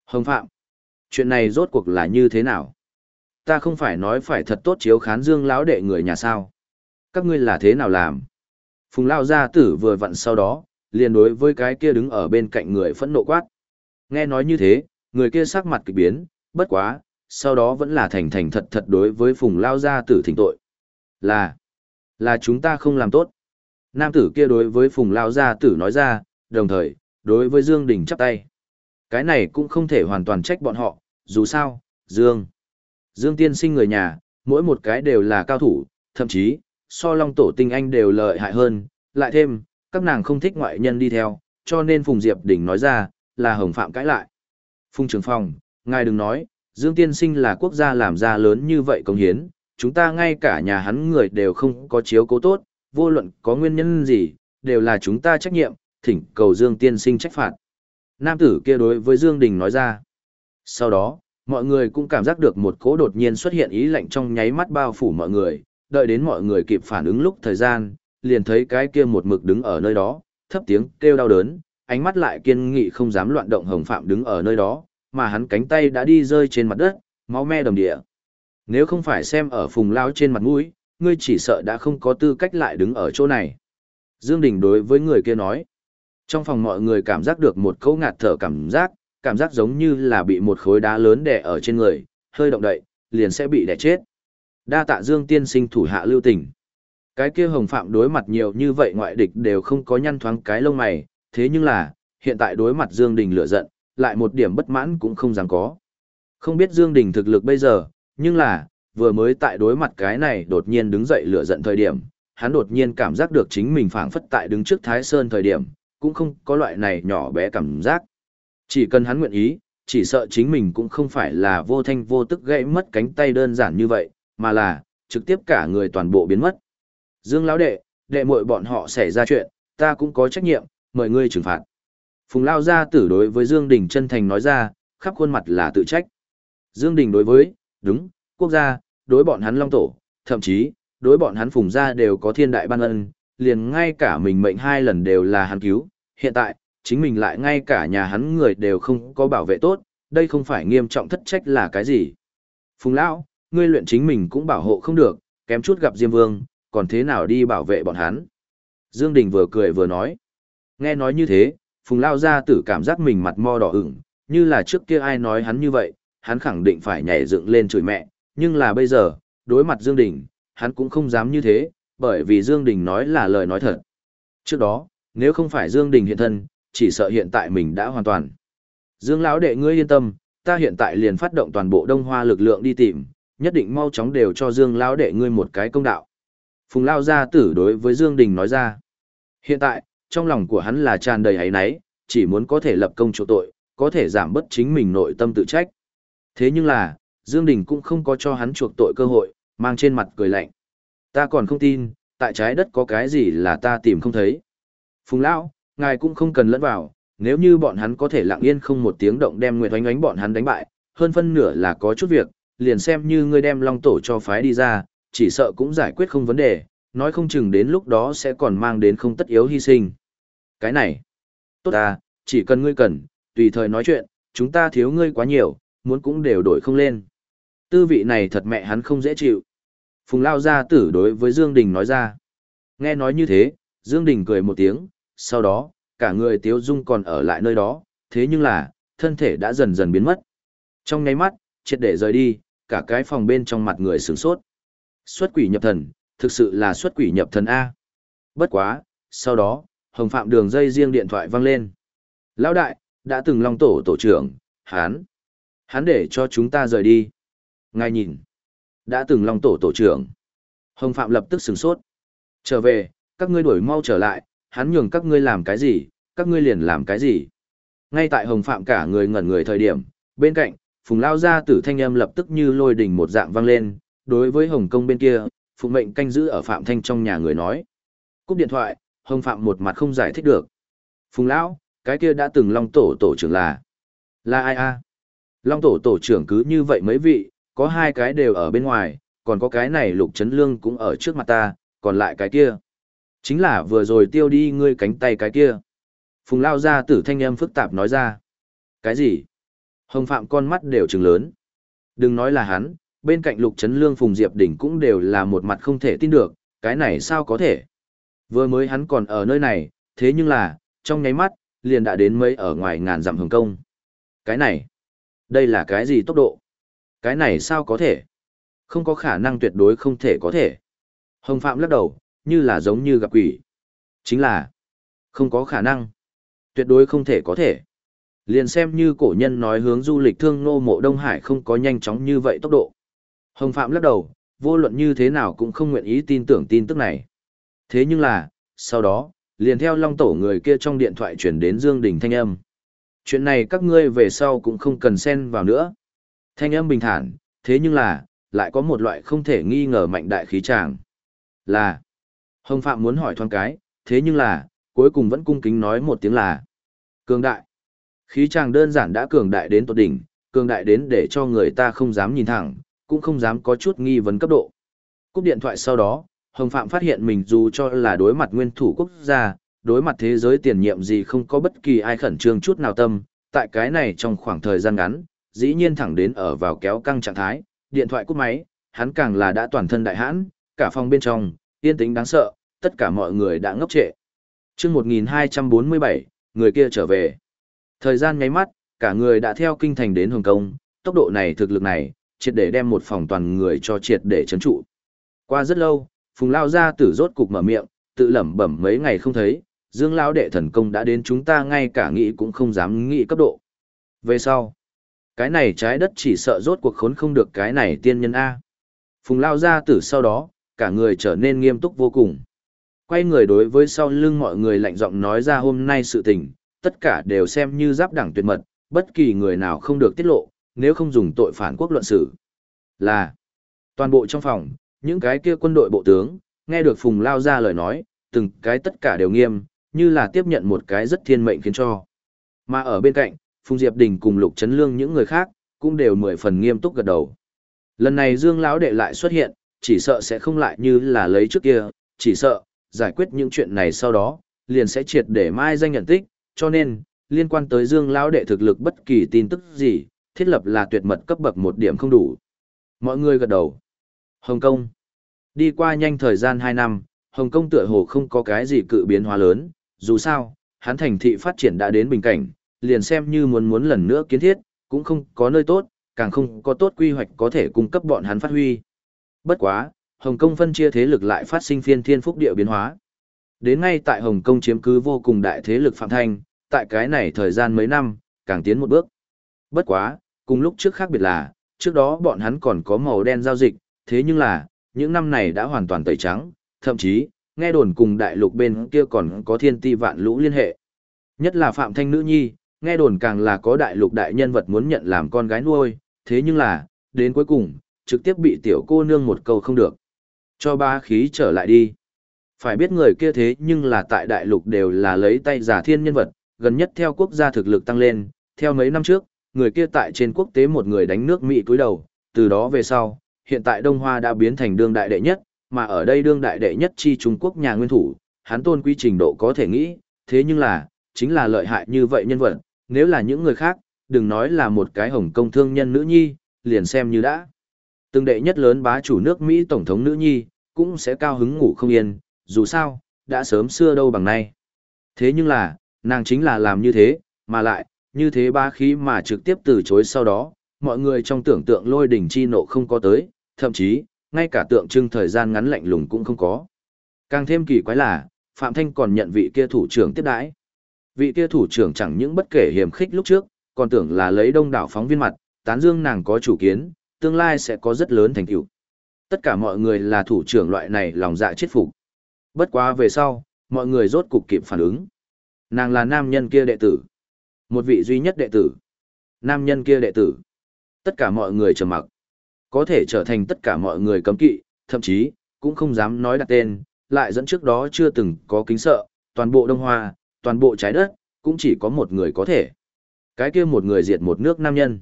Hồng Phạm, chuyện này rốt cuộc là như thế nào? Ta không phải nói phải thật tốt chiếu khán dương lão đệ người nhà sao? Các ngươi là thế nào làm? Phùng Lao Gia Tử vừa vặn sau đó, liền đối với cái kia đứng ở bên cạnh người phẫn nộ quát. Nghe nói như thế, người kia sắc mặt kỳ biến, bất quá, sau đó vẫn là thành thành thật thật đối với Phùng Lao Gia Tử thỉnh tội. Là, là chúng ta không làm tốt. Nam tử kia đối với Phùng Lao Gia Tử nói ra, đồng thời, đối với Dương Đình chắp tay. Cái này cũng không thể hoàn toàn trách bọn họ, dù sao, Dương. Dương tiên sinh người nhà, mỗi một cái đều là cao thủ, thậm chí, so long tổ tinh anh đều lợi hại hơn, lại thêm, các nàng không thích ngoại nhân đi theo, cho nên Phùng Diệp Đình nói ra, là hồng phạm cãi lại. Phùng Trường Phong, ngài đừng nói, Dương Tiên Sinh là quốc gia làm ra lớn như vậy công hiến, chúng ta ngay cả nhà hắn người đều không có chiếu cố tốt, vô luận có nguyên nhân gì, đều là chúng ta trách nhiệm, thỉnh cầu Dương Tiên Sinh trách phạt. Nam tử kia đối với Dương Đình nói ra. Sau đó, mọi người cũng cảm giác được một cỗ đột nhiên xuất hiện ý lạnh trong nháy mắt bao phủ mọi người, đợi đến mọi người kịp phản ứng lúc thời gian, liền thấy cái kia một mực đứng ở nơi đó, thấp tiếng kêu đau đớn, ánh mắt lại kiên nghị không dám loạn động hồng phạm đứng ở nơi đó, mà hắn cánh tay đã đi rơi trên mặt đất, máu me đầm địa. Nếu không phải xem ở phùng lao trên mặt mũi, ngươi chỉ sợ đã không có tư cách lại đứng ở chỗ này. Dương Đình đối với người kia nói. Trong phòng mọi người cảm giác được một câu ngạt thở cảm giác, cảm giác giống như là bị một khối đá lớn đè ở trên người, hơi động đậy, liền sẽ bị đè chết. Đa tạ Dương tiên sinh thủ hạ lưu tình. Cái kia hồng phạm đối mặt nhiều như vậy ngoại địch đều không có nhăn thoáng cái lông mày, thế nhưng là, hiện tại đối mặt Dương Đình lửa giận, lại một điểm bất mãn cũng không dám có. Không biết Dương Đình thực lực bây giờ, nhưng là, vừa mới tại đối mặt cái này đột nhiên đứng dậy lửa giận thời điểm, hắn đột nhiên cảm giác được chính mình phảng phất tại đứng trước Thái Sơn thời điểm, cũng không có loại này nhỏ bé cảm giác. Chỉ cần hắn nguyện ý, chỉ sợ chính mình cũng không phải là vô thanh vô tức gãy mất cánh tay đơn giản như vậy, mà là trực tiếp cả người toàn bộ biến mất. Dương lão đệ, đệ muội bọn họ xảy ra chuyện, ta cũng có trách nhiệm, mời ngươi trừng phạt. Phùng Lao gia tử đối với Dương Đình chân thành nói ra, khắp khuôn mặt là tự trách. Dương Đình đối với, đúng, quốc gia, đối bọn hắn Long Tổ, thậm chí, đối bọn hắn Phùng gia đều có thiên đại ban ân, liền ngay cả mình mệnh hai lần đều là hắn cứu, hiện tại, chính mình lại ngay cả nhà hắn người đều không có bảo vệ tốt, đây không phải nghiêm trọng thất trách là cái gì. Phùng Lão, ngươi luyện chính mình cũng bảo hộ không được, kém chút gặp Diêm Vương, còn thế nào đi bảo vệ bọn hắn. Dương Đình vừa cười vừa nói. Nghe nói như thế, Phùng Lao ra tử cảm giác mình mặt mo đỏ ửng, như là trước kia ai nói hắn như vậy, hắn khẳng định phải nhảy dựng lên chửi mẹ, nhưng là bây giờ, đối mặt Dương Đình, hắn cũng không dám như thế, bởi vì Dương Đình nói là lời nói thật. Trước đó, nếu không phải Dương Đình hiện thân, chỉ sợ hiện tại mình đã hoàn toàn. Dương lão đệ ngươi yên tâm, ta hiện tại liền phát động toàn bộ Đông Hoa lực lượng đi tìm, nhất định mau chóng đều cho Dương lão đệ ngươi một cái công đạo. Phùng Lao gia tử đối với Dương Đình nói ra. Hiện tại, trong lòng của hắn là tràn đầy ấy náy, chỉ muốn có thể lập công chỗ tội, có thể giảm bớt chính mình nội tâm tự trách. Thế nhưng là, Dương Đình cũng không có cho hắn chuộc tội cơ hội, mang trên mặt cười lạnh. Ta còn không tin, tại trái đất có cái gì là ta tìm không thấy. Phùng Lão, ngài cũng không cần lẫn vào, nếu như bọn hắn có thể lặng yên không một tiếng động đem Nguyệt Oánh Oánh bọn hắn đánh bại, hơn phân nửa là có chút việc, liền xem như ngươi đem Long Tổ cho phái đi ra, chỉ sợ cũng giải quyết không vấn đề, nói không chừng đến lúc đó sẽ còn mang đến không tất yếu hy sinh. Cái này, tốt à, chỉ cần ngươi cần, tùy thời nói chuyện, chúng ta thiếu ngươi quá nhiều, muốn cũng đều đổi không lên. Tư vị này thật mẹ hắn không dễ chịu. Phùng Lao gia tử đối với Dương Đình nói ra. Nghe nói như thế, Dương Đình cười một tiếng, sau đó, cả người Tiếu Dung còn ở lại nơi đó, thế nhưng là, thân thể đã dần dần biến mất. Trong nháy mắt, triệt để rời đi, cả cái phòng bên trong mặt người sửng sốt. Xuất quỷ nhập thần, thực sự là xuất quỷ nhập thần A. Bất quá, sau đó, hồng phạm đường dây riêng điện thoại vang lên. Lão đại, đã từng long tổ tổ trưởng, hắn. Hắn để cho chúng ta rời đi. Ngài nhìn. Đã từng long tổ tổ trưởng. Hồng phạm lập tức sửng sốt. Trở về, các ngươi đuổi mau trở lại, hắn nhường các ngươi làm cái gì, các ngươi liền làm cái gì. Ngay tại hồng phạm cả người ngẩn người thời điểm, bên cạnh, phùng lao ra tử thanh âm lập tức như lôi đình một dạng vang lên, đối với hồng công bên kia, Phùng mệnh canh giữ ở phạm thanh trong nhà người nói. Cúp điện thoại, hồng phạm một mặt không giải thích được. Phùng lão, cái kia đã từng long tổ tổ trưởng là... Là ai a? Long tổ tổ trưởng cứ như vậy mấy vị, có hai cái đều ở bên ngoài, còn có cái này lục chấn lương cũng ở trước mặt ta, còn lại cái kia. Chính là vừa rồi tiêu đi ngươi cánh tay cái kia. Phùng lao ra tử thanh âm phức tạp nói ra. Cái gì? Hồng Phạm con mắt đều trừng lớn. Đừng nói là hắn, bên cạnh lục chấn lương Phùng Diệp Đỉnh cũng đều là một mặt không thể tin được, cái này sao có thể? Vừa mới hắn còn ở nơi này, thế nhưng là, trong nháy mắt, liền đã đến mấy ở ngoài ngàn dặm hồng công. Cái này, đây là cái gì tốc độ? Cái này sao có thể? Không có khả năng tuyệt đối không thể có thể. Hồng Phạm lắc đầu, như là giống như gặp quỷ. Chính là, không có khả năng. Tuyệt đối không thể có thể. Liền xem như cổ nhân nói hướng du lịch thương nô mộ Đông Hải không có nhanh chóng như vậy tốc độ. Hồng Phạm lắc đầu, vô luận như thế nào cũng không nguyện ý tin tưởng tin tức này. Thế nhưng là, sau đó, liền theo long tổ người kia trong điện thoại chuyển đến Dương Đình thanh âm. Chuyện này các ngươi về sau cũng không cần xen vào nữa. Thanh âm bình thản, thế nhưng là, lại có một loại không thể nghi ngờ mạnh đại khí tràng. Là, Hồng Phạm muốn hỏi thoáng cái, thế nhưng là, cuối cùng vẫn cung kính nói một tiếng là cường đại. Khí chàng đơn giản đã cường đại đến tột đỉnh, cường đại đến để cho người ta không dám nhìn thẳng, cũng không dám có chút nghi vấn cấp độ. Cúp điện thoại sau đó, Hồng Phạm phát hiện mình dù cho là đối mặt nguyên thủ quốc gia, đối mặt thế giới tiền nhiệm gì không có bất kỳ ai khẩn trương chút nào tâm, tại cái này trong khoảng thời gian ngắn, dĩ nhiên thẳng đến ở vào kéo căng trạng thái, điện thoại cúp máy, hắn càng là đã toàn thân đại hãn, cả phòng bên trong, yên tĩnh đáng sợ, tất cả mọi người đã ngốc trệ. chương 1247, người kia trở về. Thời gian nháy mắt, cả người đã theo kinh thành đến Hồng Kông, tốc độ này thực lực này, triệt để đem một phòng toàn người cho triệt để chấn trụ. Qua rất lâu, Phùng Lao ra tử rốt cục mở miệng, tự lẩm bẩm mấy ngày không thấy, Dương Lao đệ thần công đã đến chúng ta ngay cả nghĩ cũng không dám nghĩ cấp độ. Về sau, cái này trái đất chỉ sợ rốt cuộc khốn không được cái này tiên nhân A. Phùng Lao ra tử sau đó, cả người trở nên nghiêm túc vô cùng. Quay người đối với sau lưng mọi người lạnh giọng nói ra hôm nay sự tình, tất cả đều xem như giáp đẳng tuyệt mật, bất kỳ người nào không được tiết lộ, nếu không dùng tội phản quốc luận xử. Là, toàn bộ trong phòng, những cái kia quân đội bộ tướng, nghe được Phùng Lao ra lời nói, từng cái tất cả đều nghiêm, như là tiếp nhận một cái rất thiên mệnh khiến cho. Mà ở bên cạnh, Phùng Diệp Đình cùng Lục Trấn Lương những người khác, cũng đều mười phần nghiêm túc gật đầu. Lần này Dương lão đệ lại xuất hiện, chỉ sợ sẽ không lại như là lấy trước kia, chỉ sợ, giải quyết những chuyện này sau đó, liền sẽ triệt để mai danh nhận tích, cho nên, liên quan tới Dương lão đệ thực lực bất kỳ tin tức gì, thiết lập là tuyệt mật cấp bậc một điểm không đủ. Mọi người gật đầu. Hồng Kông. Đi qua nhanh thời gian 2 năm, Hồng Kông tựa hồ không có cái gì cự biến hóa lớn, dù sao, hắn thành thị phát triển đã đến bình cảnh, liền xem như muốn muốn lần nữa kiến thiết, cũng không có nơi tốt, càng không có tốt quy hoạch có thể cung cấp bọn hắn phát huy. Bất quá, Hồng Kông phân chia thế lực lại phát sinh phiên thiên phúc địa biến hóa. Đến ngay tại Hồng Kông chiếm cứ vô cùng đại thế lực Phạm Thanh, tại cái này thời gian mấy năm, càng tiến một bước. Bất quá, cùng lúc trước khác biệt là, trước đó bọn hắn còn có màu đen giao dịch, thế nhưng là, những năm này đã hoàn toàn tẩy trắng, thậm chí, nghe đồn cùng đại lục bên kia còn có thiên ti vạn lũ liên hệ. Nhất là Phạm Thanh nữ nhi, nghe đồn càng là có đại lục đại nhân vật muốn nhận làm con gái nuôi, thế nhưng là, đến cuối cùng, trực tiếp bị tiểu cô nương một câu không được. Cho ba khí trở lại đi. Phải biết người kia thế nhưng là tại đại lục đều là lấy tay giả thiên nhân vật, gần nhất theo quốc gia thực lực tăng lên, theo mấy năm trước, người kia tại trên quốc tế một người đánh nước Mỹ cúi đầu, từ đó về sau, hiện tại Đông Hoa đã biến thành đương đại đệ nhất, mà ở đây đương đại đệ nhất chi Trung Quốc nhà nguyên thủ, hắn tôn quy trình độ có thể nghĩ, thế nhưng là, chính là lợi hại như vậy nhân vật, nếu là những người khác, đừng nói là một cái hồng công thương nhân nữ nhi, liền xem như đã. Từng đệ nhất lớn bá chủ nước Mỹ Tổng thống nữ nhi, cũng sẽ cao hứng ngủ không yên, dù sao, đã sớm xưa đâu bằng nay. Thế nhưng là, nàng chính là làm như thế, mà lại, như thế ba khí mà trực tiếp từ chối sau đó, mọi người trong tưởng tượng lôi đỉnh chi nộ không có tới, thậm chí, ngay cả tượng trưng thời gian ngắn lạnh lùng cũng không có. Càng thêm kỳ quái là, Phạm Thanh còn nhận vị kia thủ trưởng tiếp đãi. Vị kia thủ trưởng chẳng những bất kể hiểm khích lúc trước, còn tưởng là lấy đông đảo phóng viên mặt, tán dương nàng có chủ kiến, tương lai sẽ có rất lớn thành tựu. Tất cả mọi người là thủ trưởng loại này lòng dạ chết phục. Bất quá về sau, mọi người rốt cục kịp phản ứng. Nàng là nam nhân kia đệ tử. Một vị duy nhất đệ tử. Nam nhân kia đệ tử. Tất cả mọi người trầm mặc. Có thể trở thành tất cả mọi người cấm kỵ, thậm chí, cũng không dám nói đặt tên, lại dẫn trước đó chưa từng có kính sợ, toàn bộ Đông Hoa, toàn bộ trái đất, cũng chỉ có một người có thể. Cái kia một người diệt một nước nam nhân.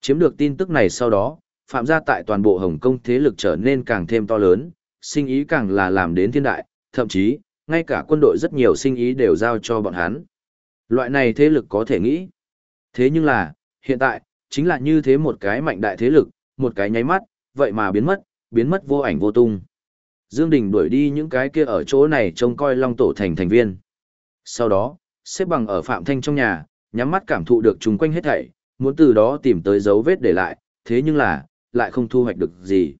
Chiếm được tin tức này sau đó, phạm gia tại toàn bộ Hồng Kông thế lực trở nên càng thêm to lớn, sinh ý càng là làm đến thiên đại, thậm chí, ngay cả quân đội rất nhiều sinh ý đều giao cho bọn hắn. Loại này thế lực có thể nghĩ. Thế nhưng là, hiện tại, chính là như thế một cái mạnh đại thế lực, một cái nháy mắt, vậy mà biến mất, biến mất vô ảnh vô tung. Dương Đình đuổi đi những cái kia ở chỗ này trông coi Long Tổ thành thành viên. Sau đó, xếp bằng ở Phạm Thanh trong nhà, nhắm mắt cảm thụ được chung quanh hết thảy, muốn từ đó tìm tới dấu vết để lại, thế nhưng là, lại không thu hoạch được gì.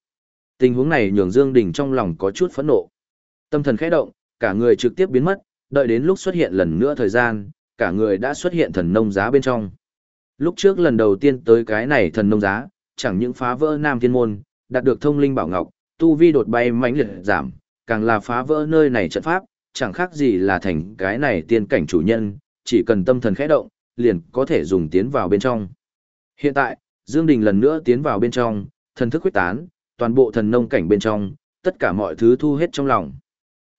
Tình huống này nhường Dương Đình trong lòng có chút phẫn nộ. Tâm thần khẽ động, cả người trực tiếp biến mất, đợi đến lúc xuất hiện lần nữa thời gian, cả người đã xuất hiện thần nông giá bên trong. Lúc trước lần đầu tiên tới cái này thần nông giá, chẳng những phá vỡ Nam Thiên Môn, đạt được thông linh bảo ngọc, tu vi đột bay mãnh liệt giảm, càng là phá vỡ nơi này trận pháp, chẳng khác gì là thành cái này tiên cảnh chủ nhân, chỉ cần tâm thần khẽ động, liền có thể dùng tiến vào bên trong. Hiện tại, Dương Đình lần nữa tiến vào bên trong, thần thức huyết tán, toàn bộ thần nông cảnh bên trong, tất cả mọi thứ thu hết trong lòng.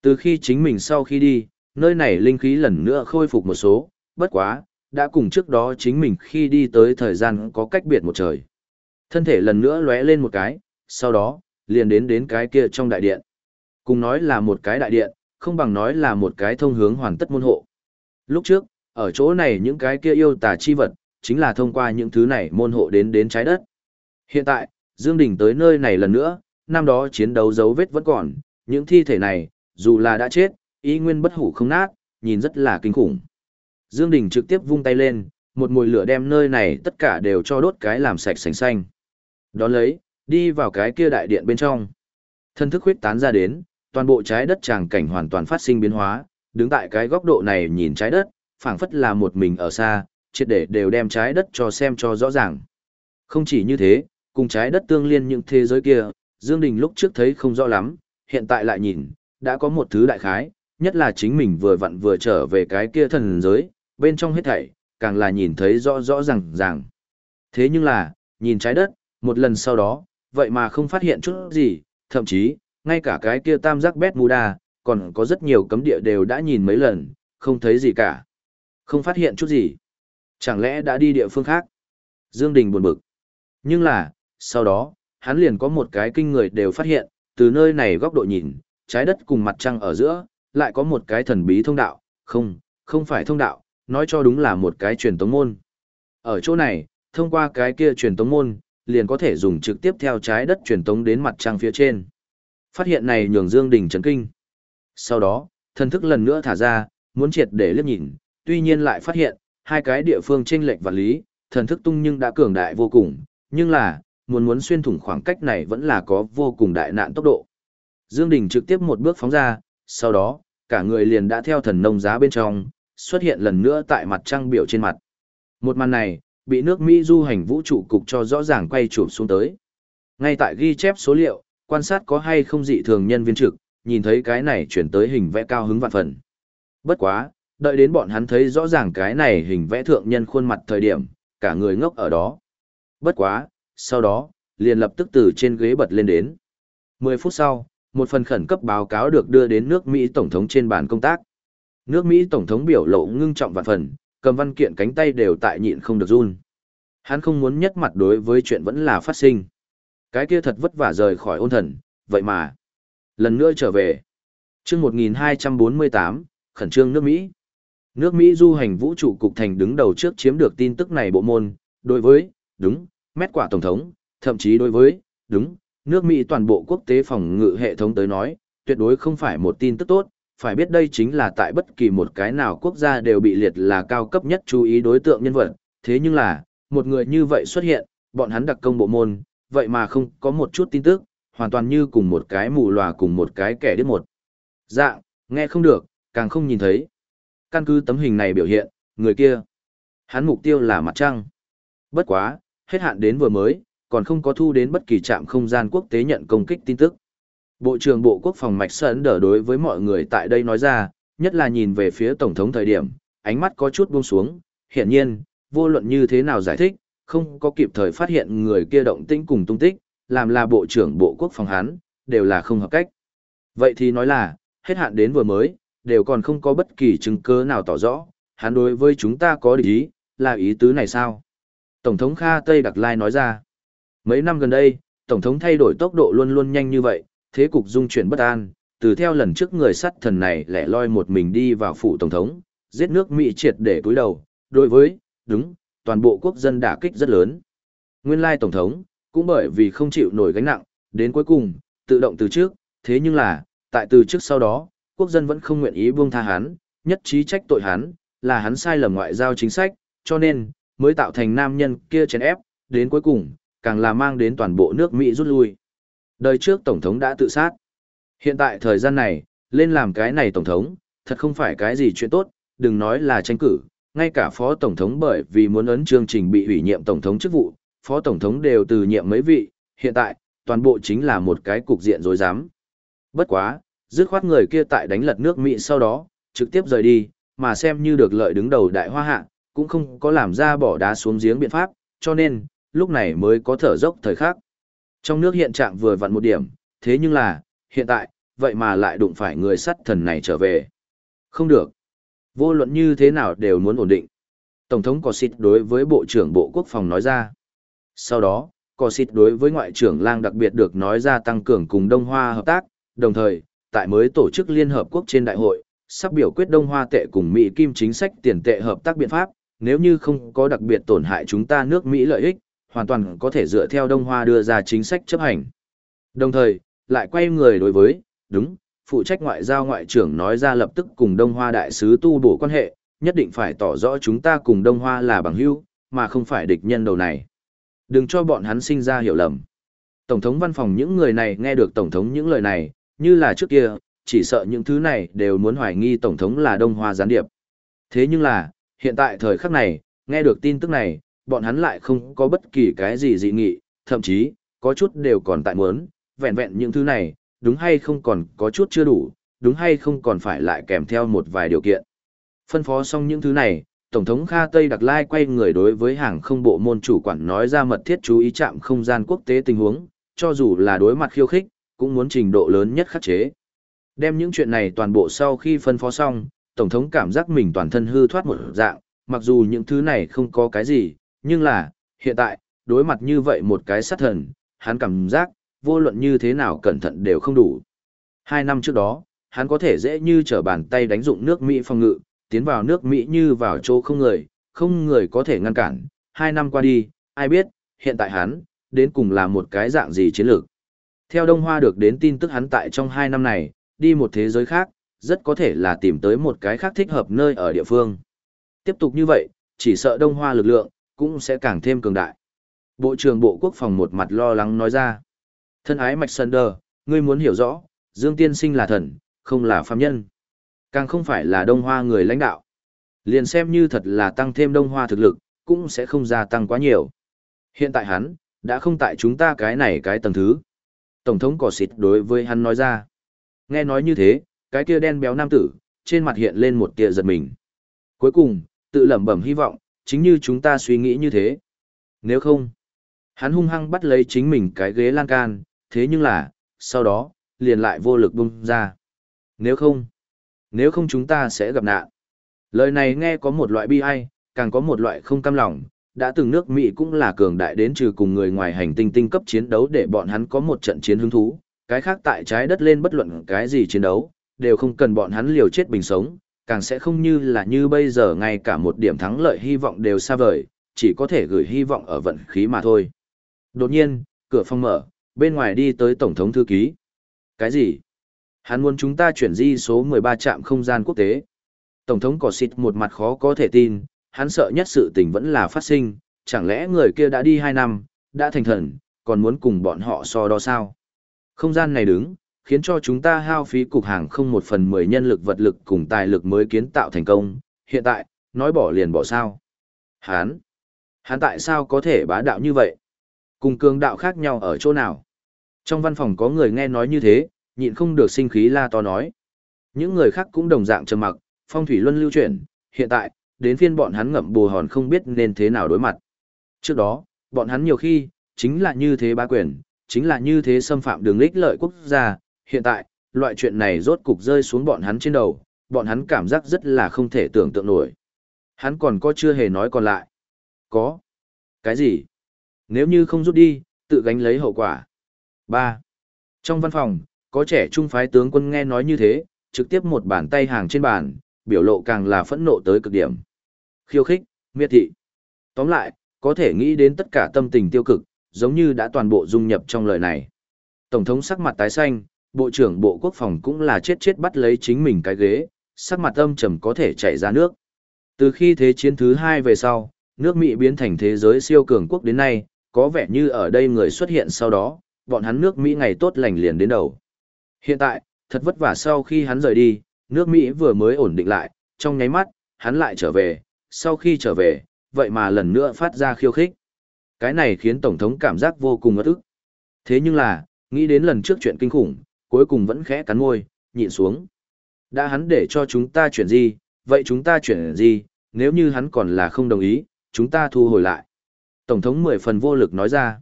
Từ khi chính mình sau khi đi, nơi này linh khí lần nữa khôi phục một số, bất quá, đã cùng trước đó chính mình khi đi tới thời gian có cách biệt một trời. Thân thể lần nữa lóe lên một cái, sau đó, liền đến đến cái kia trong đại điện. Cùng nói là một cái đại điện, không bằng nói là một cái thông hướng hoàn tất môn hộ. Lúc trước, ở chỗ này những cái kia yêu tà chi vật, chính là thông qua những thứ này môn hộ đến đến trái đất. Hiện tại, Dương Đình tới nơi này lần nữa, năm đó chiến đấu dấu vết vẫn còn, những thi thể này, dù là đã chết, ý nguyên bất hủ không nát, nhìn rất là kinh khủng. Dương Đình trực tiếp vung tay lên, một mùi lửa đem nơi này tất cả đều cho đốt cái làm sạch sành xanh. Đón lấy, đi vào cái kia đại điện bên trong. Thân thức huyết tán ra đến, toàn bộ trái đất tràng cảnh hoàn toàn phát sinh biến hóa, đứng tại cái góc độ này nhìn trái đất, phảng phất là một mình ở xa, triệt để đều đem trái đất cho xem cho rõ ràng. Không chỉ như thế, cùng trái đất tương liên những thế giới kia, Dương Đình lúc trước thấy không rõ lắm, hiện tại lại nhìn, đã có một thứ đại khái, nhất là chính mình vừa vặn vừa trở về cái kia thần giới, bên trong hết thảy, càng là nhìn thấy rõ rõ ràng ràng. Thế nhưng là, nhìn trái đất, một lần sau đó, vậy mà không phát hiện chút gì, thậm chí, ngay cả cái kia tam giác bét đa, còn có rất nhiều cấm địa đều đã nhìn mấy lần, không thấy gì cả. Không phát hiện chút gì. Chẳng lẽ đã đi địa phương khác? Dương Đình buồn bực. Nhưng là, sau đó, hắn liền có một cái kinh người đều phát hiện, từ nơi này góc độ nhìn, trái đất cùng mặt trăng ở giữa, lại có một cái thần bí thông đạo, không, không phải thông đạo, nói cho đúng là một cái truyền tống môn. Ở chỗ này, thông qua cái kia truyền tống môn, liền có thể dùng trực tiếp theo trái đất truyền tống đến mặt trăng phía trên. Phát hiện này nhường Dương Đình chấn kinh. Sau đó, thần thức lần nữa thả ra, muốn triệt để liếc nhìn, tuy nhiên lại phát hiện, hai cái địa phương chênh lệch vật lý, thần thức tung nhưng đã cường đại vô cùng, nhưng là, muốn muốn xuyên thủng khoảng cách này vẫn là có vô cùng đại nạn tốc độ. Dương Đình trực tiếp một bước phóng ra, sau đó, cả người liền đã theo thần nông giá bên trong, xuất hiện lần nữa tại mặt trăng biểu trên mặt. Một màn này, bị nước Mỹ du hành vũ trụ cục cho rõ ràng quay chụp xuống tới. Ngay tại ghi chép số liệu, quan sát có hay không dị thường nhân viên trực, nhìn thấy cái này chuyển tới hình vẽ cao hứng vạn phần. Bất quá, đợi đến bọn hắn thấy rõ ràng cái này hình vẽ thượng nhân khuôn mặt thời điểm, cả người ngốc ở đó. Bất quá, sau đó, liền lập tức từ trên ghế bật lên đến. 10 phút sau, một phần khẩn cấp báo cáo được đưa đến nước Mỹ Tổng thống trên bàn công tác. Nước Mỹ Tổng thống biểu lộ ngưng trọng vạn phần, cầm văn kiện cánh tay đều tại nhịn không được run. Hắn không muốn nhất mặt đối với chuyện vẫn là phát sinh. Cái kia thật vất vả rời khỏi ôn thần, vậy mà. Lần nữa trở về. chương 1248, khẩn trương nước Mỹ. Nước Mỹ du hành vũ trụ cục thành đứng đầu trước chiếm được tin tức này bộ môn, đối với, đúng, mét quả Tổng thống, thậm chí đối với, đúng, nước Mỹ toàn bộ quốc tế phòng ngự hệ thống tới nói, tuyệt đối không phải một tin tức tốt, phải biết đây chính là tại bất kỳ một cái nào quốc gia đều bị liệt là cao cấp nhất chú ý đối tượng nhân vật, thế nhưng là, một người như vậy xuất hiện, bọn hắn đặc công bộ môn, vậy mà không có một chút tin tức, hoàn toàn như cùng một cái mù lòa cùng một cái kẻ điếc một. Dạng, nghe không được, càng không nhìn thấy. Căn cứ tấm hình này biểu hiện, người kia. Hắn mục tiêu là mặt trăng. Bất quá, hết hạn đến vừa mới, còn không có thu đến bất kỳ trạm không gian quốc tế nhận công kích tin tức. Bộ trưởng Bộ Quốc phòng Mạch Sơn đỡ đối với mọi người tại đây nói ra, nhất là nhìn về phía Tổng thống thời điểm, ánh mắt có chút buông xuống, hiện nhiên, vô luận như thế nào giải thích, không có kịp thời phát hiện người kia động tĩnh cùng tung tích, làm là Bộ trưởng Bộ Quốc phòng hắn, đều là không hợp cách. Vậy thì nói là, hết hạn đến vừa mới, đều còn không có bất kỳ chứng cứ nào tỏ rõ, hắn đối với chúng ta có địch ý, là ý tứ này sao? Tổng thống Kha Tây Đặc Lai nói ra, mấy năm gần đây, Tổng thống thay đổi tốc độ luôn luôn nhanh như vậy, thế cục dung chuyển bất an, từ theo lần trước người sắt thần này lẻ loi một mình đi vào phủ Tổng thống, giết nước Mỹ triệt để túi đầu, đối với, đúng, toàn bộ quốc dân đả kích rất lớn. Nguyên lai Tổng thống, cũng bởi vì không chịu nổi gánh nặng, đến cuối cùng, tự động từ trước, thế nhưng là, tại từ trước sau đó, quốc dân vẫn không nguyện ý buông tha hắn, nhất trí trách tội hắn, là hắn sai lầm ngoại giao chính sách, cho nên, mới tạo thành nam nhân kia chèn ép, đến cuối cùng, càng là mang đến toàn bộ nước Mỹ rút lui. Đời trước Tổng thống đã tự sát. Hiện tại thời gian này, lên làm cái này Tổng thống, thật không phải cái gì chuyện tốt, đừng nói là tranh cử, ngay cả Phó Tổng thống bởi vì muốn ấn chương trình bị ủy nhiệm Tổng thống chức vụ, Phó Tổng thống đều từ nhiệm mấy vị, hiện tại, toàn bộ chính là một cái cục diện rối rắm. Bất quá, dứt khoát người kia tại đánh lật nước Mỹ sau đó, trực tiếp rời đi, mà xem như được lợi đứng đầu đại hoa hạ, cũng không có làm ra bỏ đá xuống giếng biện pháp, cho nên, lúc này mới có thở dốc thời khắc. Trong nước hiện trạng vừa vặn một điểm, thế nhưng là, hiện tại, vậy mà lại đụng phải người sắt thần này trở về. Không được. Vô luận như thế nào đều muốn ổn định. Tổng thống có xịt đối với Bộ trưởng Bộ Quốc phòng nói ra. Sau đó, có xịt đối với Ngoại trưởng lang đặc biệt được nói ra tăng cường cùng Đông Hoa hợp tác, đồng thời, tại mới tổ chức Liên Hợp Quốc trên đại hội, sắp biểu quyết Đông Hoa tệ cùng Mỹ Kim chính sách tiền tệ hợp tác biện pháp, nếu như không có đặc biệt tổn hại chúng ta nước Mỹ lợi ích, hoàn toàn có thể dựa theo Đông Hoa đưa ra chính sách chấp hành. Đồng thời, lại quay người đối với, đúng, phụ trách ngoại giao ngoại trưởng nói ra lập tức cùng Đông Hoa đại sứ tu bổ quan hệ, nhất định phải tỏ rõ chúng ta cùng Đông Hoa là bằng hữu, mà không phải địch nhân đầu này. Đừng cho bọn hắn sinh ra hiểu lầm. Tổng thống văn phòng những người này nghe được Tổng thống những lời này, như là trước kia, chỉ sợ những thứ này đều muốn hoài nghi Tổng thống là Đông Hoa gián điệp. Thế nhưng là, hiện tại thời khắc này, nghe được tin tức này, bọn hắn lại không có bất kỳ cái gì dị nghị, thậm chí, có chút đều còn tại muốn, vẹn vẹn những thứ này, đúng hay không còn có chút chưa đủ, đúng hay không còn phải lại kèm theo một vài điều kiện. Phân phó xong những thứ này, Tổng thống Kha Tây Đặc Lai quay người đối với hàng không bộ môn chủ quản nói ra mật thiết chú ý chạm không gian quốc tế tình huống, cho dù là đối mặt khiêu khích, cũng muốn trình độ lớn nhất khắc chế. Đem những chuyện này toàn bộ sau khi phân phó xong, Tổng thống cảm giác mình toàn thân hư thoát một dạng, mặc dù những thứ này không có cái gì, nhưng là, hiện tại, đối mặt như vậy một cái sát thần, hắn cảm giác, vô luận như thế nào cẩn thận đều không đủ. Hai năm trước đó, hắn có thể dễ như trở bàn tay đánh dụng nước Mỹ phòng ngự, tiến vào nước Mỹ như vào chỗ không người, không người có thể ngăn cản. Hai năm qua đi, ai biết, hiện tại hắn, đến cùng là một cái dạng gì chiến lược. Theo Đông Hoa được đến tin tức hắn tại trong hai năm này, đi một thế giới khác, rất có thể là tìm tới một cái khác thích hợp nơi ở địa phương. Tiếp tục như vậy, chỉ sợ Đông Hoa lực lượng, cũng sẽ càng thêm cường đại. Bộ trưởng Bộ Quốc phòng một mặt lo lắng nói ra. Thân ái Mạch Sơn Đờ, ngươi muốn hiểu rõ, Dương Tiên Sinh là thần, không là phàm nhân. Càng không phải là Đông Hoa người lãnh đạo. Liền xem như thật là tăng thêm Đông Hoa thực lực, cũng sẽ không gia tăng quá nhiều. Hiện tại hắn, đã không tại chúng ta cái này cái tầng thứ. Tổng thống cỏ xịt đối với hắn nói ra. Nghe nói như thế, cái kia đen béo nam tử, trên mặt hiện lên một tia giật mình. Cuối cùng, tự lẩm bẩm hy vọng, chính như chúng ta suy nghĩ như thế. Nếu không, hắn hung hăng bắt lấy chính mình cái ghế lan can, thế nhưng là, sau đó, liền lại vô lực bung ra. Nếu không, nếu không chúng ta sẽ gặp nạn. Lời này nghe có một loại bi ai, càng có một loại không cam lòng, đã từng nước Mỹ cũng là cường đại đến trừ cùng người ngoài hành tinh tinh cấp chiến đấu để bọn hắn có một trận chiến hứng thú, cái khác tại trái đất lên bất luận cái gì chiến đấu, đều không cần bọn hắn liều chết bình sống, càng sẽ không như là như bây giờ ngay cả một điểm thắng lợi hy vọng đều xa vời, chỉ có thể gửi hy vọng ở vận khí mà thôi. Đột nhiên, cửa phòng mở, bên ngoài đi tới Tổng thống thư ký. Cái gì? Hắn muốn chúng ta chuyển di số 13 trạm không gian quốc tế. Tổng thống cỏ xịt một mặt khó có thể tin, hắn sợ nhất sự tình vẫn là phát sinh, chẳng lẽ người kia đã đi 2 năm, đã thành thần, còn muốn cùng bọn họ so đo sao? Không gian này đứng, khiến cho chúng ta hao phí cục hàng không một phần mười nhân lực vật lực cùng tài lực mới kiến tạo thành công, hiện tại, nói bỏ liền bỏ sao. Hán, hán tại sao có thể bá đạo như vậy? Cùng cường đạo khác nhau ở chỗ nào? Trong văn phòng có người nghe nói như thế, nhịn không được sinh khí la to nói. Những người khác cũng đồng dạng trầm mặc, phong thủy luân lưu chuyển, hiện tại, đến phiên bọn hắn ngậm bù hòn không biết nên thế nào đối mặt. Trước đó, bọn hắn nhiều khi, chính là như thế bá quyền, chính là như thế xâm phạm đường lích lợi quốc gia, hiện tại, loại chuyện này rốt cục rơi xuống bọn hắn trên đầu, bọn hắn cảm giác rất là không thể tưởng tượng nổi. Hắn còn có chưa hề nói còn lại. Có. Cái gì? Nếu như không rút đi, tự gánh lấy hậu quả. 3. Trong văn phòng, có trẻ trung phái tướng quân nghe nói như thế, trực tiếp một bàn tay hàng trên bàn, biểu lộ càng là phẫn nộ tới cực điểm. Khiêu khích, miệt thị. Tóm lại, có thể nghĩ đến tất cả tâm tình tiêu cực, giống như đã toàn bộ dung nhập trong lời này. Tổng thống sắc mặt tái xanh, Bộ trưởng Bộ Quốc phòng cũng là chết chết bắt lấy chính mình cái ghế, sắc mặt âm trầm có thể chảy ra nước. Từ khi thế chiến thứ hai về sau, nước Mỹ biến thành thế giới siêu cường quốc đến nay, có vẻ như ở đây người xuất hiện sau đó, bọn hắn nước Mỹ ngày tốt lành liền đến đầu. Hiện tại, thật vất vả sau khi hắn rời đi, nước Mỹ vừa mới ổn định lại, trong nháy mắt, hắn lại trở về, sau khi trở về, vậy mà lần nữa phát ra khiêu khích. Cái này khiến Tổng thống cảm giác vô cùng ngất ức. Thế nhưng là, nghĩ đến lần trước chuyện kinh khủng, cuối cùng vẫn khẽ cắn môi, nhịn xuống. Đã hắn để cho chúng ta chuyển gì, vậy chúng ta chuyển gì, nếu như hắn còn là không đồng ý, chúng ta thu hồi lại. Tổng thống mười phần vô lực nói ra.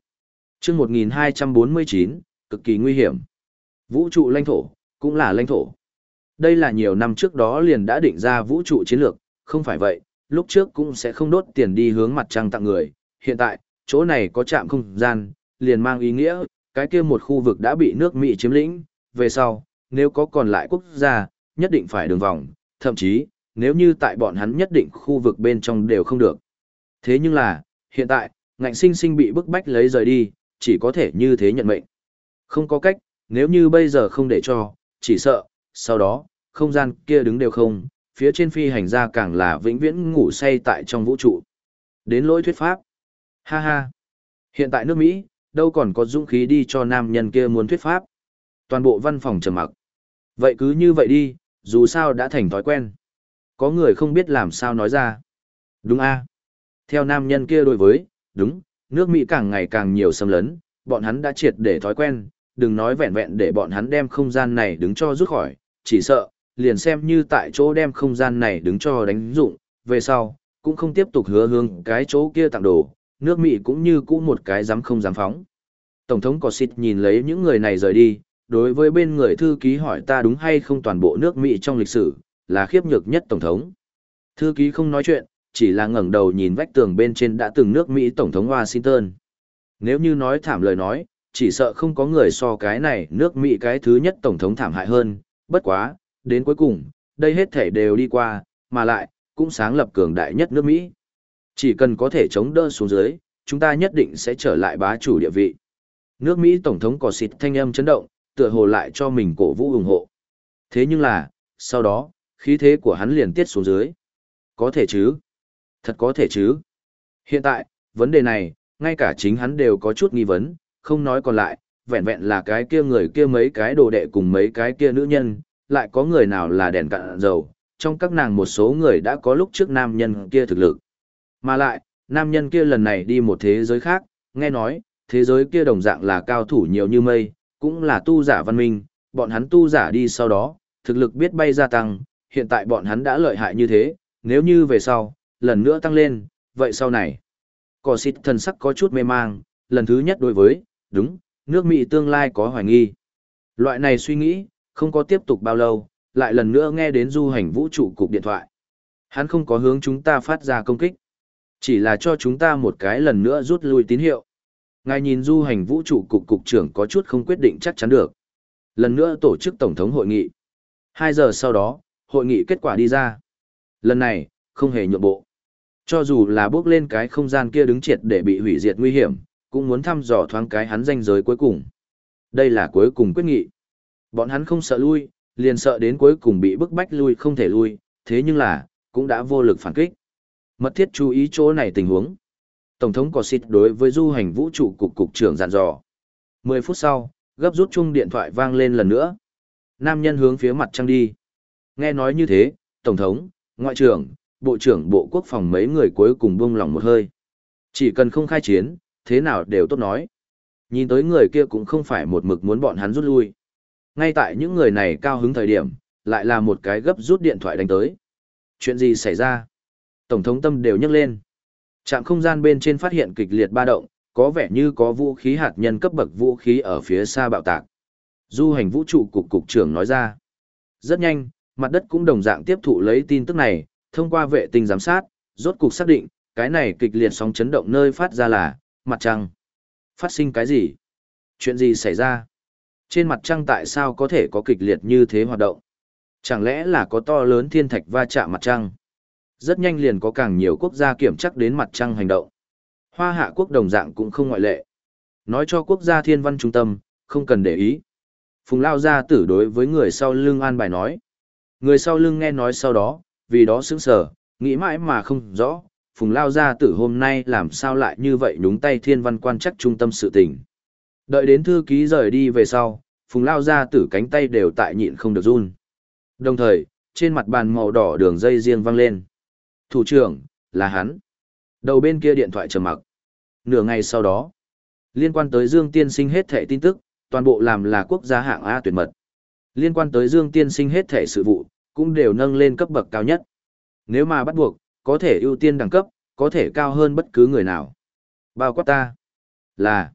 chương 1249, cực kỳ nguy hiểm. Vũ trụ lãnh thổ, cũng là lãnh thổ. Đây là nhiều năm trước đó liền đã định ra vũ trụ chiến lược, không phải vậy, lúc trước cũng sẽ không đốt tiền đi hướng mặt trăng tặng người. Hiện tại, chỗ này có trạm không gian, liền mang ý nghĩa, cái kia một khu vực đã bị nước Mỹ chiếm lĩnh, về sau, nếu có còn lại quốc gia, nhất định phải đường vòng, thậm chí, nếu như tại bọn hắn nhất định khu vực bên trong đều không được. Thế nhưng là, hiện tại, ngạnh sinh sinh bị bức bách lấy rời đi, chỉ có thể như thế nhận mệnh. Không có cách, nếu như bây giờ không để cho, chỉ sợ, sau đó, không gian kia đứng đều không, phía trên phi hành gia càng là vĩnh viễn ngủ say tại trong vũ trụ. Đến lỗi thuyết pháp. Ha ha. Hiện tại nước Mỹ, đâu còn có dũng khí đi cho nam nhân kia muốn thuyết pháp. Toàn bộ văn phòng trầm mặc. Vậy cứ như vậy đi, dù sao đã thành thói quen. Có người không biết làm sao nói ra. Đúng a Theo nam nhân kia đối với, đúng, nước Mỹ càng ngày càng nhiều xâm lấn, bọn hắn đã triệt để thói quen, đừng nói vẹn vẹn để bọn hắn đem không gian này đứng cho rút khỏi, chỉ sợ, liền xem như tại chỗ đem không gian này đứng cho đánh dụng, về sau, cũng không tiếp tục hứa hương cái chỗ kia tặng đồ, nước Mỹ cũng như cũ một cái dám không dám phóng. Tổng thống có xịt nhìn lấy những người này rời đi, đối với bên người thư ký hỏi ta đúng hay không toàn bộ nước Mỹ trong lịch sử, là khiếp nhược nhất Tổng thống. Thư ký không nói chuyện, chỉ là ngẩng đầu nhìn vách tường bên trên đã từng nước Mỹ Tổng thống Washington. Nếu như nói thảm lời nói, chỉ sợ không có người so cái này nước Mỹ cái thứ nhất Tổng thống thảm hại hơn, bất quá, đến cuối cùng, đây hết thể đều đi qua, mà lại, cũng sáng lập cường đại nhất nước Mỹ. Chỉ cần có thể chống đỡ xuống dưới, chúng ta nhất định sẽ trở lại bá chủ địa vị. Nước Mỹ Tổng thống có xịt thanh âm chấn động, tựa hồ lại cho mình cổ vũ ủng hộ. Thế nhưng là, sau đó, khí thế của hắn liền tiết xuống dưới. Có thể chứ? Thật có thể chứ? Hiện tại, vấn đề này, ngay cả chính hắn đều có chút nghi vấn, không nói còn lại, vẹn vẹn là cái kia người kia mấy cái đồ đệ cùng mấy cái kia nữ nhân, lại có người nào là đèn cạn dầu, trong các nàng một số người đã có lúc trước nam nhân kia thực lực. Mà lại, nam nhân kia lần này đi một thế giới khác, nghe nói, thế giới kia đồng dạng là cao thủ nhiều như mây, cũng là tu giả văn minh, bọn hắn tu giả đi sau đó, thực lực biết bay gia tăng, hiện tại bọn hắn đã lợi hại như thế, nếu như về sau, lần nữa tăng lên, vậy sau này. Cỏ xịt thần sắc có chút mê mang, lần thứ nhất đối với, đúng, nước Mỹ tương lai có hoài nghi. Loại này suy nghĩ, không có tiếp tục bao lâu, lại lần nữa nghe đến du hành vũ trụ cục điện thoại. Hắn không có hướng chúng ta phát ra công kích. Chỉ là cho chúng ta một cái lần nữa rút lui tín hiệu. Ngài nhìn du hành vũ trụ cục cục trưởng có chút không quyết định chắc chắn được. Lần nữa tổ chức tổng thống hội nghị. Hai giờ sau đó, hội nghị kết quả đi ra. Lần này, không hề nhượng bộ. Cho dù là bước lên cái không gian kia đứng triệt để bị hủy diệt nguy hiểm, cũng muốn thăm dò thoáng cái hắn danh giới cuối cùng. Đây là cuối cùng quyết nghị. Bọn hắn không sợ lui, liền sợ đến cuối cùng bị bức bách lui không thể lui, thế nhưng là, cũng đã vô lực phản kích. Mật thiết chú ý chỗ này tình huống. Tổng thống có xịt đối với du hành vũ trụ cục cục trưởng dặn dò. 10 phút sau, gấp rút chung điện thoại vang lên lần nữa. Nam nhân hướng phía mặt trăng đi. Nghe nói như thế, Tổng thống, Ngoại trưởng, Bộ trưởng Bộ Quốc phòng mấy người cuối cùng buông lỏng một hơi. Chỉ cần không khai chiến, thế nào đều tốt nói. Nhìn tới người kia cũng không phải một mực muốn bọn hắn rút lui. Ngay tại những người này cao hứng thời điểm, lại là một cái gấp rút điện thoại đánh tới. Chuyện gì xảy ra? Tổng thống tâm đều nhấc lên. Trạm không gian bên trên phát hiện kịch liệt ba động, có vẻ như có vũ khí hạt nhân cấp bậc vũ khí ở phía xa bạo tạc. Du hành vũ trụ cục cục trưởng nói ra. Rất nhanh, mặt đất cũng đồng dạng tiếp thụ lấy tin tức này, thông qua vệ tinh giám sát, rốt cục xác định, cái này kịch liệt sóng chấn động nơi phát ra là, mặt trăng. Phát sinh cái gì? Chuyện gì xảy ra? Trên mặt trăng tại sao có thể có kịch liệt như thế hoạt động? Chẳng lẽ là có to lớn thiên thạch va chạm mặt trăng? Rất nhanh liền có càng nhiều quốc gia kiểm chắc đến mặt trăng hành động. Hoa hạ quốc đồng dạng cũng không ngoại lệ. Nói cho quốc gia thiên văn trung tâm, không cần để ý. Phùng Lao gia tử đối với người sau lưng an bài nói. Người sau lưng nghe nói sau đó, vì đó sững sờ, nghĩ mãi mà không rõ, Phùng Lao gia tử hôm nay làm sao lại như vậy nhúng tay thiên văn quan chắc trung tâm sự tình. Đợi đến thư ký rời đi về sau, Phùng Lao ra tử cánh tay đều tại nhịn không được run. Đồng thời, trên mặt bàn màu đỏ đường dây riêng văng lên. Thủ trưởng, là hắn. Đầu bên kia điện thoại trầm mặc. Nửa ngày sau đó, liên quan tới Dương Tiên Sinh hết thẻ tin tức, toàn bộ làm là quốc gia hạng A tuyệt mật. Liên quan tới Dương Tiên Sinh hết thẻ sự vụ, cũng đều nâng lên cấp bậc cao nhất. Nếu mà bắt buộc, có thể ưu tiên đẳng cấp, có thể cao hơn bất cứ người nào. Bao quát ta. Là.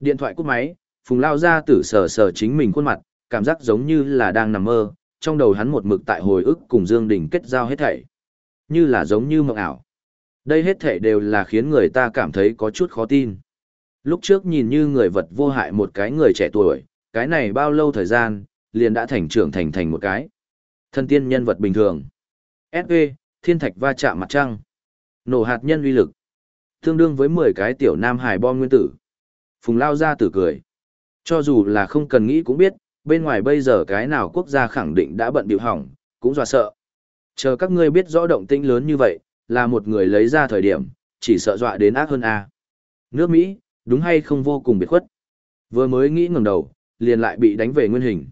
Điện thoại cúp máy, Phùng Lao ra tử sờ sờ chính mình khuôn mặt, cảm giác giống như là đang nằm mơ, trong đầu hắn một mực tại hồi ức cùng Dương Đình kết giao hết thảy. Như là giống như mộng ảo. Đây hết thảy đều là khiến người ta cảm thấy có chút khó tin. Lúc trước nhìn như người vật vô hại một cái người trẻ tuổi, cái này bao lâu thời gian, liền đã thành trưởng thành thành một cái. Thân tiên nhân vật bình thường. SV, thiên thạch va chạm mặt trăng. Nổ hạt nhân uy lực. Tương đương với 10 cái tiểu nam hải bom nguyên tử. Phùng lao ra tử cười. Cho dù là không cần nghĩ cũng biết, bên ngoài bây giờ cái nào quốc gia khẳng định đã bận biểu hỏng, cũng dọa sợ. Chờ các ngươi biết rõ động tĩnh lớn như vậy, là một người lấy ra thời điểm, chỉ sợ dọa đến ác hơn a. Nước Mỹ, đúng hay không vô cùng biệt khuất. Vừa mới nghĩ ngẩng đầu, liền lại bị đánh về nguyên hình.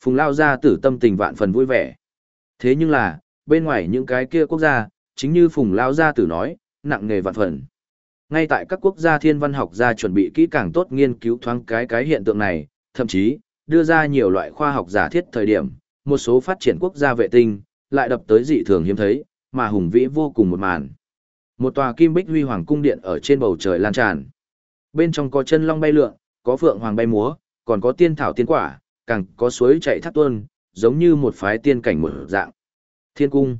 Phùng lao ra tử tâm tình vạn phần vui vẻ. Thế nhưng là, bên ngoài những cái kia quốc gia, chính như Phùng lao gia tử nói, nặng nghề vạn phần. Ngay tại các quốc gia thiên văn học gia chuẩn bị kỹ càng tốt nghiên cứu thoáng cái cái hiện tượng này, thậm chí, đưa ra nhiều loại khoa học giả thiết thời điểm, một số phát triển quốc gia vệ tinh, lại đập tới dị thường hiếm thấy, mà hùng vĩ vô cùng một màn. Một tòa kim bích huy hoàng cung điện ở trên bầu trời lan tràn. Bên trong có chân long bay lượn, có phượng hoàng bay múa, còn có tiên thảo tiên quả, càng có suối chảy thác tuôn, giống như một phái tiên cảnh mở dạng. Thiên cung.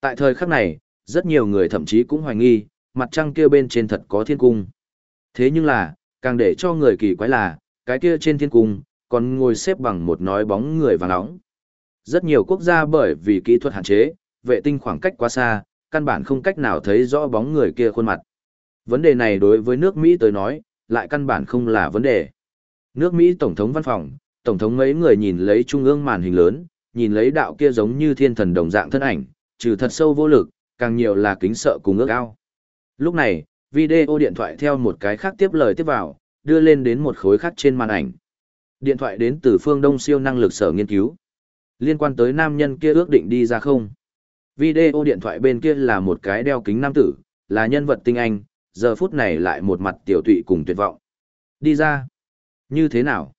Tại thời khắc này, rất nhiều người thậm chí cũng hoài nghi, mặt trăng kia bên trên thật có thiên cung. Thế nhưng là, càng để cho người kỳ quái là, cái kia trên thiên cung, còn ngồi xếp bằng một nói bóng người vàng nóng. Rất nhiều quốc gia bởi vì kỹ thuật hạn chế, vệ tinh khoảng cách quá xa, căn bản không cách nào thấy rõ bóng người kia khuôn mặt. Vấn đề này đối với nước Mỹ tới nói, lại căn bản không là vấn đề. Nước Mỹ Tổng thống văn phòng, Tổng thống mấy người nhìn lấy trung ương màn hình lớn, nhìn lấy đạo kia giống như thiên thần đồng dạng thân ảnh, trừ thật sâu vô lực, càng nhiều là kính sợ cùng ước ao. Lúc này, video điện thoại theo một cái khác tiếp lời tiếp vào, đưa lên đến một khối khác trên màn ảnh. Điện thoại đến từ phương Đông siêu năng lực sở nghiên cứu. Liên quan tới nam nhân kia ước định đi ra không? Video điện thoại bên kia là một cái đeo kính nam tử, là nhân vật tinh anh, giờ phút này lại một mặt tiểu tụy cùng tuyệt vọng. Đi ra. Như thế nào?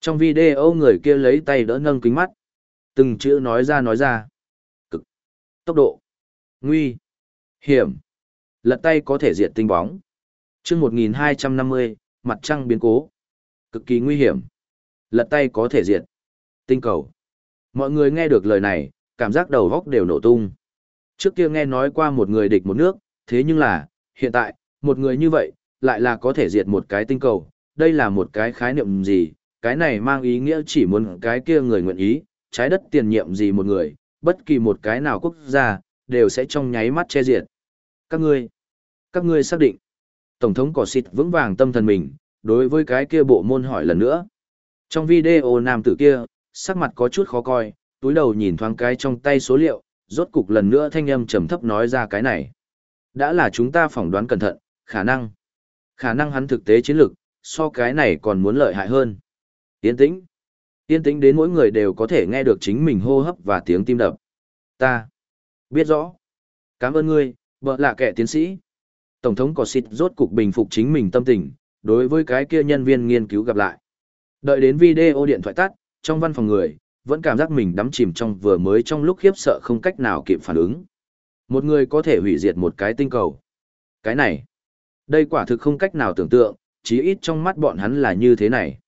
Trong video người kia lấy tay đỡ nâng kính mắt. Từng chữ nói ra nói ra. Cực. Tốc độ. Nguy. Hiểm. Lật tay có thể diệt tinh bóng. chương 1250, mặt trăng biến cố. Cực kỳ nguy hiểm. Lật tay có thể diệt. Tinh cầu. Mọi người nghe được lời này, cảm giác đầu góc đều nổ tung. Trước kia nghe nói qua một người địch một nước, thế nhưng là, hiện tại, một người như vậy, lại là có thể diệt một cái tinh cầu. Đây là một cái khái niệm gì, cái này mang ý nghĩa chỉ muốn cái kia người nguyện ý, trái đất tiền nhiệm gì một người, bất kỳ một cái nào quốc gia, đều sẽ trong nháy mắt che diệt. Các ngươi, các ngươi xác định. Tổng thống cỏ xịt vững vàng tâm thần mình, đối với cái kia bộ môn hỏi lần nữa. Trong video nam tử kia, sắc mặt có chút khó coi, túi đầu nhìn thoáng cái trong tay số liệu, rốt cục lần nữa thanh âm trầm thấp nói ra cái này. Đã là chúng ta phỏng đoán cẩn thận, khả năng. Khả năng hắn thực tế chiến lược, so cái này còn muốn lợi hại hơn. Yên tĩnh. Yên tĩnh đến mỗi người đều có thể nghe được chính mình hô hấp và tiếng tim đập. Ta. Biết rõ. Cảm ơn ngươi, vợ là kẻ tiến sĩ. Tổng thống có xịt rốt cục bình phục chính mình tâm tình, đối với cái kia nhân viên nghiên cứu gặp lại. Đợi đến video điện thoại tắt, trong văn phòng người, vẫn cảm giác mình đắm chìm trong vừa mới trong lúc khiếp sợ không cách nào kịp phản ứng. Một người có thể hủy diệt một cái tinh cầu. Cái này, đây quả thực không cách nào tưởng tượng, chí ít trong mắt bọn hắn là như thế này.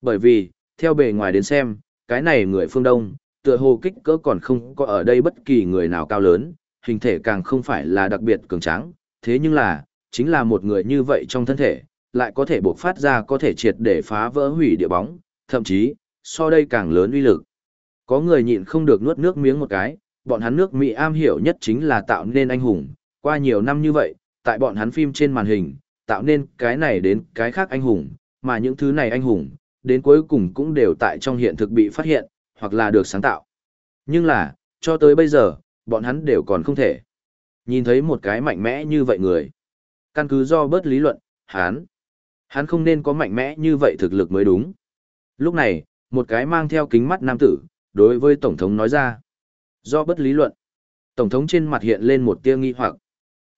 Bởi vì, theo bề ngoài đến xem, cái này người phương Đông, tựa hồ kích cỡ còn không có ở đây bất kỳ người nào cao lớn, hình thể càng không phải là đặc biệt cường tráng, thế nhưng là, chính là một người như vậy trong thân thể, lại có thể bộc phát ra có thể triệt để phá vỡ hủy địa bóng, thậm chí, so đây càng lớn uy lực. Có người nhịn không được nuốt nước miếng một cái, bọn hắn nước Mỹ am hiểu nhất chính là tạo nên anh hùng, qua nhiều năm như vậy, tại bọn hắn phim trên màn hình, tạo nên cái này đến cái khác anh hùng, mà những thứ này anh hùng, đến cuối cùng cũng đều tại trong hiện thực bị phát hiện, hoặc là được sáng tạo. Nhưng là, cho tới bây giờ, bọn hắn đều còn không thể. Nhìn thấy một cái mạnh mẽ như vậy người. Căn cứ do bớt lý luận, hắn, hắn không nên có mạnh mẽ như vậy thực lực mới đúng. Lúc này, một cái mang theo kính mắt nam tử, đối với Tổng thống nói ra. Do bất lý luận, Tổng thống trên mặt hiện lên một tia nghi hoặc.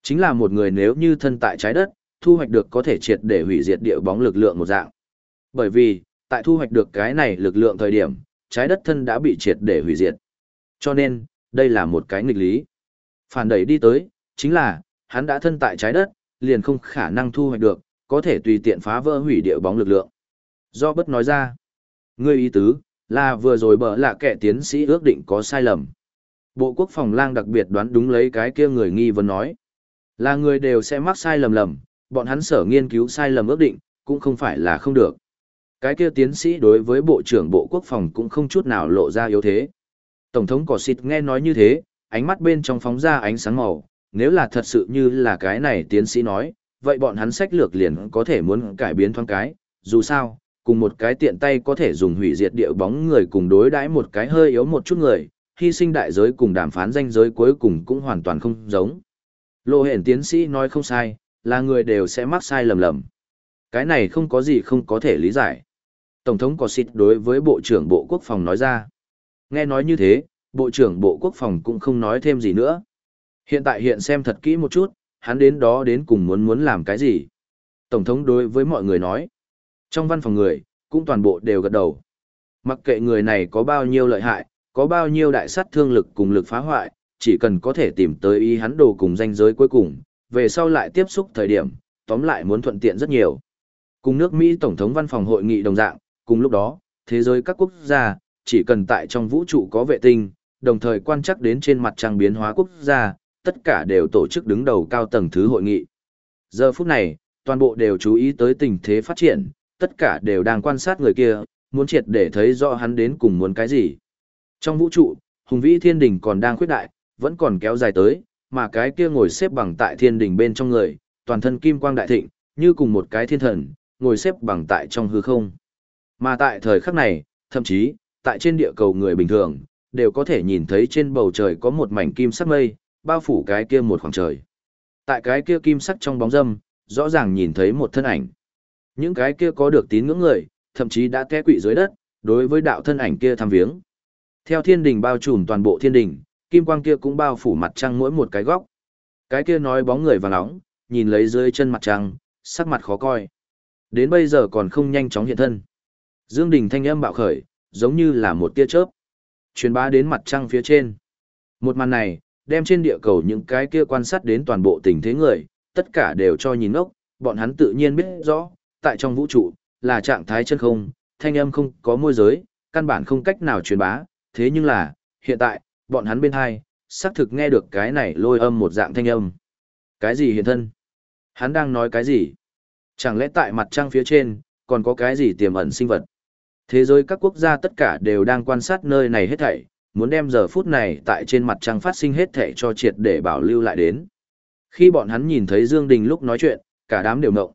Chính là một người nếu như thân tại trái đất, thu hoạch được có thể triệt để hủy diệt địa bóng lực lượng một dạng. Bởi vì, tại thu hoạch được cái này lực lượng thời điểm, trái đất thân đã bị triệt để hủy diệt. Cho nên, đây là một cái nghịch lý. Phản đẩy đi tới, chính là, hắn đã thân tại trái đất, liền không khả năng thu hoạch được, có thể tùy tiện phá vỡ hủy địa bóng lực lượng. Do bất nói ra, ngươi ý tứ, là vừa rồi bở là kẻ tiến sĩ ước định có sai lầm. Bộ quốc phòng lang đặc biệt đoán đúng lấy cái kia người nghi vấn nói. Là người đều sẽ mắc sai lầm lầm, bọn hắn sở nghiên cứu sai lầm ước định, cũng không phải là không được. Cái kia tiến sĩ đối với Bộ trưởng Bộ Quốc phòng cũng không chút nào lộ ra yếu thế. Tổng thống Cỏ Xịt nghe nói như thế, ánh mắt bên trong phóng ra ánh sáng màu, nếu là thật sự như là cái này tiến sĩ nói, vậy bọn hắn sách lược liền có thể muốn cải biến thoáng cái, dù sao, cùng một cái tiện tay có thể dùng hủy diệt địa bóng người cùng đối đãi một cái hơi yếu một chút người, hy sinh đại giới cùng đàm phán danh giới cuối cùng cũng hoàn toàn không giống. Lộ hển tiến sĩ nói không sai, là người đều sẽ mắc sai lầm lầm. Cái này không có gì không có thể lý giải. Tổng thống có xịt đối với Bộ trưởng Bộ Quốc phòng nói ra. Nghe nói như thế, Bộ trưởng Bộ Quốc phòng cũng không nói thêm gì nữa. Hiện tại hiện xem thật kỹ một chút, hắn đến đó đến cùng muốn muốn làm cái gì. Tổng thống đối với mọi người nói. Trong văn phòng người, cũng toàn bộ đều gật đầu. Mặc kệ người này có bao nhiêu lợi hại, có bao nhiêu đại sát thương lực cùng lực phá hoại, chỉ cần có thể tìm tới ý hắn đồ cùng danh giới cuối cùng, về sau lại tiếp xúc thời điểm, tóm lại muốn thuận tiện rất nhiều. Cùng nước Mỹ Tổng thống văn phòng hội nghị đồng dạng, cùng lúc đó, thế giới các quốc gia, chỉ cần tại trong vũ trụ có vệ tinh, đồng thời quan chắc đến trên mặt trăng biến hóa quốc gia, tất cả đều tổ chức đứng đầu cao tầng thứ hội nghị. Giờ phút này, toàn bộ đều chú ý tới tình thế phát triển, tất cả đều đang quan sát người kia, muốn triệt để thấy rõ hắn đến cùng muốn cái gì. Trong vũ trụ, hùng vĩ thiên đình còn đang khuyết đại, vẫn còn kéo dài tới, mà cái kia ngồi xếp bằng tại thiên đình bên trong người, toàn thân kim quang đại thịnh, như cùng một cái thiên thần, ngồi xếp bằng tại trong hư không. Mà tại thời khắc này, thậm chí, tại trên địa cầu người bình thường, đều có thể nhìn thấy trên bầu trời có một mảnh kim sắc mây, bao phủ cái kia một khoảng trời. Tại cái kia kim sắc trong bóng dâm, rõ ràng nhìn thấy một thân ảnh. Những cái kia có được tín ngưỡng người, thậm chí đã té quỵ dưới đất, đối với đạo thân ảnh kia thăm viếng. Theo thiên đình bao trùm toàn bộ thiên đình, kim quang kia cũng bao phủ mặt trăng mỗi một cái góc. Cái kia nói bóng người vàng nóng, nhìn lấy dưới chân mặt trăng, sắc mặt khó coi. Đến bây giờ còn không nhanh chóng hiện thân. Dương Đình thanh âm bạo khởi, giống như là một tia chớp. Truyền bá đến mặt trăng phía trên. Một màn này, đem trên địa cầu những cái kia quan sát đến toàn bộ tình thế người, tất cả đều cho nhìn ốc, bọn hắn tự nhiên biết rõ, tại trong vũ trụ, là trạng thái chân không, thanh âm không có môi giới, căn bản không cách nào truyền bá, thế nhưng là, hiện tại, bọn hắn bên hai, xác thực nghe được cái này lôi âm một dạng thanh âm. Cái gì hiện thân? Hắn đang nói cái gì? Chẳng lẽ tại mặt trăng phía trên, còn có cái gì tiềm ẩn sinh vật? Thế giới các quốc gia tất cả đều đang quan sát nơi này hết thảy, muốn đem giờ phút này tại trên mặt trăng phát sinh hết thảy cho triệt để bảo lưu lại đến. Khi bọn hắn nhìn thấy Dương Đình lúc nói chuyện, cả đám đều ngộng.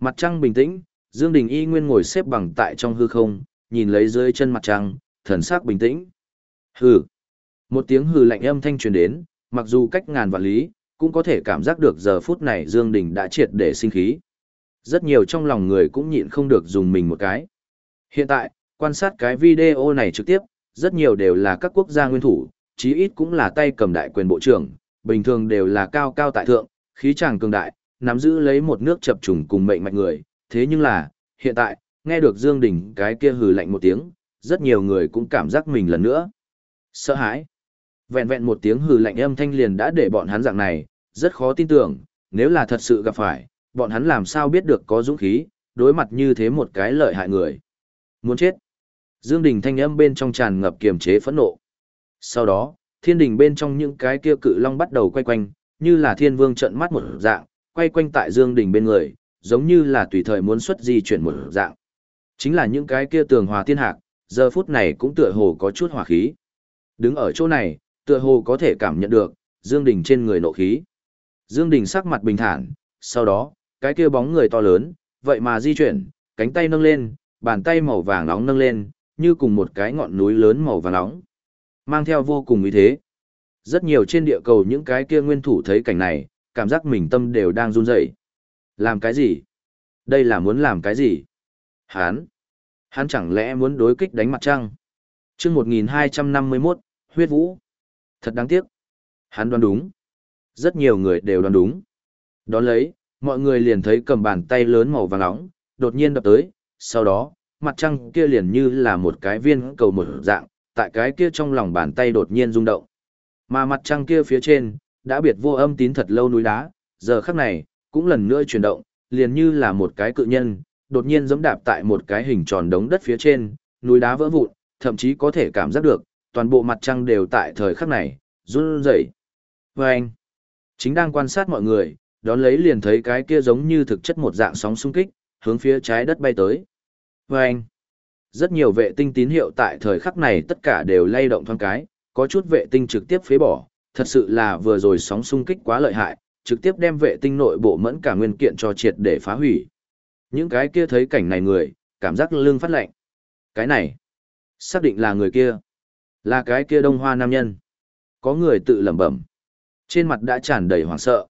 Mặt trăng bình tĩnh, Dương Đình y nguyên ngồi xếp bằng tại trong hư không, nhìn lấy dưới chân mặt trăng, thần sắc bình tĩnh. Hừ. Một tiếng hừ lạnh âm thanh truyền đến, mặc dù cách ngàn vạn lý, cũng có thể cảm giác được giờ phút này Dương Đình đã triệt để sinh khí. Rất nhiều trong lòng người cũng nhịn không được dùng mình một cái. Hiện tại, quan sát cái video này trực tiếp, rất nhiều đều là các quốc gia nguyên thủ, chí ít cũng là tay cầm đại quyền bộ trưởng, bình thường đều là cao cao tại thượng, khí tràng cường đại, nắm giữ lấy một nước chập trùng cùng mệnh mạnh người, thế nhưng là, hiện tại, nghe được Dương Đình cái kia hừ lạnh một tiếng, rất nhiều người cũng cảm giác mình lần nữa. Sợ hãi. Vẹn vẹn một tiếng hừ lạnh âm thanh liền đã để bọn hắn dạng này, rất khó tin tưởng, nếu là thật sự gặp phải, bọn hắn làm sao biết được có dũng khí, đối mặt như thế một cái lợi hại người. Muốn chết. Dương Đình thanh âm bên trong tràn ngập kiềm chế phẫn nộ. Sau đó, thiên đình bên trong những cái kia cự long bắt đầu quay quanh, như là thiên vương trợn mắt một dạng, quay quanh tại Dương Đình bên người, giống như là tùy thời muốn xuất di chuyển một dạng. Chính là những cái kia tường hòa thiên hạc, giờ phút này cũng tựa hồ có chút hỏa khí. Đứng ở chỗ này, tựa hồ có thể cảm nhận được, Dương Đình trên người nộ khí. Dương Đình sắc mặt bình thản, sau đó, cái kia bóng người to lớn, vậy mà di chuyển, cánh tay nâng lên, bàn tay màu vàng nóng nâng lên, như cùng một cái ngọn núi lớn màu vàng nóng. Mang theo vô cùng ý thế. Rất nhiều trên địa cầu những cái kia nguyên thủ thấy cảnh này, cảm giác mình tâm đều đang run rẩy. Làm cái gì? Đây là muốn làm cái gì? Hán! hán chẳng lẽ muốn đối kích đánh mặt trăng? chương 1251, huyết vũ. Thật đáng tiếc. Hắn đoán đúng. Rất nhiều người đều đoán đúng. Đón lấy, mọi người liền thấy cầm bàn tay lớn màu vàng nóng, đột nhiên đập tới, sau đó, mặt trăng kia liền như là một cái viên cầu một dạng, tại cái kia trong lòng bàn tay đột nhiên rung động. Mà mặt trăng kia phía trên, đã biệt vô âm tín thật lâu núi đá, giờ khắc này, cũng lần nữa chuyển động, liền như là một cái cự nhân, đột nhiên giẫm đạp tại một cái hình tròn đống đất phía trên, núi đá vỡ vụn, thậm chí có thể cảm giác được, toàn bộ mặt trăng đều tại thời khắc này, run rẩy. Vâng! anh, chính đang quan sát mọi người, đón lấy liền thấy cái kia giống như thực chất một dạng sóng xung kích, hướng phía trái đất bay tới. Và anh, rất nhiều vệ tinh tín hiệu tại thời khắc này tất cả đều lay động thoáng cái, có chút vệ tinh trực tiếp phế bỏ, thật sự là vừa rồi sóng xung kích quá lợi hại, trực tiếp đem vệ tinh nội bộ mẫn cả nguyên kiện cho triệt để phá hủy. Những cái kia thấy cảnh này người, cảm giác lưng phát lạnh. Cái này, xác định là người kia. Là cái kia đông hoa nam nhân. Có người tự lẩm bẩm. Trên mặt đã tràn đầy hoảng sợ.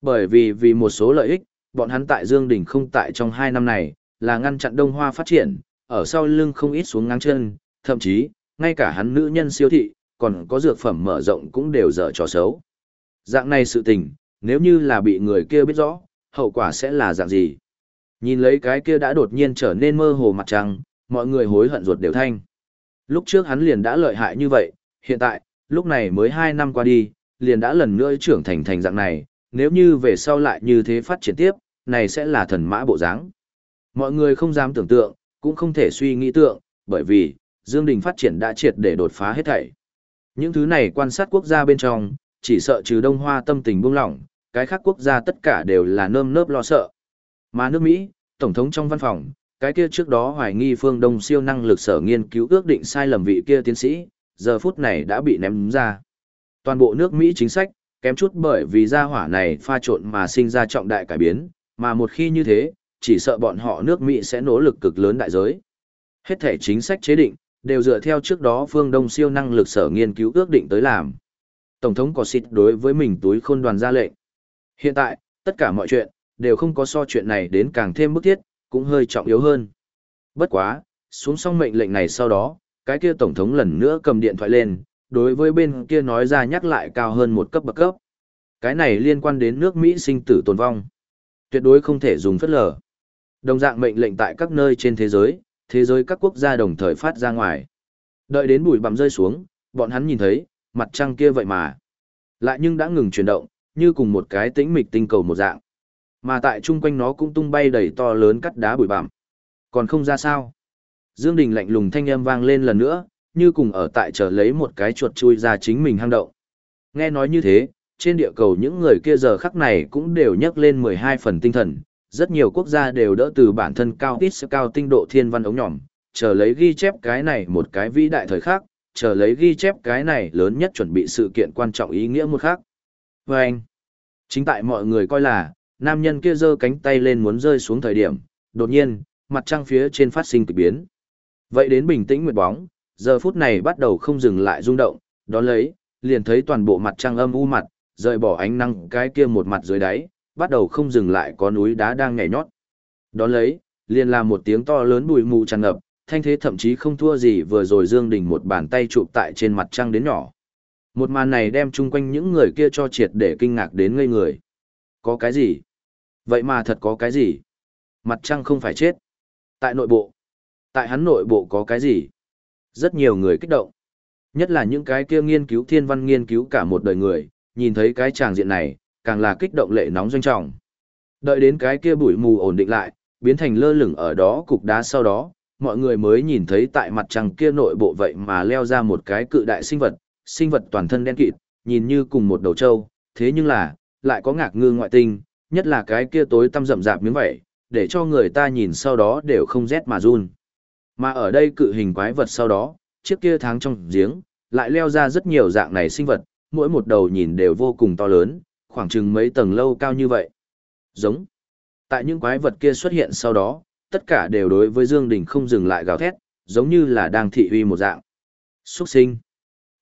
Bởi vì vì một số lợi ích, bọn hắn tại Dương Đình không tại trong hai năm này, là ngăn chặn đông hoa phát triển, ở sau lưng không ít xuống ngang chân, thậm chí, ngay cả hắn nữ nhân siêu thị, còn có dược phẩm mở rộng cũng đều dở trò xấu. Dạng này sự tình, nếu như là bị người kia biết rõ, hậu quả sẽ là dạng gì? Nhìn lấy cái kia đã đột nhiên trở nên mơ hồ mặt trăng, mọi người hối hận ruột đều thanh. Lúc trước hắn liền đã lợi hại như vậy, hiện tại, lúc này mới 2 năm qua đi, liền đã lần nữa trưởng thành thành dạng này, nếu như về sau lại như thế phát triển tiếp, này sẽ là thần mã bộ dáng. Mọi người không dám tưởng tượng, cũng không thể suy nghĩ tượng, bởi vì, Dương Đình phát triển đã triệt để đột phá hết thảy. Những thứ này quan sát quốc gia bên trong, chỉ sợ trừ Đông Hoa tâm tình buông lỏng, cái khác quốc gia tất cả đều là nơm nớp lo sợ. Mà nước Mỹ, Tổng thống trong văn phòng, cái kia trước đó hoài nghi phương Đông siêu năng lực sở nghiên cứu ước định sai lầm vị kia tiến sĩ, giờ phút này đã bị ném ra. Toàn bộ nước Mỹ chính sách, kém chút bởi vì gia hỏa này pha trộn mà sinh ra trọng đại cải biến, mà một khi như thế, chỉ sợ bọn họ nước Mỹ sẽ nỗ lực cực lớn đại giới. Hết thể chính sách chế định, đều dựa theo trước đó phương Đông siêu năng lực sở nghiên cứu ước định tới làm. Tổng thống có xịt đối với mình túi khôn đoàn ra lệnh. Hiện tại, tất cả mọi chuyện, đều không có so chuyện này đến càng thêm bức thiết, cũng hơi trọng yếu hơn. Bất quá, xuống xong mệnh lệnh này sau đó, cái kia tổng thống lần nữa cầm điện thoại lên, đối với bên kia nói ra nhắc lại cao hơn một cấp bậc cấp. Cái này liên quan đến nước Mỹ sinh tử tồn vong. Tuyệt đối không thể dùng phất lờ. Đồng dạng mệnh lệnh tại các nơi trên thế giới, thế giới các quốc gia đồng thời phát ra ngoài. Đợi đến bụi bặm rơi xuống, bọn hắn nhìn thấy, mặt trăng kia vậy mà. Lại nhưng đã ngừng chuyển động, như cùng một cái tĩnh mịch tinh cầu một dạng. Mà tại chung quanh nó cũng tung bay đầy to lớn cắt đá bụi bặm. Còn không ra sao. Dương Đình lạnh lùng thanh âm vang lên lần nữa, như cùng ở tại chờ lấy một cái chuột chui ra chính mình hang động. Nghe nói như thế, trên địa cầu những người kia giờ khắc này cũng đều nhấc lên 12 phần tinh thần, rất nhiều quốc gia đều đỡ từ bản thân cao ít cao tinh độ thiên văn ống nhỏm, chờ lấy ghi chép cái này một cái vĩ đại thời khắc, chờ lấy ghi chép cái này lớn nhất chuẩn bị sự kiện quan trọng ý nghĩa một khác. Và anh, chính tại mọi người coi là, nam nhân kia giơ cánh tay lên muốn rơi xuống thời điểm, đột nhiên, mặt trăng phía trên phát sinh kỳ biến. Vậy đến bình tĩnh nguyệt bóng, giờ phút này bắt đầu không dừng lại rung động, đó lấy, liền thấy toàn bộ mặt trăng âm u mặt, rời bỏ ánh năng cái kia một mặt dưới đáy, bắt đầu không dừng lại có núi đá đang nhảy nhót. Đó lấy, liền là một tiếng to lớn bụi mù tràn ngập, thanh thế thậm chí không thua gì vừa rồi Dương Đình một bàn tay chụp tại trên mặt trăng đến nhỏ. Một màn này đem chung quanh những người kia cho triệt để kinh ngạc đến ngây người. Có cái gì? Vậy mà thật có cái gì? Mặt trăng không phải chết. Tại nội bộ. Tại hắn nội bộ có cái gì? Rất nhiều người kích động. Nhất là những cái kia nghiên cứu thiên văn nghiên cứu cả một đời người, nhìn thấy cái tràng diện này, càng là kích động lệ nóng doanh trọng. Đợi đến cái kia bụi mù ổn định lại, biến thành lơ lửng ở đó cục đá sau đó, mọi người mới nhìn thấy tại mặt trăng kia nội bộ vậy mà leo ra một cái cự đại sinh vật, sinh vật toàn thân đen kịt, nhìn như cùng một đầu trâu, thế nhưng là, lại có ngạc ngư ngoại tinh, nhất là cái kia tối tăm rậm rạp miếng vậy, để cho người ta nhìn sau đó đều không rét mà run. Mà ở đây cự hình quái vật sau đó, chiếc kia tháng trong giếng, lại leo ra rất nhiều dạng này sinh vật, mỗi một đầu nhìn đều vô cùng to lớn, khoảng chừng mấy tầng lâu cao như vậy. Giống. Tại những quái vật kia xuất hiện sau đó, tất cả đều đối với Dương Đình không dừng lại gào thét, giống như là đang thị uy một dạng. Xuất sinh.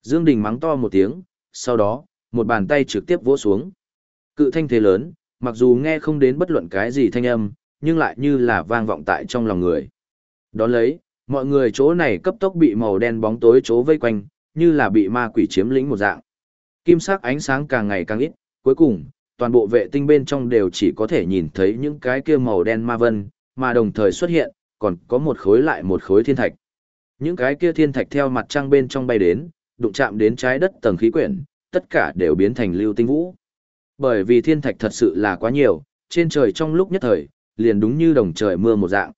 Dương Đình mắng to một tiếng, sau đó, một bàn tay trực tiếp vỗ xuống. Cự thanh thế lớn, mặc dù nghe không đến bất luận cái gì thanh âm, nhưng lại như là vang vọng tại trong lòng người. Đón lấy, mọi người chỗ này cấp tốc bị màu đen bóng tối chỗ vây quanh, như là bị ma quỷ chiếm lĩnh một dạng. Kim sắc ánh sáng càng ngày càng ít, cuối cùng, toàn bộ vệ tinh bên trong đều chỉ có thể nhìn thấy những cái kia màu đen ma vân, mà đồng thời xuất hiện, còn có một khối lại một khối thiên thạch. Những cái kia thiên thạch theo mặt trăng bên trong bay đến, đụng chạm đến trái đất tầng khí quyển, tất cả đều biến thành lưu tinh vũ. Bởi vì thiên thạch thật sự là quá nhiều, trên trời trong lúc nhất thời, liền đúng như đồng trời mưa một dạng.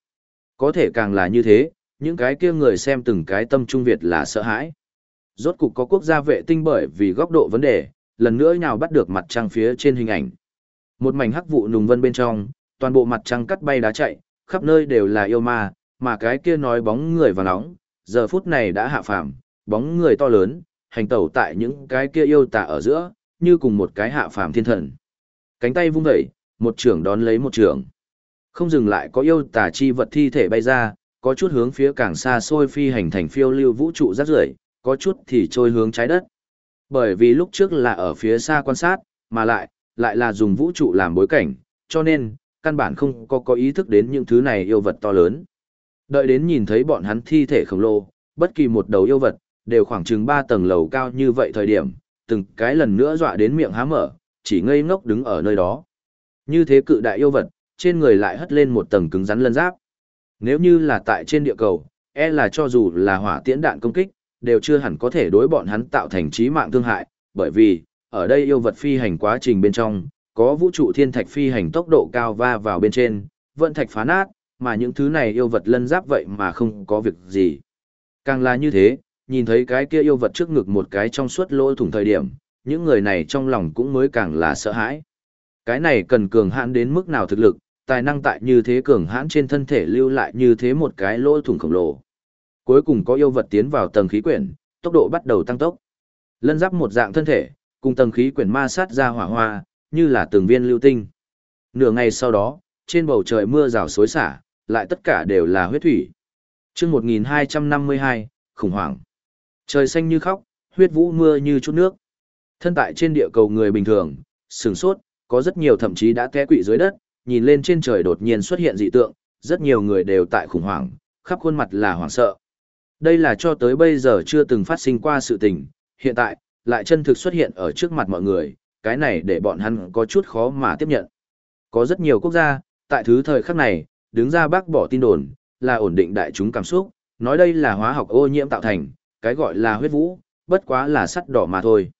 Có thể càng là như thế, những cái kia người xem từng cái tâm trung Việt là sợ hãi. Rốt cục có quốc gia vệ tinh bởi vì góc độ vấn đề, lần nữa nhào bắt được mặt trăng phía trên hình ảnh. Một mảnh hắc vụ nùng vân bên trong, toàn bộ mặt trăng cắt bay đá chạy, khắp nơi đều là yêu ma, mà cái kia nói bóng người và nóng, giờ phút này đã hạ phàm, bóng người to lớn, hành tẩu tại những cái kia yêu tà ở giữa, như cùng một cái hạ phàm thiên thần. Cánh tay vung dậy, một trưởng đón lấy một trưởng. Không dừng lại có yêu tà chi vật thi thể bay ra, có chút hướng phía càng xa xôi phi hành thành phiêu lưu vũ trụ rác rưởi, có chút thì trôi hướng trái đất. Bởi vì lúc trước là ở phía xa quan sát, mà lại, lại là dùng vũ trụ làm bối cảnh, cho nên, căn bản không có có ý thức đến những thứ này yêu vật to lớn. Đợi đến nhìn thấy bọn hắn thi thể khổng lồ, bất kỳ một đầu yêu vật, đều khoảng chừng 3 tầng lầu cao như vậy thời điểm, từng cái lần nữa dọa đến miệng há mở, chỉ ngây ngốc đứng ở nơi đó. Như thế cự đại yêu vật, trên người lại hất lên một tầng cứng rắn lân giáp. Nếu như là tại trên địa cầu, e là cho dù là hỏa tiễn đạn công kích, đều chưa hẳn có thể đối bọn hắn tạo thành trí mạng thương hại, bởi vì, ở đây yêu vật phi hành quá trình bên trong, có vũ trụ thiên thạch phi hành tốc độ cao va vào bên trên, vận thạch phá nát, mà những thứ này yêu vật lân giáp vậy mà không có việc gì. Càng là như thế, nhìn thấy cái kia yêu vật trước ngực một cái trong suốt lỗ thủng thời điểm, những người này trong lòng cũng mới càng là sợ hãi. Cái này cần cường hãn đến mức nào thực lực, tài năng tại như thế cường hãn trên thân thể lưu lại như thế một cái lỗ thủng khổng lồ. Cuối cùng có yêu vật tiến vào tầng khí quyển, tốc độ bắt đầu tăng tốc. Lân giáp một dạng thân thể, cùng tầng khí quyển ma sát ra hỏa hoa, như là từng viên lưu tinh. Nửa ngày sau đó, trên bầu trời mưa rào xối xả, lại tất cả đều là huyết thủy. chương 1252, khủng hoảng. Trời xanh như khóc, huyết vũ mưa như chút nước. Thân tại trên địa cầu người bình thường, sừng sốt, có rất nhiều thậm chí đã té quỵ dưới đất, nhìn lên trên trời đột nhiên xuất hiện dị tượng, rất nhiều người đều tại khủng hoảng, khắp khuôn mặt là hoảng sợ. Đây là cho tới bây giờ chưa từng phát sinh qua sự tình, hiện tại, lại chân thực xuất hiện ở trước mặt mọi người, cái này để bọn hắn có chút khó mà tiếp nhận. Có rất nhiều quốc gia, tại thứ thời khắc này, đứng ra bác bỏ tin đồn, là ổn định đại chúng cảm xúc, nói đây là hóa học ô nhiễm tạo thành, cái gọi là huyết vũ, bất quá là sắt đỏ mà thôi.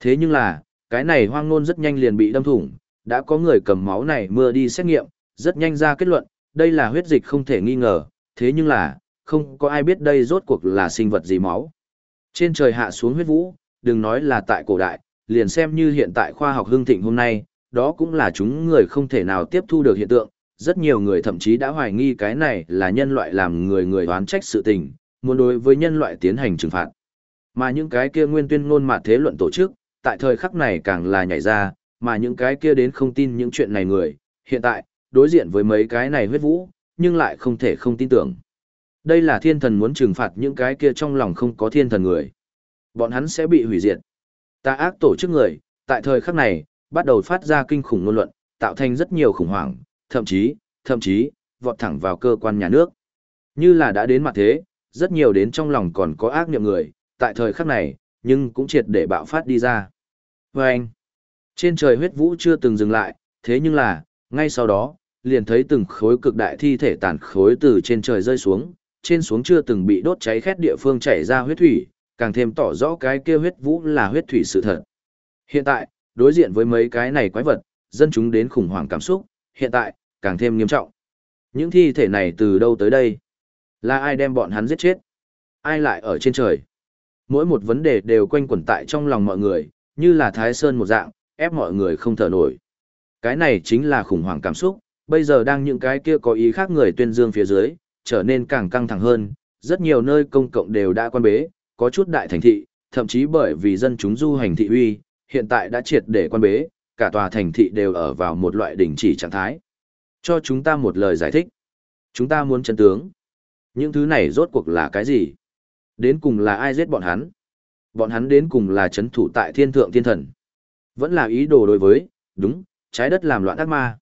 Thế nhưng là, cái này hoang ngôn rất nhanh liền bị đâm thủng, đã có người cầm máu này mưa đi xét nghiệm, rất nhanh ra kết luận, đây là huyết dịch không thể nghi ngờ, thế nhưng là, không có ai biết đây rốt cuộc là sinh vật gì máu. Trên trời hạ xuống huyết vũ, đừng nói là tại cổ đại, liền xem như hiện tại khoa học hưng thịnh hôm nay, đó cũng là chúng người không thể nào tiếp thu được hiện tượng. Rất nhiều người thậm chí đã hoài nghi cái này là nhân loại làm người người đoán trách sự tình, muốn đối với nhân loại tiến hành trừng phạt. Mà những cái kia nguyên tuyên ngôn mà thế luận tổ chức, tại thời khắc này càng là nhảy ra, mà những cái kia đến không tin những chuyện này người, hiện tại, đối diện với mấy cái này huyết vũ, nhưng lại không thể không tin tưởng. Đây là thiên thần muốn trừng phạt những cái kia trong lòng không có thiên thần người. Bọn hắn sẽ bị hủy diệt. Ta ác tổ chức người, tại thời khắc này, bắt đầu phát ra kinh khủng ngôn luận, tạo thành rất nhiều khủng hoảng, thậm chí, thậm chí, vọt thẳng vào cơ quan nhà nước. Như là đã đến mặt thế, rất nhiều đến trong lòng còn có ác niệm người, tại thời khắc này, nhưng cũng triệt để bạo phát đi ra. Và anh, trên trời huyết vũ chưa từng dừng lại, thế nhưng là, ngay sau đó, liền thấy từng khối cực đại thi thể tàn khối từ trên trời rơi xuống, trên xuống chưa từng bị đốt cháy khét địa phương chảy ra huyết thủy, càng thêm tỏ rõ cái kia huyết vũ là huyết thủy sự thật. Hiện tại, đối diện với mấy cái này quái vật, dân chúng đến khủng hoảng cảm xúc, hiện tại, càng thêm nghiêm trọng. Những thi thể này từ đâu tới đây? Là ai đem bọn hắn giết chết? Ai lại ở trên trời? Mỗi một vấn đề đều quanh quẩn tại trong lòng mọi người, như là thái sơn một dạng, ép mọi người không thở nổi. Cái này chính là khủng hoảng cảm xúc, bây giờ đang những cái kia có ý khác người tuyên dương phía dưới, trở nên càng căng thẳng hơn, rất nhiều nơi công cộng đều đã quan bế, có chút đại thành thị, thậm chí bởi vì dân chúng du hành thị uy, hiện tại đã triệt để quan bế, cả tòa thành thị đều ở vào một loại đình chỉ trạng thái. Cho chúng ta một lời giải thích. Chúng ta muốn chân tướng. Những thứ này rốt cuộc là cái gì? Đến cùng là ai giết bọn hắn? Bọn hắn đến cùng là chấn thủ tại thiên thượng thiên thần. Vẫn là ý đồ đối với, đúng, trái đất làm loạn ác ma.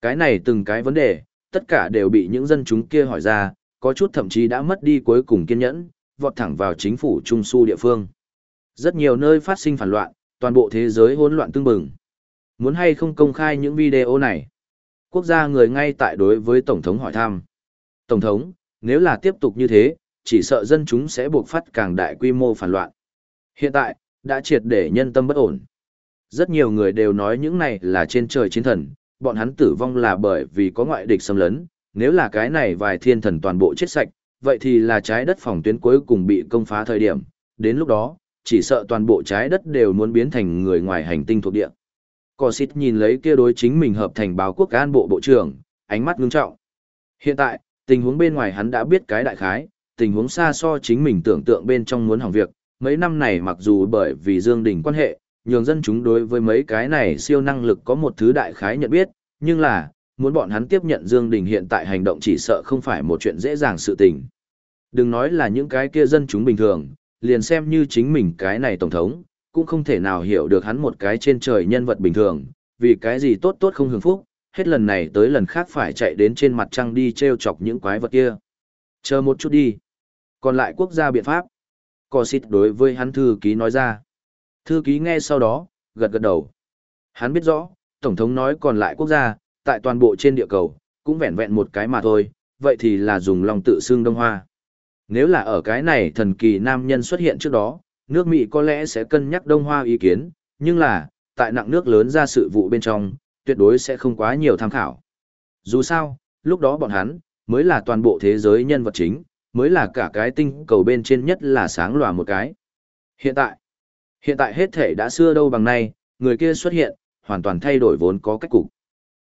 Cái này từng cái vấn đề, tất cả đều bị những dân chúng kia hỏi ra, có chút thậm chí đã mất đi cuối cùng kiên nhẫn, vọt thẳng vào chính phủ trung su địa phương. Rất nhiều nơi phát sinh phản loạn, toàn bộ thế giới hỗn loạn tương bừng. Muốn hay không công khai những video này? Quốc gia người ngay tại đối với Tổng thống hỏi thăm. Tổng thống, nếu là tiếp tục như thế, chỉ sợ dân chúng sẽ buộc phát càng đại quy mô phản loạn. Hiện tại, đã triệt để nhân tâm bất ổn. Rất nhiều người đều nói những này là trên trời chiến thần, bọn hắn tử vong là bởi vì có ngoại địch xâm lấn, nếu là cái này vài thiên thần toàn bộ chết sạch, vậy thì là trái đất phòng tuyến cuối cùng bị công phá thời điểm, đến lúc đó, chỉ sợ toàn bộ trái đất đều muốn biến thành người ngoài hành tinh thuộc địa. Cò xịt nhìn lấy kia đối chính mình hợp thành báo quốc an bộ bộ trưởng, ánh mắt ngưng trọng. Hiện tại, tình huống bên ngoài hắn đã biết cái đại khái, tình huống xa so chính mình tưởng tượng bên trong muốn hỏng việc. Mấy năm này mặc dù bởi vì Dương Đình quan hệ, nhường dân chúng đối với mấy cái này siêu năng lực có một thứ đại khái nhận biết, nhưng là, muốn bọn hắn tiếp nhận Dương Đình hiện tại hành động chỉ sợ không phải một chuyện dễ dàng sự tình. Đừng nói là những cái kia dân chúng bình thường, liền xem như chính mình cái này tổng thống, cũng không thể nào hiểu được hắn một cái trên trời nhân vật bình thường, vì cái gì tốt tốt không hưởng phúc, hết lần này tới lần khác phải chạy đến trên mặt trăng đi treo chọc những quái vật kia. Chờ một chút đi. Còn lại quốc gia biện pháp. Cò xịt đối với hắn thư ký nói ra. Thư ký nghe sau đó, gật gật đầu. Hắn biết rõ, Tổng thống nói còn lại quốc gia, tại toàn bộ trên địa cầu, cũng vẹn vẹn một cái mà thôi, vậy thì là dùng lòng tự xưng Đông Hoa. Nếu là ở cái này thần kỳ nam nhân xuất hiện trước đó, nước Mỹ có lẽ sẽ cân nhắc Đông Hoa ý kiến, nhưng là, tại nặng nước lớn ra sự vụ bên trong, tuyệt đối sẽ không quá nhiều tham khảo. Dù sao, lúc đó bọn hắn, mới là toàn bộ thế giới nhân vật chính, mới là cả cái tinh cầu bên trên nhất là sáng lòa một cái. Hiện tại, hiện tại hết thể đã xưa đâu bằng nay, người kia xuất hiện, hoàn toàn thay đổi vốn có cách cục.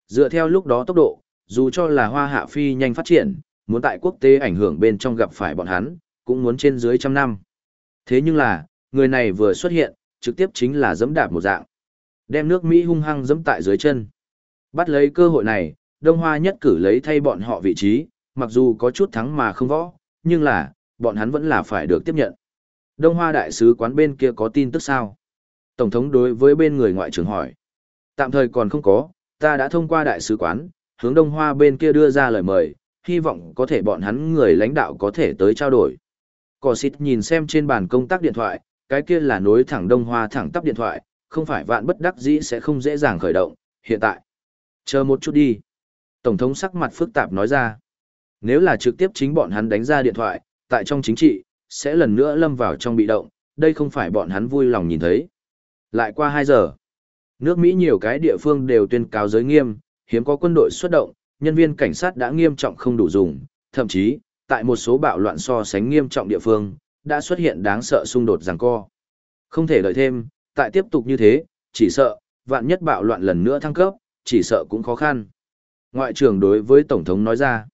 Dựa theo lúc đó tốc độ, dù cho là hoa hạ phi nhanh phát triển, muốn tại quốc tế ảnh hưởng bên trong gặp phải bọn hắn, cũng muốn trên dưới trăm năm. Thế nhưng là, người này vừa xuất hiện, trực tiếp chính là dẫm đạp một dạng. Đem nước Mỹ hung hăng dẫm tại dưới chân. Bắt lấy cơ hội này, Đông Hoa nhất cử lấy thay bọn họ vị trí, mặc dù có chút thắng mà không võ, nhưng là, bọn hắn vẫn là phải được tiếp nhận. Đông Hoa đại sứ quán bên kia có tin tức sao? Tổng thống đối với bên người ngoại trưởng hỏi. Tạm thời còn không có, ta đã thông qua đại sứ quán, hướng Đông Hoa bên kia đưa ra lời mời, hy vọng có thể bọn hắn người lãnh đạo có thể tới trao đổi. Cò xịt nhìn xem trên bàn công tác điện thoại, cái kia là nối thẳng Đông Hoa thẳng tắp điện thoại, không phải vạn bất đắc dĩ sẽ không dễ dàng khởi động, hiện tại. Chờ một chút đi. Tổng thống sắc mặt phức tạp nói ra. Nếu là trực tiếp chính bọn hắn đánh ra điện thoại, tại trong chính trị, sẽ lần nữa lâm vào trong bị động, đây không phải bọn hắn vui lòng nhìn thấy. Lại qua 2 giờ, nước Mỹ nhiều cái địa phương đều tuyên cáo giới nghiêm, hiếm có quân đội xuất động, nhân viên cảnh sát đã nghiêm trọng không đủ dùng, thậm chí, tại một số bạo loạn so sánh nghiêm trọng địa phương, đã xuất hiện đáng sợ xung đột giằng co. Không thể đợi thêm, tại tiếp tục như thế, chỉ sợ, vạn nhất bạo loạn lần nữa thăng cấp, chỉ sợ cũng khó khăn. Ngoại trưởng đối với Tổng thống nói ra.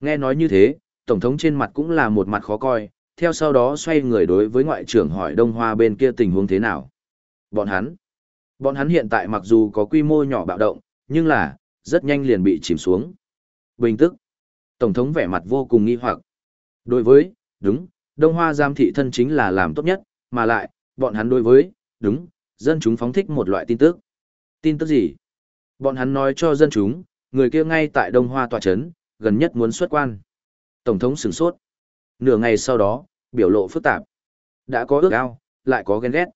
Nghe nói như thế, Tổng thống trên mặt cũng là một mặt khó coi, theo sau đó xoay người đối với ngoại trưởng hỏi Đông Hoa bên kia tình huống thế nào. Bọn hắn. Bọn hắn hiện tại mặc dù có quy mô nhỏ bạo động, nhưng là, rất nhanh liền bị chìm xuống. Bình tức. Tổng thống vẻ mặt vô cùng nghi hoặc. Đối với, đúng, Đông Hoa giam thị thân chính là làm tốt nhất, mà lại, bọn hắn đối với, đúng, dân chúng phóng thích một loại tin tức. Tin tức gì? Bọn hắn nói cho dân chúng, người kia ngay tại Đông Hoa tòa chấn, gần nhất muốn xuất quan. Tổng thống sửng sốt. Nửa ngày sau đó, biểu lộ phức tạp. Đã có ước ao, lại có ghen ghét.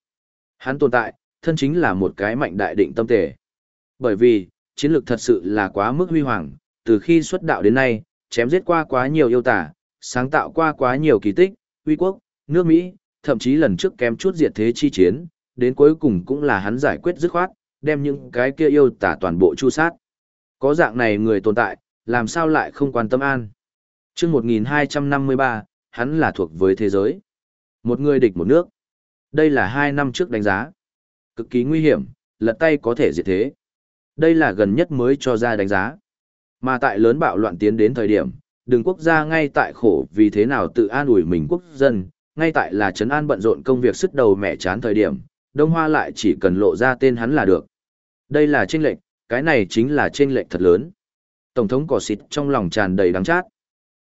Hắn tồn tại, thân chính là một cái mạnh đại định tâm tề. Bởi vì, chiến lược thật sự là quá mức huy hoàng, từ khi xuất đạo đến nay, chém giết qua quá nhiều yêu tả, sáng tạo qua quá nhiều kỳ tích, uy quốc, nước Mỹ, thậm chí lần trước kém chút diệt thế chi chiến, đến cuối cùng cũng là hắn giải quyết dứt khoát, đem những cái kia yêu tả toàn bộ chu sát. Có dạng này người tồn tại, làm sao lại không quan tâm an. Trước 1253, hắn là thuộc với thế giới. Một người địch một nước. Đây là hai năm trước đánh giá. Cực kỳ nguy hiểm, lật tay có thể diệt thế. Đây là gần nhất mới cho ra đánh giá. Mà tại lớn bạo loạn tiến đến thời điểm, đường quốc gia ngay tại khổ vì thế nào tự an ủi mình quốc dân, ngay tại là trấn an bận rộn công việc sức đầu mẹ chán thời điểm, Đông Hoa lại chỉ cần lộ ra tên hắn là được. Đây là chênh lệch, cái này chính là chênh lệch thật lớn. Tổng thống cỏ xịt trong lòng tràn đầy đắng chát.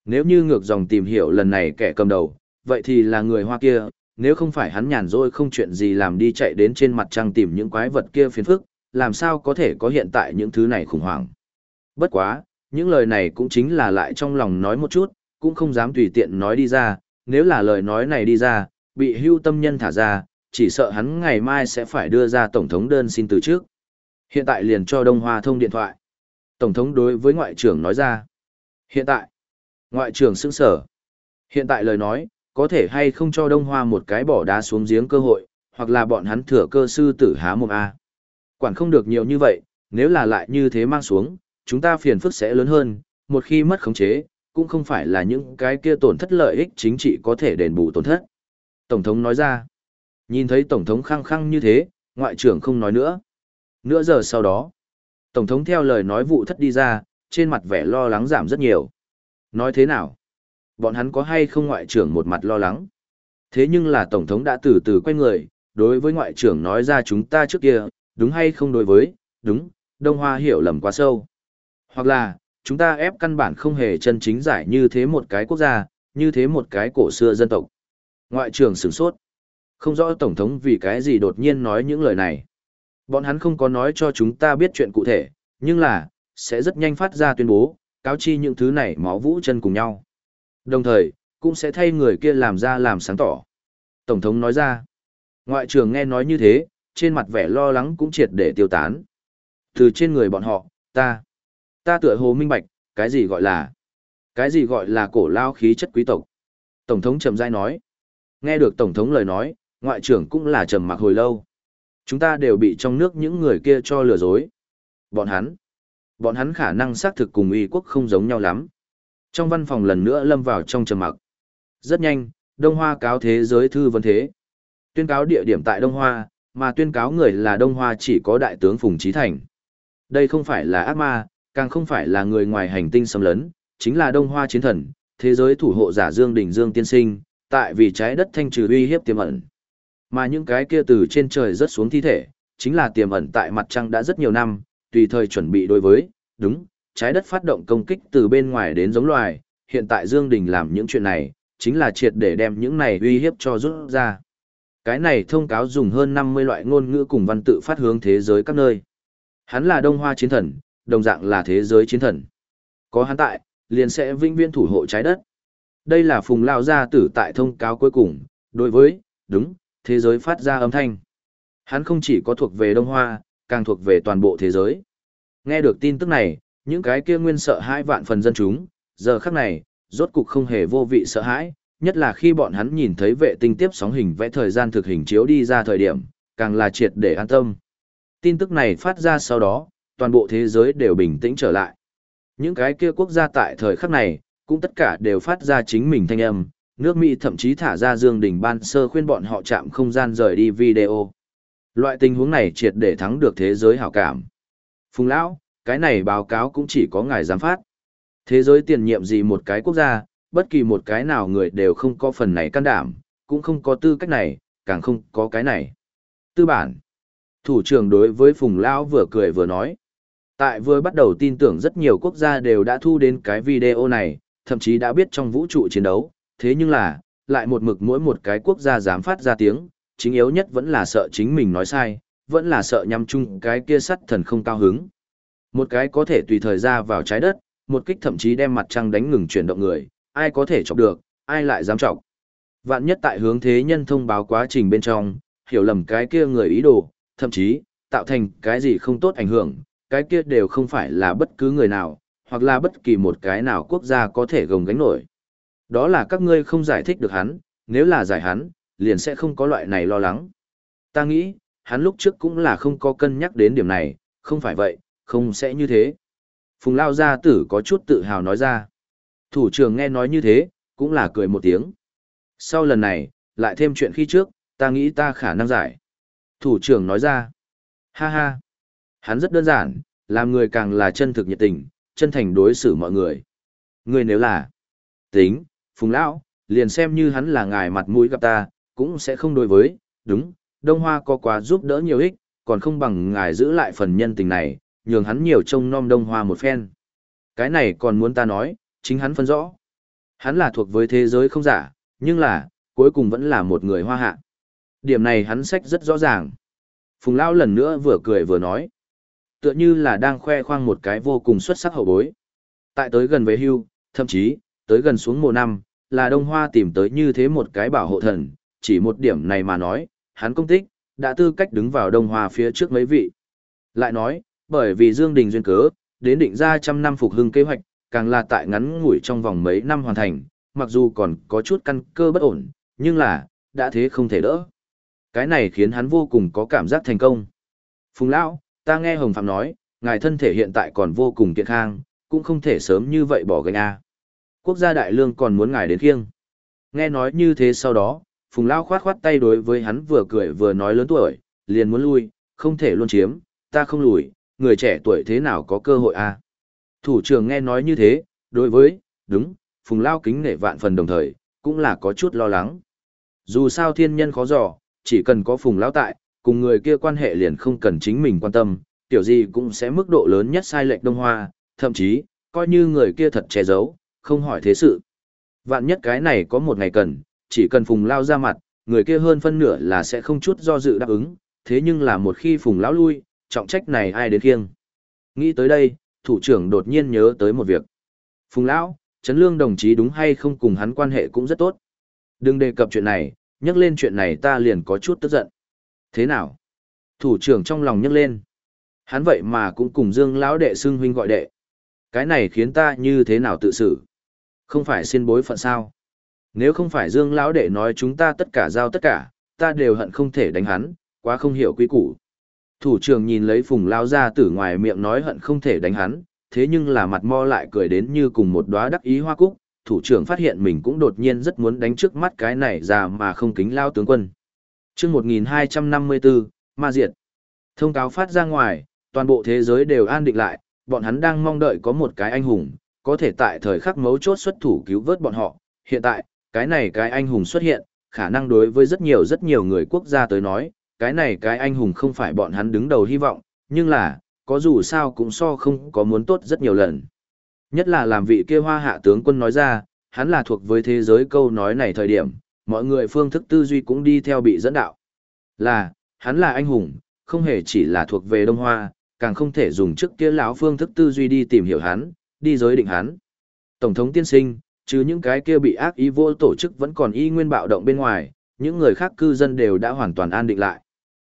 Nếu như ngược dòng tìm hiểu lần này kẻ cầm đầu, vậy thì là người Hoa kia, nếu không phải hắn nhàn rỗi không chuyện gì làm đi chạy đến trên mặt trăng tìm những quái vật kia phiền phức, làm sao có thể có hiện tại những thứ này khủng hoảng. Bất quá, những lời này cũng chính là lại trong lòng nói một chút, cũng không dám tùy tiện nói đi ra, nếu là lời nói này đi ra, bị hưu tâm nhân thả ra, chỉ sợ hắn ngày mai sẽ phải đưa ra Tổng thống đơn xin từ trước. Hiện tại liền cho Đông Hoa thông điện thoại. Tổng thống đối với ngoại trưởng nói ra. Hiện tại, ngoại trưởng sững sở. Hiện tại lời nói, có thể hay không cho Đông Hoa một cái bỏ đá xuống giếng cơ hội, hoặc là bọn hắn thừa cơ sư tử há mồm A. Quản không được nhiều như vậy, nếu là lại như thế mang xuống, chúng ta phiền phức sẽ lớn hơn, một khi mất khống chế, cũng không phải là những cái kia tổn thất lợi ích chính trị có thể đền bù tổn thất. Tổng thống nói ra, nhìn thấy Tổng thống khăng khăng như thế, ngoại trưởng không nói nữa. Nửa giờ sau đó, Tổng thống theo lời nói vụ thất đi ra, trên mặt vẻ lo lắng giảm rất nhiều. Nói thế nào? Bọn hắn có hay không ngoại trưởng một mặt lo lắng? Thế nhưng là Tổng thống đã từ từ quay người, đối với ngoại trưởng nói ra chúng ta trước kia, đúng hay không đối với, đúng, Đông Hoa hiểu lầm quá sâu. Hoặc là, chúng ta ép căn bản không hề chân chính giải như thế một cái quốc gia, như thế một cái cổ xưa dân tộc. Ngoại trưởng sửng sốt. Không rõ Tổng thống vì cái gì đột nhiên nói những lời này. Bọn hắn không có nói cho chúng ta biết chuyện cụ thể, nhưng là, sẽ rất nhanh phát ra tuyên bố, cáo chi những thứ này máu vũ chân cùng nhau. Đồng thời, cũng sẽ thay người kia làm ra làm sáng tỏ. Tổng thống nói ra, ngoại trưởng nghe nói như thế, trên mặt vẻ lo lắng cũng triệt để tiêu tán. Từ trên người bọn họ, ta, ta tựa hồ minh bạch, cái gì gọi là, cái gì gọi là cổ lao khí chất quý tộc. Tổng thống trầm dai nói, nghe được Tổng thống lời nói, ngoại trưởng cũng là trầm mặc hồi lâu. Chúng ta đều bị trong nước những người kia cho lừa dối. Bọn hắn, bọn hắn khả năng xác thực cùng uy quốc không giống nhau lắm. Trong văn phòng lần nữa lâm vào trong trầm mặc. Rất nhanh, Đông Hoa cáo thế giới thư vấn thế. Tuyên cáo địa điểm tại Đông Hoa, mà tuyên cáo người là Đông Hoa chỉ có đại tướng Phùng Trí Thành. Đây không phải là ác ma, càng không phải là người ngoài hành tinh xâm lấn, chính là Đông Hoa chiến thần, thế giới thủ hộ giả Dương Đình Dương tiên sinh, tại vì trái đất thanh trừ uy hiếp tiềm ẩn. Mà những cái kia từ trên trời rớt xuống thi thể, chính là tiềm ẩn tại mặt trăng đã rất nhiều năm, tùy thời chuẩn bị đối với, đúng, trái đất phát động công kích từ bên ngoài đến giống loài, hiện tại Dương Đình làm những chuyện này, chính là triệt để đem những này uy hiếp cho rút ra. Cái này thông cáo dùng hơn 50 loại ngôn ngữ cùng văn tự phát hướng thế giới các nơi. Hắn là Đông Hoa chiến thần, đồng dạng là thế giới chiến thần. Có hắn tại, liền sẽ vinh viên thủ hộ trái đất. Đây là phùng lao gia tử tại thông cáo cuối cùng, đối với, đúng, thế giới phát ra âm thanh. Hắn không chỉ có thuộc về Đông Hoa, càng thuộc về toàn bộ thế giới. Nghe được tin tức này, những cái kia nguyên sợ hai vạn phần dân chúng, giờ khắc này, rốt cục không hề vô vị sợ hãi, nhất là khi bọn hắn nhìn thấy vệ tinh tiếp sóng hình vẽ thời gian thực hình chiếu đi ra thời điểm, càng là triệt để an tâm. Tin tức này phát ra sau đó, toàn bộ thế giới đều bình tĩnh trở lại. Những cái kia quốc gia tại thời khắc này, cũng tất cả đều phát ra chính mình thanh âm, nước Mỹ thậm chí thả ra Dương Đình ban sơ khuyên bọn họ chạm không gian rời đi video. Loại tình huống này triệt để thắng được thế giới hảo cảm. Phùng Lão, cái này báo cáo cũng chỉ có ngài giám phát. Thế giới tiền nhiệm gì một cái quốc gia, bất kỳ một cái nào người đều không có phần này can đảm, cũng không có tư cách này, càng không có cái này. Tư bản. Thủ trưởng đối với Phùng Lão vừa cười vừa nói. Tại vừa bắt đầu tin tưởng rất nhiều quốc gia đều đã thu đến cái video này, thậm chí đã biết trong vũ trụ chiến đấu, thế nhưng là, lại một mực mỗi một cái quốc gia dám phát ra tiếng, chính yếu nhất vẫn là sợ chính mình nói sai, vẫn là sợ nhằm chung cái kia sắt thần không cao hứng. Một cái có thể tùy thời ra vào trái đất, một kích thậm chí đem mặt trăng đánh ngừng chuyển động người, ai có thể chọc được, ai lại dám chọc. Vạn nhất tại hướng thế nhân thông báo quá trình bên trong, hiểu lầm cái kia người ý đồ, thậm chí, tạo thành cái gì không tốt ảnh hưởng, cái kia đều không phải là bất cứ người nào, hoặc là bất kỳ một cái nào quốc gia có thể gồng gánh nổi. Đó là các ngươi không giải thích được hắn, nếu là giải hắn, liền sẽ không có loại này lo lắng. Ta nghĩ, hắn lúc trước cũng là không có cân nhắc đến điểm này, không phải vậy, không sẽ như thế. Phùng Lao Gia Tử có chút tự hào nói ra. Thủ trưởng nghe nói như thế, cũng là cười một tiếng. Sau lần này, lại thêm chuyện khi trước, ta nghĩ ta khả năng giải. Thủ trưởng nói ra. Ha ha. Hắn rất đơn giản, làm người càng là chân thực nhiệt tình, chân thành đối xử mọi người. Người nếu là tính, Phùng Lão, liền xem như hắn là ngài mặt mũi gặp ta, cũng sẽ không đối với, đúng, Đông Hoa có quá giúp đỡ nhiều ích, còn không bằng ngài giữ lại phần nhân tình này, nhường hắn nhiều trông nom Đông Hoa một phen. Cái này còn muốn ta nói, chính hắn phân rõ. Hắn là thuộc với thế giới không giả, nhưng là, cuối cùng vẫn là một người hoa hạ. Điểm này hắn sách rất rõ ràng. Phùng Lão lần nữa vừa cười vừa nói. Tựa như là đang khoe khoang một cái vô cùng xuất sắc hậu bối. Tại tới gần với hưu, thậm chí, tới gần xuống mùa năm, là Đông Hoa tìm tới như thế một cái bảo hộ thần, chỉ một điểm này mà nói, hắn công tích, đã tư cách đứng vào Đông Hoa phía trước mấy vị. Lại nói, bởi vì Dương Đình duyên cớ, đến định ra trăm năm phục hưng kế hoạch, càng là tại ngắn ngủi trong vòng mấy năm hoàn thành, mặc dù còn có chút căn cơ bất ổn, nhưng là, đã thế không thể đỡ. Cái này khiến hắn vô cùng có cảm giác thành công. Phùng Lão, ta nghe Hồng Phạm nói, ngài thân thể hiện tại còn vô cùng kiện khang, cũng không thể sớm như vậy bỏ gánh A. Quốc gia đại lương còn muốn ngài đến khiêng. Nghe nói như thế sau đó, Phùng Lao khoát khoát tay đối với hắn vừa cười vừa nói lớn tuổi, liền muốn lui, không thể luôn chiếm, ta không lùi, người trẻ tuổi thế nào có cơ hội a Thủ trưởng nghe nói như thế, đối với, đúng, Phùng Lao kính nể vạn phần đồng thời, cũng là có chút lo lắng. Dù sao thiên nhân khó dò, chỉ cần có Phùng Lao tại, cùng người kia quan hệ liền không cần chính mình quan tâm, tiểu gì cũng sẽ mức độ lớn nhất sai lệch đông hoa, thậm chí, coi như người kia thật che giấu, không hỏi thế sự. Vạn nhất cái này có một ngày cần, chỉ cần Phùng Lao ra mặt, người kia hơn phân nửa là sẽ không chút do dự đáp ứng, thế nhưng là một khi Phùng Lão lui, trọng trách này ai đến khiêng. Nghĩ tới đây, thủ trưởng đột nhiên nhớ tới một việc. Phùng Lão, Trấn Lương đồng chí đúng hay không cùng hắn quan hệ cũng rất tốt. Đừng đề cập chuyện này, nhắc lên chuyện này ta liền có chút tức giận. Thế nào? Thủ trưởng trong lòng nhắc lên. Hắn vậy mà cũng cùng Dương Lão đệ xưng huynh gọi đệ. Cái này khiến ta như thế nào tự xử? Không phải xin bối phận sao? Nếu không phải Dương lão đệ nói chúng ta tất cả giao tất cả, ta đều hận không thể đánh hắn, quá không hiểu quy củ. Thủ trưởng nhìn lấy Phùng lão ra từ ngoài miệng nói hận không thể đánh hắn, thế nhưng là mặt mo lại cười đến như cùng một đóa đắc ý hoa cúc, thủ trưởng phát hiện mình cũng đột nhiên rất muốn đánh trước mắt cái này ra mà không kính lao tướng quân. Chương 1254, Ma Diệt. Thông cáo phát ra ngoài, toàn bộ thế giới đều an định lại, bọn hắn đang mong đợi có một cái anh hùng, có thể tại thời khắc mấu chốt xuất thủ cứu vớt bọn họ. Hiện tại, cái này cái anh hùng xuất hiện, khả năng đối với rất nhiều rất nhiều người quốc gia tới nói, cái này cái anh hùng không phải bọn hắn đứng đầu hy vọng, nhưng là, có dù sao cũng so không có muốn tốt rất nhiều lần. Nhất là làm vị kia hoa hạ tướng quân nói ra, hắn là thuộc với thế giới câu nói này thời điểm, mọi người phương thức tư duy cũng đi theo bị dẫn đạo. Là, hắn là anh hùng, không hề chỉ là thuộc về Đông Hoa, càng không thể dùng trước kia lão phương thức tư duy đi tìm hiểu hắn, đi giới định hắn. Tổng thống tiên sinh, chứ những cái kia bị ác ý vô tổ chức vẫn còn y nguyên bạo động bên ngoài, những người khác cư dân đều đã hoàn toàn an định lại.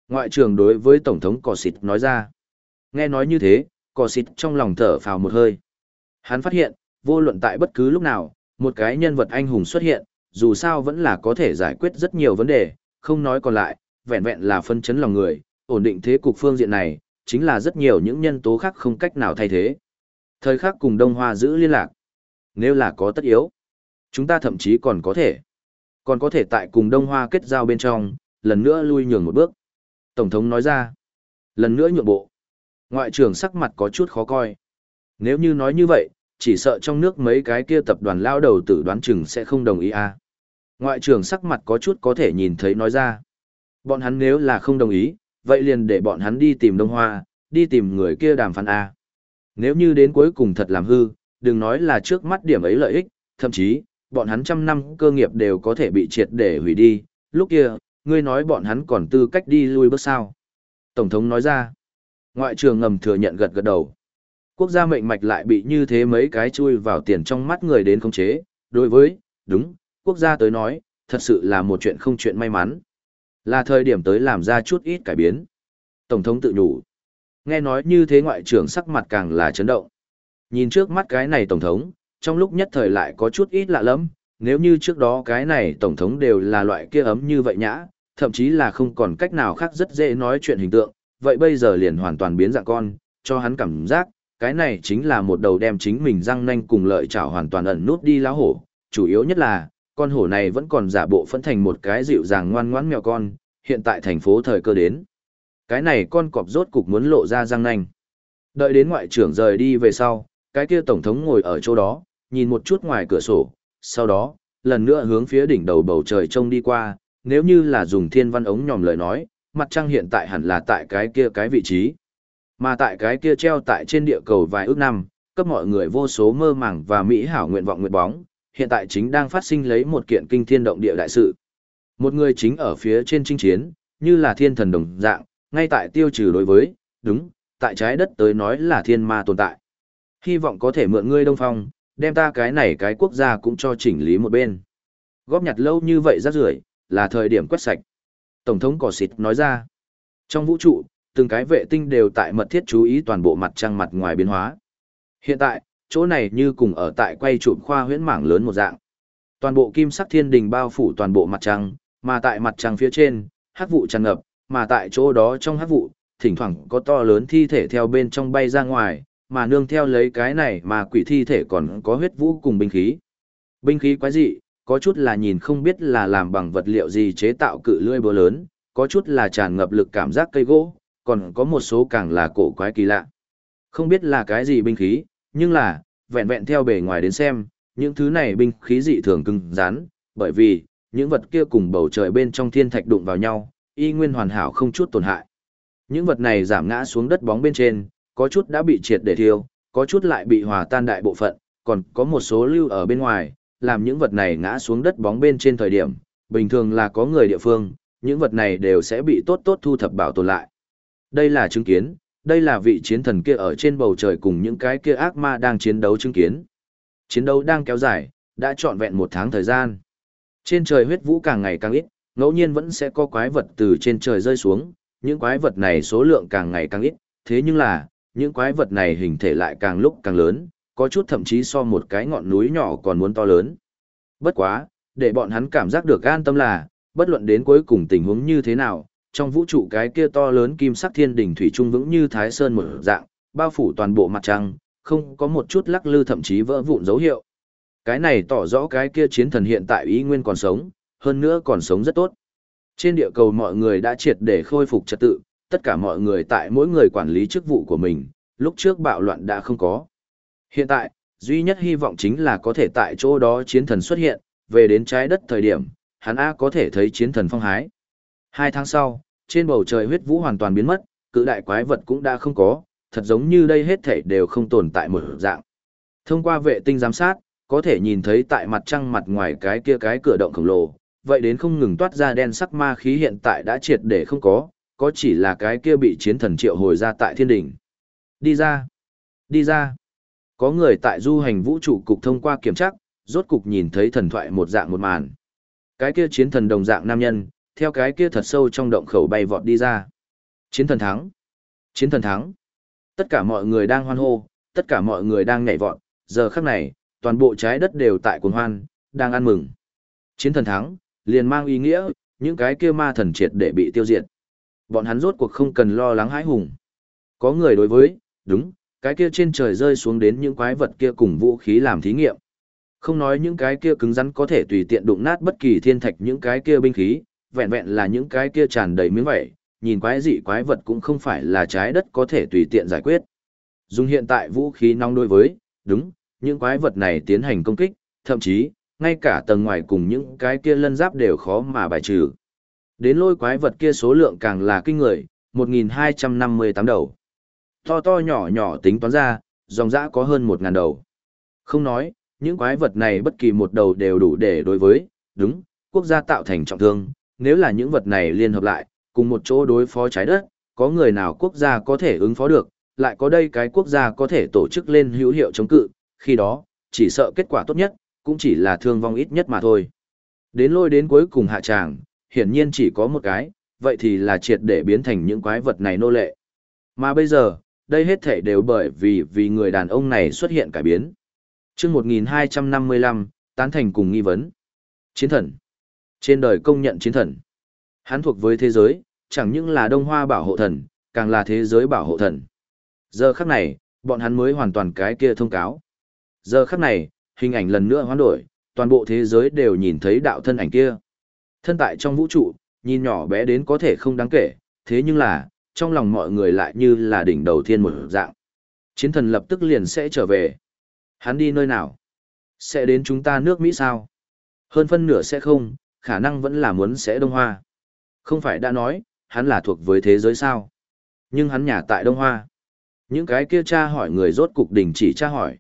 Ngoại trưởng đối với Tổng thống Cò sịt nói ra. Nghe nói như thế, Cò sịt trong lòng thở phào một hơi. Hắn phát hiện, vô luận tại bất cứ lúc nào, một cái nhân vật anh hùng xuất hiện, dù sao vẫn là có thể giải quyết rất nhiều vấn đề, không nói còn lại, vẹn vẹn là phân chấn lòng người, ổn định thế cục phương diện này, chính là rất nhiều những nhân tố khác không cách nào thay thế. Thời khắc cùng Đông Hoa giữ liên lạc. Nếu là có tất yếu, chúng ta thậm chí còn có thể. Còn có thể tại cùng Đông Hoa kết giao bên trong, lần nữa lui nhường một bước. Tổng thống nói ra, lần nữa nhượng bộ. Ngoại trưởng sắc mặt có chút khó coi. Nếu như nói như vậy, chỉ sợ trong nước mấy cái kia tập đoàn lao đầu tử đoán chừng sẽ không đồng ý à. Ngoại trưởng sắc mặt có chút có thể nhìn thấy nói ra. Bọn hắn nếu là không đồng ý, vậy liền để bọn hắn đi tìm Đông Hoa, đi tìm người kia đàm phán A. Nếu như đến cuối cùng thật làm hư, đừng nói là trước mắt điểm ấy lợi ích, thậm chí, bọn hắn trăm năm cơ nghiệp đều có thể bị triệt để hủy đi, lúc kia, ngươi nói bọn hắn còn tư cách đi lui bước sao. Tổng thống nói ra, ngoại trưởng ngầm thừa nhận gật gật đầu. Quốc gia mệnh mạch lại bị như thế mấy cái chui vào tiền trong mắt người đến khống chế, đối với, đúng, quốc gia tới nói, thật sự là một chuyện không chuyện may mắn. Là thời điểm tới làm ra chút ít cải biến. Tổng thống tự nhủ. Nghe nói như thế ngoại trưởng sắc mặt càng là chấn động. Nhìn trước mắt cái này tổng thống, trong lúc nhất thời lại có chút ít lạ lắm, nếu như trước đó cái này tổng thống đều là loại kia ấm như vậy nhã, thậm chí là không còn cách nào khác rất dễ nói chuyện hình tượng, vậy bây giờ liền hoàn toàn biến dạng con, cho hắn cảm giác, cái này chính là một đầu đem chính mình răng nanh cùng lợi chảo hoàn toàn ẩn nút đi lão hổ, chủ yếu nhất là, con hổ này vẫn còn giả bộ phẫn thành một cái dịu dàng ngoan ngoãn mèo con, hiện tại thành phố thời cơ đến. Cái này con cọp rốt cục muốn lộ ra răng nanh. Đợi đến ngoại trưởng rời đi về sau, cái kia tổng thống ngồi ở chỗ đó, nhìn một chút ngoài cửa sổ, sau đó, lần nữa hướng phía đỉnh đầu bầu trời trông đi qua, nếu như là dùng thiên văn ống nhòm lời nói, mặt trăng hiện tại hẳn là tại cái kia cái vị trí. Mà tại cái kia treo tại trên địa cầu vài ước năm, cấp mọi người vô số mơ màng và mỹ hảo nguyện vọng nguyện bóng, hiện tại chính đang phát sinh lấy một kiện kinh thiên động địa đại sự. Một người chính ở phía trên chinh chiến, như là thiên thần đồng dạng, ngay tại tiêu trừ đối với, đúng, tại trái đất tới nói là thiên ma tồn tại. Hy vọng có thể mượn ngươi Đông Phong, đem ta cái này cái quốc gia cũng cho chỉnh lý một bên. Góp nhặt lâu như vậy rác rưởi là thời điểm quét sạch. Tổng thống Cỏ Xịt nói ra. Trong vũ trụ, từng cái vệ tinh đều tại mật thiết chú ý toàn bộ mặt trăng mặt ngoài biến hóa. Hiện tại, chỗ này như cùng ở tại quay chụp khoa huyễn mảng lớn một dạng. Toàn bộ kim sắc thiên đình bao phủ toàn bộ mặt trăng, mà tại mặt trăng phía trên, hắc vụ tràn ngập, mà tại chỗ đó trong hắc vụ, thỉnh thoảng có to lớn thi thể theo bên trong bay ra ngoài, mà nương theo lấy cái này mà quỷ thi thể còn có huyết vũ cùng binh khí. Binh khí quái dị, có chút là nhìn không biết là làm bằng vật liệu gì chế tạo cự lưỡi búa lớn, có chút là tràn ngập lực cảm giác cây gỗ, còn có một số càng là cổ quái kỳ lạ. Không biết là cái gì binh khí, nhưng là, vẹn vẹn theo bề ngoài đến xem, những thứ này binh khí dị thường cứng rắn, bởi vì, những vật kia cùng bầu trời bên trong thiên thạch đụng vào nhau, y nguyên hoàn hảo không chút tổn hại. Những vật này giảm ngã xuống đất bóng bên trên, có chút đã bị triệt để thiêu, có chút lại bị hòa tan đại bộ phận, còn có một số lưu ở bên ngoài, làm những vật này ngã xuống đất bóng bên trên thời điểm, bình thường là có người địa phương, những vật này đều sẽ bị tốt tốt thu thập bảo tồn lại. Đây là chứng kiến, đây là vị chiến thần kia ở trên bầu trời cùng những cái kia ác ma đang chiến đấu chứng kiến. Chiến đấu đang kéo dài, đã trọn vẹn một tháng thời gian. Trên trời huyết vũ càng ngày càng ít, ngẫu nhiên vẫn sẽ có quái vật từ trên trời rơi xuống, những quái vật này số lượng càng ngày càng ít, thế nhưng là, những quái vật này hình thể lại càng lúc càng lớn, có chút thậm chí so một cái ngọn núi nhỏ còn muốn to lớn. Bất quá, để bọn hắn cảm giác được an tâm là, bất luận đến cuối cùng tình huống như thế nào, trong vũ trụ cái kia to lớn kim sắc thiên đỉnh thủy trung vững như thái sơn một dạng, bao phủ toàn bộ mặt trăng, không có một chút lắc lư thậm chí vỡ vụn dấu hiệu. Cái này tỏ rõ cái kia chiến thần hiện tại ý nguyên còn sống, hơn nữa còn sống rất tốt. Trên địa cầu mọi người đã triệt để khôi phục trật tự, tất cả mọi người tại mỗi người quản lý chức vụ của mình, lúc trước bạo loạn đã không có. Hiện tại, duy nhất hy vọng chính là có thể tại chỗ đó chiến thần xuất hiện, về đến trái đất thời điểm, hắn A có thể thấy chiến thần phong hái. Hai tháng sau, trên bầu trời huyết vũ hoàn toàn biến mất, cự đại quái vật cũng đã không có, thật giống như đây hết thể đều không tồn tại một dạng. Thông qua vệ tinh giám sát, có thể nhìn thấy tại mặt trăng mặt ngoài cái kia cái cửa động khổng lồ, vậy đến không ngừng toát ra đen sắc ma khí hiện tại đã triệt để không có, có chỉ là cái kia bị chiến thần triệu hồi ra tại thiên đỉnh. Đi ra, đi ra. Có người tại du hành vũ trụ cục thông qua kiểm tra, rốt cục nhìn thấy thần thoại một dạng một màn. Cái kia chiến thần đồng dạng nam nhân, theo cái kia thật sâu trong động khẩu bay vọt đi ra. Chiến thần thắng. Chiến thần thắng. Tất cả mọi người đang hoan hô, tất cả mọi người đang nhảy vọt, giờ khắc này, toàn bộ trái đất đều tại cuồng hoan, đang ăn mừng. Chiến thần thắng, liền mang ý nghĩa, những cái kia ma thần triệt để bị tiêu diệt. Bọn hắn rốt cuộc không cần lo lắng hãi hùng. Có người đối với, đúng, cái kia trên trời rơi xuống đến những quái vật kia cùng vũ khí làm thí nghiệm. Không nói những cái kia cứng rắn có thể tùy tiện đụng nát bất kỳ thiên thạch những cái kia binh khí, vẹn vẹn là những cái kia tràn đầy miếng vảy, nhìn quái dị quái vật cũng không phải là trái đất có thể tùy tiện giải quyết. Dùng hiện tại vũ khí nóng đối với, đúng, những quái vật này tiến hành công kích, thậm chí, ngay cả tầng ngoài cùng những cái kia lân giáp đều khó mà bài trừ. Đến lôi quái vật kia số lượng càng là kinh người, 1258 đầu. To to nhỏ nhỏ tính toán ra, dòng dã có hơn 1000 đầu. Không nói, những quái vật này bất kỳ một đầu đều đủ để đối với, đúng, quốc gia tạo thành trọng thương, nếu là những vật này liên hợp lại, cùng một chỗ đối phó trái đất, có người nào quốc gia có thể ứng phó được, lại có đây cái quốc gia có thể tổ chức lên hữu hiệu chống cự, khi đó, chỉ sợ kết quả tốt nhất, cũng chỉ là thương vong ít nhất mà thôi. Đến lôi đến cuối cùng hạ tràng, hiển nhiên chỉ có một cái, vậy thì là triệt để biến thành những quái vật này nô lệ. Mà bây giờ, đây hết thể đều bởi vì vì người đàn ông này xuất hiện cải biến. chương 1255, tán thành cùng nghi vấn. Chiến thần. Trên đời công nhận chiến thần. Hắn thuộc với thế giới, chẳng những là đông hoa bảo hộ thần, càng là thế giới bảo hộ thần. Giờ khắc này, bọn hắn mới hoàn toàn cái kia thông cáo. Giờ khắc này, hình ảnh lần nữa hoán đổi, toàn bộ thế giới đều nhìn thấy đạo thân ảnh kia. Thân tại trong vũ trụ, nhìn nhỏ bé đến có thể không đáng kể, thế nhưng là, trong lòng mọi người lại như là đỉnh đầu thiên một dạng. Chiến thần lập tức liền sẽ trở về. Hắn đi nơi nào? Sẽ đến chúng ta nước Mỹ sao? Hơn phân nửa sẽ không, khả năng vẫn là muốn sẽ Đông Hoa. Không phải đã nói, hắn là thuộc với thế giới sao? Nhưng hắn nhà tại Đông Hoa. Những cái kia cha hỏi người rốt cục đình chỉ cha hỏi.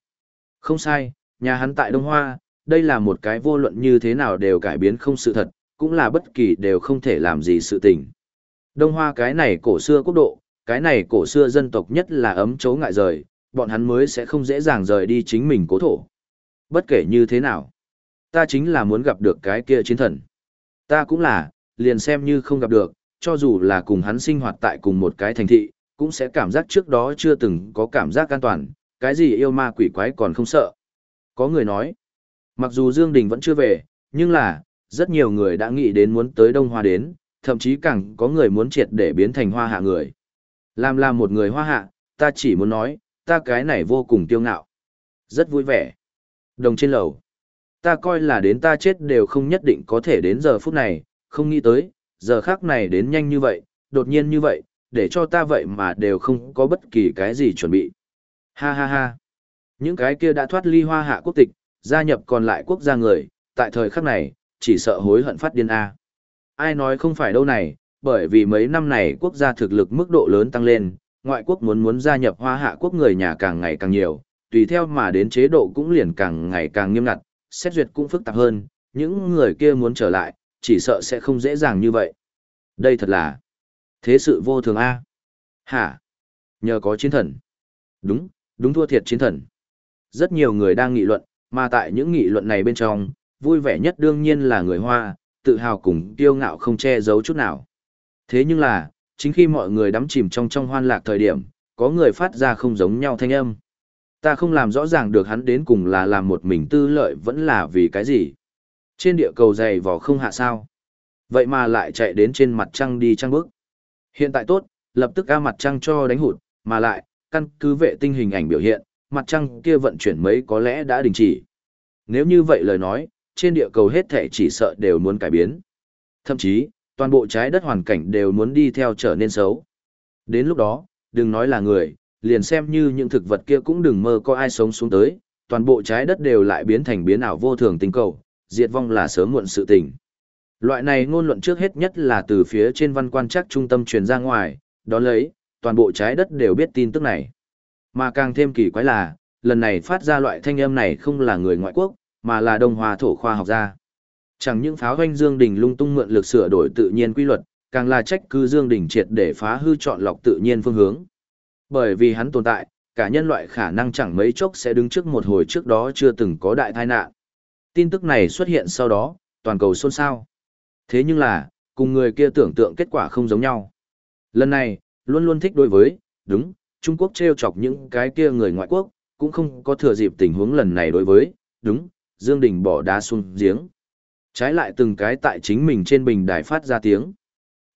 Không sai, nhà hắn tại Đông Hoa, đây là một cái vô luận như thế nào đều cải biến không sự thật, cũng là bất kỳ đều không thể làm gì sự tình. Đông Hoa cái này cổ xưa quốc độ, cái này cổ xưa dân tộc nhất là ấm chấu ngại rời, bọn hắn mới sẽ không dễ dàng rời đi chính mình cố thổ. Bất kể như thế nào, ta chính là muốn gặp được cái kia chiến thần. Ta cũng là, liền xem như không gặp được, cho dù là cùng hắn sinh hoạt tại cùng một cái thành thị, cũng sẽ cảm giác trước đó chưa từng có cảm giác an toàn, cái gì yêu ma quỷ quái còn không sợ. Có người nói, mặc dù Dương Đình vẫn chưa về, nhưng là, rất nhiều người đã nghĩ đến muốn tới Đông Hoa đến, thậm chí càng có người muốn triệt để biến thành hoa hạ người. Làm là một người hoa hạ, ta chỉ muốn nói, ta cái này vô cùng tiêu ngạo. Rất vui vẻ. Đồng trên lầu. Ta coi là đến ta chết đều không nhất định có thể đến giờ phút này, không nghĩ tới, giờ khác này đến nhanh như vậy, đột nhiên như vậy, để cho ta vậy mà đều không có bất kỳ cái gì chuẩn bị. Ha ha ha. Những cái kia đã thoát ly hoa hạ quốc tịch, gia nhập còn lại quốc gia người, tại thời khắc này, chỉ sợ hối hận phát điên A. Ai nói không phải đâu này, bởi vì mấy năm này quốc gia thực lực mức độ lớn tăng lên, ngoại quốc muốn muốn gia nhập hoa hạ quốc người nhà càng ngày càng nhiều, tùy theo mà đến chế độ cũng liền càng ngày càng nghiêm ngặt, xét duyệt cũng phức tạp hơn, những người kia muốn trở lại, chỉ sợ sẽ không dễ dàng như vậy. Đây thật là thế sự vô thường A. Hả? Nhờ có chiến thần. Đúng, đúng thua thiệt chiến thần. Rất nhiều người đang nghị luận, mà tại những nghị luận này bên trong, vui vẻ nhất đương nhiên là người Hoa, tự hào cùng kiêu ngạo không che giấu chút nào. Thế nhưng là, chính khi mọi người đắm chìm trong trong hoan lạc thời điểm, có người phát ra không giống nhau thanh âm. Ta không làm rõ ràng được hắn đến cùng là làm một mình tư lợi vẫn là vì cái gì. Trên địa cầu dày vỏ không hạ sao. Vậy mà lại chạy đến trên mặt trăng đi trăng bước. Hiện tại tốt, lập tức ca mặt trăng cho đánh hụt, mà lại, căn cứ vệ tinh hình ảnh biểu hiện, mặt trăng kia vận chuyển mấy có lẽ đã đình chỉ. Nếu như vậy lời nói, trên địa cầu hết thể chỉ sợ đều muốn cải biến. Thậm chí, toàn bộ trái đất hoàn cảnh đều muốn đi theo trở nên xấu. Đến lúc đó, đừng nói là người, liền xem như những thực vật kia cũng đừng mơ có ai sống xuống tới, toàn bộ trái đất đều lại biến thành biến ảo vô thường tinh cầu, diệt vong là sớm muộn sự tình. Loại này ngôn luận trước hết nhất là từ phía trên văn quan chắc trung tâm truyền ra ngoài, đó lấy, toàn bộ trái đất đều biết tin tức này. Mà càng thêm kỳ quái là, lần này phát ra loại thanh âm này không là người ngoại quốc, mà là đông hòa thổ khoa học gia. Chẳng những pháo hoanh Dương Đình lung tung mượn lực sửa đổi tự nhiên quy luật, càng là trách cứ Dương Đình triệt để phá hư chọn lọc tự nhiên phương hướng. Bởi vì hắn tồn tại, cả nhân loại khả năng chẳng mấy chốc sẽ đứng trước một hồi trước đó chưa từng có đại tai nạn. Tin tức này xuất hiện sau đó, toàn cầu xôn xao. Thế nhưng là, cùng người kia tưởng tượng kết quả không giống nhau. Lần này, luôn luôn thích đối với, đúng, Trung Quốc treo chọc những cái kia người ngoại quốc, cũng không có thừa dịp tình huống lần này đối với, đúng, Dương Đình bỏ đá xuống giếng. Trái lại từng cái tại chính mình trên bình đài phát ra tiếng.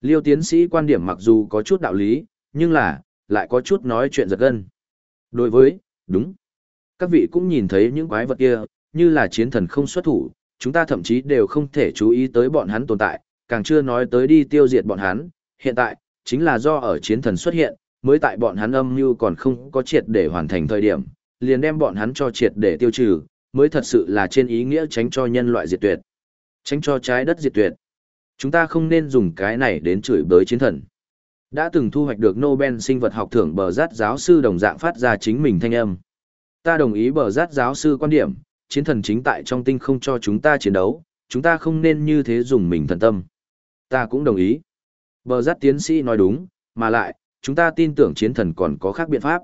Liêu tiến sĩ quan điểm mặc dù có chút đạo lý, nhưng là, lại có chút nói chuyện giật gân. Đối với, đúng, các vị cũng nhìn thấy những quái vật kia, như là chiến thần không xuất thủ, chúng ta thậm chí đều không thể chú ý tới bọn hắn tồn tại, càng chưa nói tới đi tiêu diệt bọn hắn. Hiện tại, chính là do ở chiến thần xuất hiện, mới tại bọn hắn âm mưu còn không có triệt để hoàn thành thời điểm, liền đem bọn hắn cho triệt để tiêu trừ, mới thật sự là trên ý nghĩa tránh cho nhân loại diệt tuyệt. Tránh cho trái đất diệt tuyệt. Chúng ta không nên dùng cái này đến chửi bới chiến thần. Đã từng thu hoạch được Nobel sinh vật học thưởng bờ rát giáo sư đồng dạng phát ra chính mình thanh âm. Ta đồng ý bờ rát giáo sư quan điểm, chiến thần chính tại trong tinh không cho chúng ta chiến đấu, chúng ta không nên như thế dùng mình thần tâm. Ta cũng đồng ý. Bờ rát tiến sĩ nói đúng, mà lại, chúng ta tin tưởng chiến thần còn có khác biện pháp.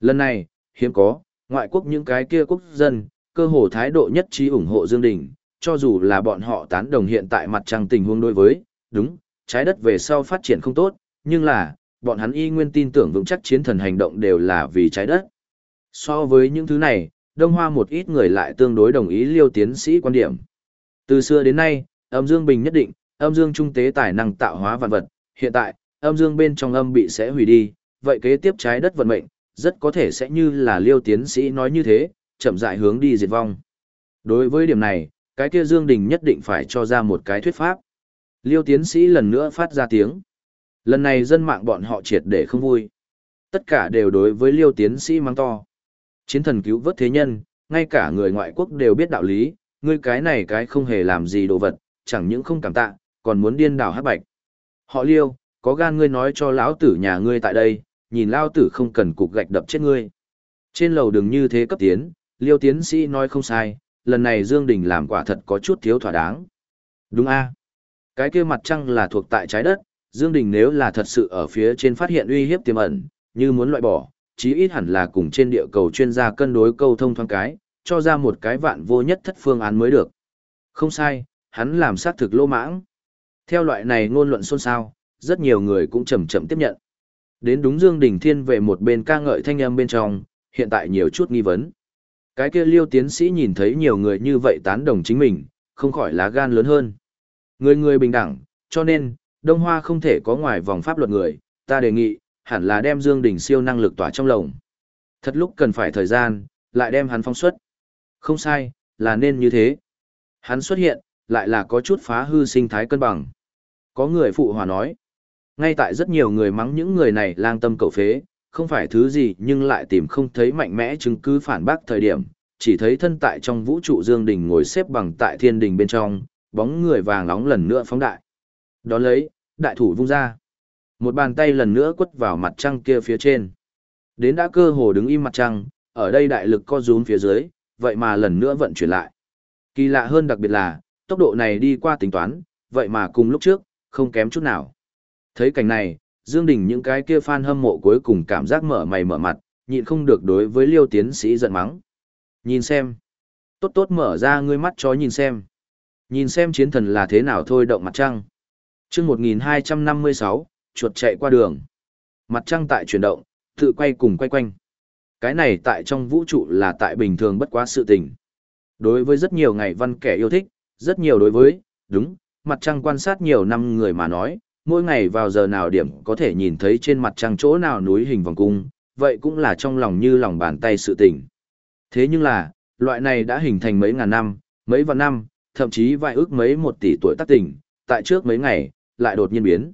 Lần này, hiếm có, ngoại quốc những cái kia quốc dân, cơ hồ thái độ nhất trí ủng hộ Dương Đình, cho dù là bọn họ tán đồng hiện tại mặt trăng tình huống đối với, đúng, trái đất về sau phát triển không tốt, nhưng là, bọn hắn y nguyên tin tưởng vững chắc chiến thần hành động đều là vì trái đất. So với những thứ này, Đông Hoa một ít người lại tương đối đồng ý liêu tiến sĩ quan điểm. Từ xưa đến nay, âm dương bình nhất định, âm dương trung tế tài năng tạo hóa vạn vật, hiện tại, âm dương bên trong âm bị sẽ hủy đi, vậy kế tiếp trái đất vận mệnh, rất có thể sẽ như là liêu tiến sĩ nói như thế, chậm rãi hướng đi diệt vong. Đối với điểm này, cái kia Dương Đình nhất định phải cho ra một cái thuyết pháp. Liêu tiến sĩ lần nữa phát ra tiếng. Lần này dân mạng bọn họ triệt để không vui. Tất cả đều đối với liêu tiến sĩ mang to. Chiến thần cứu vớt thế nhân, ngay cả người ngoại quốc đều biết đạo lý, ngươi cái này cái không hề làm gì đồ vật, chẳng những không cảm tạ, còn muốn điên đảo hát bạch. Họ liêu, có gan ngươi nói cho lão tử nhà ngươi tại đây, nhìn lão tử không cần cục gạch đập chết ngươi. Trên lầu đừng như thế cấp tiến, liêu tiến sĩ nói không sai, lần này Dương Đình làm quả thật có chút thiếu thỏa đáng. Đúng a Cái kia mặt trăng là thuộc tại trái đất, Dương Đình nếu là thật sự ở phía trên phát hiện uy hiếp tiềm ẩn, như muốn loại bỏ, chí ít hẳn là cùng trên địa cầu chuyên gia cân đối câu thông thoáng cái, cho ra một cái vạn vô nhất thất phương án mới được. Không sai, hắn làm xác thực lô mãng. Theo loại này ngôn luận xôn xao, rất nhiều người cũng chậm chậm tiếp nhận. Đến đúng Dương Đình Thiên về một bên ca ngợi thanh âm bên trong, hiện tại nhiều chút nghi vấn. Cái kia liêu tiến sĩ nhìn thấy nhiều người như vậy tán đồng chính mình, không khỏi lá gan lớn hơn. Người người bình đẳng, cho nên, Đông Hoa không thể có ngoài vòng pháp luật người, ta đề nghị, hẳn là đem Dương Đình siêu năng lực tỏa trong lồng. Thật lúc cần phải thời gian, lại đem hắn phong xuất. Không sai, là nên như thế. Hắn xuất hiện, lại là có chút phá hư sinh thái cân bằng. Có người phụ hòa nói. Ngay tại rất nhiều người mắng những người này lang tâm cầu phế, không phải thứ gì nhưng lại tìm không thấy mạnh mẽ chứng cứ phản bác thời điểm, chỉ thấy thân tại trong vũ trụ Dương Đình ngồi xếp bằng tại thiên đình bên trong, bóng người vàng nóng lần nữa phóng đại. Đó lấy, đại thủ vung ra. Một bàn tay lần nữa quất vào mặt trăng kia phía trên. Đến đã cơ hồ đứng im mặt trăng, ở đây đại lực co rúm phía dưới, vậy mà lần nữa vận chuyển lại. Kỳ lạ hơn đặc biệt là, tốc độ này đi qua tính toán, vậy mà cùng lúc trước, không kém chút nào. Thấy cảnh này, Dương Đình những cái kia fan hâm mộ cuối cùng cảm giác mở mày mở mặt, nhịn không được đối với Liêu tiến sĩ giận mắng. Nhìn xem. Tốt tốt mở ra ngươi mắt chó nhìn xem. Nhìn xem chiến thần là thế nào thôi động mặt trăng. Trước 1256, chuột chạy qua đường. Mặt trăng tại chuyển động, tự quay cùng quay quanh. Cái này tại trong vũ trụ là tại bình thường bất quá sự tình. Đối với rất nhiều ngày văn kẻ yêu thích, rất nhiều đối với, đúng, mặt trăng quan sát nhiều năm người mà nói, mỗi ngày vào giờ nào điểm có thể nhìn thấy trên mặt trăng chỗ nào núi hình vòng cung, vậy cũng là trong lòng như lòng bàn tay sự tình. Thế nhưng là, loại này đã hình thành mấy ngàn năm, mấy vạn năm, thậm chí vài ước mấy một tỷ tuổi tác tình tại trước mấy ngày, lại đột nhiên biến.